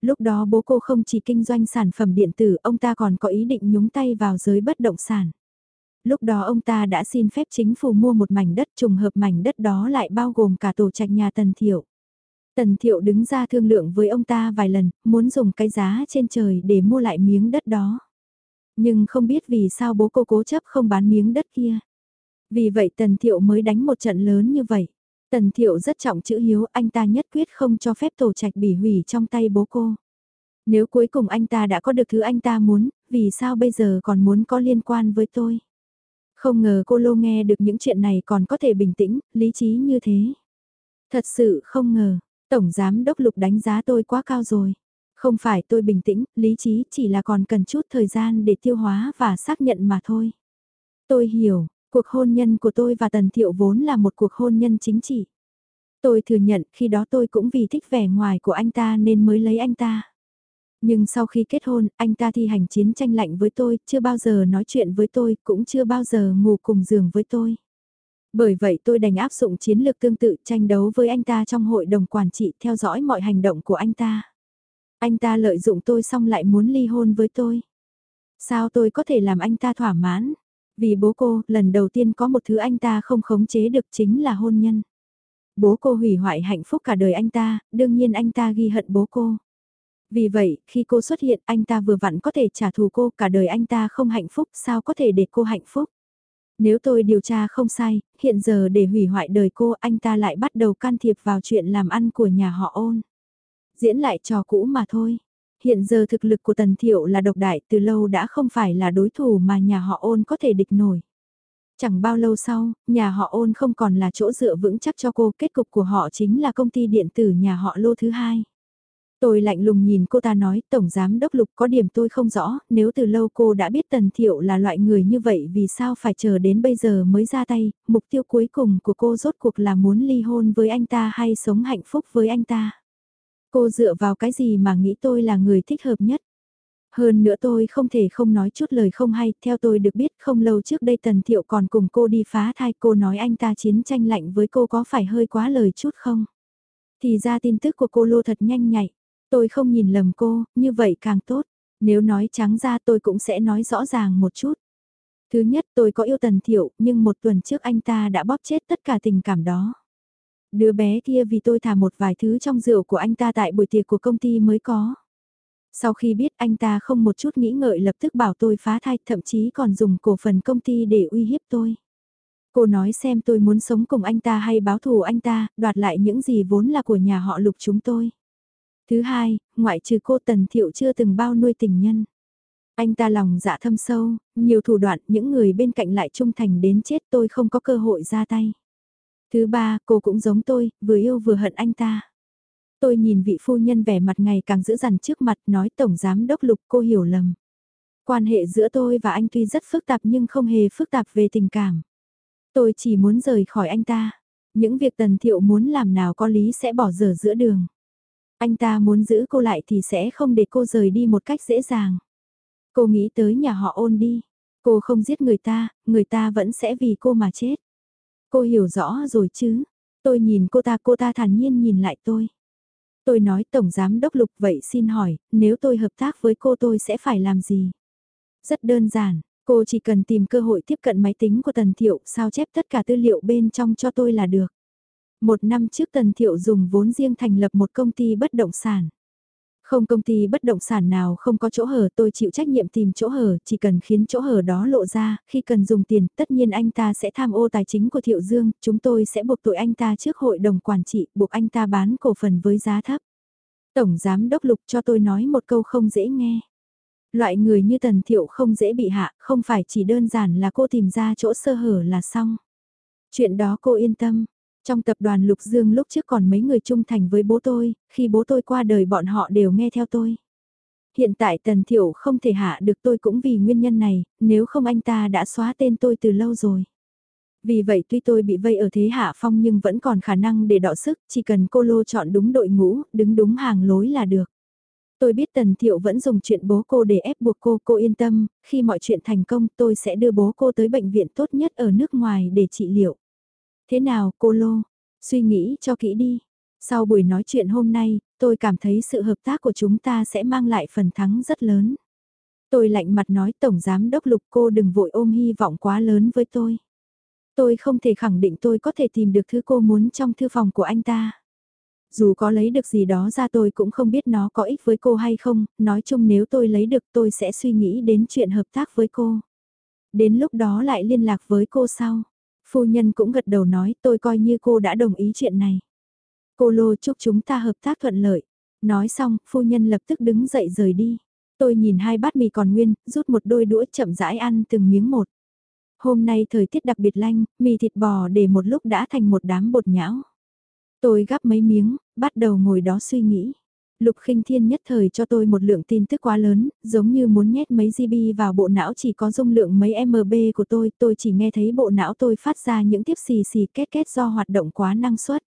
Lúc đó bố cô không chỉ kinh doanh sản phẩm điện tử, ông ta còn có ý định nhúng tay vào giới bất động sản. Lúc đó ông ta đã xin phép chính phủ mua một mảnh đất trùng hợp mảnh đất đó lại bao gồm cả tổ trạch nhà Tần thiểu. Tần Thiệu đứng ra thương lượng với ông ta vài lần, muốn dùng cái giá trên trời để mua lại miếng đất đó. Nhưng không biết vì sao bố cô cố chấp không bán miếng đất kia. Vì vậy Tần Thiệu mới đánh một trận lớn như vậy. Tần Thiệu rất trọng chữ hiếu, anh ta nhất quyết không cho phép tổ trạch bị hủy trong tay bố cô. Nếu cuối cùng anh ta đã có được thứ anh ta muốn, vì sao bây giờ còn muốn có liên quan với tôi? Không ngờ cô Lô nghe được những chuyện này còn có thể bình tĩnh, lý trí như thế. Thật sự không ngờ, Tổng Giám Đốc Lục đánh giá tôi quá cao rồi. Không phải tôi bình tĩnh, lý trí chỉ là còn cần chút thời gian để tiêu hóa và xác nhận mà thôi. Tôi hiểu, cuộc hôn nhân của tôi và Tần Thiệu vốn là một cuộc hôn nhân chính trị. Tôi thừa nhận khi đó tôi cũng vì thích vẻ ngoài của anh ta nên mới lấy anh ta. Nhưng sau khi kết hôn, anh ta thi hành chiến tranh lạnh với tôi, chưa bao giờ nói chuyện với tôi, cũng chưa bao giờ ngủ cùng giường với tôi. Bởi vậy tôi đành áp dụng chiến lược tương tự tranh đấu với anh ta trong hội đồng quản trị theo dõi mọi hành động của anh ta. Anh ta lợi dụng tôi xong lại muốn ly hôn với tôi. Sao tôi có thể làm anh ta thỏa mãn? Vì bố cô, lần đầu tiên có một thứ anh ta không khống chế được chính là hôn nhân. Bố cô hủy hoại hạnh phúc cả đời anh ta, đương nhiên anh ta ghi hận bố cô. Vì vậy, khi cô xuất hiện, anh ta vừa vặn có thể trả thù cô, cả đời anh ta không hạnh phúc, sao có thể để cô hạnh phúc? Nếu tôi điều tra không sai, hiện giờ để hủy hoại đời cô, anh ta lại bắt đầu can thiệp vào chuyện làm ăn của nhà họ ôn. Diễn lại trò cũ mà thôi. Hiện giờ thực lực của Tần Thiệu là độc đại từ lâu đã không phải là đối thủ mà nhà họ ôn có thể địch nổi. Chẳng bao lâu sau, nhà họ ôn không còn là chỗ dựa vững chắc cho cô, kết cục của họ chính là công ty điện tử nhà họ lô thứ hai. Tôi lạnh lùng nhìn cô ta nói, Tổng Giám Đốc Lục có điểm tôi không rõ, nếu từ lâu cô đã biết Tần Thiệu là loại người như vậy vì sao phải chờ đến bây giờ mới ra tay, mục tiêu cuối cùng của cô rốt cuộc là muốn ly hôn với anh ta hay sống hạnh phúc với anh ta. Cô dựa vào cái gì mà nghĩ tôi là người thích hợp nhất? Hơn nữa tôi không thể không nói chút lời không hay, theo tôi được biết không lâu trước đây Tần Thiệu còn cùng cô đi phá thai cô nói anh ta chiến tranh lạnh với cô có phải hơi quá lời chút không? Thì ra tin tức của cô lô thật nhanh nhạy, tôi không nhìn lầm cô, như vậy càng tốt, nếu nói trắng ra tôi cũng sẽ nói rõ ràng một chút. Thứ nhất tôi có yêu Tần Thiệu nhưng một tuần trước anh ta đã bóp chết tất cả tình cảm đó. Đứa bé kia vì tôi thả một vài thứ trong rượu của anh ta tại buổi tiệc của công ty mới có. Sau khi biết anh ta không một chút nghĩ ngợi lập tức bảo tôi phá thai, thậm chí còn dùng cổ phần công ty để uy hiếp tôi. Cô nói xem tôi muốn sống cùng anh ta hay báo thù anh ta, đoạt lại những gì vốn là của nhà họ lục chúng tôi. Thứ hai, ngoại trừ cô Tần Thiệu chưa từng bao nuôi tình nhân. Anh ta lòng dạ thâm sâu, nhiều thủ đoạn, những người bên cạnh lại trung thành đến chết tôi không có cơ hội ra tay. Thứ ba, cô cũng giống tôi, vừa yêu vừa hận anh ta. Tôi nhìn vị phu nhân vẻ mặt ngày càng dữ dằn trước mặt nói Tổng Giám Đốc Lục cô hiểu lầm. Quan hệ giữa tôi và anh tuy rất phức tạp nhưng không hề phức tạp về tình cảm. Tôi chỉ muốn rời khỏi anh ta. Những việc Tần Thiệu muốn làm nào có lý sẽ bỏ dở giữa đường. Anh ta muốn giữ cô lại thì sẽ không để cô rời đi một cách dễ dàng. Cô nghĩ tới nhà họ ôn đi. Cô không giết người ta, người ta vẫn sẽ vì cô mà chết. Cô hiểu rõ rồi chứ. Tôi nhìn cô ta, cô ta thản nhiên nhìn lại tôi. Tôi nói Tổng Giám Đốc Lục vậy xin hỏi, nếu tôi hợp tác với cô tôi sẽ phải làm gì? Rất đơn giản, cô chỉ cần tìm cơ hội tiếp cận máy tính của Tần Thiệu, sao chép tất cả tư liệu bên trong cho tôi là được. Một năm trước Tần Thiệu dùng vốn riêng thành lập một công ty bất động sản. Không công ty bất động sản nào không có chỗ hở tôi chịu trách nhiệm tìm chỗ hở, chỉ cần khiến chỗ hở đó lộ ra, khi cần dùng tiền, tất nhiên anh ta sẽ tham ô tài chính của Thiệu Dương, chúng tôi sẽ buộc tội anh ta trước hội đồng quản trị, buộc anh ta bán cổ phần với giá thấp. Tổng Giám Đốc Lục cho tôi nói một câu không dễ nghe. Loại người như Tần Thiệu không dễ bị hạ, không phải chỉ đơn giản là cô tìm ra chỗ sơ hở là xong. Chuyện đó cô yên tâm, trong tập đoàn Lục Dương lúc trước còn mấy người trung thành với bố tôi, khi bố tôi qua đời bọn họ đều nghe theo tôi. Hiện tại Tần Thiệu không thể hạ được tôi cũng vì nguyên nhân này, nếu không anh ta đã xóa tên tôi từ lâu rồi. Vì vậy tuy tôi bị vây ở thế hạ phong nhưng vẫn còn khả năng để đọ sức, chỉ cần cô Lô chọn đúng đội ngũ, đứng đúng hàng lối là được. Tôi biết Tần Thiệu vẫn dùng chuyện bố cô để ép buộc cô, cô yên tâm, khi mọi chuyện thành công tôi sẽ đưa bố cô tới bệnh viện tốt nhất ở nước ngoài để trị liệu. Thế nào cô Lô? Suy nghĩ cho kỹ đi. Sau buổi nói chuyện hôm nay, tôi cảm thấy sự hợp tác của chúng ta sẽ mang lại phần thắng rất lớn. Tôi lạnh mặt nói Tổng Giám Đốc Lục cô đừng vội ôm hy vọng quá lớn với tôi. Tôi không thể khẳng định tôi có thể tìm được thứ cô muốn trong thư phòng của anh ta. Dù có lấy được gì đó ra tôi cũng không biết nó có ích với cô hay không, nói chung nếu tôi lấy được tôi sẽ suy nghĩ đến chuyện hợp tác với cô. Đến lúc đó lại liên lạc với cô sau. Phu nhân cũng gật đầu nói tôi coi như cô đã đồng ý chuyện này. Cô Lô chúc chúng ta hợp tác thuận lợi. Nói xong, phu nhân lập tức đứng dậy rời đi. Tôi nhìn hai bát mì còn nguyên, rút một đôi đũa chậm rãi ăn từng miếng một. Hôm nay thời tiết đặc biệt lanh, mì thịt bò để một lúc đã thành một đám bột nhão. Tôi gắp mấy miếng, bắt đầu ngồi đó suy nghĩ. Lục khinh thiên nhất thời cho tôi một lượng tin tức quá lớn, giống như muốn nhét mấy GB vào bộ não chỉ có dung lượng mấy MB của tôi, tôi chỉ nghe thấy bộ não tôi phát ra những tiếp xì xì kết kết do hoạt động quá năng suất.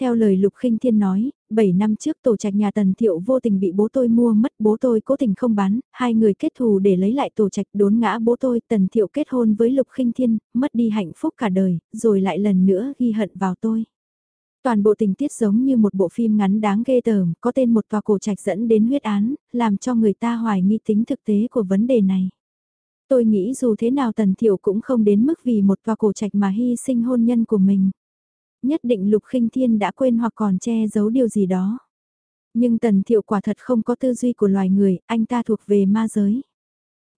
Theo lời Lục khinh Thiên nói, 7 năm trước tổ trạch nhà Tần Thiệu vô tình bị bố tôi mua mất bố tôi cố tình không bán, hai người kết thù để lấy lại tổ trạch đốn ngã bố tôi Tần Thiệu kết hôn với Lục khinh Thiên, mất đi hạnh phúc cả đời, rồi lại lần nữa ghi hận vào tôi. Toàn bộ tình tiết giống như một bộ phim ngắn đáng ghê tởm, có tên một tòa cổ trạch dẫn đến huyết án, làm cho người ta hoài nghi tính thực tế của vấn đề này. Tôi nghĩ dù thế nào Tần Thiệu cũng không đến mức vì một tòa cổ trạch mà hy sinh hôn nhân của mình. Nhất định Lục khinh Thiên đã quên hoặc còn che giấu điều gì đó. Nhưng Tần Thiệu quả thật không có tư duy của loài người, anh ta thuộc về ma giới.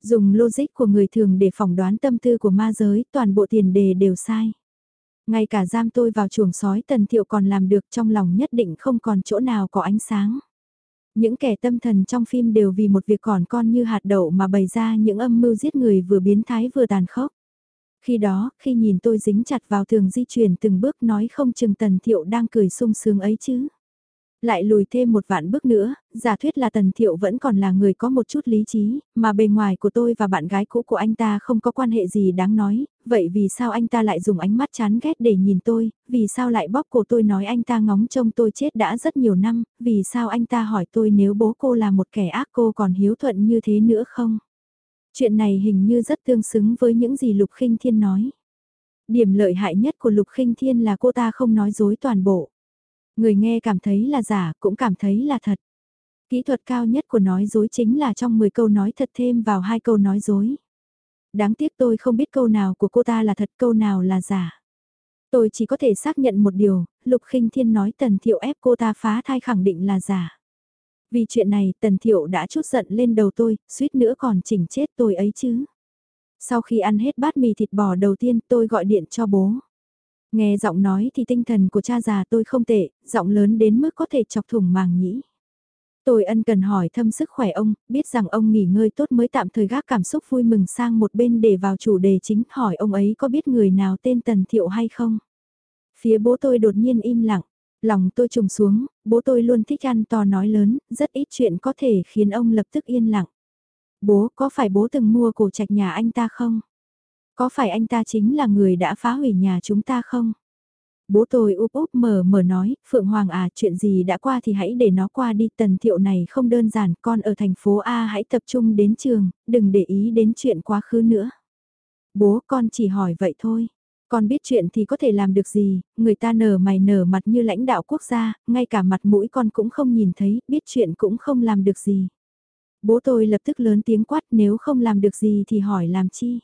Dùng logic của người thường để phỏng đoán tâm tư của ma giới, toàn bộ tiền đề đều sai. Ngay cả giam tôi vào chuồng sói Tần Thiệu còn làm được trong lòng nhất định không còn chỗ nào có ánh sáng. Những kẻ tâm thần trong phim đều vì một việc còn con như hạt đậu mà bày ra những âm mưu giết người vừa biến thái vừa tàn khốc. Khi đó, khi nhìn tôi dính chặt vào tường di chuyển từng bước nói không chừng Tần Thiệu đang cười sung sướng ấy chứ. Lại lùi thêm một vạn bước nữa, giả thuyết là Tần Thiệu vẫn còn là người có một chút lý trí, mà bề ngoài của tôi và bạn gái cũ của anh ta không có quan hệ gì đáng nói, vậy vì sao anh ta lại dùng ánh mắt chán ghét để nhìn tôi, vì sao lại bóp cổ tôi nói anh ta ngóng trông tôi chết đã rất nhiều năm, vì sao anh ta hỏi tôi nếu bố cô là một kẻ ác cô còn hiếu thuận như thế nữa không? Chuyện này hình như rất tương xứng với những gì Lục Khinh Thiên nói. Điểm lợi hại nhất của Lục Khinh Thiên là cô ta không nói dối toàn bộ. Người nghe cảm thấy là giả, cũng cảm thấy là thật. Kỹ thuật cao nhất của nói dối chính là trong 10 câu nói thật thêm vào hai câu nói dối. Đáng tiếc tôi không biết câu nào của cô ta là thật câu nào là giả. Tôi chỉ có thể xác nhận một điều, Lục khinh Thiên nói Tần Thiệu ép cô ta phá thai khẳng định là giả. Vì chuyện này Tần Thiệu đã chút giận lên đầu tôi, suýt nữa còn chỉnh chết tôi ấy chứ. Sau khi ăn hết bát mì thịt bò đầu tiên tôi gọi điện cho bố. Nghe giọng nói thì tinh thần của cha già tôi không tệ, giọng lớn đến mức có thể chọc thủng màng nhĩ. Tôi ân cần hỏi thăm sức khỏe ông, biết rằng ông nghỉ ngơi tốt mới tạm thời gác cảm xúc vui mừng sang một bên để vào chủ đề chính hỏi ông ấy có biết người nào tên Tần Thiệu hay không. Phía bố tôi đột nhiên im lặng, lòng tôi trùng xuống, bố tôi luôn thích ăn to nói lớn, rất ít chuyện có thể khiến ông lập tức yên lặng. Bố có phải bố từng mua cổ trạch nhà anh ta không? Có phải anh ta chính là người đã phá hủy nhà chúng ta không? Bố tôi úp úp mở mở nói, Phượng Hoàng à chuyện gì đã qua thì hãy để nó qua đi tần thiệu này không đơn giản con ở thành phố A hãy tập trung đến trường, đừng để ý đến chuyện quá khứ nữa. Bố con chỉ hỏi vậy thôi. Con biết chuyện thì có thể làm được gì, người ta nở mày nở mặt như lãnh đạo quốc gia, ngay cả mặt mũi con cũng không nhìn thấy, biết chuyện cũng không làm được gì. Bố tôi lập tức lớn tiếng quát nếu không làm được gì thì hỏi làm chi.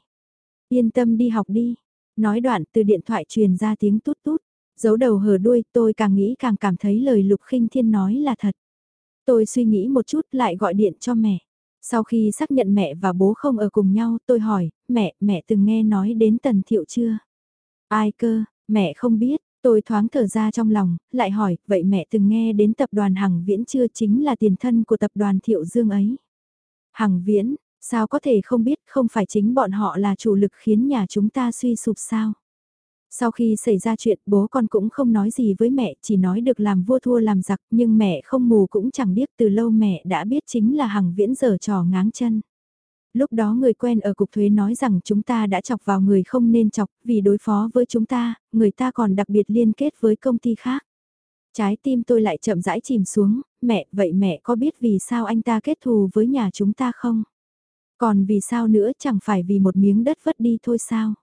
Yên tâm đi học đi. Nói đoạn từ điện thoại truyền ra tiếng tút tút. Giấu đầu hở đuôi tôi càng nghĩ càng cảm thấy lời Lục khinh Thiên nói là thật. Tôi suy nghĩ một chút lại gọi điện cho mẹ. Sau khi xác nhận mẹ và bố không ở cùng nhau tôi hỏi, mẹ, mẹ từng nghe nói đến Tần Thiệu chưa? Ai cơ, mẹ không biết, tôi thoáng thở ra trong lòng, lại hỏi, vậy mẹ từng nghe đến tập đoàn Hằng Viễn chưa chính là tiền thân của tập đoàn Thiệu Dương ấy? Hằng Viễn, Sao có thể không biết không phải chính bọn họ là chủ lực khiến nhà chúng ta suy sụp sao? Sau khi xảy ra chuyện bố con cũng không nói gì với mẹ, chỉ nói được làm vua thua làm giặc, nhưng mẹ không mù cũng chẳng biết từ lâu mẹ đã biết chính là hằng viễn giờ trò ngáng chân. Lúc đó người quen ở cục thuế nói rằng chúng ta đã chọc vào người không nên chọc, vì đối phó với chúng ta, người ta còn đặc biệt liên kết với công ty khác. Trái tim tôi lại chậm rãi chìm xuống, mẹ, vậy mẹ có biết vì sao anh ta kết thù với nhà chúng ta không? Còn vì sao nữa chẳng phải vì một miếng đất vất đi thôi sao?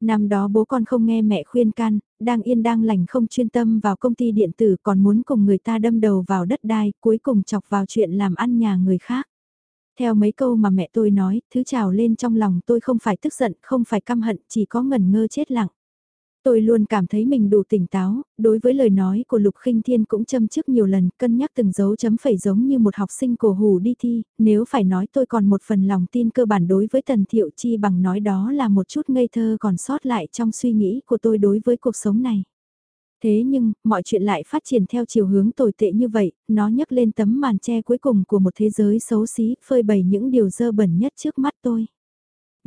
Năm đó bố con không nghe mẹ khuyên can, đang yên đang lành không chuyên tâm vào công ty điện tử còn muốn cùng người ta đâm đầu vào đất đai, cuối cùng chọc vào chuyện làm ăn nhà người khác. Theo mấy câu mà mẹ tôi nói, thứ trào lên trong lòng tôi không phải tức giận, không phải căm hận, chỉ có ngẩn ngơ chết lặng. Tôi luôn cảm thấy mình đủ tỉnh táo, đối với lời nói của Lục Khinh Thiên cũng châm trước nhiều lần, cân nhắc từng dấu chấm phẩy giống như một học sinh cổ hủ đi thi, nếu phải nói tôi còn một phần lòng tin cơ bản đối với Tần Thiệu Chi bằng nói đó là một chút ngây thơ còn sót lại trong suy nghĩ của tôi đối với cuộc sống này. Thế nhưng, mọi chuyện lại phát triển theo chiều hướng tồi tệ như vậy, nó nhấc lên tấm màn che cuối cùng của một thế giới xấu xí, phơi bày những điều dơ bẩn nhất trước mắt tôi.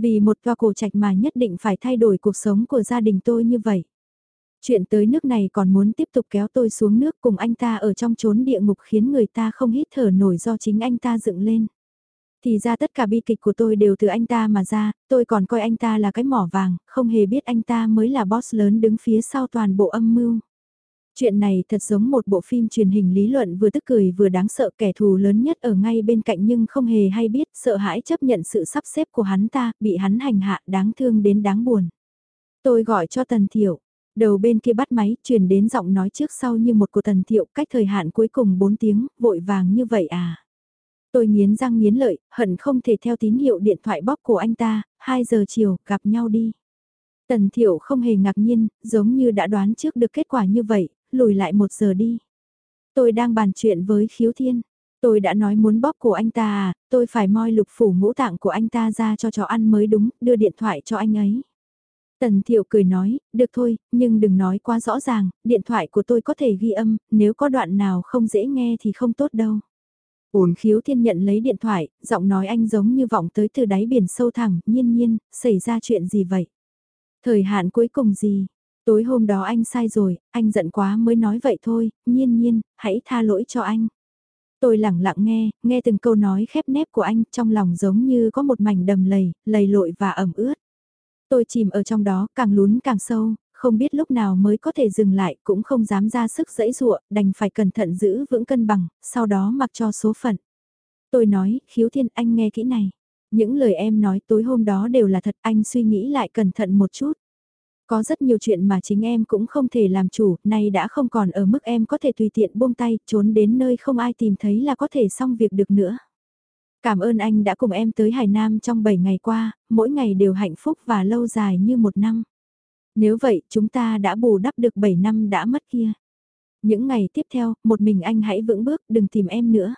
Vì một toa cổ trạch mà nhất định phải thay đổi cuộc sống của gia đình tôi như vậy. Chuyện tới nước này còn muốn tiếp tục kéo tôi xuống nước cùng anh ta ở trong chốn địa ngục khiến người ta không hít thở nổi do chính anh ta dựng lên. Thì ra tất cả bi kịch của tôi đều từ anh ta mà ra, tôi còn coi anh ta là cái mỏ vàng, không hề biết anh ta mới là boss lớn đứng phía sau toàn bộ âm mưu. Chuyện này thật giống một bộ phim truyền hình lý luận vừa tức cười vừa đáng sợ kẻ thù lớn nhất ở ngay bên cạnh nhưng không hề hay biết sợ hãi chấp nhận sự sắp xếp của hắn ta, bị hắn hành hạ đáng thương đến đáng buồn. Tôi gọi cho Tần Thiệu, Đầu bên kia bắt máy, truyền đến giọng nói trước sau như một của tần thiệu cách thời hạn cuối cùng 4 tiếng, vội vàng như vậy à. Tôi nghiến răng nghiến lợi, hận không thể theo tín hiệu điện thoại bóp của anh ta, 2 giờ chiều, gặp nhau đi. Tần thiệu không hề ngạc nhiên, giống như đã đoán trước được kết quả như vậy, lùi lại một giờ đi. Tôi đang bàn chuyện với khiếu thiên. Tôi đã nói muốn bóp cổ anh ta à, tôi phải moi lục phủ ngũ tạng của anh ta ra cho chó ăn mới đúng, đưa điện thoại cho anh ấy. Tần Thiệu cười nói, được thôi, nhưng đừng nói quá rõ ràng, điện thoại của tôi có thể ghi âm, nếu có đoạn nào không dễ nghe thì không tốt đâu. Ổn khiếu thiên nhận lấy điện thoại, giọng nói anh giống như vọng tới từ đáy biển sâu thẳng. nhiên nhiên, xảy ra chuyện gì vậy? Thời hạn cuối cùng gì? Tối hôm đó anh sai rồi, anh giận quá mới nói vậy thôi, nhiên nhiên, hãy tha lỗi cho anh. Tôi lặng lặng nghe, nghe từng câu nói khép nép của anh trong lòng giống như có một mảnh đầm lầy, lầy lội và ẩm ướt. Tôi chìm ở trong đó, càng lún càng sâu, không biết lúc nào mới có thể dừng lại, cũng không dám ra sức dẫy dụa, đành phải cẩn thận giữ vững cân bằng, sau đó mặc cho số phận. Tôi nói, khiếu thiên anh nghe kỹ này. Những lời em nói tối hôm đó đều là thật, anh suy nghĩ lại cẩn thận một chút. Có rất nhiều chuyện mà chính em cũng không thể làm chủ, nay đã không còn ở mức em có thể tùy tiện buông tay, trốn đến nơi không ai tìm thấy là có thể xong việc được nữa. Cảm ơn anh đã cùng em tới Hải Nam trong 7 ngày qua, mỗi ngày đều hạnh phúc và lâu dài như một năm. Nếu vậy, chúng ta đã bù đắp được 7 năm đã mất kia. Những ngày tiếp theo, một mình anh hãy vững bước, đừng tìm em nữa.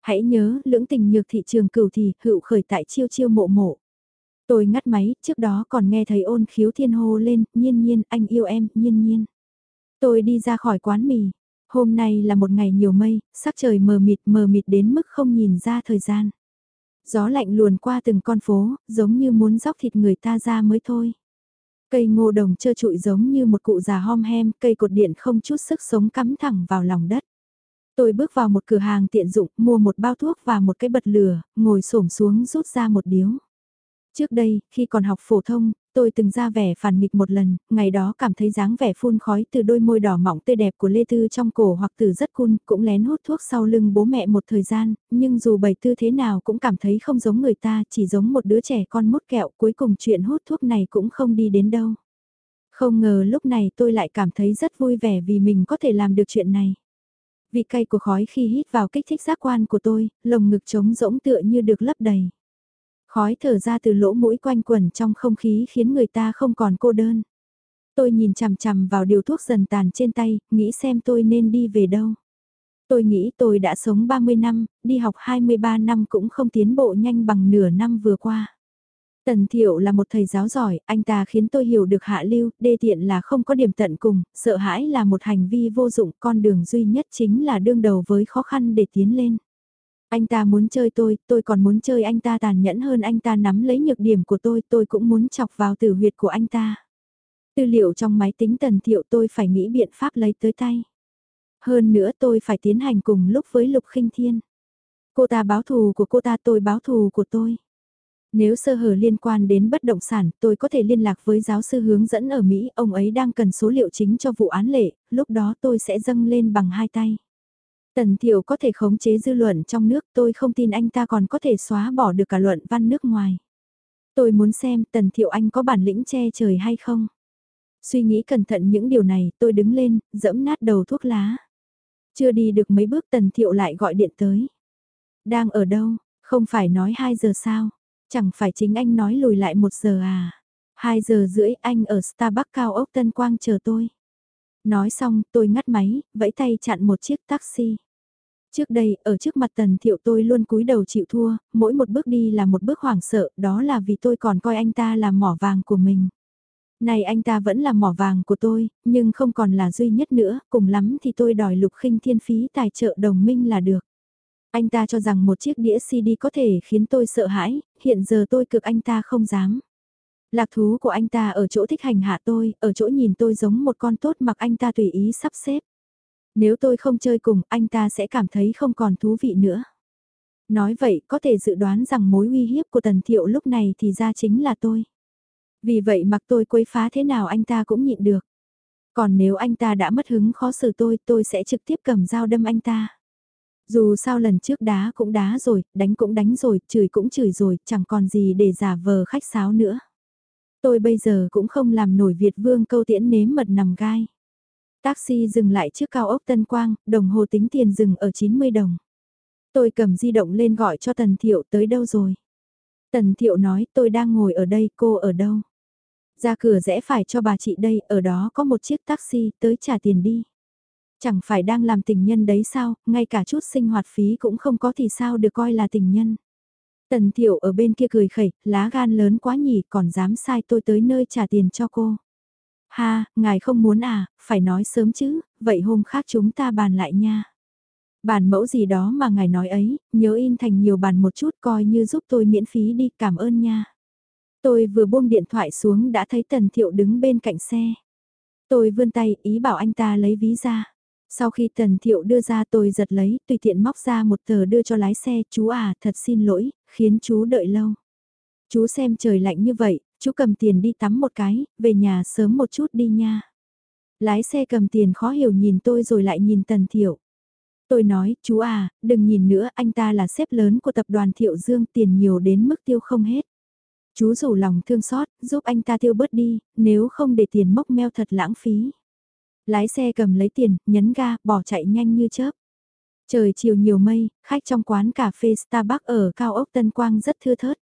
Hãy nhớ, lưỡng tình nhược thị trường cửu thì, hữu khởi tại chiêu chiêu mộ mộ. Tôi ngắt máy, trước đó còn nghe thấy ôn khiếu thiên hô lên, nhiên nhiên, anh yêu em, nhiên nhiên. Tôi đi ra khỏi quán mì. Hôm nay là một ngày nhiều mây, sắc trời mờ mịt mờ mịt đến mức không nhìn ra thời gian. Gió lạnh luồn qua từng con phố, giống như muốn róc thịt người ta ra mới thôi. Cây ngô đồng trơ trụi giống như một cụ già hom hem, cây cột điện không chút sức sống cắm thẳng vào lòng đất. Tôi bước vào một cửa hàng tiện dụng, mua một bao thuốc và một cái bật lửa, ngồi xổm xuống rút ra một điếu. Trước đây, khi còn học phổ thông, tôi từng ra vẻ phản nghịch một lần, ngày đó cảm thấy dáng vẻ phun khói từ đôi môi đỏ mỏng tươi đẹp của Lê Tư trong cổ hoặc từ rất cun, cũng lén hút thuốc sau lưng bố mẹ một thời gian, nhưng dù bày tư thế nào cũng cảm thấy không giống người ta, chỉ giống một đứa trẻ con mút kẹo, cuối cùng chuyện hút thuốc này cũng không đi đến đâu. Không ngờ lúc này tôi lại cảm thấy rất vui vẻ vì mình có thể làm được chuyện này. Vị cay của khói khi hít vào kích thích giác quan của tôi, lồng ngực trống rỗng tựa như được lấp đầy. Khói thở ra từ lỗ mũi quanh quẩn trong không khí khiến người ta không còn cô đơn. Tôi nhìn chằm chằm vào điều thuốc dần tàn trên tay, nghĩ xem tôi nên đi về đâu. Tôi nghĩ tôi đã sống 30 năm, đi học 23 năm cũng không tiến bộ nhanh bằng nửa năm vừa qua. Tần Thiệu là một thầy giáo giỏi, anh ta khiến tôi hiểu được hạ lưu, đê tiện là không có điểm tận cùng, sợ hãi là một hành vi vô dụng, con đường duy nhất chính là đương đầu với khó khăn để tiến lên. Anh ta muốn chơi tôi, tôi còn muốn chơi anh ta tàn nhẫn hơn anh ta nắm lấy nhược điểm của tôi, tôi cũng muốn chọc vào tử huyệt của anh ta. Tư liệu trong máy tính tần thiệu tôi phải nghĩ biện pháp lấy tới tay. Hơn nữa tôi phải tiến hành cùng lúc với Lục khinh Thiên. Cô ta báo thù của cô ta tôi báo thù của tôi. Nếu sơ hở liên quan đến bất động sản, tôi có thể liên lạc với giáo sư hướng dẫn ở Mỹ, ông ấy đang cần số liệu chính cho vụ án lệ, lúc đó tôi sẽ dâng lên bằng hai tay. Tần Thiệu có thể khống chế dư luận trong nước tôi không tin anh ta còn có thể xóa bỏ được cả luận văn nước ngoài. Tôi muốn xem Tần Thiệu anh có bản lĩnh che trời hay không. Suy nghĩ cẩn thận những điều này tôi đứng lên, dẫm nát đầu thuốc lá. Chưa đi được mấy bước Tần Thiệu lại gọi điện tới. Đang ở đâu, không phải nói 2 giờ sao, chẳng phải chính anh nói lùi lại 1 giờ à. 2 giờ rưỡi anh ở Starbucks cao ốc Tân Quang chờ tôi. Nói xong tôi ngắt máy, vẫy tay chặn một chiếc taxi. Trước đây, ở trước mặt tần thiệu tôi luôn cúi đầu chịu thua, mỗi một bước đi là một bước hoảng sợ, đó là vì tôi còn coi anh ta là mỏ vàng của mình. Này anh ta vẫn là mỏ vàng của tôi, nhưng không còn là duy nhất nữa, cùng lắm thì tôi đòi lục khinh thiên phí tài trợ đồng minh là được. Anh ta cho rằng một chiếc đĩa CD có thể khiến tôi sợ hãi, hiện giờ tôi cực anh ta không dám. Lạc thú của anh ta ở chỗ thích hành hạ tôi, ở chỗ nhìn tôi giống một con tốt mặc anh ta tùy ý sắp xếp. Nếu tôi không chơi cùng, anh ta sẽ cảm thấy không còn thú vị nữa. Nói vậy, có thể dự đoán rằng mối uy hiếp của Tần Thiệu lúc này thì ra chính là tôi. Vì vậy mặc tôi quấy phá thế nào anh ta cũng nhịn được. Còn nếu anh ta đã mất hứng khó xử tôi, tôi sẽ trực tiếp cầm dao đâm anh ta. Dù sao lần trước đá cũng đá rồi, đánh cũng đánh rồi, chửi cũng chửi rồi, chẳng còn gì để giả vờ khách sáo nữa. Tôi bây giờ cũng không làm nổi Việt Vương câu tiễn nếm mật nằm gai. Taxi dừng lại trước cao ốc Tân Quang, đồng hồ tính tiền dừng ở 90 đồng. Tôi cầm di động lên gọi cho Tần Thiệu tới đâu rồi. Tần Thiệu nói tôi đang ngồi ở đây, cô ở đâu? Ra cửa rẽ phải cho bà chị đây, ở đó có một chiếc taxi, tới trả tiền đi. Chẳng phải đang làm tình nhân đấy sao, ngay cả chút sinh hoạt phí cũng không có thì sao được coi là tình nhân. Tần Thiệu ở bên kia cười khẩy, lá gan lớn quá nhỉ, còn dám sai tôi tới nơi trả tiền cho cô. Ha, ngài không muốn à, phải nói sớm chứ, vậy hôm khác chúng ta bàn lại nha. Bản mẫu gì đó mà ngài nói ấy, nhớ in thành nhiều bản một chút coi như giúp tôi miễn phí đi, cảm ơn nha. Tôi vừa buông điện thoại xuống đã thấy Tần Thiệu đứng bên cạnh xe. Tôi vươn tay, ý bảo anh ta lấy ví ra. Sau khi Tần Thiệu đưa ra tôi giật lấy, tùy tiện móc ra một tờ đưa cho lái xe, chú à, thật xin lỗi, khiến chú đợi lâu. Chú xem trời lạnh như vậy, chú cầm tiền đi tắm một cái, về nhà sớm một chút đi nha. Lái xe cầm tiền khó hiểu nhìn tôi rồi lại nhìn Tần Thiệu. Tôi nói, chú à, đừng nhìn nữa, anh ta là sếp lớn của tập đoàn Thiệu Dương, tiền nhiều đến mức tiêu không hết. Chú rủ lòng thương xót, giúp anh ta tiêu bớt đi, nếu không để tiền mốc meo thật lãng phí. Lái xe cầm lấy tiền, nhấn ga, bỏ chạy nhanh như chớp. Trời chiều nhiều mây, khách trong quán cà phê Starbucks ở cao ốc Tân Quang rất thưa thớt.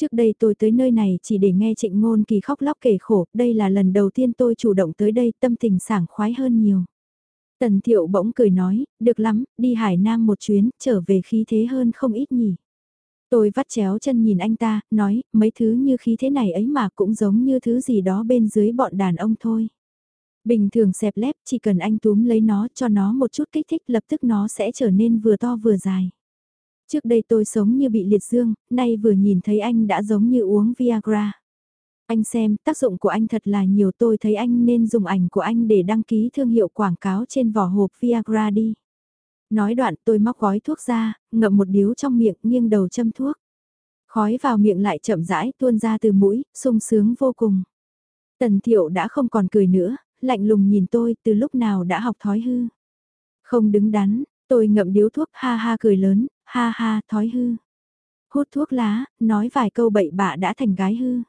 Trước đây tôi tới nơi này chỉ để nghe trịnh ngôn kỳ khóc lóc kể khổ, đây là lần đầu tiên tôi chủ động tới đây tâm tình sảng khoái hơn nhiều. Tần thiệu bỗng cười nói, được lắm, đi Hải Nam một chuyến, trở về khí thế hơn không ít nhỉ. Tôi vắt chéo chân nhìn anh ta, nói, mấy thứ như khí thế này ấy mà cũng giống như thứ gì đó bên dưới bọn đàn ông thôi. Bình thường xẹp lép, chỉ cần anh túm lấy nó cho nó một chút kích thích lập tức nó sẽ trở nên vừa to vừa dài. Trước đây tôi sống như bị liệt dương, nay vừa nhìn thấy anh đã giống như uống Viagra. Anh xem, tác dụng của anh thật là nhiều tôi thấy anh nên dùng ảnh của anh để đăng ký thương hiệu quảng cáo trên vỏ hộp Viagra đi. Nói đoạn tôi móc gói thuốc ra, ngậm một điếu trong miệng nghiêng đầu châm thuốc. Khói vào miệng lại chậm rãi tuôn ra từ mũi, sung sướng vô cùng. Tần thiệu đã không còn cười nữa, lạnh lùng nhìn tôi từ lúc nào đã học thói hư. Không đứng đắn, tôi ngậm điếu thuốc ha ha cười lớn, ha ha thói hư. Hút thuốc lá, nói vài câu bậy bạ đã thành gái hư.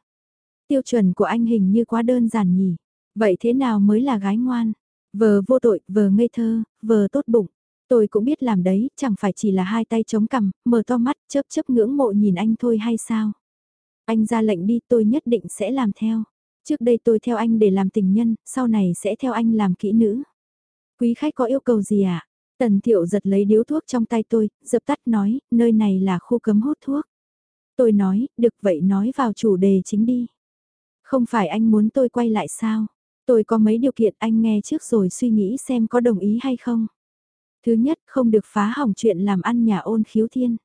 Tiêu chuẩn của anh hình như quá đơn giản nhỉ. Vậy thế nào mới là gái ngoan? Vờ vô tội, vờ ngây thơ, vờ tốt bụng. Tôi cũng biết làm đấy, chẳng phải chỉ là hai tay chống cằm, mở to mắt, chớp chớp ngưỡng mộ nhìn anh thôi hay sao? Anh ra lệnh đi tôi nhất định sẽ làm theo. Trước đây tôi theo anh để làm tình nhân, sau này sẽ theo anh làm kỹ nữ. Quý khách có yêu cầu gì ạ? À? Tần Thiệu giật lấy điếu thuốc trong tay tôi, dập tắt nói, nơi này là khu cấm hút thuốc. Tôi nói, được vậy nói vào chủ đề chính đi. Không phải anh muốn tôi quay lại sao? Tôi có mấy điều kiện anh nghe trước rồi suy nghĩ xem có đồng ý hay không. Thứ nhất, không được phá hỏng chuyện làm ăn nhà ôn khiếu thiên.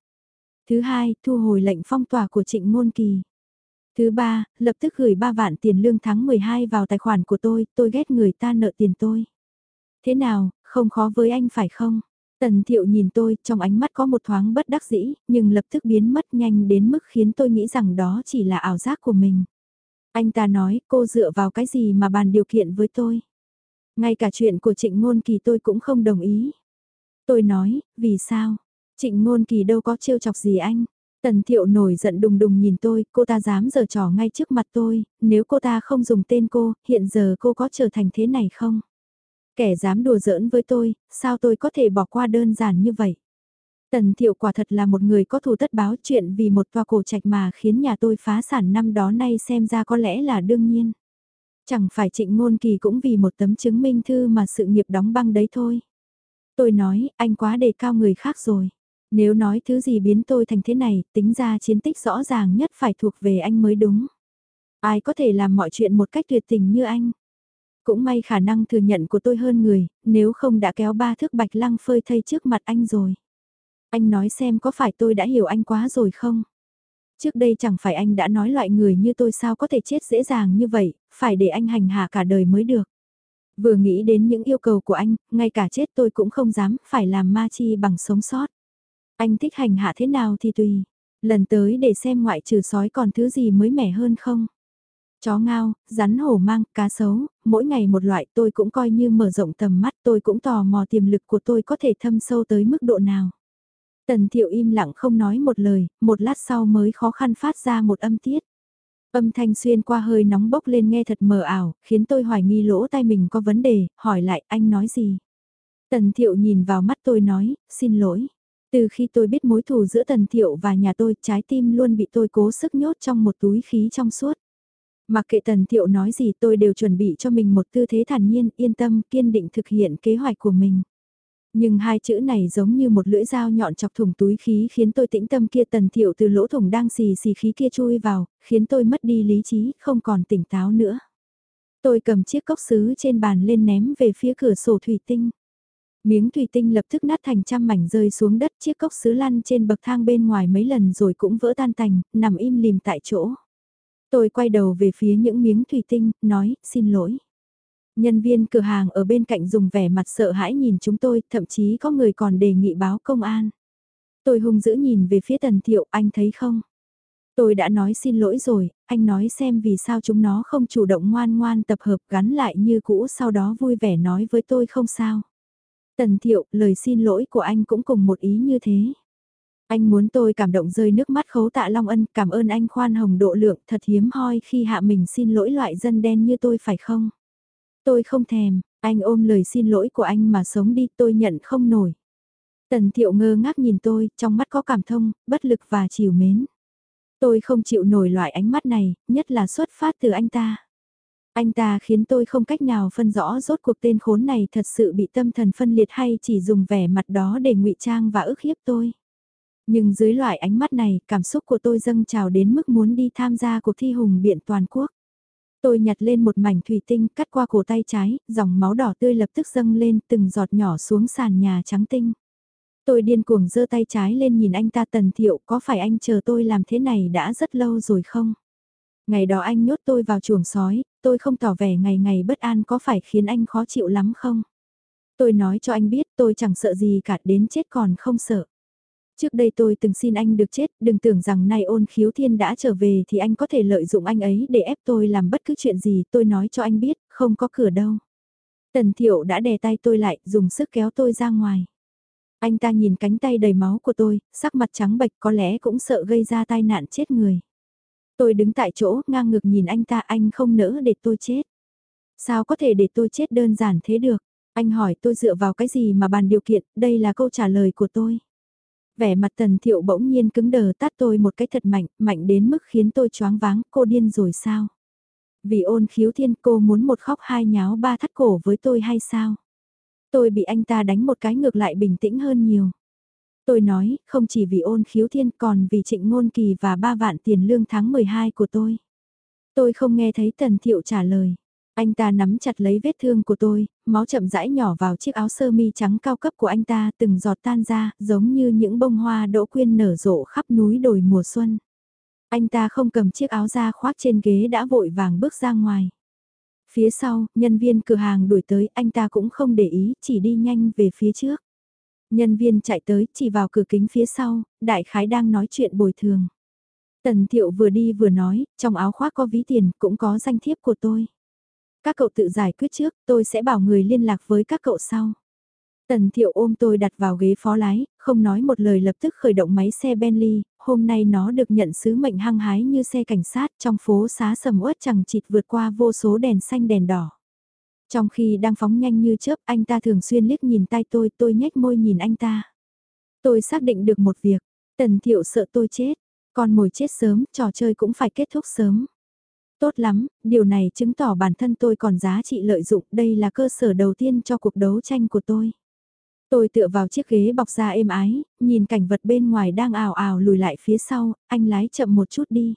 Thứ hai, thu hồi lệnh phong tỏa của trịnh ngôn kỳ. Thứ ba, lập tức gửi 3 vạn tiền lương tháng 12 vào tài khoản của tôi, tôi ghét người ta nợ tiền tôi. Thế nào, không khó với anh phải không? Tần thiệu nhìn tôi, trong ánh mắt có một thoáng bất đắc dĩ, nhưng lập tức biến mất nhanh đến mức khiến tôi nghĩ rằng đó chỉ là ảo giác của mình. Anh ta nói, cô dựa vào cái gì mà bàn điều kiện với tôi? Ngay cả chuyện của trịnh ngôn kỳ tôi cũng không đồng ý. Tôi nói, vì sao? Trịnh ngôn kỳ đâu có trêu chọc gì anh? Tần thiệu nổi giận đùng đùng nhìn tôi, cô ta dám giở trò ngay trước mặt tôi, nếu cô ta không dùng tên cô, hiện giờ cô có trở thành thế này không? Kẻ dám đùa giỡn với tôi, sao tôi có thể bỏ qua đơn giản như vậy? Tần thiệu quả thật là một người có thù tất báo chuyện vì một tòa cổ trạch mà khiến nhà tôi phá sản năm đó nay xem ra có lẽ là đương nhiên. Chẳng phải trịnh ngôn kỳ cũng vì một tấm chứng minh thư mà sự nghiệp đóng băng đấy thôi. Tôi nói, anh quá đề cao người khác rồi. Nếu nói thứ gì biến tôi thành thế này, tính ra chiến tích rõ ràng nhất phải thuộc về anh mới đúng. Ai có thể làm mọi chuyện một cách tuyệt tình như anh? Cũng may khả năng thừa nhận của tôi hơn người, nếu không đã kéo ba thước bạch lăng phơi thây trước mặt anh rồi. Anh nói xem có phải tôi đã hiểu anh quá rồi không? Trước đây chẳng phải anh đã nói loại người như tôi sao có thể chết dễ dàng như vậy, phải để anh hành hạ cả đời mới được. Vừa nghĩ đến những yêu cầu của anh, ngay cả chết tôi cũng không dám, phải làm ma chi bằng sống sót. Anh thích hành hạ thế nào thì tùy. Lần tới để xem ngoại trừ sói còn thứ gì mới mẻ hơn không. Chó ngao, rắn hổ mang, cá sấu, mỗi ngày một loại tôi cũng coi như mở rộng tầm mắt tôi cũng tò mò tiềm lực của tôi có thể thâm sâu tới mức độ nào. Tần thiệu im lặng không nói một lời, một lát sau mới khó khăn phát ra một âm tiết. Âm thanh xuyên qua hơi nóng bốc lên nghe thật mờ ảo, khiến tôi hoài nghi lỗ tai mình có vấn đề, hỏi lại anh nói gì. Tần thiệu nhìn vào mắt tôi nói, xin lỗi. Từ khi tôi biết mối thù giữa Tần Thiệu và nhà tôi, trái tim luôn bị tôi cố sức nhốt trong một túi khí trong suốt. Mặc kệ Tần Thiệu nói gì tôi đều chuẩn bị cho mình một tư thế thản nhiên, yên tâm, kiên định thực hiện kế hoạch của mình. Nhưng hai chữ này giống như một lưỡi dao nhọn chọc thủng túi khí khiến tôi tĩnh tâm kia Tần Thiệu từ lỗ thủng đang xì xì khí kia chui vào, khiến tôi mất đi lý trí, không còn tỉnh táo nữa. Tôi cầm chiếc cốc sứ trên bàn lên ném về phía cửa sổ thủy tinh. Miếng thủy tinh lập tức nát thành trăm mảnh rơi xuống đất chiếc cốc sứ lăn trên bậc thang bên ngoài mấy lần rồi cũng vỡ tan tành, nằm im lìm tại chỗ. Tôi quay đầu về phía những miếng thủy tinh, nói, xin lỗi. Nhân viên cửa hàng ở bên cạnh dùng vẻ mặt sợ hãi nhìn chúng tôi, thậm chí có người còn đề nghị báo công an. Tôi hung dữ nhìn về phía tần thiệu, anh thấy không? Tôi đã nói xin lỗi rồi, anh nói xem vì sao chúng nó không chủ động ngoan ngoan tập hợp gắn lại như cũ sau đó vui vẻ nói với tôi không sao. Tần thiệu, lời xin lỗi của anh cũng cùng một ý như thế. Anh muốn tôi cảm động rơi nước mắt khấu tạ Long Ân, cảm ơn anh khoan hồng độ lượng thật hiếm hoi khi hạ mình xin lỗi loại dân đen như tôi phải không? Tôi không thèm, anh ôm lời xin lỗi của anh mà sống đi tôi nhận không nổi. Tần thiệu ngơ ngác nhìn tôi, trong mắt có cảm thông, bất lực và chiều mến. Tôi không chịu nổi loại ánh mắt này, nhất là xuất phát từ anh ta. Anh ta khiến tôi không cách nào phân rõ rốt cuộc tên khốn này thật sự bị tâm thần phân liệt hay chỉ dùng vẻ mặt đó để ngụy trang và ức hiếp tôi. Nhưng dưới loại ánh mắt này, cảm xúc của tôi dâng trào đến mức muốn đi tham gia cuộc thi hùng biện toàn quốc. Tôi nhặt lên một mảnh thủy tinh cắt qua cổ tay trái, dòng máu đỏ tươi lập tức dâng lên từng giọt nhỏ xuống sàn nhà trắng tinh. Tôi điên cuồng giơ tay trái lên nhìn anh ta tần thiệu có phải anh chờ tôi làm thế này đã rất lâu rồi không? Ngày đó anh nhốt tôi vào chuồng sói, tôi không tỏ vẻ ngày ngày bất an có phải khiến anh khó chịu lắm không? Tôi nói cho anh biết tôi chẳng sợ gì cả đến chết còn không sợ. Trước đây tôi từng xin anh được chết, đừng tưởng rằng nay ôn khiếu thiên đã trở về thì anh có thể lợi dụng anh ấy để ép tôi làm bất cứ chuyện gì, tôi nói cho anh biết, không có cửa đâu. Tần thiệu đã đè tay tôi lại, dùng sức kéo tôi ra ngoài. Anh ta nhìn cánh tay đầy máu của tôi, sắc mặt trắng bệch có lẽ cũng sợ gây ra tai nạn chết người. Tôi đứng tại chỗ, ngang ngực nhìn anh ta anh không nỡ để tôi chết. Sao có thể để tôi chết đơn giản thế được? Anh hỏi tôi dựa vào cái gì mà bàn điều kiện, đây là câu trả lời của tôi. Vẻ mặt tần thiệu bỗng nhiên cứng đờ tát tôi một cái thật mạnh, mạnh đến mức khiến tôi choáng váng, cô điên rồi sao? Vì ôn khiếu thiên cô muốn một khóc hai nháo ba thắt cổ với tôi hay sao? Tôi bị anh ta đánh một cái ngược lại bình tĩnh hơn nhiều. Tôi nói, không chỉ vì ôn khiếu thiên còn vì trịnh ngôn kỳ và ba vạn tiền lương tháng 12 của tôi. Tôi không nghe thấy tần thiệu trả lời. Anh ta nắm chặt lấy vết thương của tôi, máu chậm rãi nhỏ vào chiếc áo sơ mi trắng cao cấp của anh ta từng giọt tan ra, giống như những bông hoa đỗ quyên nở rộ khắp núi đồi mùa xuân. Anh ta không cầm chiếc áo ra khoác trên ghế đã vội vàng bước ra ngoài. Phía sau, nhân viên cửa hàng đuổi tới, anh ta cũng không để ý, chỉ đi nhanh về phía trước. Nhân viên chạy tới, chỉ vào cửa kính phía sau, đại khái đang nói chuyện bồi thường. Tần thiệu vừa đi vừa nói, trong áo khoác có ví tiền, cũng có danh thiếp của tôi. Các cậu tự giải quyết trước, tôi sẽ bảo người liên lạc với các cậu sau. Tần thiệu ôm tôi đặt vào ghế phó lái, không nói một lời lập tức khởi động máy xe Bentley, hôm nay nó được nhận sứ mệnh hăng hái như xe cảnh sát trong phố xá sầm uất chẳng chịt vượt qua vô số đèn xanh đèn đỏ. Trong khi đang phóng nhanh như chớp anh ta thường xuyên liếc nhìn tay tôi, tôi nhếch môi nhìn anh ta. Tôi xác định được một việc, tần thiệu sợ tôi chết, còn mồi chết sớm, trò chơi cũng phải kết thúc sớm. Tốt lắm, điều này chứng tỏ bản thân tôi còn giá trị lợi dụng, đây là cơ sở đầu tiên cho cuộc đấu tranh của tôi. Tôi tựa vào chiếc ghế bọc da êm ái, nhìn cảnh vật bên ngoài đang ào ào lùi lại phía sau, anh lái chậm một chút đi.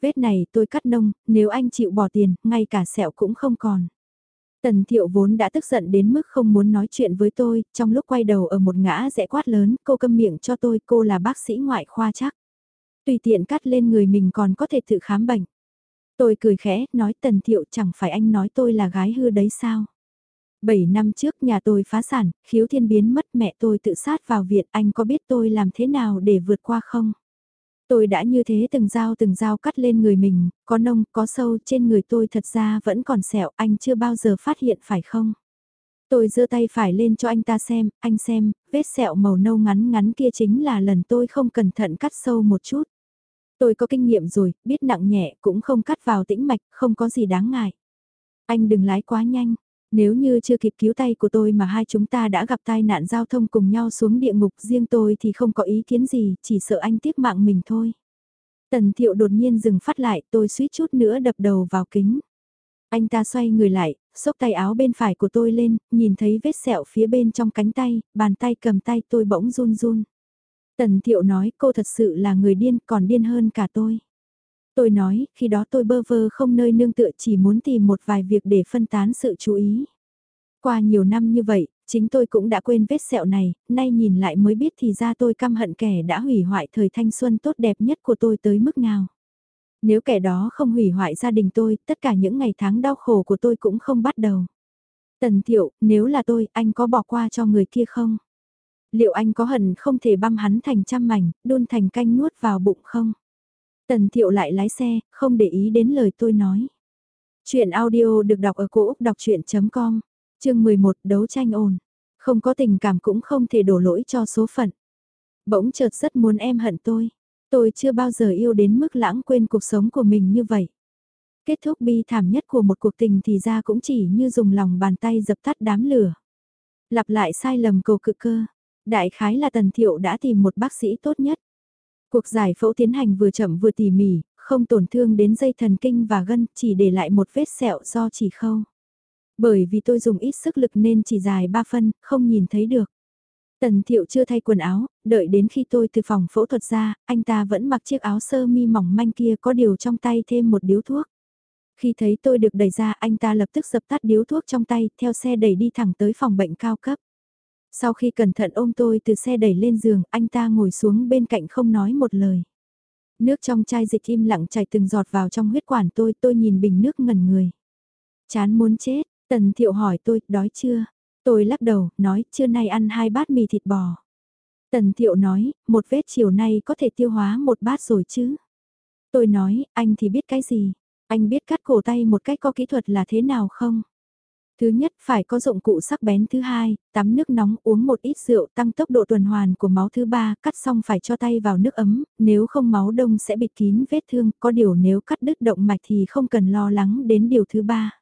Vết này tôi cắt nông, nếu anh chịu bỏ tiền, ngay cả sẹo cũng không còn. Tần thiệu vốn đã tức giận đến mức không muốn nói chuyện với tôi, trong lúc quay đầu ở một ngã rẽ quát lớn, cô câm miệng cho tôi, cô là bác sĩ ngoại khoa chắc. Tùy tiện cắt lên người mình còn có thể tự khám bệnh. Tôi cười khẽ, nói tần thiệu chẳng phải anh nói tôi là gái hư đấy sao. Bảy năm trước nhà tôi phá sản, khiếu thiên biến mất mẹ tôi tự sát vào viện anh có biết tôi làm thế nào để vượt qua không? Tôi đã như thế từng dao từng dao cắt lên người mình, có nông, có sâu trên người tôi thật ra vẫn còn sẹo, anh chưa bao giờ phát hiện phải không? Tôi giơ tay phải lên cho anh ta xem, anh xem, vết sẹo màu nâu ngắn ngắn kia chính là lần tôi không cẩn thận cắt sâu một chút. Tôi có kinh nghiệm rồi, biết nặng nhẹ cũng không cắt vào tĩnh mạch, không có gì đáng ngại. Anh đừng lái quá nhanh. Nếu như chưa kịp cứu tay của tôi mà hai chúng ta đã gặp tai nạn giao thông cùng nhau xuống địa ngục riêng tôi thì không có ý kiến gì, chỉ sợ anh tiếc mạng mình thôi. Tần thiệu đột nhiên dừng phát lại tôi suýt chút nữa đập đầu vào kính. Anh ta xoay người lại, xốc tay áo bên phải của tôi lên, nhìn thấy vết sẹo phía bên trong cánh tay, bàn tay cầm tay tôi bỗng run run. Tần thiệu nói cô thật sự là người điên còn điên hơn cả tôi. Tôi nói, khi đó tôi bơ vơ không nơi nương tựa chỉ muốn tìm một vài việc để phân tán sự chú ý. Qua nhiều năm như vậy, chính tôi cũng đã quên vết sẹo này, nay nhìn lại mới biết thì ra tôi căm hận kẻ đã hủy hoại thời thanh xuân tốt đẹp nhất của tôi tới mức nào. Nếu kẻ đó không hủy hoại gia đình tôi, tất cả những ngày tháng đau khổ của tôi cũng không bắt đầu. Tần Thiệu, nếu là tôi, anh có bỏ qua cho người kia không? Liệu anh có hận không thể băm hắn thành trăm mảnh, đun thành canh nuốt vào bụng không? Tần Thiệu lại lái xe, không để ý đến lời tôi nói. Chuyện audio được đọc ở cổ Úc đọc chuyện.com, chương 11 đấu tranh ồn. Không có tình cảm cũng không thể đổ lỗi cho số phận. Bỗng chợt rất muốn em hận tôi. Tôi chưa bao giờ yêu đến mức lãng quên cuộc sống của mình như vậy. Kết thúc bi thảm nhất của một cuộc tình thì ra cũng chỉ như dùng lòng bàn tay dập tắt đám lửa. Lặp lại sai lầm cầu cự cơ. Đại khái là Tần Thiệu đã tìm một bác sĩ tốt nhất. Cuộc giải phẫu tiến hành vừa chậm vừa tỉ mỉ, không tổn thương đến dây thần kinh và gân, chỉ để lại một vết sẹo do chỉ khâu. Bởi vì tôi dùng ít sức lực nên chỉ dài 3 phân, không nhìn thấy được. Tần thiệu chưa thay quần áo, đợi đến khi tôi từ phòng phẫu thuật ra, anh ta vẫn mặc chiếc áo sơ mi mỏng manh kia có điều trong tay thêm một điếu thuốc. Khi thấy tôi được đẩy ra anh ta lập tức dập tắt điếu thuốc trong tay, theo xe đẩy đi thẳng tới phòng bệnh cao cấp. Sau khi cẩn thận ôm tôi từ xe đẩy lên giường, anh ta ngồi xuống bên cạnh không nói một lời. Nước trong chai dịch im lặng chảy từng giọt vào trong huyết quản tôi, tôi nhìn bình nước ngẩn người. Chán muốn chết, Tần Thiệu hỏi tôi, đói chưa? Tôi lắc đầu, nói, trưa nay ăn hai bát mì thịt bò. Tần Thiệu nói, một vết chiều nay có thể tiêu hóa một bát rồi chứ? Tôi nói, anh thì biết cái gì? Anh biết cắt cổ tay một cách có kỹ thuật là thế nào không? Thứ nhất, phải có dụng cụ sắc bén thứ hai, tắm nước nóng uống một ít rượu tăng tốc độ tuần hoàn của máu thứ ba, cắt xong phải cho tay vào nước ấm, nếu không máu đông sẽ bịt kín vết thương, có điều nếu cắt đứt động mạch thì không cần lo lắng đến điều thứ ba.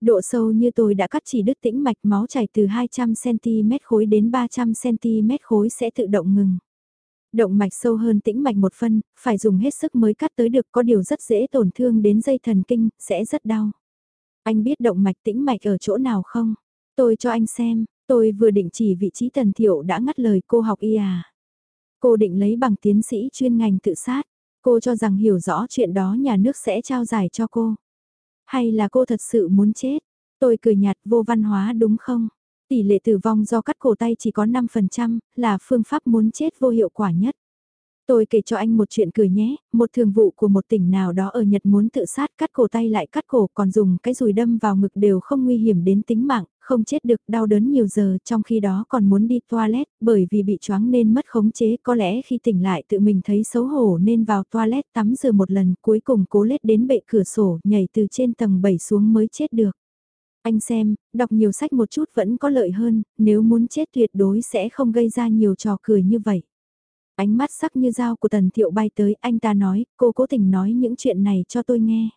Độ sâu như tôi đã cắt chỉ đứt tĩnh mạch máu chảy từ 200cm khối đến 300cm khối sẽ tự động ngừng. Động mạch sâu hơn tĩnh mạch một phân, phải dùng hết sức mới cắt tới được có điều rất dễ tổn thương đến dây thần kinh, sẽ rất đau. Anh biết động mạch tĩnh mạch ở chỗ nào không? Tôi cho anh xem, tôi vừa định chỉ vị trí tần thiệu đã ngắt lời cô học y à. Cô định lấy bằng tiến sĩ chuyên ngành tự sát. Cô cho rằng hiểu rõ chuyện đó nhà nước sẽ trao giải cho cô. Hay là cô thật sự muốn chết? Tôi cười nhạt vô văn hóa đúng không? Tỷ lệ tử vong do cắt cổ tay chỉ có 5%, là phương pháp muốn chết vô hiệu quả nhất. Tôi kể cho anh một chuyện cười nhé, một thường vụ của một tỉnh nào đó ở Nhật muốn tự sát cắt cổ tay lại cắt cổ còn dùng cái rùi đâm vào ngực đều không nguy hiểm đến tính mạng, không chết được đau đớn nhiều giờ trong khi đó còn muốn đi toilet bởi vì bị choáng nên mất khống chế có lẽ khi tỉnh lại tự mình thấy xấu hổ nên vào toilet tắm rửa một lần cuối cùng cố lết đến bệ cửa sổ nhảy từ trên tầng 7 xuống mới chết được. Anh xem, đọc nhiều sách một chút vẫn có lợi hơn, nếu muốn chết tuyệt đối sẽ không gây ra nhiều trò cười như vậy. Ánh mắt sắc như dao của tần thiệu bay tới, anh ta nói, cô cố tình nói những chuyện này cho tôi nghe.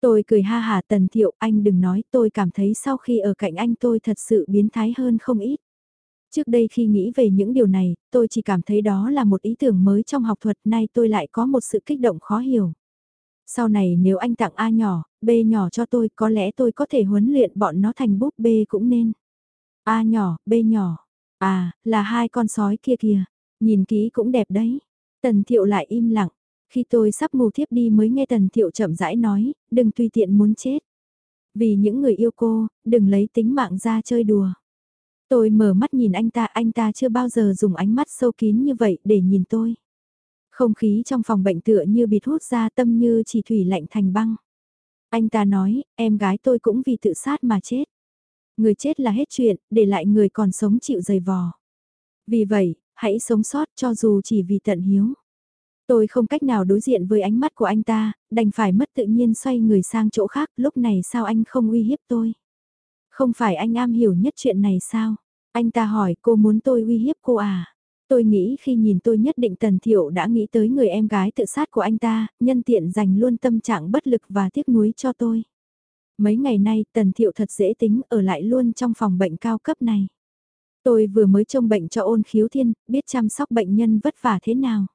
Tôi cười ha hà tần thiệu, anh đừng nói, tôi cảm thấy sau khi ở cạnh anh tôi thật sự biến thái hơn không ít. Trước đây khi nghĩ về những điều này, tôi chỉ cảm thấy đó là một ý tưởng mới trong học thuật, nay tôi lại có một sự kích động khó hiểu. Sau này nếu anh tặng A nhỏ, B nhỏ cho tôi, có lẽ tôi có thể huấn luyện bọn nó thành búp B cũng nên. A nhỏ, B nhỏ. À, là hai con sói kia kìa. Nhìn kỹ cũng đẹp đấy. Tần thiệu lại im lặng. Khi tôi sắp ngủ thiếp đi mới nghe tần thiệu chậm rãi nói, đừng tùy tiện muốn chết. Vì những người yêu cô, đừng lấy tính mạng ra chơi đùa. Tôi mở mắt nhìn anh ta, anh ta chưa bao giờ dùng ánh mắt sâu kín như vậy để nhìn tôi. Không khí trong phòng bệnh tựa như bị hút ra tâm như chỉ thủy lạnh thành băng. Anh ta nói, em gái tôi cũng vì tự sát mà chết. Người chết là hết chuyện, để lại người còn sống chịu dày vò. Vì vậy, hãy sống sót cho dù chỉ vì tận hiếu. Tôi không cách nào đối diện với ánh mắt của anh ta, đành phải mất tự nhiên xoay người sang chỗ khác, lúc này sao anh không uy hiếp tôi? Không phải anh am hiểu nhất chuyện này sao? Anh ta hỏi cô muốn tôi uy hiếp cô à? Tôi nghĩ khi nhìn tôi nhất định Tần Thiệu đã nghĩ tới người em gái tự sát của anh ta, nhân tiện dành luôn tâm trạng bất lực và tiếc nuối cho tôi. Mấy ngày nay Tần Thiệu thật dễ tính ở lại luôn trong phòng bệnh cao cấp này. Tôi vừa mới trông bệnh cho ôn khiếu thiên, biết chăm sóc bệnh nhân vất vả thế nào.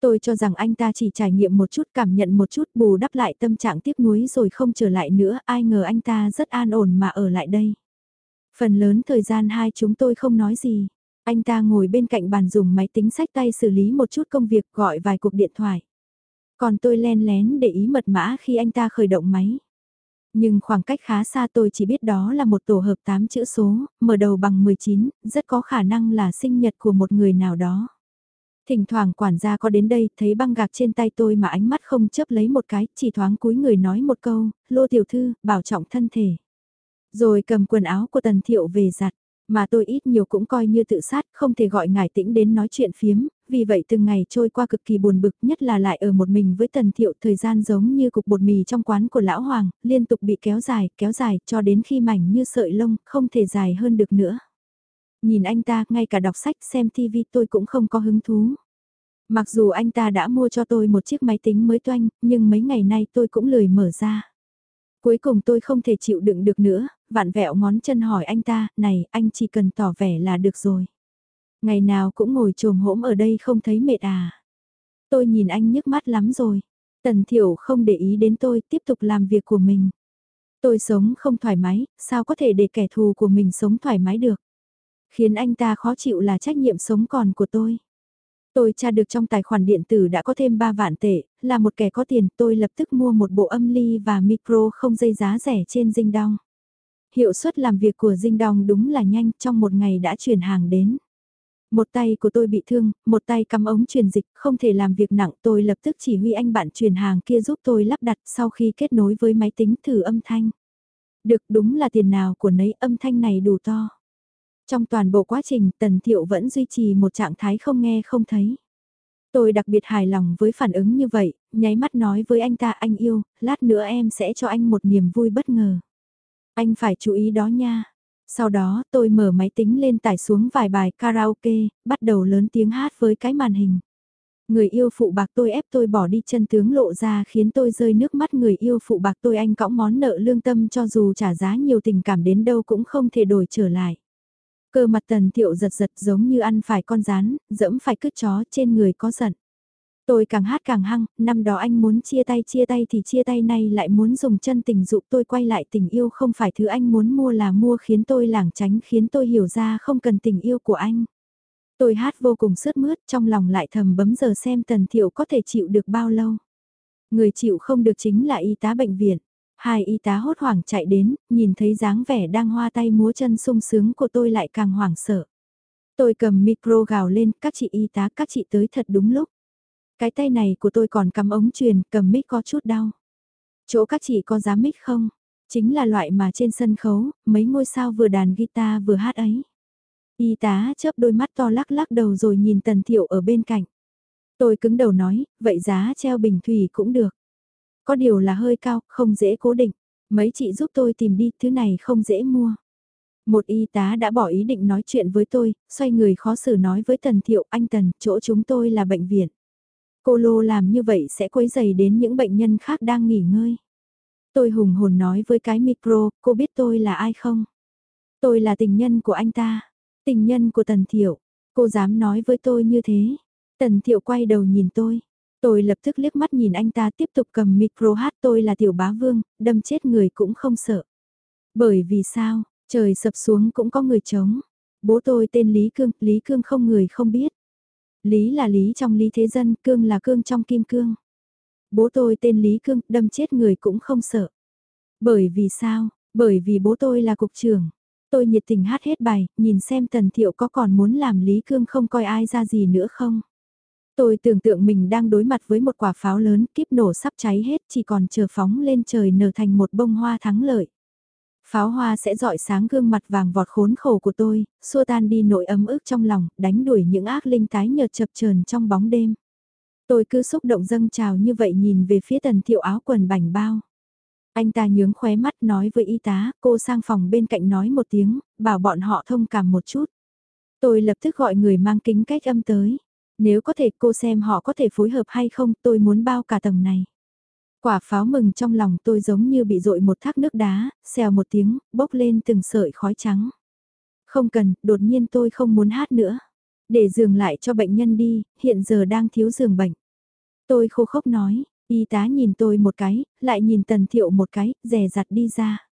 Tôi cho rằng anh ta chỉ trải nghiệm một chút cảm nhận một chút bù đắp lại tâm trạng tiếc nuối rồi không trở lại nữa, ai ngờ anh ta rất an ổn mà ở lại đây. Phần lớn thời gian hai chúng tôi không nói gì. Anh ta ngồi bên cạnh bàn dùng máy tính sách tay xử lý một chút công việc gọi vài cuộc điện thoại. Còn tôi len lén để ý mật mã khi anh ta khởi động máy. Nhưng khoảng cách khá xa tôi chỉ biết đó là một tổ hợp 8 chữ số, mở đầu bằng 19, rất có khả năng là sinh nhật của một người nào đó. Thỉnh thoảng quản gia có đến đây, thấy băng gạc trên tay tôi mà ánh mắt không chớp lấy một cái, chỉ thoáng cúi người nói một câu, lô tiểu thư, bảo trọng thân thể. Rồi cầm quần áo của tần thiệu về giặt, mà tôi ít nhiều cũng coi như tự sát, không thể gọi ngài tĩnh đến nói chuyện phiếm, vì vậy từng ngày trôi qua cực kỳ buồn bực nhất là lại ở một mình với tần thiệu thời gian giống như cục bột mì trong quán của lão hoàng, liên tục bị kéo dài, kéo dài cho đến khi mảnh như sợi lông, không thể dài hơn được nữa. Nhìn anh ta, ngay cả đọc sách xem TV tôi cũng không có hứng thú. Mặc dù anh ta đã mua cho tôi một chiếc máy tính mới toanh, nhưng mấy ngày nay tôi cũng lười mở ra. Cuối cùng tôi không thể chịu đựng được nữa, vạn vẹo ngón chân hỏi anh ta, này, anh chỉ cần tỏ vẻ là được rồi. Ngày nào cũng ngồi trồm hỗm ở đây không thấy mệt à. Tôi nhìn anh nhức mắt lắm rồi. Tần Thiểu không để ý đến tôi, tiếp tục làm việc của mình. Tôi sống không thoải mái, sao có thể để kẻ thù của mình sống thoải mái được. Khiến anh ta khó chịu là trách nhiệm sống còn của tôi. Tôi tra được trong tài khoản điện tử đã có thêm 3 vạn tệ, là một kẻ có tiền tôi lập tức mua một bộ âm ly và micro không dây giá rẻ trên Dinh Đong. Hiệu suất làm việc của Dinh Đong đúng là nhanh, trong một ngày đã chuyển hàng đến. Một tay của tôi bị thương, một tay cắm ống truyền dịch, không thể làm việc nặng tôi lập tức chỉ huy anh bạn truyền hàng kia giúp tôi lắp đặt sau khi kết nối với máy tính thử âm thanh. Được đúng là tiền nào của nấy âm thanh này đủ to. Trong toàn bộ quá trình Tần Thiệu vẫn duy trì một trạng thái không nghe không thấy. Tôi đặc biệt hài lòng với phản ứng như vậy, nháy mắt nói với anh ta anh yêu, lát nữa em sẽ cho anh một niềm vui bất ngờ. Anh phải chú ý đó nha. Sau đó tôi mở máy tính lên tải xuống vài bài karaoke, bắt đầu lớn tiếng hát với cái màn hình. Người yêu phụ bạc tôi ép tôi bỏ đi chân tướng lộ ra khiến tôi rơi nước mắt người yêu phụ bạc tôi anh cõng món nợ lương tâm cho dù trả giá nhiều tình cảm đến đâu cũng không thể đổi trở lại. Cơ mặt tần thiệu giật giật giống như ăn phải con rán, dẫm phải cứt chó trên người có giận. Tôi càng hát càng hăng, năm đó anh muốn chia tay chia tay thì chia tay nay lại muốn dùng chân tình dụ tôi quay lại tình yêu không phải thứ anh muốn mua là mua khiến tôi lảng tránh khiến tôi hiểu ra không cần tình yêu của anh. Tôi hát vô cùng sướt mướt trong lòng lại thầm bấm giờ xem tần thiệu có thể chịu được bao lâu. Người chịu không được chính là y tá bệnh viện. Hai y tá hốt hoảng chạy đến, nhìn thấy dáng vẻ đang hoa tay múa chân sung sướng của tôi lại càng hoảng sợ. Tôi cầm micro gào lên, các chị y tá các chị tới thật đúng lúc. Cái tay này của tôi còn cắm ống truyền, cầm mic có chút đau. Chỗ các chị có dám mic không? Chính là loại mà trên sân khấu, mấy ngôi sao vừa đàn guitar vừa hát ấy. Y tá chớp đôi mắt to lắc lắc đầu rồi nhìn Tần Thiệu ở bên cạnh. Tôi cứng đầu nói, vậy giá treo bình thủy cũng được. Có điều là hơi cao, không dễ cố định. Mấy chị giúp tôi tìm đi, thứ này không dễ mua. Một y tá đã bỏ ý định nói chuyện với tôi, xoay người khó xử nói với Tần Thiệu, anh Tần, chỗ chúng tôi là bệnh viện. Cô Lô làm như vậy sẽ quấy dày đến những bệnh nhân khác đang nghỉ ngơi. Tôi hùng hồn nói với cái micro, cô biết tôi là ai không? Tôi là tình nhân của anh ta, tình nhân của Tần Thiệu. Cô dám nói với tôi như thế. Tần Thiệu quay đầu nhìn tôi. Tôi lập tức liếc mắt nhìn anh ta tiếp tục cầm micro hát tôi là tiểu bá vương, đâm chết người cũng không sợ. Bởi vì sao, trời sập xuống cũng có người chống. Bố tôi tên Lý Cương, Lý Cương không người không biết. Lý là Lý trong Lý Thế Dân, Cương là Cương trong Kim Cương. Bố tôi tên Lý Cương, đâm chết người cũng không sợ. Bởi vì sao? Bởi vì bố tôi là cục trưởng. Tôi nhiệt tình hát hết bài, nhìn xem Tần Thiệu có còn muốn làm Lý Cương không coi ai ra gì nữa không? Tôi tưởng tượng mình đang đối mặt với một quả pháo lớn, kiếp nổ sắp cháy hết, chỉ còn chờ phóng lên trời nở thành một bông hoa thắng lợi. Pháo hoa sẽ dọi sáng gương mặt vàng vọt khốn khổ của tôi, xua tan đi nỗi ấm ức trong lòng, đánh đuổi những ác linh tái nhợt chập chờn trong bóng đêm. Tôi cứ xúc động dâng trào như vậy nhìn về phía tần thiệu áo quần bảnh bao. Anh ta nhướng khóe mắt nói với y tá, cô sang phòng bên cạnh nói một tiếng, bảo bọn họ thông cảm một chút. Tôi lập tức gọi người mang kính cách âm tới. Nếu có thể cô xem họ có thể phối hợp hay không tôi muốn bao cả tầng này. Quả pháo mừng trong lòng tôi giống như bị dội một thác nước đá, xèo một tiếng, bốc lên từng sợi khói trắng. Không cần, đột nhiên tôi không muốn hát nữa. Để giường lại cho bệnh nhân đi, hiện giờ đang thiếu giường bệnh. Tôi khô khốc nói, y tá nhìn tôi một cái, lại nhìn tần thiệu một cái, rè rặt đi ra.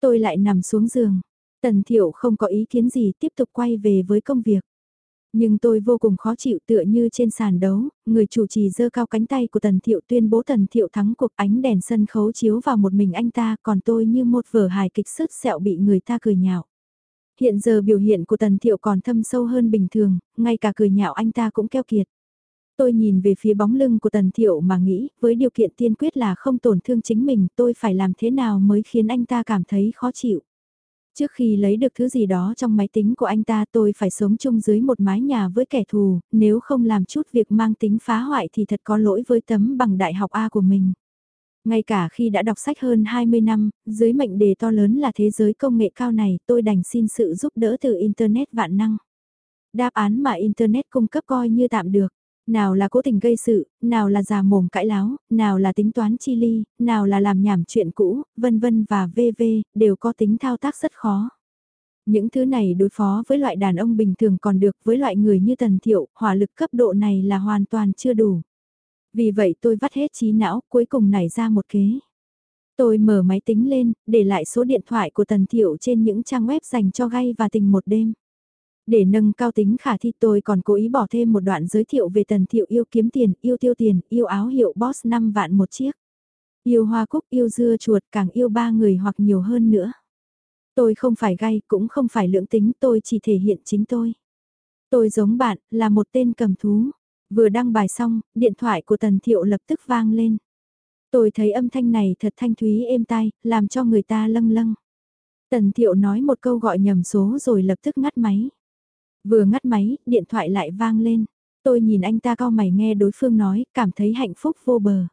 Tôi lại nằm xuống giường. Tần thiệu không có ý kiến gì tiếp tục quay về với công việc. Nhưng tôi vô cùng khó chịu tựa như trên sàn đấu, người chủ trì giơ cao cánh tay của Tần Thiệu tuyên bố Tần Thiệu thắng cuộc ánh đèn sân khấu chiếu vào một mình anh ta còn tôi như một vở hài kịch sứt sẹo bị người ta cười nhạo. Hiện giờ biểu hiện của Tần Thiệu còn thâm sâu hơn bình thường, ngay cả cười nhạo anh ta cũng keo kiệt. Tôi nhìn về phía bóng lưng của Tần Thiệu mà nghĩ, với điều kiện tiên quyết là không tổn thương chính mình, tôi phải làm thế nào mới khiến anh ta cảm thấy khó chịu. Trước khi lấy được thứ gì đó trong máy tính của anh ta tôi phải sống chung dưới một mái nhà với kẻ thù, nếu không làm chút việc mang tính phá hoại thì thật có lỗi với tấm bằng đại học A của mình. Ngay cả khi đã đọc sách hơn 20 năm, dưới mệnh đề to lớn là thế giới công nghệ cao này tôi đành xin sự giúp đỡ từ Internet vạn năng. Đáp án mà Internet cung cấp coi như tạm được. Nào là cố tình gây sự, nào là già mồm cãi láo, nào là tính toán chi ly, nào là làm nhảm chuyện cũ, vân vân và vv, đều có tính thao tác rất khó. Những thứ này đối phó với loại đàn ông bình thường còn được với loại người như Tần Thiệu, hỏa lực cấp độ này là hoàn toàn chưa đủ. Vì vậy tôi vắt hết trí não, cuối cùng nảy ra một kế. Tôi mở máy tính lên, để lại số điện thoại của Tần Thiệu trên những trang web dành cho gay và tình một đêm. Để nâng cao tính khả thi tôi còn cố ý bỏ thêm một đoạn giới thiệu về tần thiệu yêu kiếm tiền, yêu tiêu tiền, yêu áo hiệu boss 5 vạn một chiếc. Yêu hoa cúc, yêu dưa chuột, càng yêu ba người hoặc nhiều hơn nữa. Tôi không phải gay, cũng không phải lưỡng tính, tôi chỉ thể hiện chính tôi. Tôi giống bạn, là một tên cầm thú. Vừa đăng bài xong, điện thoại của Tần Thiệu lập tức vang lên. Tôi thấy âm thanh này thật thanh thúy êm tai, làm cho người ta lâng lâng. Tần Thiệu nói một câu gọi nhầm số rồi lập tức ngắt máy. Vừa ngắt máy, điện thoại lại vang lên. Tôi nhìn anh ta cao mày nghe đối phương nói, cảm thấy hạnh phúc vô bờ.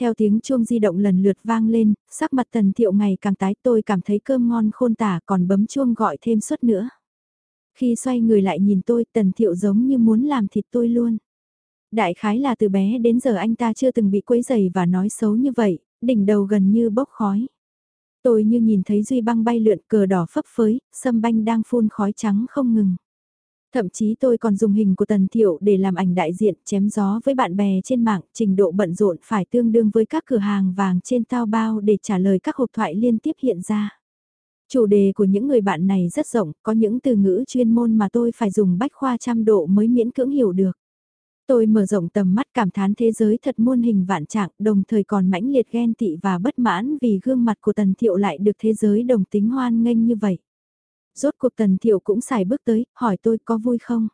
Theo tiếng chuông di động lần lượt vang lên, sắc mặt tần thiệu ngày càng tái tôi cảm thấy cơm ngon khôn tả còn bấm chuông gọi thêm suất nữa. Khi xoay người lại nhìn tôi tần thiệu giống như muốn làm thịt tôi luôn. Đại khái là từ bé đến giờ anh ta chưa từng bị quấy dày và nói xấu như vậy, đỉnh đầu gần như bốc khói. Tôi như nhìn thấy duy băng bay lượn cờ đỏ phấp phới, sâm banh đang phun khói trắng không ngừng. Thậm chí tôi còn dùng hình của Tần Thiệu để làm ảnh đại diện chém gió với bạn bè trên mạng, trình độ bận rộn phải tương đương với các cửa hàng vàng trên tao bao để trả lời các hộp thoại liên tiếp hiện ra. Chủ đề của những người bạn này rất rộng, có những từ ngữ chuyên môn mà tôi phải dùng bách khoa trăm độ mới miễn cưỡng hiểu được. Tôi mở rộng tầm mắt cảm thán thế giới thật muôn hình vạn trạng, đồng thời còn mãnh liệt ghen tị và bất mãn vì gương mặt của Tần Thiệu lại được thế giới đồng tính hoan nghênh như vậy. Rốt cuộc Tần Thiệu cũng xài bước tới, hỏi tôi có vui không?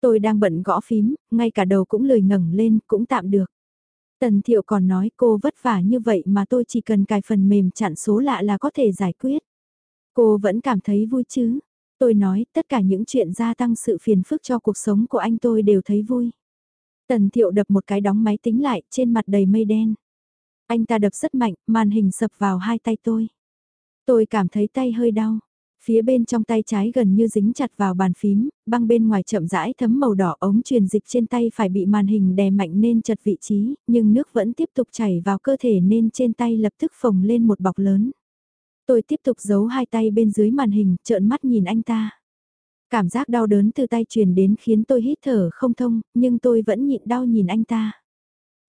Tôi đang bận gõ phím, ngay cả đầu cũng lười ngẩng lên, cũng tạm được. Tần Thiệu còn nói cô vất vả như vậy mà tôi chỉ cần cài phần mềm chặn số lạ là có thể giải quyết. Cô vẫn cảm thấy vui chứ? Tôi nói tất cả những chuyện gia tăng sự phiền phức cho cuộc sống của anh tôi đều thấy vui. Tần Thiệu đập một cái đóng máy tính lại, trên mặt đầy mây đen. Anh ta đập rất mạnh, màn hình sập vào hai tay tôi. Tôi cảm thấy tay hơi đau. Phía bên trong tay trái gần như dính chặt vào bàn phím, băng bên ngoài chậm rãi thấm màu đỏ ống truyền dịch trên tay phải bị màn hình đè mạnh nên chật vị trí, nhưng nước vẫn tiếp tục chảy vào cơ thể nên trên tay lập tức phồng lên một bọc lớn. Tôi tiếp tục giấu hai tay bên dưới màn hình, trợn mắt nhìn anh ta. Cảm giác đau đớn từ tay truyền đến khiến tôi hít thở không thông, nhưng tôi vẫn nhịn đau nhìn anh ta.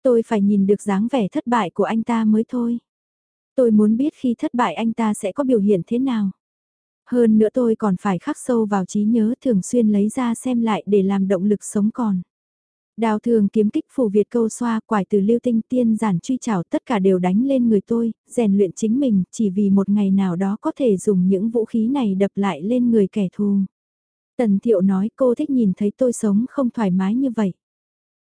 Tôi phải nhìn được dáng vẻ thất bại của anh ta mới thôi. Tôi muốn biết khi thất bại anh ta sẽ có biểu hiện thế nào. Hơn nữa tôi còn phải khắc sâu vào trí nhớ thường xuyên lấy ra xem lại để làm động lực sống còn. Đào thường kiếm kích phù Việt câu xoa quải từ lưu tinh tiên giản truy trảo tất cả đều đánh lên người tôi, rèn luyện chính mình chỉ vì một ngày nào đó có thể dùng những vũ khí này đập lại lên người kẻ thù. Tần thiệu nói cô thích nhìn thấy tôi sống không thoải mái như vậy.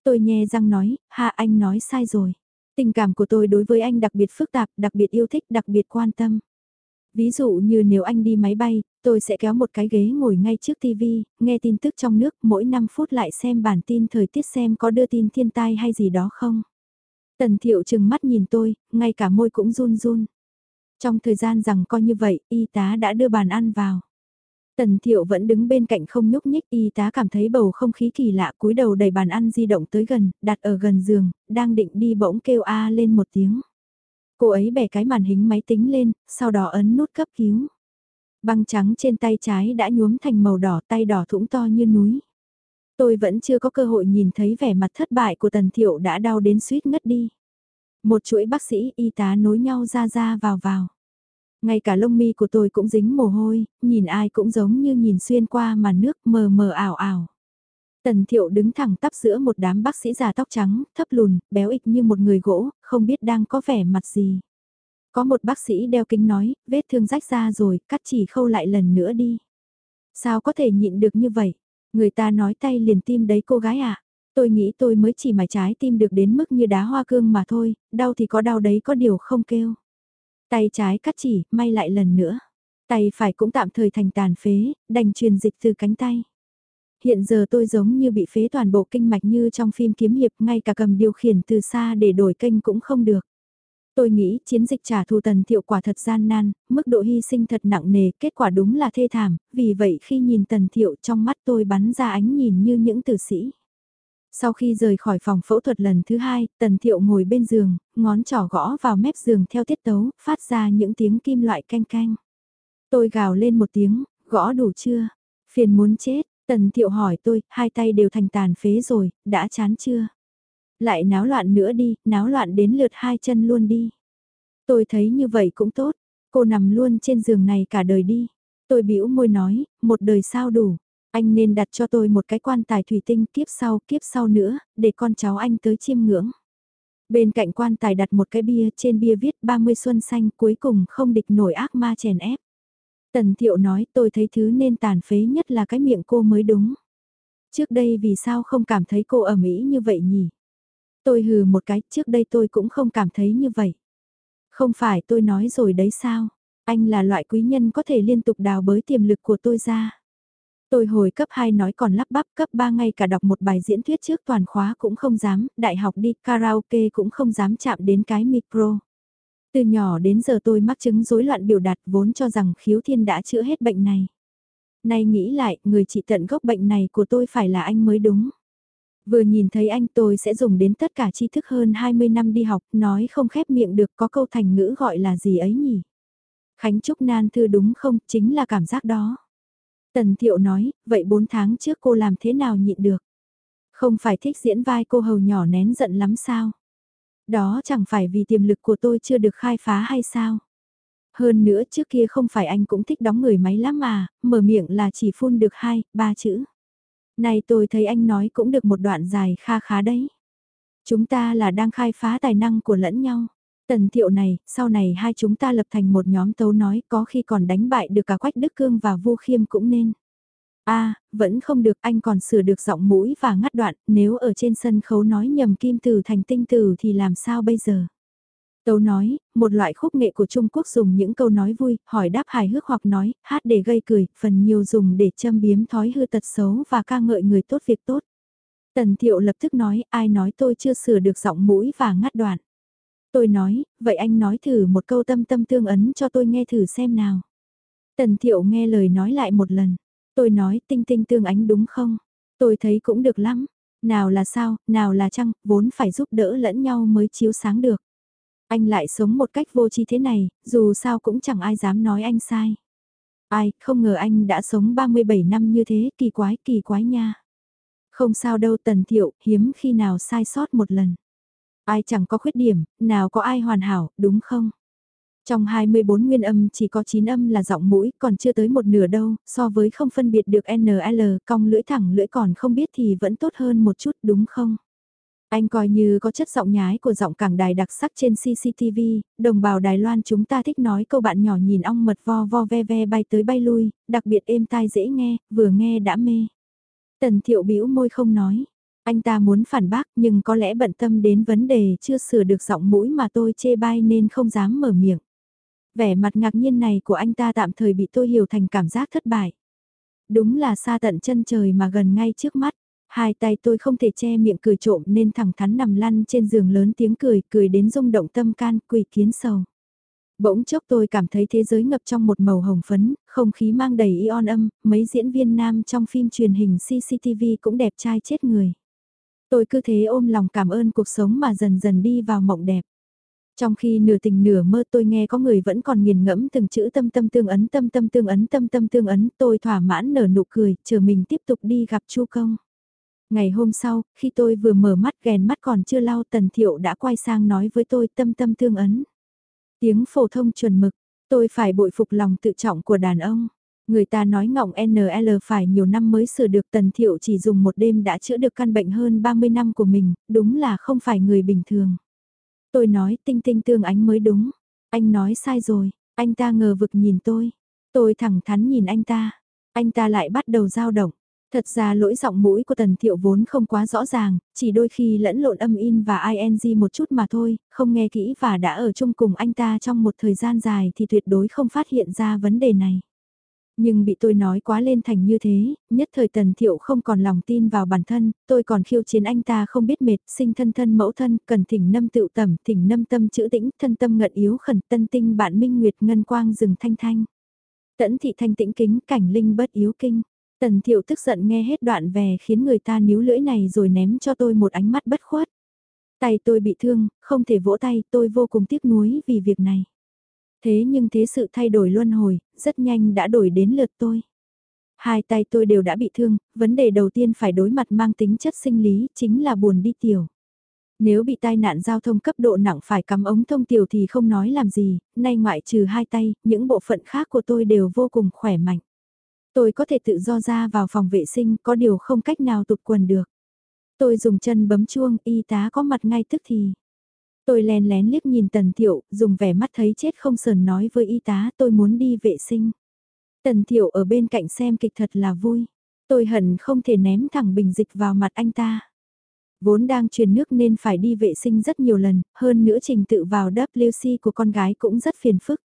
Tôi nghe răng nói, ha anh nói sai rồi. Tình cảm của tôi đối với anh đặc biệt phức tạp, đặc biệt yêu thích, đặc biệt quan tâm. Ví dụ như nếu anh đi máy bay, tôi sẽ kéo một cái ghế ngồi ngay trước TV, nghe tin tức trong nước, mỗi 5 phút lại xem bản tin thời tiết xem có đưa tin thiên tai hay gì đó không. Tần thiệu chừng mắt nhìn tôi, ngay cả môi cũng run run. Trong thời gian rằng coi như vậy, y tá đã đưa bàn ăn vào. Tần thiệu vẫn đứng bên cạnh không nhúc nhích y tá cảm thấy bầu không khí kỳ lạ cúi đầu đẩy bàn ăn di động tới gần, đặt ở gần giường, đang định đi bỗng kêu a lên một tiếng. Cô ấy bẻ cái màn hình máy tính lên, sau đó ấn nút cấp cứu. Băng trắng trên tay trái đã nhuốm thành màu đỏ tay đỏ thũng to như núi. Tôi vẫn chưa có cơ hội nhìn thấy vẻ mặt thất bại của tần thiệu đã đau đến suýt ngất đi. Một chuỗi bác sĩ y tá nối nhau ra ra vào vào. Ngay cả lông mi của tôi cũng dính mồ hôi, nhìn ai cũng giống như nhìn xuyên qua màn nước mờ mờ ảo ảo. Tần thiệu đứng thẳng tắp giữa một đám bác sĩ già tóc trắng, thấp lùn, béo ịch như một người gỗ, không biết đang có vẻ mặt gì. Có một bác sĩ đeo kính nói, vết thương rách ra rồi, cắt chỉ khâu lại lần nữa đi. Sao có thể nhịn được như vậy? Người ta nói tay liền tim đấy cô gái ạ. À? Tôi nghĩ tôi mới chỉ mài trái tim được đến mức như đá hoa cương mà thôi, đau thì có đau đấy có điều không kêu. Tay trái cắt chỉ, may lại lần nữa. Tay phải cũng tạm thời thành tàn phế, đành truyền dịch từ cánh tay. Hiện giờ tôi giống như bị phế toàn bộ kinh mạch như trong phim kiếm hiệp, ngay cả cầm điều khiển từ xa để đổi kênh cũng không được. Tôi nghĩ chiến dịch trả thù tần thiệu quả thật gian nan, mức độ hy sinh thật nặng nề, kết quả đúng là thê thảm, vì vậy khi nhìn tần thiệu trong mắt tôi bắn ra ánh nhìn như những tử sĩ. Sau khi rời khỏi phòng phẫu thuật lần thứ hai, tần thiệu ngồi bên giường, ngón trỏ gõ vào mép giường theo tiết tấu, phát ra những tiếng kim loại canh canh. Tôi gào lên một tiếng, gõ đủ chưa? Phiền muốn chết, tần thiệu hỏi tôi, hai tay đều thành tàn phế rồi, đã chán chưa? Lại náo loạn nữa đi, náo loạn đến lượt hai chân luôn đi. Tôi thấy như vậy cũng tốt, cô nằm luôn trên giường này cả đời đi. Tôi bĩu môi nói, một đời sao đủ. Anh nên đặt cho tôi một cái quan tài thủy tinh kiếp sau, kiếp sau nữa, để con cháu anh tới chiêm ngưỡng. Bên cạnh quan tài đặt một cái bia, trên bia viết 30 xuân xanh cuối cùng không địch nổi ác ma chèn ép. Tần Thiệu nói tôi thấy thứ nên tàn phế nhất là cái miệng cô mới đúng. Trước đây vì sao không cảm thấy cô ở Mỹ như vậy nhỉ? Tôi hừ một cái, trước đây tôi cũng không cảm thấy như vậy. Không phải tôi nói rồi đấy sao? Anh là loại quý nhân có thể liên tục đào bới tiềm lực của tôi ra. Tôi hồi cấp 2 nói còn lắp bắp, cấp 3 ngay cả đọc một bài diễn thuyết trước toàn khóa cũng không dám, đại học đi karaoke cũng không dám chạm đến cái micro. Từ nhỏ đến giờ tôi mắc chứng rối loạn biểu đạt vốn cho rằng khiếu thiên đã chữa hết bệnh này. Nay nghĩ lại, người trị tận gốc bệnh này của tôi phải là anh mới đúng. Vừa nhìn thấy anh tôi sẽ dùng đến tất cả tri thức hơn 20 năm đi học, nói không khép miệng được có câu thành ngữ gọi là gì ấy nhỉ? Khánh Trúc Nan thư đúng không, chính là cảm giác đó. Tần Thiệu nói, vậy 4 tháng trước cô làm thế nào nhịn được? Không phải thích diễn vai cô hầu nhỏ nén giận lắm sao? Đó chẳng phải vì tiềm lực của tôi chưa được khai phá hay sao? Hơn nữa trước kia không phải anh cũng thích đóng người máy lắm mà, mở miệng là chỉ phun được hai, ba chữ. Này tôi thấy anh nói cũng được một đoạn dài kha khá đấy. Chúng ta là đang khai phá tài năng của lẫn nhau. Tần thiệu này, sau này hai chúng ta lập thành một nhóm tấu nói có khi còn đánh bại được cả Quách Đức Cương và vu Khiêm cũng nên a vẫn không được anh còn sửa được giọng mũi và ngắt đoạn, nếu ở trên sân khấu nói nhầm kim từ thành tinh từ thì làm sao bây giờ? Tấu nói, một loại khúc nghệ của Trung Quốc dùng những câu nói vui, hỏi đáp hài hước hoặc nói, hát để gây cười, phần nhiều dùng để châm biếm thói hư tật xấu và ca ngợi người tốt việc tốt. Tần Thiệu lập tức nói, ai nói tôi chưa sửa được giọng mũi và ngắt đoạn. Tôi nói, vậy anh nói thử một câu tâm tâm tương ấn cho tôi nghe thử xem nào. Tần Thiệu nghe lời nói lại một lần. Tôi nói tinh tinh tương ánh đúng không? Tôi thấy cũng được lắm. Nào là sao, nào là chăng, vốn phải giúp đỡ lẫn nhau mới chiếu sáng được. Anh lại sống một cách vô tri thế này, dù sao cũng chẳng ai dám nói anh sai. Ai, không ngờ anh đã sống 37 năm như thế, kỳ quái, kỳ quái nha. Không sao đâu tần thiệu, hiếm khi nào sai sót một lần. Ai chẳng có khuyết điểm, nào có ai hoàn hảo, đúng không? Trong 24 nguyên âm chỉ có 9 âm là giọng mũi, còn chưa tới một nửa đâu, so với không phân biệt được NL, cong lưỡi thẳng lưỡi còn không biết thì vẫn tốt hơn một chút, đúng không? Anh coi như có chất giọng nhái của giọng cảng đài đặc sắc trên CCTV, đồng bào Đài Loan chúng ta thích nói câu bạn nhỏ nhìn ong mật vo vo ve ve bay tới bay lui, đặc biệt êm tai dễ nghe, vừa nghe đã mê. Tần thiệu bĩu môi không nói. Anh ta muốn phản bác nhưng có lẽ bận tâm đến vấn đề chưa sửa được giọng mũi mà tôi chê bai nên không dám mở miệng. Vẻ mặt ngạc nhiên này của anh ta tạm thời bị tôi hiểu thành cảm giác thất bại. Đúng là xa tận chân trời mà gần ngay trước mắt. Hai tay tôi không thể che miệng cười trộm nên thẳng thắn nằm lăn trên giường lớn tiếng cười, cười đến rung động tâm can, quỳ kiến sầu. Bỗng chốc tôi cảm thấy thế giới ngập trong một màu hồng phấn, không khí mang đầy ion âm, mấy diễn viên nam trong phim truyền hình CCTV cũng đẹp trai chết người. Tôi cứ thế ôm lòng cảm ơn cuộc sống mà dần dần đi vào mộng đẹp. Trong khi nửa tình nửa mơ tôi nghe có người vẫn còn nghiền ngẫm từng chữ tâm tâm tương ấn tâm tâm tương ấn tâm tâm tương ấn tôi thỏa mãn nở nụ cười, chờ mình tiếp tục đi gặp Chu Công. Ngày hôm sau, khi tôi vừa mở mắt ghèn mắt còn chưa lau tần thiệu đã quay sang nói với tôi tâm tâm tương ấn. Tiếng phổ thông chuẩn mực, tôi phải bội phục lòng tự trọng của đàn ông. Người ta nói ngọng NL phải nhiều năm mới sửa được tần thiệu chỉ dùng một đêm đã chữa được căn bệnh hơn 30 năm của mình, đúng là không phải người bình thường. Tôi nói tinh tinh tương ánh mới đúng. Anh nói sai rồi, anh ta ngờ vực nhìn tôi. Tôi thẳng thắn nhìn anh ta. Anh ta lại bắt đầu dao động. Thật ra lỗi giọng mũi của Tần Thiệu vốn không quá rõ ràng, chỉ đôi khi lẫn lộn âm in và ing một chút mà thôi, không nghe kỹ và đã ở chung cùng anh ta trong một thời gian dài thì tuyệt đối không phát hiện ra vấn đề này. Nhưng bị tôi nói quá lên thành như thế, nhất thời Tần Thiệu không còn lòng tin vào bản thân, tôi còn khiêu chiến anh ta không biết mệt, sinh thân thân mẫu thân, cần thỉnh nâm tự tẩm, thỉnh nâm tâm chữ tĩnh, thân tâm ngận yếu khẩn tân tinh bạn minh nguyệt ngân quang rừng thanh thanh. Tẫn thị thanh tĩnh kính cảnh linh bất yếu kinh. Tần thiệu tức giận nghe hết đoạn về khiến người ta níu lưỡi này rồi ném cho tôi một ánh mắt bất khuất. Tay tôi bị thương, không thể vỗ tay, tôi vô cùng tiếc nuối vì việc này. Thế nhưng thế sự thay đổi luân hồi, rất nhanh đã đổi đến lượt tôi. Hai tay tôi đều đã bị thương, vấn đề đầu tiên phải đối mặt mang tính chất sinh lý, chính là buồn đi tiểu. Nếu bị tai nạn giao thông cấp độ nặng phải cắm ống thông tiểu thì không nói làm gì, nay ngoại trừ hai tay, những bộ phận khác của tôi đều vô cùng khỏe mạnh. Tôi có thể tự do ra vào phòng vệ sinh, có điều không cách nào tụt quần được. Tôi dùng chân bấm chuông, y tá có mặt ngay tức thì. Tôi lén lén liếc nhìn Tần Thiệu, dùng vẻ mắt thấy chết không sờn nói với y tá tôi muốn đi vệ sinh. Tần Thiệu ở bên cạnh xem kịch thật là vui. Tôi hận không thể ném thẳng bình dịch vào mặt anh ta. Vốn đang truyền nước nên phải đi vệ sinh rất nhiều lần, hơn nữa trình tự vào WC của con gái cũng rất phiền phức.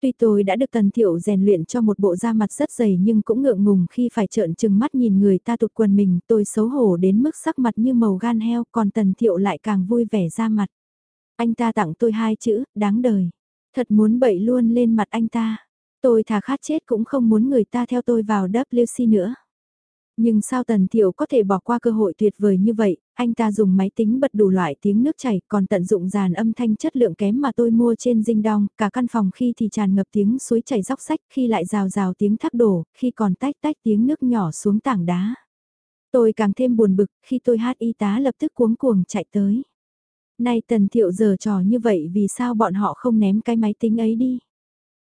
Tuy tôi đã được Tần Thiệu rèn luyện cho một bộ da mặt rất dày nhưng cũng ngượng ngùng khi phải trợn trừng mắt nhìn người ta tụt quần mình, tôi xấu hổ đến mức sắc mặt như màu gan heo, còn Tần Thiệu lại càng vui vẻ ra mặt. Anh ta tặng tôi hai chữ, đáng đời. Thật muốn bậy luôn lên mặt anh ta. Tôi thà khát chết cũng không muốn người ta theo tôi vào WC nữa. Nhưng sao Tần Thiệu có thể bỏ qua cơ hội tuyệt vời như vậy, anh ta dùng máy tính bật đủ loại tiếng nước chảy, còn tận dụng dàn âm thanh chất lượng kém mà tôi mua trên dinh đong, cả căn phòng khi thì tràn ngập tiếng suối chảy róc sách, khi lại rào rào tiếng thác đổ, khi còn tách tách tiếng nước nhỏ xuống tảng đá. Tôi càng thêm buồn bực, khi tôi hát y tá lập tức cuống cuồng chạy tới. Nay Tần Thiệu giờ trò như vậy vì sao bọn họ không ném cái máy tính ấy đi?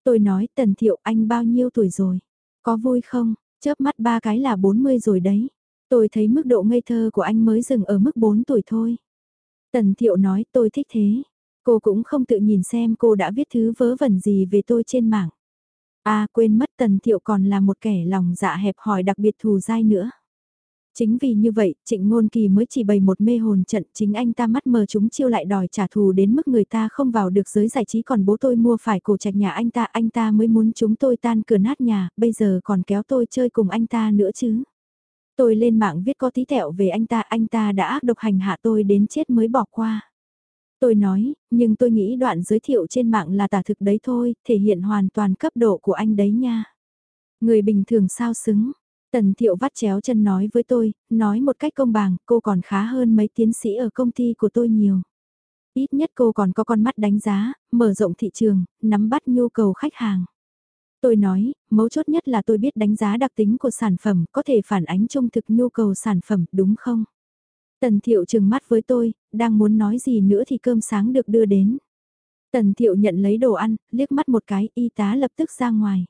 Tôi nói, Tần Thiệu, anh bao nhiêu tuổi rồi? Có vui không? Chớp mắt ba cái là 40 rồi đấy. Tôi thấy mức độ ngây thơ của anh mới dừng ở mức 4 tuổi thôi. Tần Thiệu nói, tôi thích thế. Cô cũng không tự nhìn xem cô đã viết thứ vớ vẩn gì về tôi trên mạng. À quên mất, Tần Thiệu còn là một kẻ lòng dạ hẹp hòi đặc biệt thù dai nữa. Chính vì như vậy, trịnh ngôn kỳ mới chỉ bày một mê hồn trận chính anh ta mắt mờ chúng chiêu lại đòi trả thù đến mức người ta không vào được giới giải trí còn bố tôi mua phải cổ trạch nhà anh ta, anh ta mới muốn chúng tôi tan cửa nát nhà, bây giờ còn kéo tôi chơi cùng anh ta nữa chứ. Tôi lên mạng viết có tí tẹo về anh ta, anh ta đã ác độc hành hạ tôi đến chết mới bỏ qua. Tôi nói, nhưng tôi nghĩ đoạn giới thiệu trên mạng là tả thực đấy thôi, thể hiện hoàn toàn cấp độ của anh đấy nha. Người bình thường sao xứng, Tần thiệu vắt chéo chân nói với tôi, nói một cách công bằng, cô còn khá hơn mấy tiến sĩ ở công ty của tôi nhiều. Ít nhất cô còn có con mắt đánh giá, mở rộng thị trường, nắm bắt nhu cầu khách hàng. Tôi nói, mấu chốt nhất là tôi biết đánh giá đặc tính của sản phẩm có thể phản ánh trung thực nhu cầu sản phẩm, đúng không? Tần thiệu trừng mắt với tôi, đang muốn nói gì nữa thì cơm sáng được đưa đến. Tần thiệu nhận lấy đồ ăn, liếc mắt một cái, y tá lập tức ra ngoài.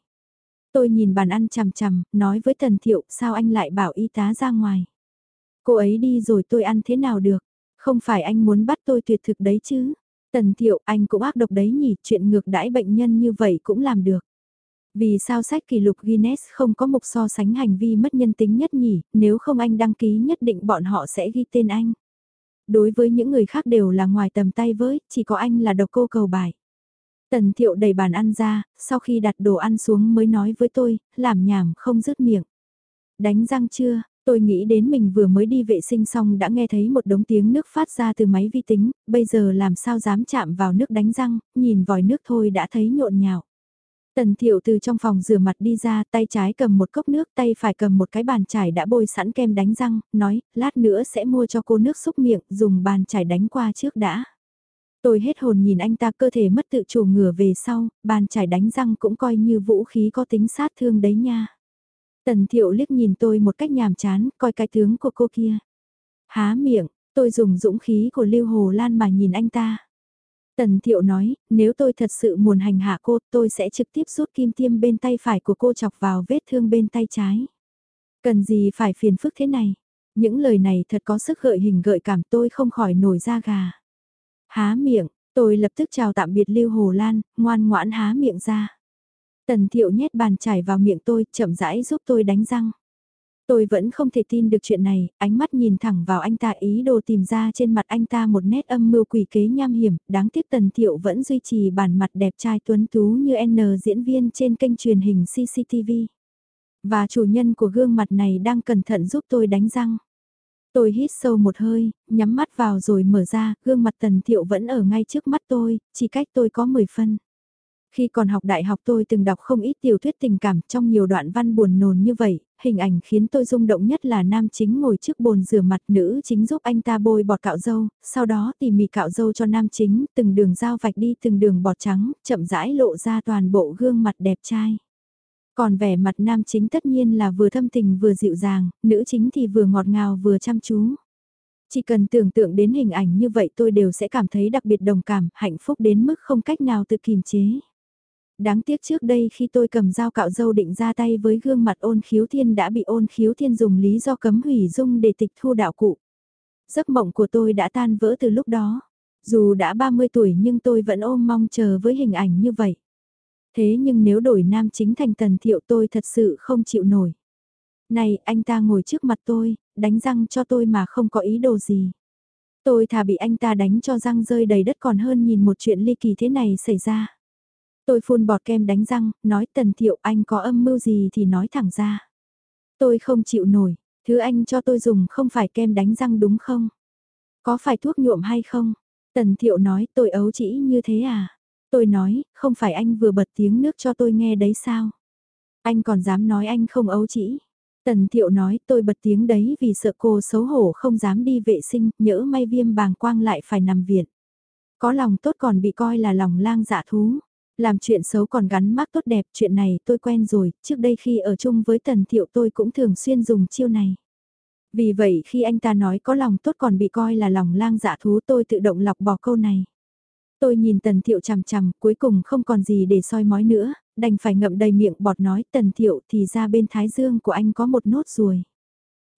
Tôi nhìn bàn ăn chằm chằm, nói với Tần Thiệu, sao anh lại bảo y tá ra ngoài. Cô ấy đi rồi tôi ăn thế nào được, không phải anh muốn bắt tôi tuyệt thực đấy chứ. Tần Thiệu, anh cũng ác độc đấy nhỉ, chuyện ngược đãi bệnh nhân như vậy cũng làm được. Vì sao sách kỷ lục Guinness không có mục so sánh hành vi mất nhân tính nhất nhỉ, nếu không anh đăng ký nhất định bọn họ sẽ ghi tên anh. Đối với những người khác đều là ngoài tầm tay với, chỉ có anh là độc cô cầu bài. Tần thiệu đẩy bàn ăn ra, sau khi đặt đồ ăn xuống mới nói với tôi, làm nhảm không dứt miệng. Đánh răng chưa, Tôi nghĩ đến mình vừa mới đi vệ sinh xong đã nghe thấy một đống tiếng nước phát ra từ máy vi tính, bây giờ làm sao dám chạm vào nước đánh răng, nhìn vòi nước thôi đã thấy nhộn nhạo. Tần thiệu từ trong phòng rửa mặt đi ra, tay trái cầm một cốc nước, tay phải cầm một cái bàn chải đã bôi sẵn kem đánh răng, nói, lát nữa sẽ mua cho cô nước xúc miệng, dùng bàn chải đánh qua trước đã. Tôi hết hồn nhìn anh ta cơ thể mất tự chủ ngửa về sau, bàn chải đánh răng cũng coi như vũ khí có tính sát thương đấy nha. Tần thiệu liếc nhìn tôi một cách nhàm chán, coi cái tướng của cô kia. Há miệng, tôi dùng dũng khí của Lưu Hồ Lan mà nhìn anh ta. Tần thiệu nói, nếu tôi thật sự muốn hành hạ cô, tôi sẽ trực tiếp rút kim tiêm bên tay phải của cô chọc vào vết thương bên tay trái. Cần gì phải phiền phức thế này? Những lời này thật có sức gợi hình gợi cảm tôi không khỏi nổi da gà. Há miệng, tôi lập tức chào tạm biệt Lưu Hồ Lan, ngoan ngoãn há miệng ra. Tần thiệu nhét bàn chải vào miệng tôi, chậm rãi giúp tôi đánh răng. Tôi vẫn không thể tin được chuyện này, ánh mắt nhìn thẳng vào anh ta ý đồ tìm ra trên mặt anh ta một nét âm mưu quỷ kế nham hiểm, đáng tiếc Tần Thiệu vẫn duy trì bản mặt đẹp trai tuấn tú như N diễn viên trên kênh truyền hình CCTV. Và chủ nhân của gương mặt này đang cẩn thận giúp tôi đánh răng. Tôi hít sâu một hơi, nhắm mắt vào rồi mở ra, gương mặt Tần Thiệu vẫn ở ngay trước mắt tôi, chỉ cách tôi có 10 phân. Khi còn học đại học tôi từng đọc không ít tiểu thuyết tình cảm trong nhiều đoạn văn buồn nồn như vậy, hình ảnh khiến tôi rung động nhất là nam chính ngồi trước bồn rửa mặt nữ chính giúp anh ta bôi bọt cạo dâu, sau đó tỉ mỉ cạo dâu cho nam chính, từng đường dao vạch đi từng đường bọt trắng, chậm rãi lộ ra toàn bộ gương mặt đẹp trai. Còn vẻ mặt nam chính tất nhiên là vừa thâm tình vừa dịu dàng, nữ chính thì vừa ngọt ngào vừa chăm chú. Chỉ cần tưởng tượng đến hình ảnh như vậy tôi đều sẽ cảm thấy đặc biệt đồng cảm, hạnh phúc đến mức không cách nào tự kiềm chế. Đáng tiếc trước đây khi tôi cầm dao cạo dâu định ra tay với gương mặt ôn khiếu thiên đã bị ôn khiếu thiên dùng lý do cấm hủy dung để tịch thu đạo cụ. Giấc mộng của tôi đã tan vỡ từ lúc đó. Dù đã 30 tuổi nhưng tôi vẫn ôm mong chờ với hình ảnh như vậy. Thế nhưng nếu đổi nam chính thành tần thiệu tôi thật sự không chịu nổi. Này anh ta ngồi trước mặt tôi, đánh răng cho tôi mà không có ý đồ gì. Tôi thà bị anh ta đánh cho răng rơi đầy đất còn hơn nhìn một chuyện ly kỳ thế này xảy ra. Tôi phun bọt kem đánh răng, nói tần thiệu anh có âm mưu gì thì nói thẳng ra. Tôi không chịu nổi, thứ anh cho tôi dùng không phải kem đánh răng đúng không? Có phải thuốc nhuộm hay không? Tần thiệu nói tôi ấu chỉ như thế à? Tôi nói, không phải anh vừa bật tiếng nước cho tôi nghe đấy sao? Anh còn dám nói anh không ấu chỉ. Tần thiệu nói tôi bật tiếng đấy vì sợ cô xấu hổ không dám đi vệ sinh, nhỡ may viêm bàng quang lại phải nằm viện. Có lòng tốt còn bị coi là lòng lang dạ thú. Làm chuyện xấu còn gắn mác tốt đẹp, chuyện này tôi quen rồi, trước đây khi ở chung với Tần Thiệu tôi cũng thường xuyên dùng chiêu này. Vì vậy khi anh ta nói có lòng tốt còn bị coi là lòng lang dạ thú tôi tự động lọc bỏ câu này. Tôi nhìn Tần Thiệu chằm chằm, cuối cùng không còn gì để soi mói nữa, đành phải ngậm đầy miệng bọt nói Tần Thiệu thì ra bên thái dương của anh có một nốt ruồi.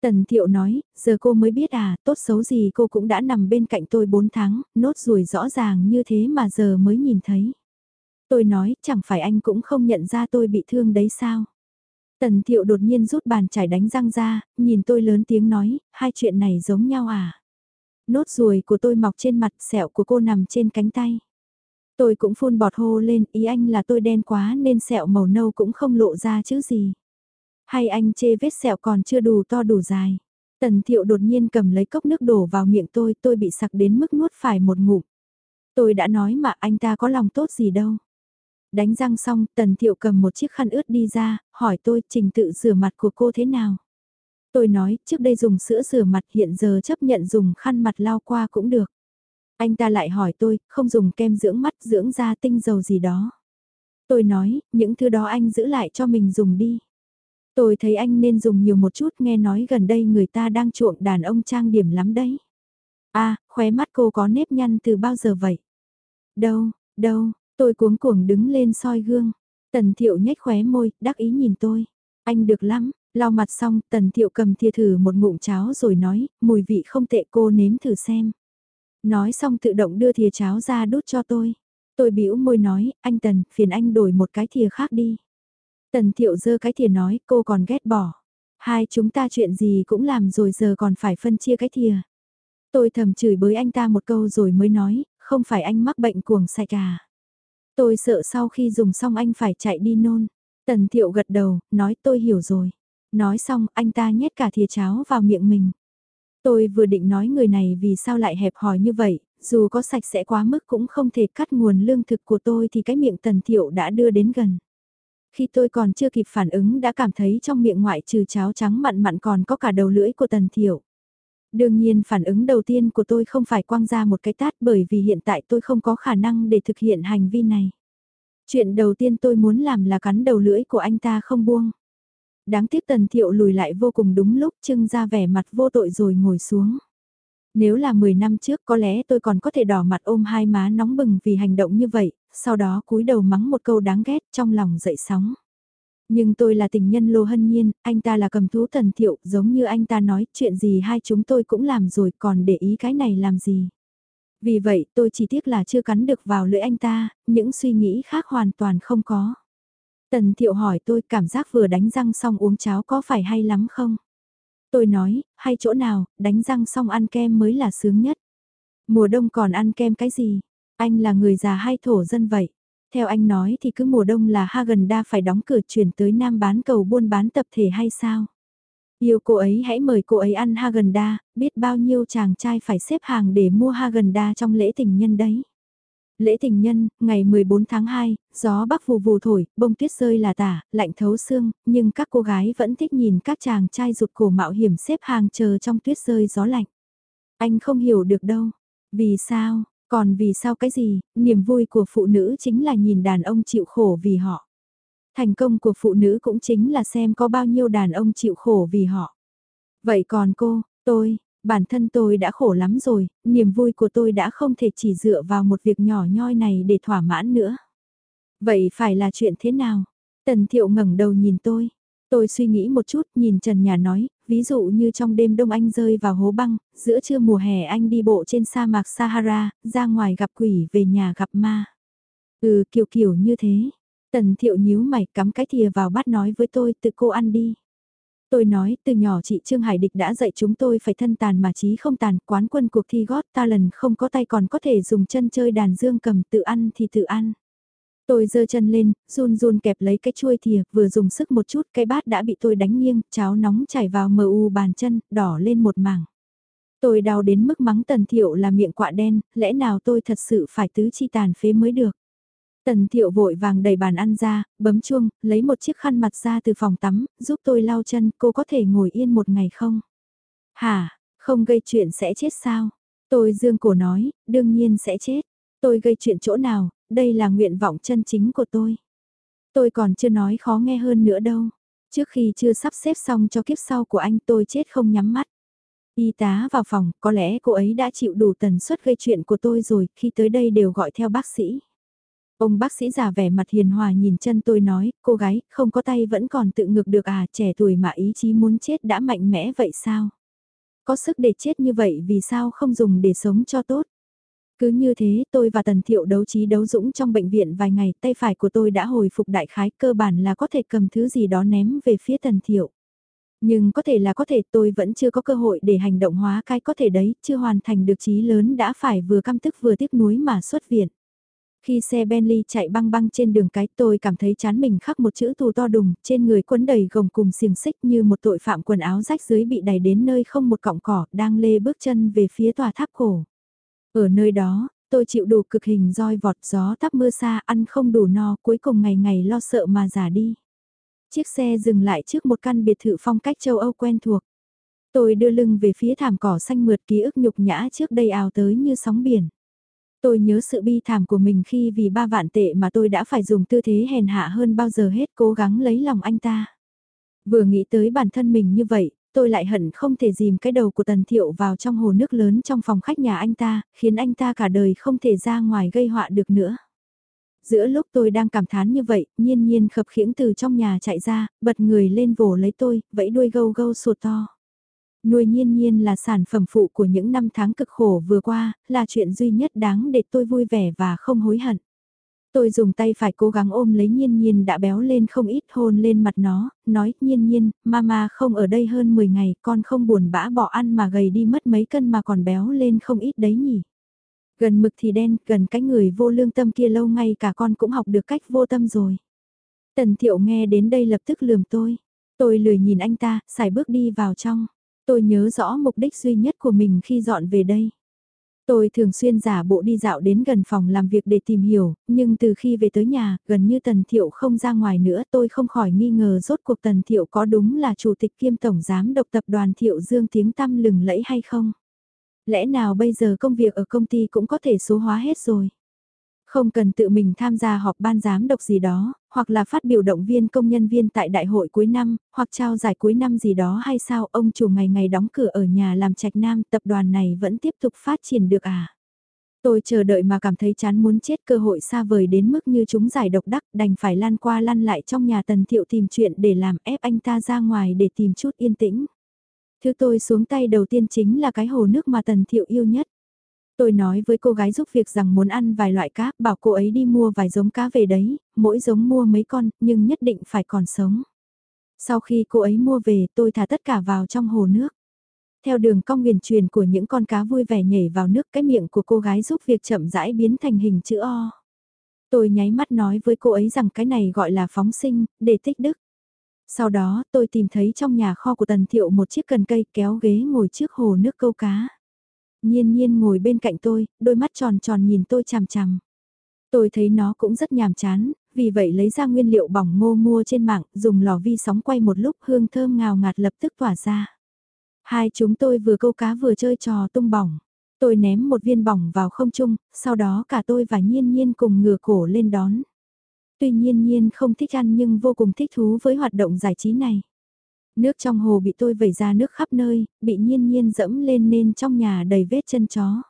Tần Thiệu nói, giờ cô mới biết à, tốt xấu gì cô cũng đã nằm bên cạnh tôi 4 tháng, nốt ruồi rõ ràng như thế mà giờ mới nhìn thấy. Tôi nói, chẳng phải anh cũng không nhận ra tôi bị thương đấy sao? Tần thiệu đột nhiên rút bàn chải đánh răng ra, nhìn tôi lớn tiếng nói, hai chuyện này giống nhau à? Nốt ruồi của tôi mọc trên mặt, sẹo của cô nằm trên cánh tay. Tôi cũng phun bọt hô lên, ý anh là tôi đen quá nên sẹo màu nâu cũng không lộ ra chứ gì. Hay anh chê vết sẹo còn chưa đủ to đủ dài. Tần thiệu đột nhiên cầm lấy cốc nước đổ vào miệng tôi, tôi bị sặc đến mức nuốt phải một ngụm. Tôi đã nói mà anh ta có lòng tốt gì đâu. Đánh răng xong, Tần Thiệu cầm một chiếc khăn ướt đi ra, hỏi tôi trình tự rửa mặt của cô thế nào. Tôi nói, trước đây dùng sữa rửa mặt hiện giờ chấp nhận dùng khăn mặt lau qua cũng được. Anh ta lại hỏi tôi, không dùng kem dưỡng mắt dưỡng da tinh dầu gì đó. Tôi nói, những thứ đó anh giữ lại cho mình dùng đi. Tôi thấy anh nên dùng nhiều một chút nghe nói gần đây người ta đang chuộng đàn ông trang điểm lắm đấy. À, khóe mắt cô có nếp nhăn từ bao giờ vậy? Đâu, đâu, Tôi cuống cuồng đứng lên soi gương. Tần thiệu nhếch khóe môi, đắc ý nhìn tôi. Anh được lắm, lau mặt xong, tần thiệu cầm thìa thử một ngụm cháo rồi nói, mùi vị không tệ cô nếm thử xem. Nói xong tự động đưa thìa cháo ra đút cho tôi. Tôi bĩu môi nói, anh Tần, phiền anh đổi một cái thìa khác đi. Tần thiệu dơ cái thìa nói, cô còn ghét bỏ. Hai chúng ta chuyện gì cũng làm rồi giờ còn phải phân chia cái thìa. Tôi thầm chửi bới anh ta một câu rồi mới nói, không phải anh mắc bệnh cuồng sạch à. Tôi sợ sau khi dùng xong anh phải chạy đi nôn. Tần thiệu gật đầu, nói tôi hiểu rồi. Nói xong, anh ta nhét cả thìa cháo vào miệng mình. Tôi vừa định nói người này vì sao lại hẹp hòi như vậy, dù có sạch sẽ quá mức cũng không thể cắt nguồn lương thực của tôi thì cái miệng tần thiệu đã đưa đến gần. Khi tôi còn chưa kịp phản ứng đã cảm thấy trong miệng ngoại trừ cháo trắng mặn mặn còn có cả đầu lưỡi của tần thiệu. Đương nhiên phản ứng đầu tiên của tôi không phải quăng ra một cái tát bởi vì hiện tại tôi không có khả năng để thực hiện hành vi này. Chuyện đầu tiên tôi muốn làm là cắn đầu lưỡi của anh ta không buông. Đáng tiếc tần thiệu lùi lại vô cùng đúng lúc trưng ra vẻ mặt vô tội rồi ngồi xuống. Nếu là 10 năm trước có lẽ tôi còn có thể đỏ mặt ôm hai má nóng bừng vì hành động như vậy, sau đó cúi đầu mắng một câu đáng ghét trong lòng dậy sóng. Nhưng tôi là tình nhân Lô Hân Nhiên, anh ta là cầm thú tần thiệu, giống như anh ta nói, chuyện gì hai chúng tôi cũng làm rồi, còn để ý cái này làm gì. Vì vậy tôi chỉ tiếc là chưa cắn được vào lưỡi anh ta, những suy nghĩ khác hoàn toàn không có. Tần thiệu hỏi tôi cảm giác vừa đánh răng xong uống cháo có phải hay lắm không? Tôi nói, hay chỗ nào, đánh răng xong ăn kem mới là sướng nhất. Mùa đông còn ăn kem cái gì? Anh là người già hay thổ dân vậy? Theo anh nói thì cứ mùa đông là Hagen đa phải đóng cửa chuyển tới Nam bán cầu buôn bán tập thể hay sao? Yêu cô ấy hãy mời cô ấy ăn Hagen đa, biết bao nhiêu chàng trai phải xếp hàng để mua Hagen đa trong lễ tình nhân đấy. Lễ tình nhân, ngày 14 tháng 2, gió bắc vù vù thổi, bông tuyết rơi là tả, lạnh thấu xương, nhưng các cô gái vẫn thích nhìn các chàng trai rụt cổ mạo hiểm xếp hàng chờ trong tuyết rơi gió lạnh. Anh không hiểu được đâu. Vì sao, còn vì sao cái gì, niềm vui của phụ nữ chính là nhìn đàn ông chịu khổ vì họ. Thành công của phụ nữ cũng chính là xem có bao nhiêu đàn ông chịu khổ vì họ. Vậy còn cô, tôi, bản thân tôi đã khổ lắm rồi, niềm vui của tôi đã không thể chỉ dựa vào một việc nhỏ nhoi này để thỏa mãn nữa. Vậy phải là chuyện thế nào? Tần thiệu ngẩng đầu nhìn tôi. Tôi suy nghĩ một chút, nhìn Trần Nhà nói, ví dụ như trong đêm đông anh rơi vào hố băng, giữa trưa mùa hè anh đi bộ trên sa mạc Sahara, ra ngoài gặp quỷ về nhà gặp ma. Ừ kiểu kiểu như thế. Tần thiệu nhíu mày cắm cái thìa vào bát nói với tôi tự cô ăn đi. Tôi nói, từ nhỏ chị Trương Hải Địch đã dạy chúng tôi phải thân tàn mà trí không tàn, quán quân cuộc thi gót ta lần không có tay còn có thể dùng chân chơi đàn dương cầm tự ăn thì tự ăn. Tôi giơ chân lên, run run kẹp lấy cái chuôi thìa, vừa dùng sức một chút, cái bát đã bị tôi đánh nghiêng, cháo nóng chảy vào mờ u bàn chân, đỏ lên một mảng. Tôi đau đến mức mắng tần thiệu là miệng quạ đen, lẽ nào tôi thật sự phải tứ chi tàn phế mới được. Tần thiệu vội vàng đẩy bàn ăn ra, bấm chuông, lấy một chiếc khăn mặt ra từ phòng tắm, giúp tôi lau chân, cô có thể ngồi yên một ngày không? Hả, không gây chuyện sẽ chết sao? Tôi dương cổ nói, đương nhiên sẽ chết. Tôi gây chuyện chỗ nào, đây là nguyện vọng chân chính của tôi. Tôi còn chưa nói khó nghe hơn nữa đâu. Trước khi chưa sắp xếp xong cho kiếp sau của anh tôi chết không nhắm mắt. Y tá vào phòng, có lẽ cô ấy đã chịu đủ tần suất gây chuyện của tôi rồi, khi tới đây đều gọi theo bác sĩ. Ông bác sĩ già vẻ mặt hiền hòa nhìn chân tôi nói, cô gái, không có tay vẫn còn tự ngược được à, trẻ tuổi mà ý chí muốn chết đã mạnh mẽ vậy sao? Có sức để chết như vậy vì sao không dùng để sống cho tốt? Cứ như thế tôi và Tần Thiệu đấu trí đấu dũng trong bệnh viện vài ngày, tay phải của tôi đã hồi phục đại khái cơ bản là có thể cầm thứ gì đó ném về phía Tần Thiệu. Nhưng có thể là có thể tôi vẫn chưa có cơ hội để hành động hóa cái có thể đấy, chưa hoàn thành được trí lớn đã phải vừa căm tức vừa tiếc nuối mà xuất viện. Khi xe Bentley chạy băng băng trên đường cái tôi cảm thấy chán mình khắc một chữ tù to đùng, trên người quấn đầy gồng cùng xiềng xích như một tội phạm quần áo rách dưới bị đẩy đến nơi không một cọng cỏ, đang lê bước chân về phía tòa tháp cổ. Ở nơi đó, tôi chịu đủ cực hình roi vọt gió tắp mưa xa ăn không đủ no cuối cùng ngày ngày lo sợ mà giả đi. Chiếc xe dừng lại trước một căn biệt thự phong cách châu Âu quen thuộc. Tôi đưa lưng về phía thảm cỏ xanh mượt ký ức nhục nhã trước đây ào tới như sóng biển. Tôi nhớ sự bi thảm của mình khi vì ba vạn tệ mà tôi đã phải dùng tư thế hèn hạ hơn bao giờ hết cố gắng lấy lòng anh ta. Vừa nghĩ tới bản thân mình như vậy, tôi lại hận không thể dìm cái đầu của Tần Thiệu vào trong hồ nước lớn trong phòng khách nhà anh ta, khiến anh ta cả đời không thể ra ngoài gây họa được nữa. Giữa lúc tôi đang cảm thán như vậy, nhiên nhiên khập khiễng từ trong nhà chạy ra, bật người lên vồ lấy tôi, vẫy đuôi gâu gâu sụt to. Nuôi nhiên nhiên là sản phẩm phụ của những năm tháng cực khổ vừa qua, là chuyện duy nhất đáng để tôi vui vẻ và không hối hận. Tôi dùng tay phải cố gắng ôm lấy nhiên nhiên đã béo lên không ít hôn lên mặt nó, nói nhiên nhiên, mama không ở đây hơn 10 ngày, con không buồn bã bỏ ăn mà gầy đi mất mấy cân mà còn béo lên không ít đấy nhỉ. Gần mực thì đen, gần cái người vô lương tâm kia lâu ngay cả con cũng học được cách vô tâm rồi. Tần thiệu nghe đến đây lập tức lườm tôi. Tôi lười nhìn anh ta, xài bước đi vào trong. Tôi nhớ rõ mục đích duy nhất của mình khi dọn về đây. Tôi thường xuyên giả bộ đi dạo đến gần phòng làm việc để tìm hiểu, nhưng từ khi về tới nhà, gần như Tần Thiệu không ra ngoài nữa tôi không khỏi nghi ngờ rốt cuộc Tần Thiệu có đúng là chủ tịch kiêm tổng giám độc tập đoàn Thiệu Dương tiếng tăm lừng lẫy hay không? Lẽ nào bây giờ công việc ở công ty cũng có thể số hóa hết rồi? Không cần tự mình tham gia họp ban giám độc gì đó, hoặc là phát biểu động viên công nhân viên tại đại hội cuối năm, hoặc trao giải cuối năm gì đó hay sao ông chủ ngày ngày đóng cửa ở nhà làm trạch nam tập đoàn này vẫn tiếp tục phát triển được à? Tôi chờ đợi mà cảm thấy chán muốn chết cơ hội xa vời đến mức như chúng giải độc đắc đành phải lan qua lăn lại trong nhà tần thiệu tìm chuyện để làm ép anh ta ra ngoài để tìm chút yên tĩnh. Thứ tôi xuống tay đầu tiên chính là cái hồ nước mà tần thiệu yêu nhất. Tôi nói với cô gái giúp việc rằng muốn ăn vài loại cá, bảo cô ấy đi mua vài giống cá về đấy, mỗi giống mua mấy con, nhưng nhất định phải còn sống. Sau khi cô ấy mua về, tôi thả tất cả vào trong hồ nước. Theo đường cong huyền truyền của những con cá vui vẻ nhảy vào nước, cái miệng của cô gái giúp việc chậm rãi biến thành hình chữ O. Tôi nháy mắt nói với cô ấy rằng cái này gọi là phóng sinh, để tích đức. Sau đó, tôi tìm thấy trong nhà kho của Tần Thiệu một chiếc cần cây kéo ghế ngồi trước hồ nước câu cá. Nhiên nhiên ngồi bên cạnh tôi, đôi mắt tròn tròn nhìn tôi chằm chằm. Tôi thấy nó cũng rất nhàm chán, vì vậy lấy ra nguyên liệu bỏng ngô mua trên mạng, dùng lò vi sóng quay một lúc hương thơm ngào ngạt lập tức tỏa ra. Hai chúng tôi vừa câu cá vừa chơi trò tung bỏng. Tôi ném một viên bỏng vào không trung, sau đó cả tôi và nhiên nhiên cùng ngửa cổ lên đón. Tuy nhiên nhiên không thích ăn nhưng vô cùng thích thú với hoạt động giải trí này. Nước trong hồ bị tôi vẩy ra nước khắp nơi, bị nhiên nhiên dẫm lên nên trong nhà đầy vết chân chó.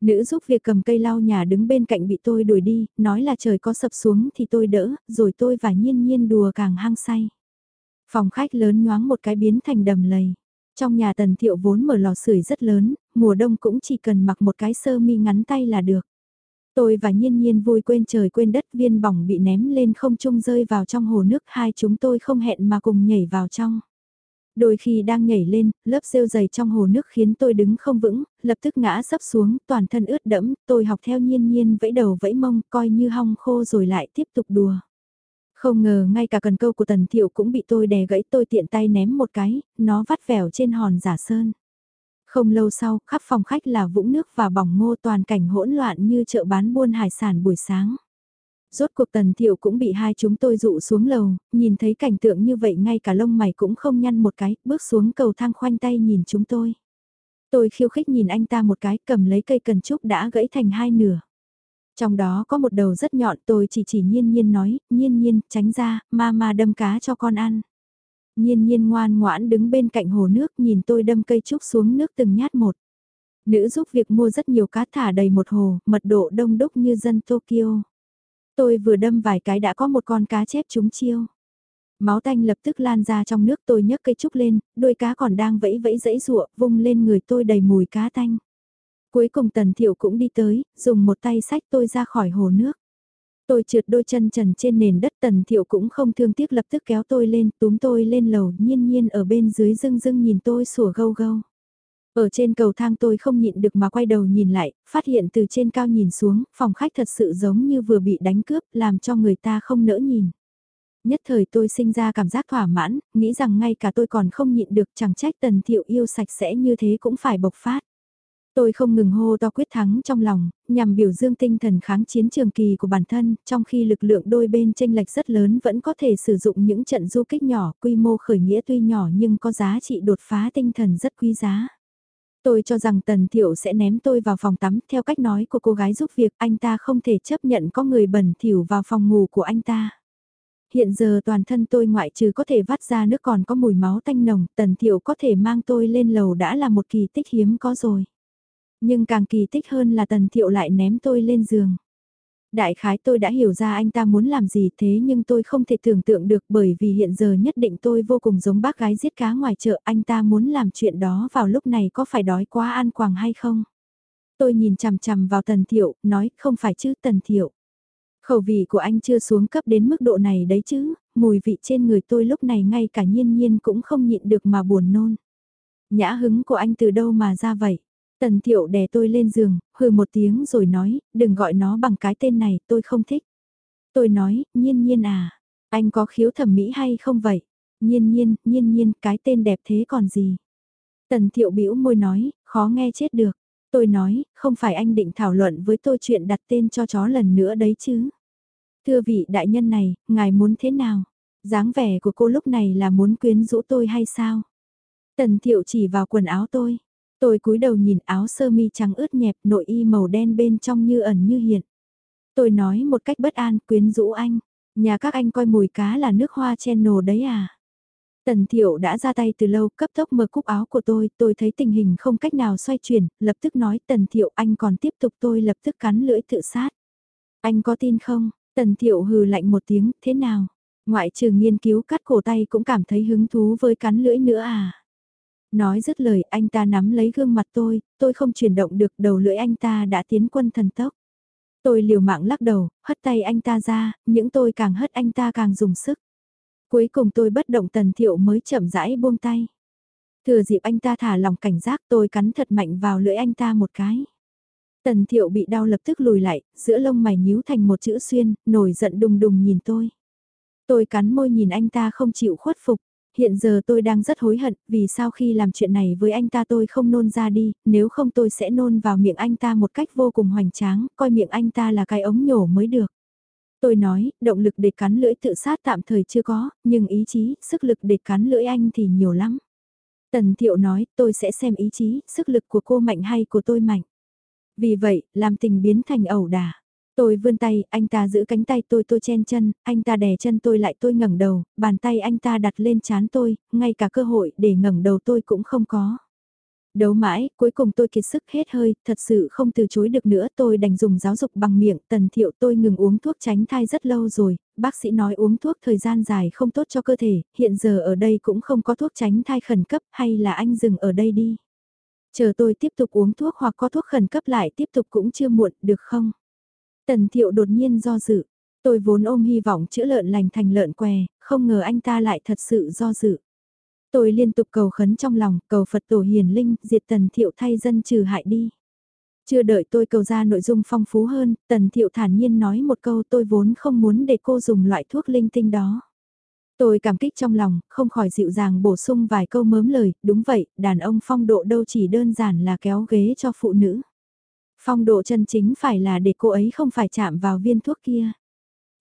Nữ giúp việc cầm cây lau nhà đứng bên cạnh bị tôi đuổi đi, nói là trời có sập xuống thì tôi đỡ, rồi tôi và nhiên nhiên đùa càng hăng say. Phòng khách lớn nhoáng một cái biến thành đầm lầy. Trong nhà tần thiệu vốn mở lò sưởi rất lớn, mùa đông cũng chỉ cần mặc một cái sơ mi ngắn tay là được. Tôi và nhiên nhiên vui quên trời quên đất viên bỏng bị ném lên không trung rơi vào trong hồ nước hai chúng tôi không hẹn mà cùng nhảy vào trong. Đôi khi đang nhảy lên, lớp rêu dày trong hồ nước khiến tôi đứng không vững, lập tức ngã sấp xuống, toàn thân ướt đẫm, tôi học theo nhiên nhiên vẫy đầu vẫy mông, coi như hong khô rồi lại tiếp tục đùa. Không ngờ ngay cả cần câu của tần thiệu cũng bị tôi đè gãy tôi tiện tay ném một cái, nó vắt vẻo trên hòn giả sơn. Không lâu sau, khắp phòng khách là vũng nước và bỏng ngô toàn cảnh hỗn loạn như chợ bán buôn hải sản buổi sáng. Rốt cuộc tần thiệu cũng bị hai chúng tôi dụ xuống lầu, nhìn thấy cảnh tượng như vậy ngay cả lông mày cũng không nhăn một cái, bước xuống cầu thang khoanh tay nhìn chúng tôi. Tôi khiêu khích nhìn anh ta một cái cầm lấy cây cần trúc đã gãy thành hai nửa. Trong đó có một đầu rất nhọn tôi chỉ chỉ nhiên nhiên nói, nhiên nhiên, tránh ra, ma ma đâm cá cho con ăn. Nhiên nhiên ngoan ngoãn đứng bên cạnh hồ nước nhìn tôi đâm cây trúc xuống nước từng nhát một. Nữ giúp việc mua rất nhiều cá thả đầy một hồ, mật độ đông đúc như dân Tokyo. Tôi vừa đâm vài cái đã có một con cá chép trúng chiêu. Máu tanh lập tức lan ra trong nước tôi nhấc cây trúc lên, đôi cá còn đang vẫy vẫy dẫy rụa, vung lên người tôi đầy mùi cá tanh. Cuối cùng Tần Thiệu cũng đi tới, dùng một tay sách tôi ra khỏi hồ nước. Tôi trượt đôi chân trần trên nền đất Tần Thiệu cũng không thương tiếc lập tức kéo tôi lên, túm tôi lên lầu, nhiên nhiên ở bên dưới dưng dưng nhìn tôi sủa gâu gâu. Ở trên cầu thang tôi không nhịn được mà quay đầu nhìn lại, phát hiện từ trên cao nhìn xuống, phòng khách thật sự giống như vừa bị đánh cướp, làm cho người ta không nỡ nhìn. Nhất thời tôi sinh ra cảm giác thỏa mãn, nghĩ rằng ngay cả tôi còn không nhịn được chẳng trách tần thiệu yêu sạch sẽ như thế cũng phải bộc phát. Tôi không ngừng hô to quyết thắng trong lòng, nhằm biểu dương tinh thần kháng chiến trường kỳ của bản thân, trong khi lực lượng đôi bên tranh lệch rất lớn vẫn có thể sử dụng những trận du kích nhỏ, quy mô khởi nghĩa tuy nhỏ nhưng có giá trị đột phá tinh thần rất quý giá. Tôi cho rằng Tần Thiệu sẽ ném tôi vào phòng tắm, theo cách nói của cô gái giúp việc, anh ta không thể chấp nhận có người bẩn thỉu vào phòng ngủ của anh ta. Hiện giờ toàn thân tôi ngoại trừ có thể vắt ra nước còn có mùi máu tanh nồng, Tần Thiệu có thể mang tôi lên lầu đã là một kỳ tích hiếm có rồi. Nhưng càng kỳ tích hơn là Tần Thiệu lại ném tôi lên giường. Đại khái tôi đã hiểu ra anh ta muốn làm gì thế nhưng tôi không thể tưởng tượng được bởi vì hiện giờ nhất định tôi vô cùng giống bác gái giết cá ngoài chợ anh ta muốn làm chuyện đó vào lúc này có phải đói quá an quàng hay không. Tôi nhìn chằm chằm vào Tần Thiệu, nói không phải chứ Tần Thiệu. Khẩu vị của anh chưa xuống cấp đến mức độ này đấy chứ, mùi vị trên người tôi lúc này ngay cả nhiên nhiên cũng không nhịn được mà buồn nôn. Nhã hứng của anh từ đâu mà ra vậy? Tần thiệu đè tôi lên giường, hừ một tiếng rồi nói, đừng gọi nó bằng cái tên này, tôi không thích. Tôi nói, nhiên nhiên à, anh có khiếu thẩm mỹ hay không vậy? Nhiên nhiên, nhiên nhiên, cái tên đẹp thế còn gì. Tần thiệu bĩu môi nói, khó nghe chết được. Tôi nói, không phải anh định thảo luận với tôi chuyện đặt tên cho chó lần nữa đấy chứ. Thưa vị đại nhân này, ngài muốn thế nào? dáng vẻ của cô lúc này là muốn quyến rũ tôi hay sao? Tần thiệu chỉ vào quần áo tôi. Tôi cúi đầu nhìn áo sơ mi trắng ướt nhẹp nội y màu đen bên trong như ẩn như hiện. Tôi nói một cách bất an quyến rũ anh. Nhà các anh coi mùi cá là nước hoa channel đấy à? Tần thiệu đã ra tay từ lâu cấp tốc mở cúc áo của tôi, tôi thấy tình hình không cách nào xoay chuyển, lập tức nói tần thiệu anh còn tiếp tục tôi lập tức cắn lưỡi tự sát. Anh có tin không? Tần thiệu hừ lạnh một tiếng, thế nào? Ngoại trừ nghiên cứu cắt cổ tay cũng cảm thấy hứng thú với cắn lưỡi nữa à? Nói dứt lời anh ta nắm lấy gương mặt tôi, tôi không chuyển động được đầu lưỡi anh ta đã tiến quân thần tốc. Tôi liều mạng lắc đầu, hất tay anh ta ra, những tôi càng hất anh ta càng dùng sức. Cuối cùng tôi bất động tần thiệu mới chậm rãi buông tay. Thừa dịp anh ta thả lòng cảnh giác tôi cắn thật mạnh vào lưỡi anh ta một cái. Tần thiệu bị đau lập tức lùi lại, giữa lông mày nhíu thành một chữ xuyên, nổi giận đùng đùng nhìn tôi. Tôi cắn môi nhìn anh ta không chịu khuất phục. Hiện giờ tôi đang rất hối hận, vì sao khi làm chuyện này với anh ta tôi không nôn ra đi, nếu không tôi sẽ nôn vào miệng anh ta một cách vô cùng hoành tráng, coi miệng anh ta là cái ống nhổ mới được. Tôi nói, động lực để cắn lưỡi tự sát tạm thời chưa có, nhưng ý chí, sức lực để cắn lưỡi anh thì nhiều lắm. Tần Thiệu nói, tôi sẽ xem ý chí, sức lực của cô mạnh hay của tôi mạnh. Vì vậy, làm tình biến thành ẩu đả. Tôi vươn tay, anh ta giữ cánh tay tôi tôi chen chân, anh ta đè chân tôi lại tôi ngẩng đầu, bàn tay anh ta đặt lên chán tôi, ngay cả cơ hội để ngẩng đầu tôi cũng không có. Đấu mãi, cuối cùng tôi kiệt sức hết hơi, thật sự không từ chối được nữa tôi đành dùng giáo dục bằng miệng, tần thiệu tôi ngừng uống thuốc tránh thai rất lâu rồi, bác sĩ nói uống thuốc thời gian dài không tốt cho cơ thể, hiện giờ ở đây cũng không có thuốc tránh thai khẩn cấp hay là anh dừng ở đây đi. Chờ tôi tiếp tục uống thuốc hoặc có thuốc khẩn cấp lại tiếp tục cũng chưa muộn, được không? Tần thiệu đột nhiên do dự. Tôi vốn ôm hy vọng chữa lợn lành thành lợn què, không ngờ anh ta lại thật sự do dự. Tôi liên tục cầu khấn trong lòng, cầu Phật tổ hiền linh, diệt tần thiệu thay dân trừ hại đi. Chưa đợi tôi cầu ra nội dung phong phú hơn, tần thiệu thản nhiên nói một câu tôi vốn không muốn để cô dùng loại thuốc linh tinh đó. Tôi cảm kích trong lòng, không khỏi dịu dàng bổ sung vài câu mớm lời, đúng vậy, đàn ông phong độ đâu chỉ đơn giản là kéo ghế cho phụ nữ. Phong độ chân chính phải là để cô ấy không phải chạm vào viên thuốc kia.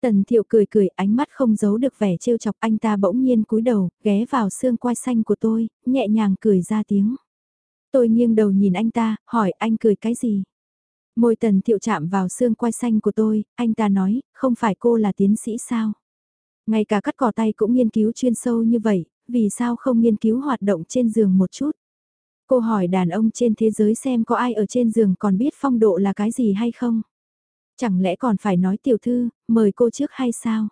Tần thiệu cười cười ánh mắt không giấu được vẻ trêu chọc anh ta bỗng nhiên cúi đầu, ghé vào xương quai xanh của tôi, nhẹ nhàng cười ra tiếng. Tôi nghiêng đầu nhìn anh ta, hỏi anh cười cái gì? Môi tần thiệu chạm vào xương quai xanh của tôi, anh ta nói, không phải cô là tiến sĩ sao? Ngay cả cắt cỏ tay cũng nghiên cứu chuyên sâu như vậy, vì sao không nghiên cứu hoạt động trên giường một chút? Cô hỏi đàn ông trên thế giới xem có ai ở trên giường còn biết phong độ là cái gì hay không? Chẳng lẽ còn phải nói tiểu thư, mời cô trước hay sao?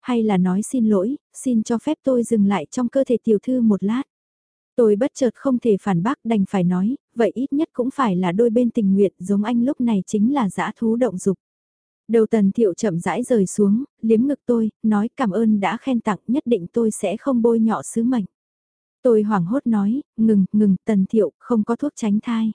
Hay là nói xin lỗi, xin cho phép tôi dừng lại trong cơ thể tiểu thư một lát? Tôi bất chợt không thể phản bác đành phải nói, vậy ít nhất cũng phải là đôi bên tình nguyện giống anh lúc này chính là dã thú động dục. Đầu tần thiệu chậm rãi rời xuống, liếm ngực tôi, nói cảm ơn đã khen tặng nhất định tôi sẽ không bôi nhọ sứ mệnh. Tôi hoảng hốt nói, ngừng, ngừng, tần thiệu, không có thuốc tránh thai.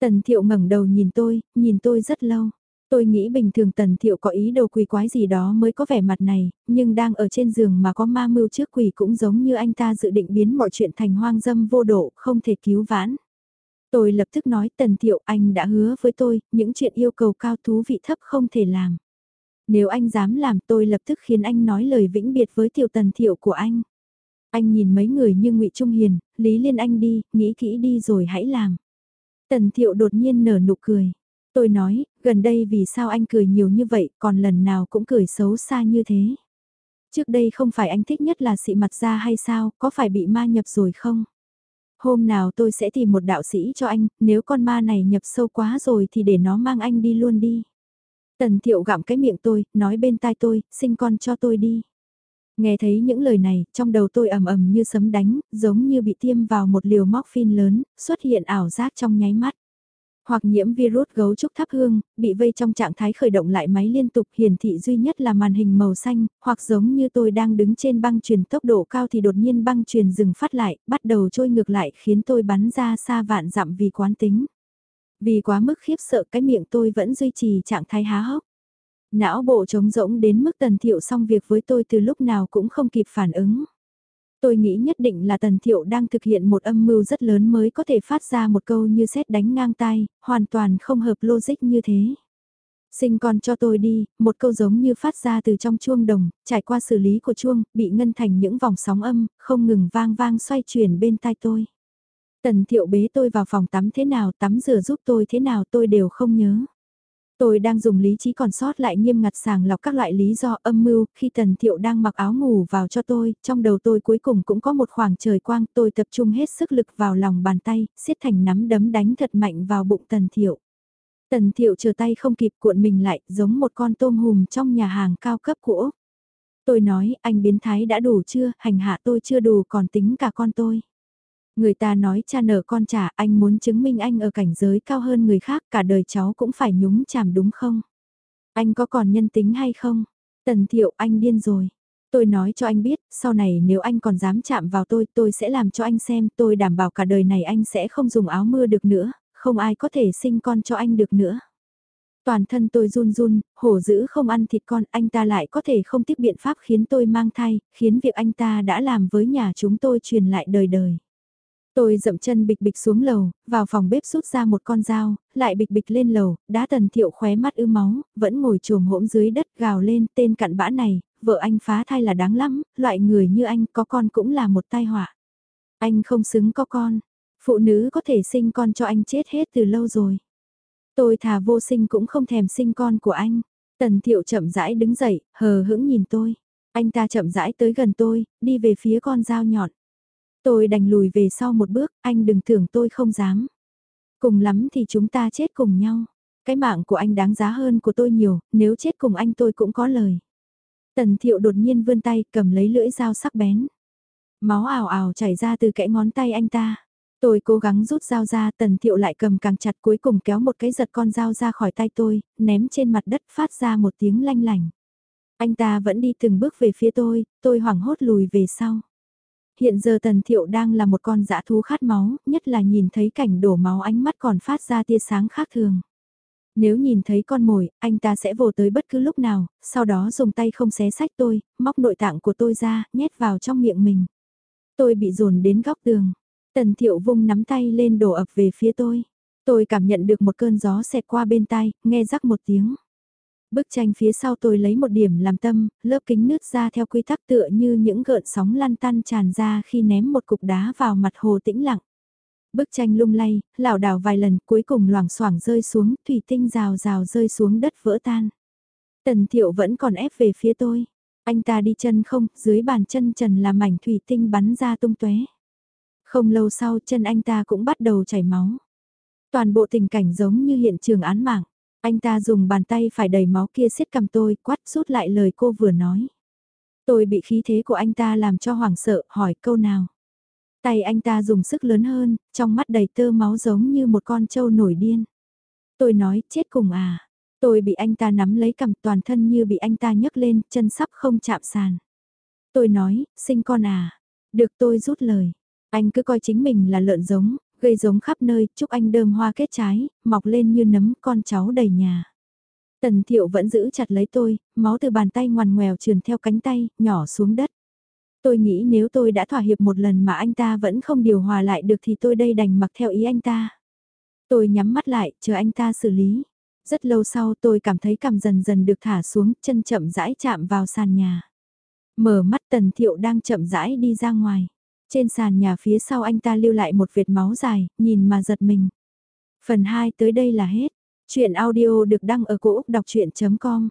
Tần thiệu ngẩng đầu nhìn tôi, nhìn tôi rất lâu. Tôi nghĩ bình thường tần thiệu có ý đồ quỷ quái gì đó mới có vẻ mặt này, nhưng đang ở trên giường mà có ma mưu trước quỷ cũng giống như anh ta dự định biến mọi chuyện thành hoang dâm vô độ, không thể cứu vãn. Tôi lập tức nói tần thiệu anh đã hứa với tôi, những chuyện yêu cầu cao thú vị thấp không thể làm. Nếu anh dám làm tôi lập tức khiến anh nói lời vĩnh biệt với tiểu tần thiệu của anh. Anh nhìn mấy người như ngụy Trung Hiền, Lý Liên Anh đi, nghĩ kỹ đi rồi hãy làm. Tần Thiệu đột nhiên nở nụ cười. Tôi nói, gần đây vì sao anh cười nhiều như vậy, còn lần nào cũng cười xấu xa như thế. Trước đây không phải anh thích nhất là xị mặt ra hay sao, có phải bị ma nhập rồi không? Hôm nào tôi sẽ tìm một đạo sĩ cho anh, nếu con ma này nhập sâu quá rồi thì để nó mang anh đi luôn đi. Tần thiệu gặm cái miệng tôi, nói bên tai tôi, sinh con cho tôi đi. Nghe thấy những lời này, trong đầu tôi ầm ầm như sấm đánh, giống như bị tiêm vào một liều morphine lớn, xuất hiện ảo giác trong nháy mắt. Hoặc nhiễm virus gấu trúc thắp hương, bị vây trong trạng thái khởi động lại máy liên tục hiển thị duy nhất là màn hình màu xanh, hoặc giống như tôi đang đứng trên băng truyền tốc độ cao thì đột nhiên băng truyền dừng phát lại, bắt đầu trôi ngược lại khiến tôi bắn ra xa vạn dặm vì quán tính. Vì quá mức khiếp sợ cái miệng tôi vẫn duy trì trạng thái há hốc. Não bộ trống rỗng đến mức tần thiệu xong việc với tôi từ lúc nào cũng không kịp phản ứng. Tôi nghĩ nhất định là Tần Thiệu đang thực hiện một âm mưu rất lớn mới có thể phát ra một câu như xét đánh ngang tai, hoàn toàn không hợp logic như thế. Sinh con cho tôi đi, một câu giống như phát ra từ trong chuông đồng, trải qua xử lý của chuông, bị ngân thành những vòng sóng âm, không ngừng vang vang xoay chuyển bên tai tôi. Tần thiệu bế tôi vào phòng tắm thế nào, tắm rửa giúp tôi thế nào tôi đều không nhớ. Tôi đang dùng lý trí còn sót lại nghiêm ngặt sàng lọc các loại lý do âm mưu, khi tần thiệu đang mặc áo ngủ vào cho tôi, trong đầu tôi cuối cùng cũng có một khoảng trời quang, tôi tập trung hết sức lực vào lòng bàn tay, siết thành nắm đấm đánh thật mạnh vào bụng tần thiệu. Tần thiệu chờ tay không kịp cuộn mình lại, giống một con tôm hùm trong nhà hàng cao cấp của Úc. Tôi nói, anh biến thái đã đủ chưa, hành hạ tôi chưa đủ còn tính cả con tôi. Người ta nói cha nợ con trả, anh muốn chứng minh anh ở cảnh giới cao hơn người khác, cả đời cháu cũng phải nhúng chàm đúng không? Anh có còn nhân tính hay không? Tần thiệu anh điên rồi. Tôi nói cho anh biết, sau này nếu anh còn dám chạm vào tôi, tôi sẽ làm cho anh xem, tôi đảm bảo cả đời này anh sẽ không dùng áo mưa được nữa, không ai có thể sinh con cho anh được nữa. Toàn thân tôi run run, hổ dữ không ăn thịt con, anh ta lại có thể không tiếp biện pháp khiến tôi mang thai, khiến việc anh ta đã làm với nhà chúng tôi truyền lại đời đời. Tôi dậm chân bịch bịch xuống lầu, vào phòng bếp rút ra một con dao, lại bịch bịch lên lầu, đá tần thiệu khóe mắt ư máu, vẫn ngồi trồm hỗn dưới đất gào lên tên cặn bã này, vợ anh phá thai là đáng lắm, loại người như anh có con cũng là một tai họa. Anh không xứng có con, phụ nữ có thể sinh con cho anh chết hết từ lâu rồi. Tôi thà vô sinh cũng không thèm sinh con của anh. Tần thiệu chậm rãi đứng dậy, hờ hững nhìn tôi. Anh ta chậm rãi tới gần tôi, đi về phía con dao nhọn. Tôi đành lùi về sau một bước, anh đừng tưởng tôi không dám. Cùng lắm thì chúng ta chết cùng nhau. Cái mạng của anh đáng giá hơn của tôi nhiều, nếu chết cùng anh tôi cũng có lời. Tần thiệu đột nhiên vươn tay cầm lấy lưỡi dao sắc bén. Máu ảo ảo chảy ra từ kẽ ngón tay anh ta. Tôi cố gắng rút dao ra tần thiệu lại cầm càng chặt cuối cùng kéo một cái giật con dao ra khỏi tay tôi, ném trên mặt đất phát ra một tiếng lanh lành. Anh ta vẫn đi từng bước về phía tôi, tôi hoảng hốt lùi về sau. Hiện giờ tần thiệu đang là một con dã thú khát máu, nhất là nhìn thấy cảnh đổ máu ánh mắt còn phát ra tia sáng khác thường. Nếu nhìn thấy con mồi, anh ta sẽ vồ tới bất cứ lúc nào, sau đó dùng tay không xé sách tôi, móc nội tạng của tôi ra, nhét vào trong miệng mình. Tôi bị dồn đến góc tường. Tần thiệu vung nắm tay lên đổ ập về phía tôi. Tôi cảm nhận được một cơn gió xẹt qua bên tai, nghe rắc một tiếng. Bức tranh phía sau tôi lấy một điểm làm tâm, lớp kính nứt ra theo quy tắc tựa như những gợn sóng lăn tăn tràn ra khi ném một cục đá vào mặt hồ tĩnh lặng. Bức tranh lung lay, lảo đảo vài lần cuối cùng loảng xoảng rơi xuống, thủy tinh rào rào rơi xuống đất vỡ tan. Tần thiệu vẫn còn ép về phía tôi. Anh ta đi chân không, dưới bàn chân trần là mảnh thủy tinh bắn ra tung tóe. Không lâu sau chân anh ta cũng bắt đầu chảy máu. Toàn bộ tình cảnh giống như hiện trường án mạng. Anh ta dùng bàn tay phải đầy máu kia xiết cầm tôi, quát rút lại lời cô vừa nói. Tôi bị khí thế của anh ta làm cho hoảng sợ, hỏi câu nào. Tay anh ta dùng sức lớn hơn, trong mắt đầy tơ máu giống như một con trâu nổi điên. Tôi nói, chết cùng à. Tôi bị anh ta nắm lấy cầm toàn thân như bị anh ta nhấc lên, chân sắp không chạm sàn. Tôi nói, sinh con à. Được tôi rút lời. Anh cứ coi chính mình là lợn giống, gây giống khắp nơi, chúc anh đơm hoa kết trái, mọc lên như nấm con cháu đầy nhà. Tần thiệu vẫn giữ chặt lấy tôi, máu từ bàn tay ngoằn ngoèo trườn theo cánh tay, nhỏ xuống đất. Tôi nghĩ nếu tôi đã thỏa hiệp một lần mà anh ta vẫn không điều hòa lại được thì tôi đây đành mặc theo ý anh ta. Tôi nhắm mắt lại, chờ anh ta xử lý. Rất lâu sau tôi cảm thấy cằm dần dần được thả xuống, chân chậm rãi chạm vào sàn nhà. Mở mắt tần thiệu đang chậm rãi đi ra ngoài. Trên sàn nhà phía sau anh ta lưu lại một vệt máu dài, nhìn mà giật mình. Phần 2 tới đây là hết. Chuyện audio được đăng ở cổ Úc đọc chuyện.com